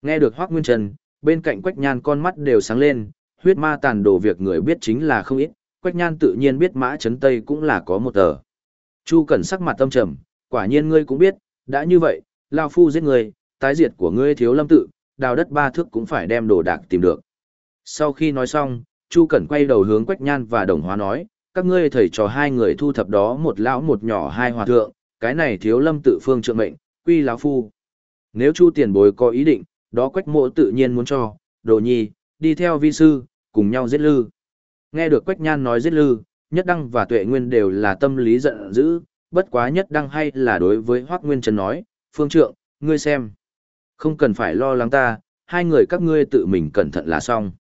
Nghe được Hoác Nguyên Trần, bên cạnh Quách Nhan con mắt đều sáng lên, huyết ma tàn đồ việc người biết chính là không ít, Quách Nhan tự nhiên biết mã chấn tây cũng là có một tờ. Chu Cẩn sắc mặt tâm trầm, quả nhiên ngươi cũng biết, đã như vậy, Lao Phu giết ngươi, tái diệt của ngươi thiếu lâm tự, đào đất ba thước cũng phải đem đồ đạc tìm được. Sau khi nói xong, Chu Cẩn quay đầu hướng Quách Nhan và Đồng Hóa nói, các ngươi thầy trò hai người thu thập đó một lão một nhỏ hai hòa thượng, cái này thiếu lâm tự phương trượng mệnh, quy lão phu. Nếu Chu tiền bối có ý định, đó Quách mộ tự nhiên muốn cho, đồ nhi, đi theo vi sư, cùng nhau giết lư. Nghe được Quách Nhan nói giết lư, Nhất Đăng và Tuệ Nguyên đều là tâm lý giận dữ, bất quá Nhất Đăng hay là đối với Hoác Nguyên Trần nói, phương trượng, ngươi xem. Không cần phải lo lắng ta, hai người các ngươi tự mình cẩn thận là xong.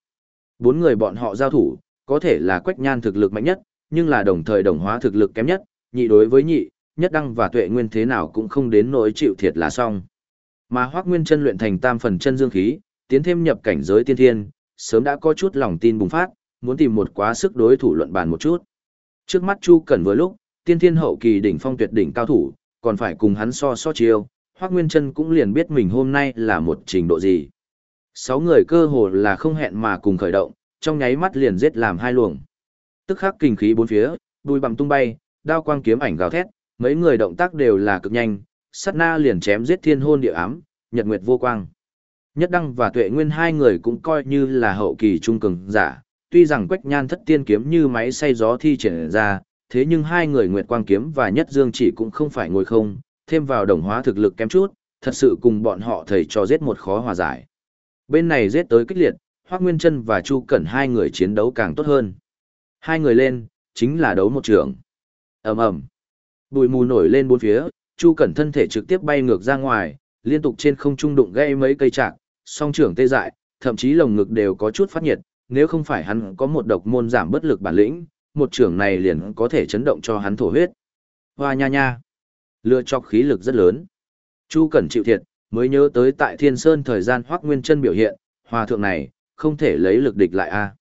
Bốn người bọn họ giao thủ, có thể là Quách Nhan thực lực mạnh nhất, nhưng là đồng thời đồng hóa thực lực kém nhất, nhị đối với nhị, nhất đăng và tuệ nguyên thế nào cũng không đến nỗi chịu thiệt là xong. Mà Hoắc Nguyên chân luyện thành tam phần chân dương khí, tiến thêm nhập cảnh giới tiên thiên, sớm đã có chút lòng tin bùng phát, muốn tìm một quá sức đối thủ luận bàn một chút. Trước mắt Chu Cẩn vừa lúc, tiên thiên hậu kỳ đỉnh phong tuyệt đỉnh cao thủ, còn phải cùng hắn so so chiêu, Hoắc Nguyên Chân cũng liền biết mình hôm nay là một trình độ gì. Sáu người cơ hồ là không hẹn mà cùng khởi động, trong nháy mắt liền giết làm hai luồng. Tức khắc kinh khí bốn phía, đuôi bằng tung bay, đao quang kiếm ảnh gào thét, mấy người động tác đều là cực nhanh, sát na liền chém giết thiên hôn địa ám, nhật nguyệt vô quang. Nhất Đăng và Tuệ Nguyên hai người cũng coi như là hậu kỳ trung cường giả, tuy rằng Quách Nhan thất tiên kiếm như máy xay gió thi triển ra, thế nhưng hai người Nguyệt Quang kiếm và Nhất Dương chỉ cũng không phải ngồi không, thêm vào đồng hóa thực lực kém chút, thật sự cùng bọn họ thầy cho giết một khó hòa giải. Bên này giết tới kích liệt, Hoắc Nguyên Chân và Chu Cẩn hai người chiến đấu càng tốt hơn. Hai người lên, chính là đấu một trường. Ầm ầm. Bụi mù nổi lên bốn phía, Chu Cẩn thân thể trực tiếp bay ngược ra ngoài, liên tục trên không trung đụng gây mấy cây trạc, song trưởng tê dại, thậm chí lồng ngực đều có chút phát nhiệt, nếu không phải hắn có một độc môn giảm bất lực bản lĩnh, một trưởng này liền có thể chấn động cho hắn thổ huyết. Hoa nha nha. Lựa chọc khí lực rất lớn. Chu Cẩn chịu thiệt, mới nhớ tới tại Thiên Sơn thời gian Hoắc Nguyên Chân biểu hiện, hòa thượng này, không thể lấy lực địch lại a.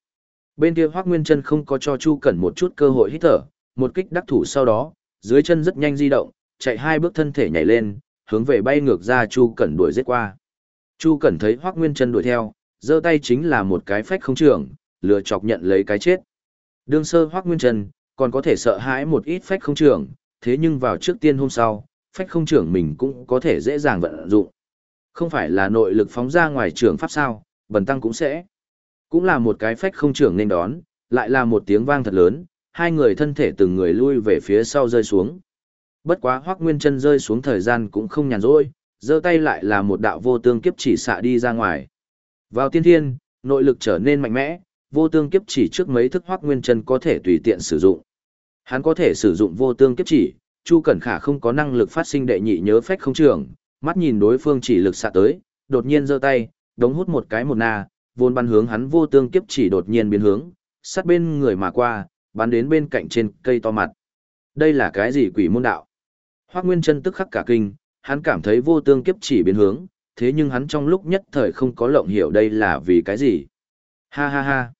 Bên kia Hoắc Nguyên Chân không có cho Chu Cẩn một chút cơ hội hít thở, một kích đắc thủ sau đó, dưới chân rất nhanh di động, chạy hai bước thân thể nhảy lên, hướng về bay ngược ra Chu Cẩn đuổi giết qua. Chu Cẩn thấy Hoắc Nguyên Chân đuổi theo, giơ tay chính là một cái phách không trưởng, lựa chọc nhận lấy cái chết. Đương sơ Hoắc Nguyên Chân còn có thể sợ hãi một ít phách không trưởng, thế nhưng vào trước tiên hôm sau, phách không trưởng mình cũng có thể dễ dàng vận dụng. Không phải là nội lực phóng ra ngoài trường pháp sao, bần tăng cũng sẽ. Cũng là một cái phách không trưởng nên đón, lại là một tiếng vang thật lớn, hai người thân thể từng người lui về phía sau rơi xuống. Bất quá Hoắc Nguyên Chân rơi xuống thời gian cũng không nhàn rỗi, giơ tay lại là một đạo vô tương kiếp chỉ xạ đi ra ngoài. Vào tiên thiên, nội lực trở nên mạnh mẽ, vô tương kiếp chỉ trước mấy thức Hoắc Nguyên Chân có thể tùy tiện sử dụng. Hắn có thể sử dụng vô tương kiếp chỉ, Chu Cẩn Khả không có năng lực phát sinh đệ nhị nhớ phách không trường, mắt nhìn đối phương chỉ lực xạ tới, đột nhiên giơ tay, đống hút một cái một na, vốn bắn hướng hắn vô tương kiếp chỉ đột nhiên biến hướng, sát bên người mà qua, bắn đến bên cạnh trên cây to mặt. Đây là cái gì quỷ môn đạo? Hoắc Nguyên Chân tức khắc cả kinh, hắn cảm thấy vô tương kiếp chỉ biến hướng, thế nhưng hắn trong lúc nhất thời không có lộng hiểu đây là vì cái gì. Ha ha ha.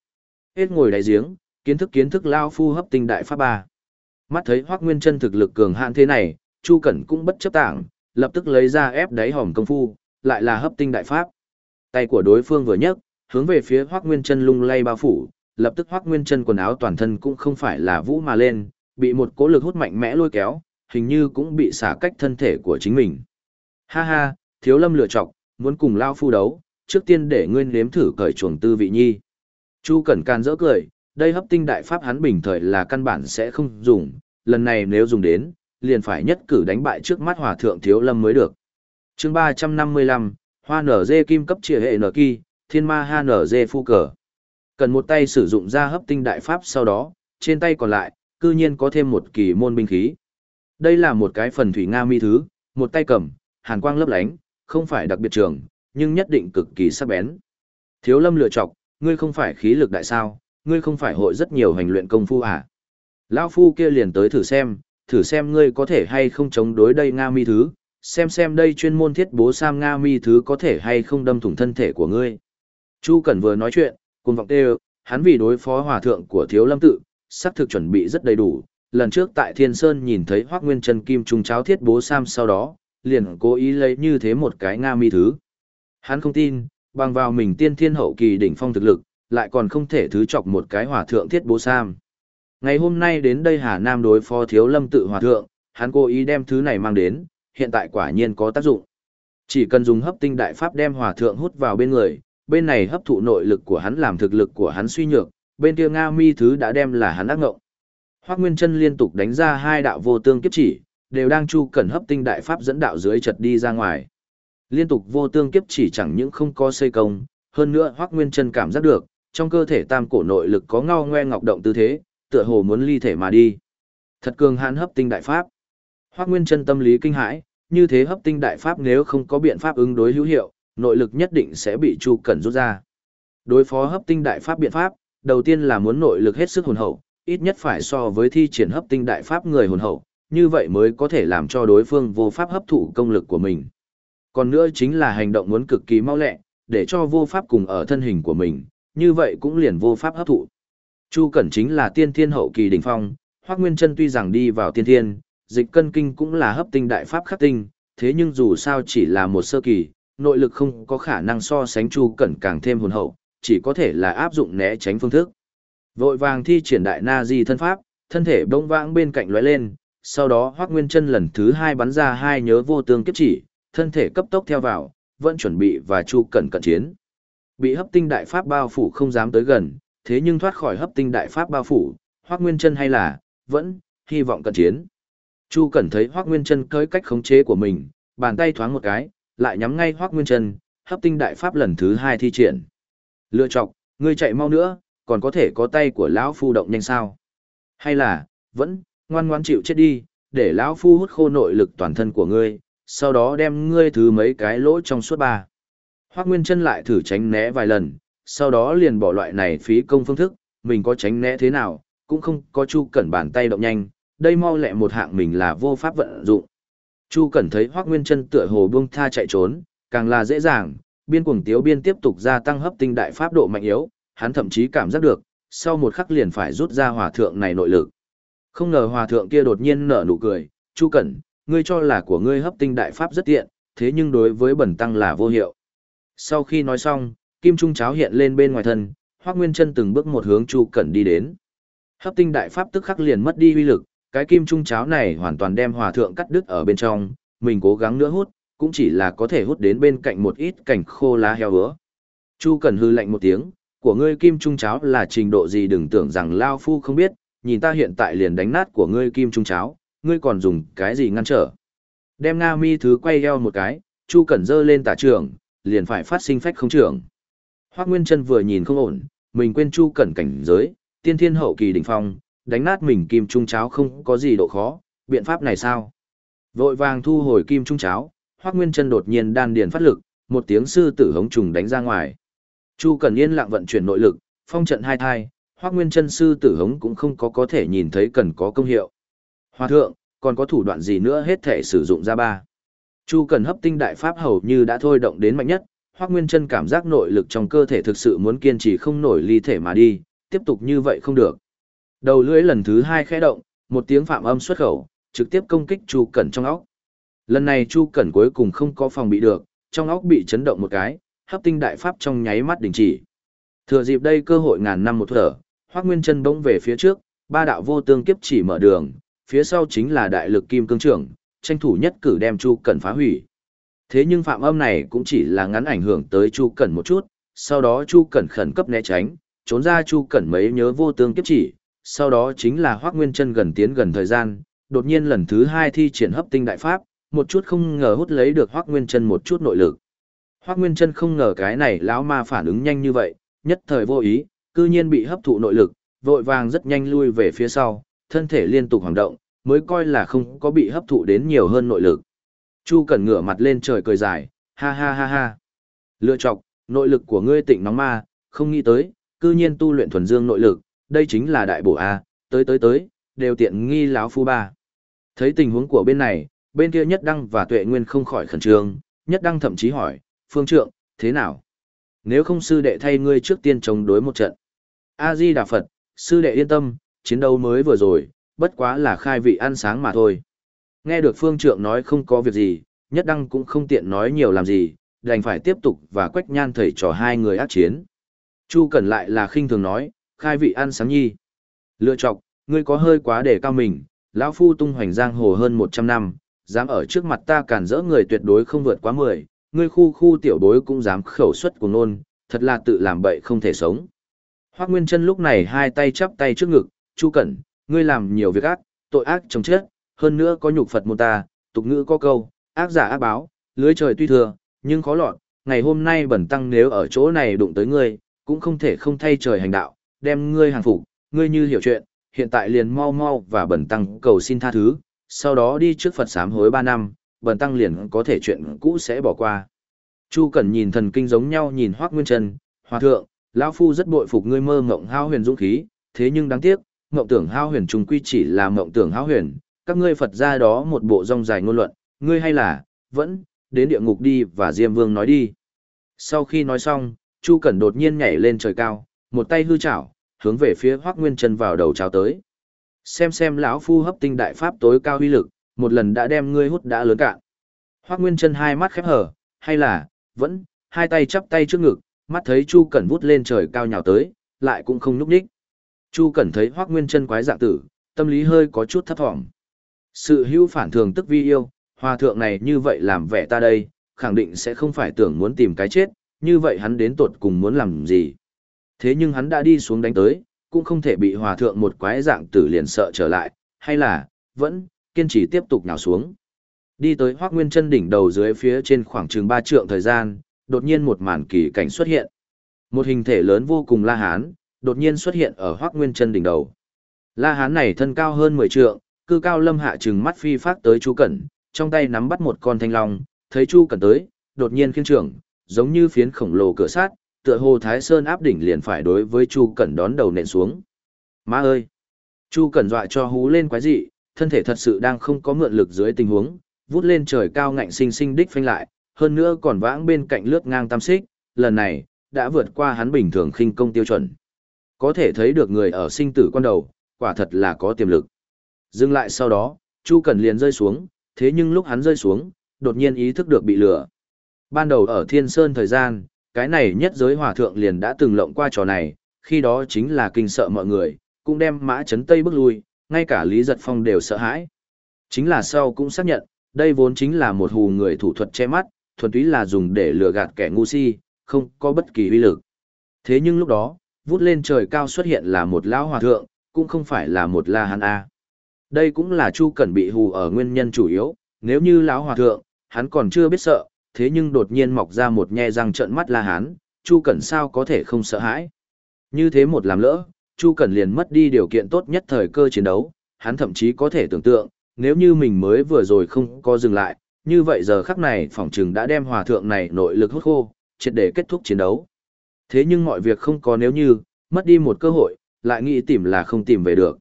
Hết ngồi đáy giếng, kiến thức kiến thức lao phu hấp tinh đại pháp ba. Mắt thấy Hoắc Nguyên Chân thực lực cường hãn thế này, Chu Cẩn cũng bất chấp tảng, lập tức lấy ra ép đáy hòm công phu, lại là hấp tinh đại pháp. Tay của đối phương vừa nhấc, hướng về phía Hoắc Nguyên Chân lung lay bao phủ, lập tức Hoắc Nguyên Chân quần áo toàn thân cũng không phải là vũ mà lên, bị một cỗ lực hút mạnh mẽ lôi kéo, hình như cũng bị xả cách thân thể của chính mình. Ha ha, Thiếu Lâm lựa chọn, muốn cùng lao phu đấu, trước tiên để ngươi nếm thử cởi chuồng tư vị nhi. Chu Cẩn Can dỡ cười, đây hấp tinh đại pháp hắn bình thời là căn bản sẽ không dùng, lần này nếu dùng đến, liền phải nhất cử đánh bại trước mắt hòa thượng thiếu lâm mới được. chương 355, hoa nở dê kim cấp chia hệ nở kỳ, thiên ma ha nở dê phu cờ. Cần một tay sử dụng ra hấp tinh đại pháp sau đó, trên tay còn lại, cư nhiên có thêm một kỳ môn binh khí. Đây là một cái phần thủy Nga mi thứ, một tay cầm, hàn quang lấp lánh, không phải đặc biệt trường, nhưng nhất định cực kỳ sắc bén. Thiếu lâm lựa chọc, ngươi không phải khí lực đại sao, ngươi không phải hội rất nhiều hành luyện công phu à? Lão phu kia liền tới thử xem, thử xem ngươi có thể hay không chống đối đây Nga mi thứ, xem xem đây chuyên môn thiết bố Sam Nga mi thứ có thể hay không đâm thủng thân thể của ngươi. Chu Cẩn vừa nói chuyện, cùng vọng tê hắn vì đối phó hòa thượng của thiếu lâm tự, sắp thực chuẩn bị rất đầy đủ. Lần trước tại Thiên Sơn nhìn thấy Hoác Nguyên Trần Kim Trung cháo thiết bố Sam sau đó, liền cố ý lấy như thế một cái Nga mi thứ. Hắn không tin, bằng vào mình tiên thiên hậu kỳ đỉnh phong thực lực, lại còn không thể thứ chọc một cái hòa thượng thiết bố Sam. Ngày hôm nay đến đây Hà Nam đối phó thiếu lâm tự hòa thượng, hắn cố ý đem thứ này mang đến, hiện tại quả nhiên có tác dụng. Chỉ cần dùng hấp tinh đại pháp đem hòa thượng hút vào bên người, bên này hấp thụ nội lực của hắn làm thực lực của hắn suy nhược, bên kia Nga mi thứ đã đem là hắn ác ngộng. Hoắc Nguyên Trân liên tục đánh ra hai đạo vô tương kiếp chỉ, đều đang chu cẩn hấp tinh đại pháp dẫn đạo dưới chật đi ra ngoài. Liên tục vô tương kiếp chỉ chẳng những không có xây công, hơn nữa Hoắc Nguyên Trân cảm giác được, trong cơ thể tam cổ nội lực có ngao ngoe ngọc động tư thế, tựa hồ muốn ly thể mà đi. Thật cường hãn hấp tinh đại pháp. Hoắc Nguyên Chân tâm lý kinh hãi, như thế hấp tinh đại pháp nếu không có biện pháp ứng đối hữu hiệu, nội lực nhất định sẽ bị Chu Cẩn rút ra. Đối phó hấp tinh đại pháp biện pháp, đầu tiên là muốn nội lực hết sức hồn hậu, ít nhất phải so với thi triển hấp tinh đại pháp người hồn hậu, như vậy mới có thể làm cho đối phương vô pháp hấp thụ công lực của mình. Còn nữa chính là hành động muốn cực kỳ mau lẹ, để cho vô pháp cùng ở thân hình của mình, như vậy cũng liền vô pháp hấp thụ. Chu Cẩn chính là tiên thiên hậu kỳ đỉnh phong, Hoắc Nguyên Chân tuy rằng đi vào tiên thiên, dịch cân kinh cũng là hấp tinh đại pháp khắc tinh, thế nhưng dù sao chỉ là một sơ kỳ, nội lực không có khả năng so sánh Chu Cẩn càng thêm hồn hậu, chỉ có thể là áp dụng né tránh phương thức. Vội vàng thi triển đại na di thân pháp, thân thể bỗng vãng bên cạnh lóe lên, sau đó Hoắc Nguyên Chân lần thứ hai bắn ra hai nhớ vô tương kiếp chỉ, thân thể cấp tốc theo vào, vẫn chuẩn bị và Chu Cẩn cận chiến. Bị hấp tinh đại pháp bao phủ không dám tới gần, thế nhưng thoát khỏi hấp tinh đại pháp bao phủ, Hoắc Nguyên Chân hay là vẫn hy vọng cận chiến. Chu Cẩn thấy Hoắc Nguyên Chân cưỡi cách khống chế của mình, bàn tay thoáng một cái, lại nhắm ngay Hoắc Nguyên Chân, hấp tinh đại pháp lần thứ hai thi triển. Lựa chọn, ngươi chạy mau nữa, còn có thể có tay của lão phu động nhanh sao? Hay là, vẫn ngoan ngoãn chịu chết đi, để lão phu hút khô nội lực toàn thân của ngươi, sau đó đem ngươi thứ mấy cái lỗ trong suốt ba. Hoắc Nguyên Chân lại thử tránh né vài lần, sau đó liền bỏ loại này phí công phương thức, mình có tránh né thế nào, cũng không có Chu Cẩn bàn tay động nhanh, đây mau lẹ một hạng mình là vô pháp vận dụng. Chu Cẩn thấy Hoắc Nguyên Chân tựa hồ buông tha chạy trốn, càng là dễ dàng, biên cuồng tiếu biên tiếp tục gia tăng hấp tinh đại pháp độ mạnh yếu, hắn thậm chí cảm giác được, sau một khắc liền phải rút ra hòa thượng này nội lực. Không ngờ hòa thượng kia đột nhiên nở nụ cười, Chu Cẩn, ngươi cho là của ngươi hấp tinh đại pháp rất tiện, thế nhưng đối với bẩn tăng là vô hiệu. Sau khi nói xong, kim trung cháo hiện lên bên ngoài thân, Hoắc Nguyên Chân từng bước một hướng Chu Cẩn đi đến. Hấp tinh đại pháp tức khắc liền mất đi uy lực, cái kim trung cháo này hoàn toàn đem hòa thượng cắt đứt ở bên trong, mình cố gắng nữa hút, cũng chỉ là có thể hút đến bên cạnh một ít cảnh khô lá heo hứa. Chu Cẩn hư lạnh một tiếng, của ngươi kim trung cháo là trình độ gì đừng tưởng rằng Lao Phu không biết, nhìn ta hiện tại liền đánh nát của ngươi kim trung cháo, ngươi còn dùng cái gì ngăn trở. Đem Nga mi thứ quay eo một cái, Chu Cẩn dơ lên tả trường, liền phải phát sinh phách không trưởng. Hoác Nguyên Trân vừa nhìn không ổn, mình quên Chu Cẩn cảnh giới, tiên thiên hậu kỳ đỉnh phong, đánh nát mình kim trung cháo không có gì độ khó, biện pháp này sao? Vội vàng thu hồi kim trung cháo, Hoắc Nguyên Chân đột nhiên đan điền phát lực, một tiếng sư tử hống trùng đánh ra ngoài. Chu Cẩn Yên lặng vận chuyển nội lực, phong trận hai thai, Hoắc Nguyên Chân sư tử hống cũng không có có thể nhìn thấy cần có công hiệu. Hoa thượng, còn có thủ đoạn gì nữa hết thể sử dụng ra ba. Chu Cẩn hấp tinh đại pháp hầu như đã thôi động đến mạnh nhất, Hoắc Nguyên Chân cảm giác nội lực trong cơ thể thực sự muốn kiên trì không nổi ly thể mà đi, tiếp tục như vậy không được. Đầu lưỡi lần thứ hai khẽ động, một tiếng phạm âm xuất khẩu, trực tiếp công kích Chu Cẩn trong óc. Lần này Chu Cẩn cuối cùng không có phòng bị được, trong óc bị chấn động một cái, hấp tinh đại pháp trong nháy mắt đình chỉ. Thừa dịp đây cơ hội ngàn năm một thở, Hoắc Nguyên Chân bỗng về phía trước, ba đạo vô tương kiếp chỉ mở đường, phía sau chính là đại lực kim cương trưởng, tranh thủ nhất cử đem Chu Cẩn phá hủy. Thế nhưng phạm âm này cũng chỉ là ngắn ảnh hưởng tới Chu Cẩn một chút, sau đó Chu Cẩn khẩn cấp né tránh, trốn ra Chu Cẩn mấy nhớ vô tương kiếp chỉ, sau đó chính là Hoắc Nguyên Chân gần tiến gần thời gian, đột nhiên lần thứ hai thi triển hấp tinh đại pháp, một chút không ngờ hút lấy được Hoắc Nguyên Chân một chút nội lực. Hoắc Nguyên Chân không ngờ cái này lão ma phản ứng nhanh như vậy, nhất thời vô ý, cư nhiên bị hấp thụ nội lực, vội vàng rất nhanh lui về phía sau, thân thể liên tục hoạt động, mới coi là không có bị hấp thụ đến nhiều hơn nội lực. Chu Cẩn ngửa mặt lên trời cười dài, ha ha ha ha. Lựa chọc, nội lực của ngươi tịnh nóng ma, không nghĩ tới, cư nhiên tu luyện thuần dương nội lực, đây chính là đại bổ A, tới tới tới, đều tiện nghi lão phu ba. Thấy tình huống của bên này, bên kia nhất đăng và tuệ nguyên không khỏi khẩn trương, nhất đăng thậm chí hỏi, phương trượng, thế nào? Nếu không sư đệ thay ngươi trước tiên chống đối một trận. A-di Đà Phật, sư đệ yên tâm, chiến đấu mới vừa rồi, bất quá là khai vị ăn sáng mà thôi. Nghe được phương trượng nói không có việc gì, nhất đăng cũng không tiện nói nhiều làm gì, đành phải tiếp tục và quách nhan thầy trò hai người ác chiến. Chu Cẩn lại là khinh thường nói, khai vị ăn sáng nhi. Lựa chọc, ngươi có hơi quá để cao mình, lão phu tung hoành giang hồ hơn 100 năm, dám ở trước mặt ta cản rỡ người tuyệt đối không vượt quá 10, ngươi khu khu tiểu bối cũng dám khẩu xuất của nôn, thật là tự làm bậy không thể sống. Hoác Nguyên Trân lúc này hai tay chắp tay trước ngực, Chu Cẩn, ngươi làm nhiều việc ác, tội ác chồng chết, hơn nữa có nhục Phật môn ta, tục ngữ có câu, ác giả ác báo, lưới trời tuy thừa, nhưng khó lọt, ngày hôm nay bẩn tăng nếu ở chỗ này đụng tới ngươi, cũng không thể không thay trời hành đạo, đem ngươi hàng phục, ngươi như hiểu chuyện, hiện tại liền mau mau và bẩn tăng cầu xin tha thứ, sau đó đi trước Phật sám hối 3 năm, bẩn tăng liền có thể chuyện cũ sẽ bỏ qua. Chu Cẩn nhìn thần kinh giống nhau nhìn Hoắc Nguyên trần, "Hòa thượng, lão phu rất bội phục ngươi mơ ngộng hao huyền dũng khí, thế nhưng đáng tiếc, ngộng tưởng hao huyền trùng quy chỉ là ngộng tưởng hao huyền, các ngươi Phật gia đó một bộ rong dài ngôn luận, ngươi hay là vẫn đến địa ngục đi và Diêm Vương nói đi." Sau khi nói xong, Chu Cẩn đột nhiên nhảy lên trời cao, một tay hư chảo, hướng về phía Hoắc Nguyên Trân vào đầu cháo tới. Xem xem lão phu hấp tinh đại pháp tối cao uy lực, một lần đã đem ngươi hút đã lớn cạn. Hoắc Nguyên Trân hai mắt khép hở, hay là vẫn hai tay chắp tay trước ngực, mắt thấy Chu Cẩn vút lên trời cao nhào tới, lại cũng không nhúc nhích. Chu Cẩn thấy Hoắc Nguyên Trân quái dạng tử, tâm lý hơi có chút thấp thỏm. Sự hữu phản thường tức vi yêu, hòa thượng này như vậy làm vẻ ta đây, khẳng định sẽ không phải tưởng muốn tìm cái chết, như vậy hắn đến tột cùng muốn làm gì. Thế nhưng hắn đã đi xuống đánh tới, cũng không thể bị hòa thượng một quái dạng tử liền sợ trở lại, hay là, vẫn, kiên trì tiếp tục nhào xuống. Đi tới Hoác Nguyên chân đỉnh đầu dưới phía trên khoảng chừng 3 trượng thời gian, đột nhiên một màn kỳ cảnh xuất hiện. Một hình thể lớn vô cùng La Hán, đột nhiên xuất hiện ở Hoác Nguyên chân đỉnh đầu. La Hán này thân cao hơn 10 trượng, cư cao lâm hạ chừng mắt phi phát tới Chu Cẩn, trong tay nắm bắt một con thanh long, thấy Chu Cẩn tới, đột nhiên khiên trưởng, giống như phiến khổng lồ cửa sát, tựa hồ Thái Sơn áp đỉnh liền phải đối với Chu Cẩn đón đầu nện xuống. Má ơi! Chu Cẩn dọa cho hú lên quái dị, thân thể thật sự đang không có mượn lực dưới tình huống, vút lên trời cao ngạnh sinh sinh đích phanh lại, hơn nữa còn vãng bên cạnh lướt ngang tam xích, lần này, đã vượt qua hắn bình thường khinh công tiêu chuẩn. Có thể thấy được người ở sinh tử quan đầu, quả thật là có tiềm lực. Dừng lại sau đó, Chu Cẩn liền rơi xuống, thế nhưng lúc hắn rơi xuống, đột nhiên ý thức được bị lừa. Ban đầu ở Thiên Sơn thời gian, cái này nhất giới hòa thượng liền đã từng lộng qua trò này, khi đó chính là kinh sợ mọi người, cũng đem mã chấn tây bước lui, ngay cả Lý Giật Phong đều sợ hãi. Chính là sau cũng xác nhận, đây vốn chính là một hù người thủ thuật che mắt, thuần túy là dùng để lừa gạt kẻ ngu si, không có bất kỳ uy lực. Thế nhưng lúc đó, vút lên trời cao xuất hiện là một lão hòa thượng, cũng không phải là một la hán a. Đây cũng là Chu Cẩn bị hù ở nguyên nhân chủ yếu, nếu như lão hòa thượng, hắn còn chưa biết sợ, thế nhưng đột nhiên mọc ra một nhe răng trợn mắt la hán, Chu Cẩn sao có thể không sợ hãi. Như thế một làm lỡ, Chu Cẩn liền mất đi điều kiện tốt nhất thời cơ chiến đấu, hắn thậm chí có thể tưởng tượng, nếu như mình mới vừa rồi không có dừng lại, như vậy giờ khắc này phỏng chừng đã đem hòa thượng này nội lực hút khô, triệt để kết thúc chiến đấu. Thế nhưng mọi việc không có nếu như, mất đi một cơ hội, lại nghĩ tìm là không tìm về được.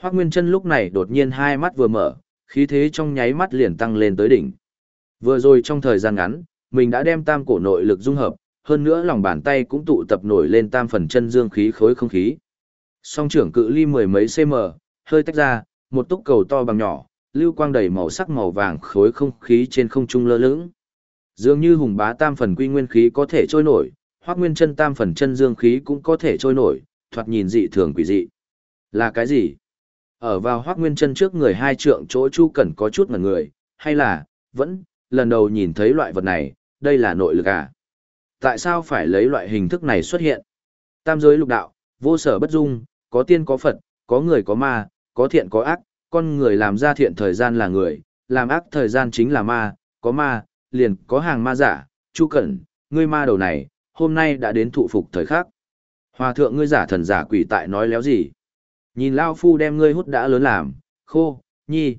Hoác Nguyên Trân lúc này đột nhiên hai mắt vừa mở, khí thế trong nháy mắt liền tăng lên tới đỉnh. Vừa rồi trong thời gian ngắn, mình đã đem tam cổ nội lực dung hợp, hơn nữa lòng bàn tay cũng tụ tập nổi lên tam phần chân dương khí khối không khí. Song trưởng cự ly mười mấy cm, hơi tách ra, một túc cầu to bằng nhỏ, lưu quang đầy màu sắc màu vàng khối không khí trên không trung lơ lửng. Dường như hùng bá tam phần quy nguyên khí có thể trôi nổi, hoặc nguyên chân tam phần chân dương khí cũng có thể trôi nổi, thoạt nhìn dị thường quỷ dị. Là cái gì? Ở vào hoác nguyên chân trước người hai trượng chỗ chu cẩn có chút ngần người, hay là, vẫn, lần đầu nhìn thấy loại vật này, đây là nội lực à? Tại sao phải lấy loại hình thức này xuất hiện? Tam giới lục đạo, vô sở bất dung, có tiên có Phật, có người có ma, có thiện có ác, con người làm ra thiện thời gian là người, làm ác thời gian chính là ma, có ma, liền có hàng ma giả, chu cẩn, ngươi ma đầu này, hôm nay đã đến thụ phục thời khắc. Hòa thượng ngươi giả thần giả quỷ tại nói léo gì? Nhìn Lao Phu đem ngươi hút đã lớn làm, khô, nhi.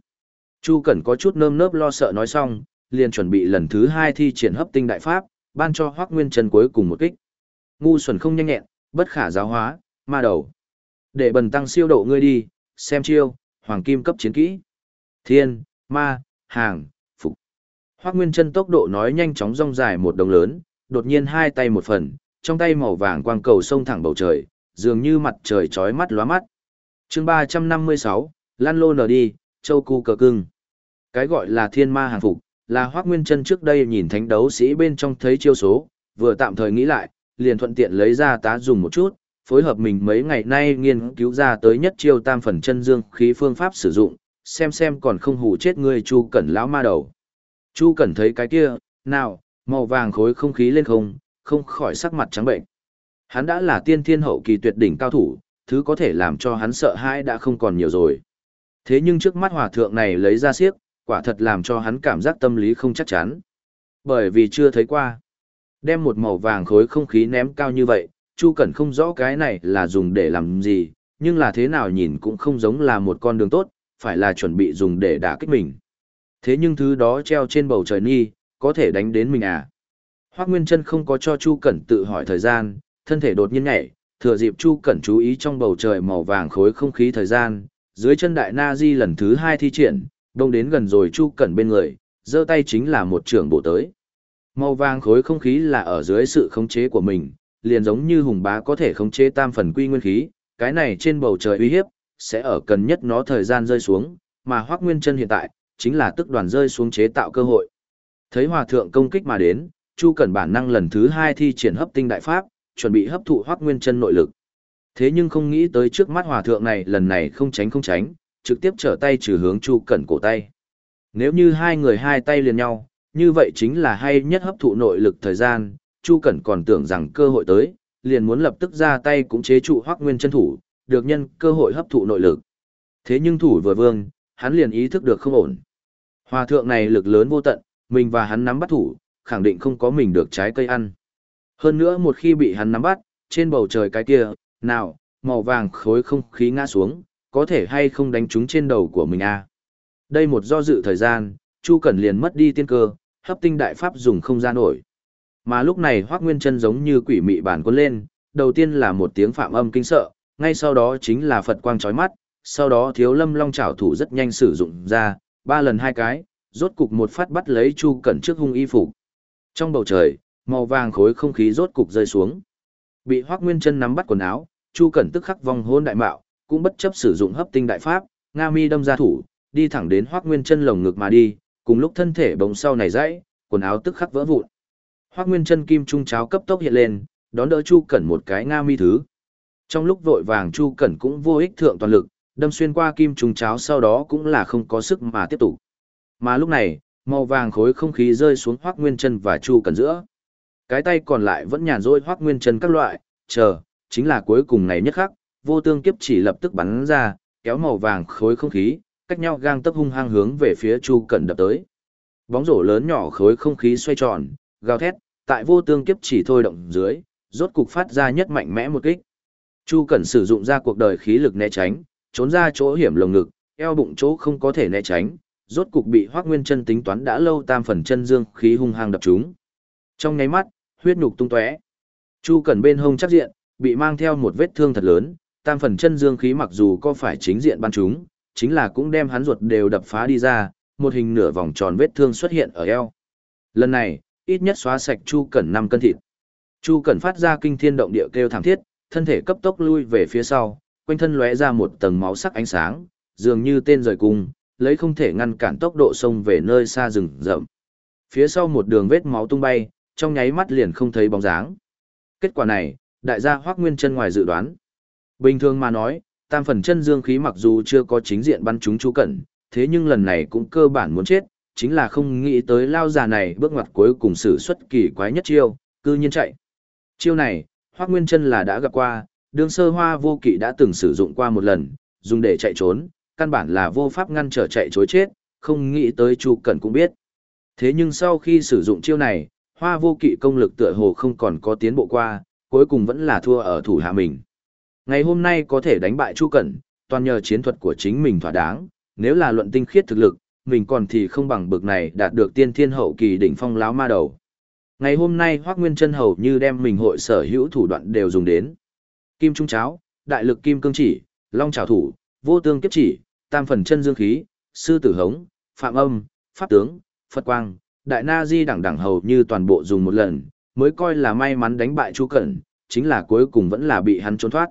Chu Cẩn có chút nơm nớp lo sợ nói xong, liền chuẩn bị lần thứ hai thi triển hấp tinh đại pháp, ban cho Hoắc Nguyên Trần cuối cùng một kích. Ngu xuẩn không nhanh nhẹn, bất khả giáo hóa, ma đầu. Để bần tăng siêu độ ngươi đi, xem chiêu, hoàng kim cấp chiến kỹ. Thiên, ma, hàng, phục. Hoắc Nguyên Trân tốc độ nói nhanh chóng rong dài một đồng lớn, đột nhiên hai tay một phần, trong tay màu vàng quang cầu sông thẳng bầu trời, dường như mặt trời chói mắt lóa mắt. Chương 356, Lan Lô nở đi, châu cu cờ cưng. Cái gọi là thiên ma hàng phục, là Hoắc Nguyên Trân trước đây nhìn thánh đấu sĩ bên trong thấy chiêu số, vừa tạm thời nghĩ lại, liền thuận tiện lấy ra tá dùng một chút, phối hợp mình mấy ngày nay nghiên cứu ra tới nhất chiêu tam phần chân dương khí phương pháp sử dụng, xem xem còn không hù chết ngươi Chu Cẩn lão ma đầu. Chu Cẩn thấy cái kia, nào, màu vàng khối không khí lên không, không khỏi sắc mặt trắng bệnh. Hắn đã là tiên thiên hậu kỳ tuyệt đỉnh cao thủ, thứ có thể làm cho hắn sợ hãi đã không còn nhiều rồi. Thế nhưng trước mắt hòa thượng này lấy ra siếc, quả thật làm cho hắn cảm giác tâm lý không chắc chắn. Bởi vì chưa thấy qua. Đem một màu vàng khối không khí ném cao như vậy, Chu Cẩn không rõ cái này là dùng để làm gì, nhưng là thế nào nhìn cũng không giống là một con đường tốt, phải là chuẩn bị dùng để đả kích mình. Thế nhưng thứ đó treo trên bầu trời nghi, có thể đánh đến mình à? Hoác Nguyên Trân không có cho Chu Cẩn tự hỏi thời gian, thân thể đột nhiên nhảy, thừa dịp Chu Cẩn chú ý trong bầu trời màu vàng khối không khí thời gian, dưới chân đại na di lần thứ hai thi triển, đông đến gần rồi Chu Cẩn bên người, giơ tay chính là một trường bộ tới. Màu vàng khối không khí là ở dưới sự khống chế của mình, liền giống như hùng bá có thể khống chế tam phần quy nguyên khí, cái này trên bầu trời uy hiếp, sẽ ở cần nhất nó thời gian rơi xuống, mà Hoắc Nguyên Chân hiện tại, chính là tức đoàn rơi xuống chế tạo cơ hội. Thấy hòa thượng công kích mà đến, Chu Cẩn bản năng lần thứ hai thi triển hấp tinh đại pháp, chuẩn bị hấp thụ Hoắc Nguyên Chân nội lực. Thế nhưng không nghĩ tới trước mắt hòa thượng này lần này không tránh không tránh, trực tiếp trở tay trừ hướng Chu Cẩn cổ tay. Nếu như hai người hai tay liền nhau, như vậy chính là hay nhất hấp thụ nội lực thời gian, Chu Cẩn còn tưởng rằng cơ hội tới, liền muốn lập tức ra tay cũng chế trụ Hoắc Nguyên chân thủ, được nhân cơ hội hấp thụ nội lực. Thế nhưng thủ vừa vương, hắn liền ý thức được không ổn. Hòa thượng này lực lớn vô tận, mình và hắn nắm bắt thủ, khẳng định không có mình được trái cây ăn. Hơn nữa một khi bị hắn nắm bắt, trên bầu trời cái kia, nào, màu vàng khối không khí ngã xuống, có thể hay không đánh trúng trên đầu của mình à. Đây một do dự thời gian, Chu Cẩn liền mất đi tiên cơ, hấp tinh đại pháp dùng không ra nổi. Mà lúc này Hoác Nguyên chân giống như quỷ mị bản quân lên, đầu tiên là một tiếng phạm âm kinh sợ, ngay sau đó chính là Phật quang chói mắt, sau đó thiếu lâm long trảo thủ rất nhanh sử dụng ra, ba lần hai cái, rốt cục một phát bắt lấy Chu Cẩn trước hung y phục. Trong bầu trời, màu vàng khối không khí rốt cục rơi xuống. Bị Hoác Nguyên chân nắm bắt quần áo, Chu Cẩn tức khắc vong hôn đại mạo, cũng bất chấp sử dụng hấp tinh đại pháp, Nga Mi đâm ra thủ, đi thẳng đến Hoắc Nguyên Chân lồng ngực mà đi, cùng lúc thân thể bỗng sau này dãy, quần áo tức khắc vỡ vụn. Hoắc Nguyên Chân kim trung cháo cấp tốc hiện lên, đón đỡ Chu Cẩn một cái Nga Mi thứ. Trong lúc vội vàng Chu Cẩn cũng vô ích thượng toàn lực, đâm xuyên qua kim trung cháo sau đó cũng là không có sức mà tiếp tục. Mà lúc này, màu vàng khối không khí rơi xuống Hoắc Nguyên Chân và Chu Cẩn giữa. Cái tay còn lại vẫn nhàn rỗi Hoắc Nguyên Chân các loại, chờ, chính là cuối cùng này nhất khắc, vô tương kiếp chỉ lập tức bắn ra, kéo màu vàng khối không khí, cách nhau gang tấc hung hăng hướng về phía Chu Cẩn đập tới. Bóng rổ lớn nhỏ khối không khí xoay tròn, gào thét, tại vô tương kiếp chỉ thôi động dưới, rốt cục phát ra nhất mạnh mẽ một kích. Chu Cẩn sử dụng ra cuộc đời khí lực né tránh, trốn ra chỗ hiểm lồng ngực, eo bụng chỗ không có thể né tránh, rốt cục bị Hoắc Nguyên Chân tính toán đã lâu tam phần chân dương khí hung hăng đập trúng. Trong nháy mắt, huyết nhục tung tóe. Chu Cẩn bên hông chắc diện, bị mang theo một vết thương thật lớn, tam phần chân dương khí mặc dù có phải chính diện ban chúng, chính là cũng đem hắn ruột đều đập phá đi ra, một hình nửa vòng tròn vết thương xuất hiện ở eo. Lần này, ít nhất xóa sạch Chu Cẩn 5 cân thịt. Chu Cẩn phát ra kinh thiên động địa kêu thảm thiết, thân thể cấp tốc lui về phía sau, quanh thân lóe ra một tầng máu sắc ánh sáng, dường như tên rời cung, lấy không thể ngăn cản tốc độ sông về nơi xa rừng rậm. Phía sau một đường vết máu tung bay, trong nháy mắt liền không thấy bóng dáng. Kết quả này, đại gia Hoắc Nguyên Chân ngoài dự đoán. Bình thường mà nói, tam phần chân dương khí mặc dù chưa có chính diện bắn chúng chú Cẩn, thế nhưng lần này cũng cơ bản muốn chết, chính là không nghĩ tới lao già này bước ngoặt cuối cùng sử xuất kỳ quái nhất chiêu, cư nhiên chạy. Chiêu này, Hoắc Nguyên Chân là đã gặp qua, đương sơ hoa vô kỵ đã từng sử dụng qua một lần, dùng để chạy trốn, căn bản là vô pháp ngăn trở chạy chối chết, không nghĩ tới Chu Cẩn cũng biết. Thế nhưng sau khi sử dụng chiêu này, hoa vô kỵ công lực tựa hồ không còn có tiến bộ qua, cuối cùng vẫn là thua ở thủ hạ mình. Ngày hôm nay có thể đánh bại Chu Cẩn, toàn nhờ chiến thuật của chính mình thỏa đáng, nếu là luận tinh khiết thực lực, mình còn thì không bằng bực này đạt được tiên thiên hậu kỳ đỉnh phong láo ma đầu. Ngày hôm nay Hoắc Nguyên Chân hầu như đem mình hội sở hữu thủ đoạn đều dùng đến. Kim trung cháo, đại lực kim cương chỉ, long trảo thủ, vô tương kiếp chỉ, tam phần chân dương khí, sư tử hống, phạm âm, pháp tướng, Phật quang, đại na di đẳng đẳng hầu như toàn bộ dùng một lần, mới coi là may mắn đánh bại Chu Cẩn, chính là cuối cùng vẫn là bị hắn trốn thoát.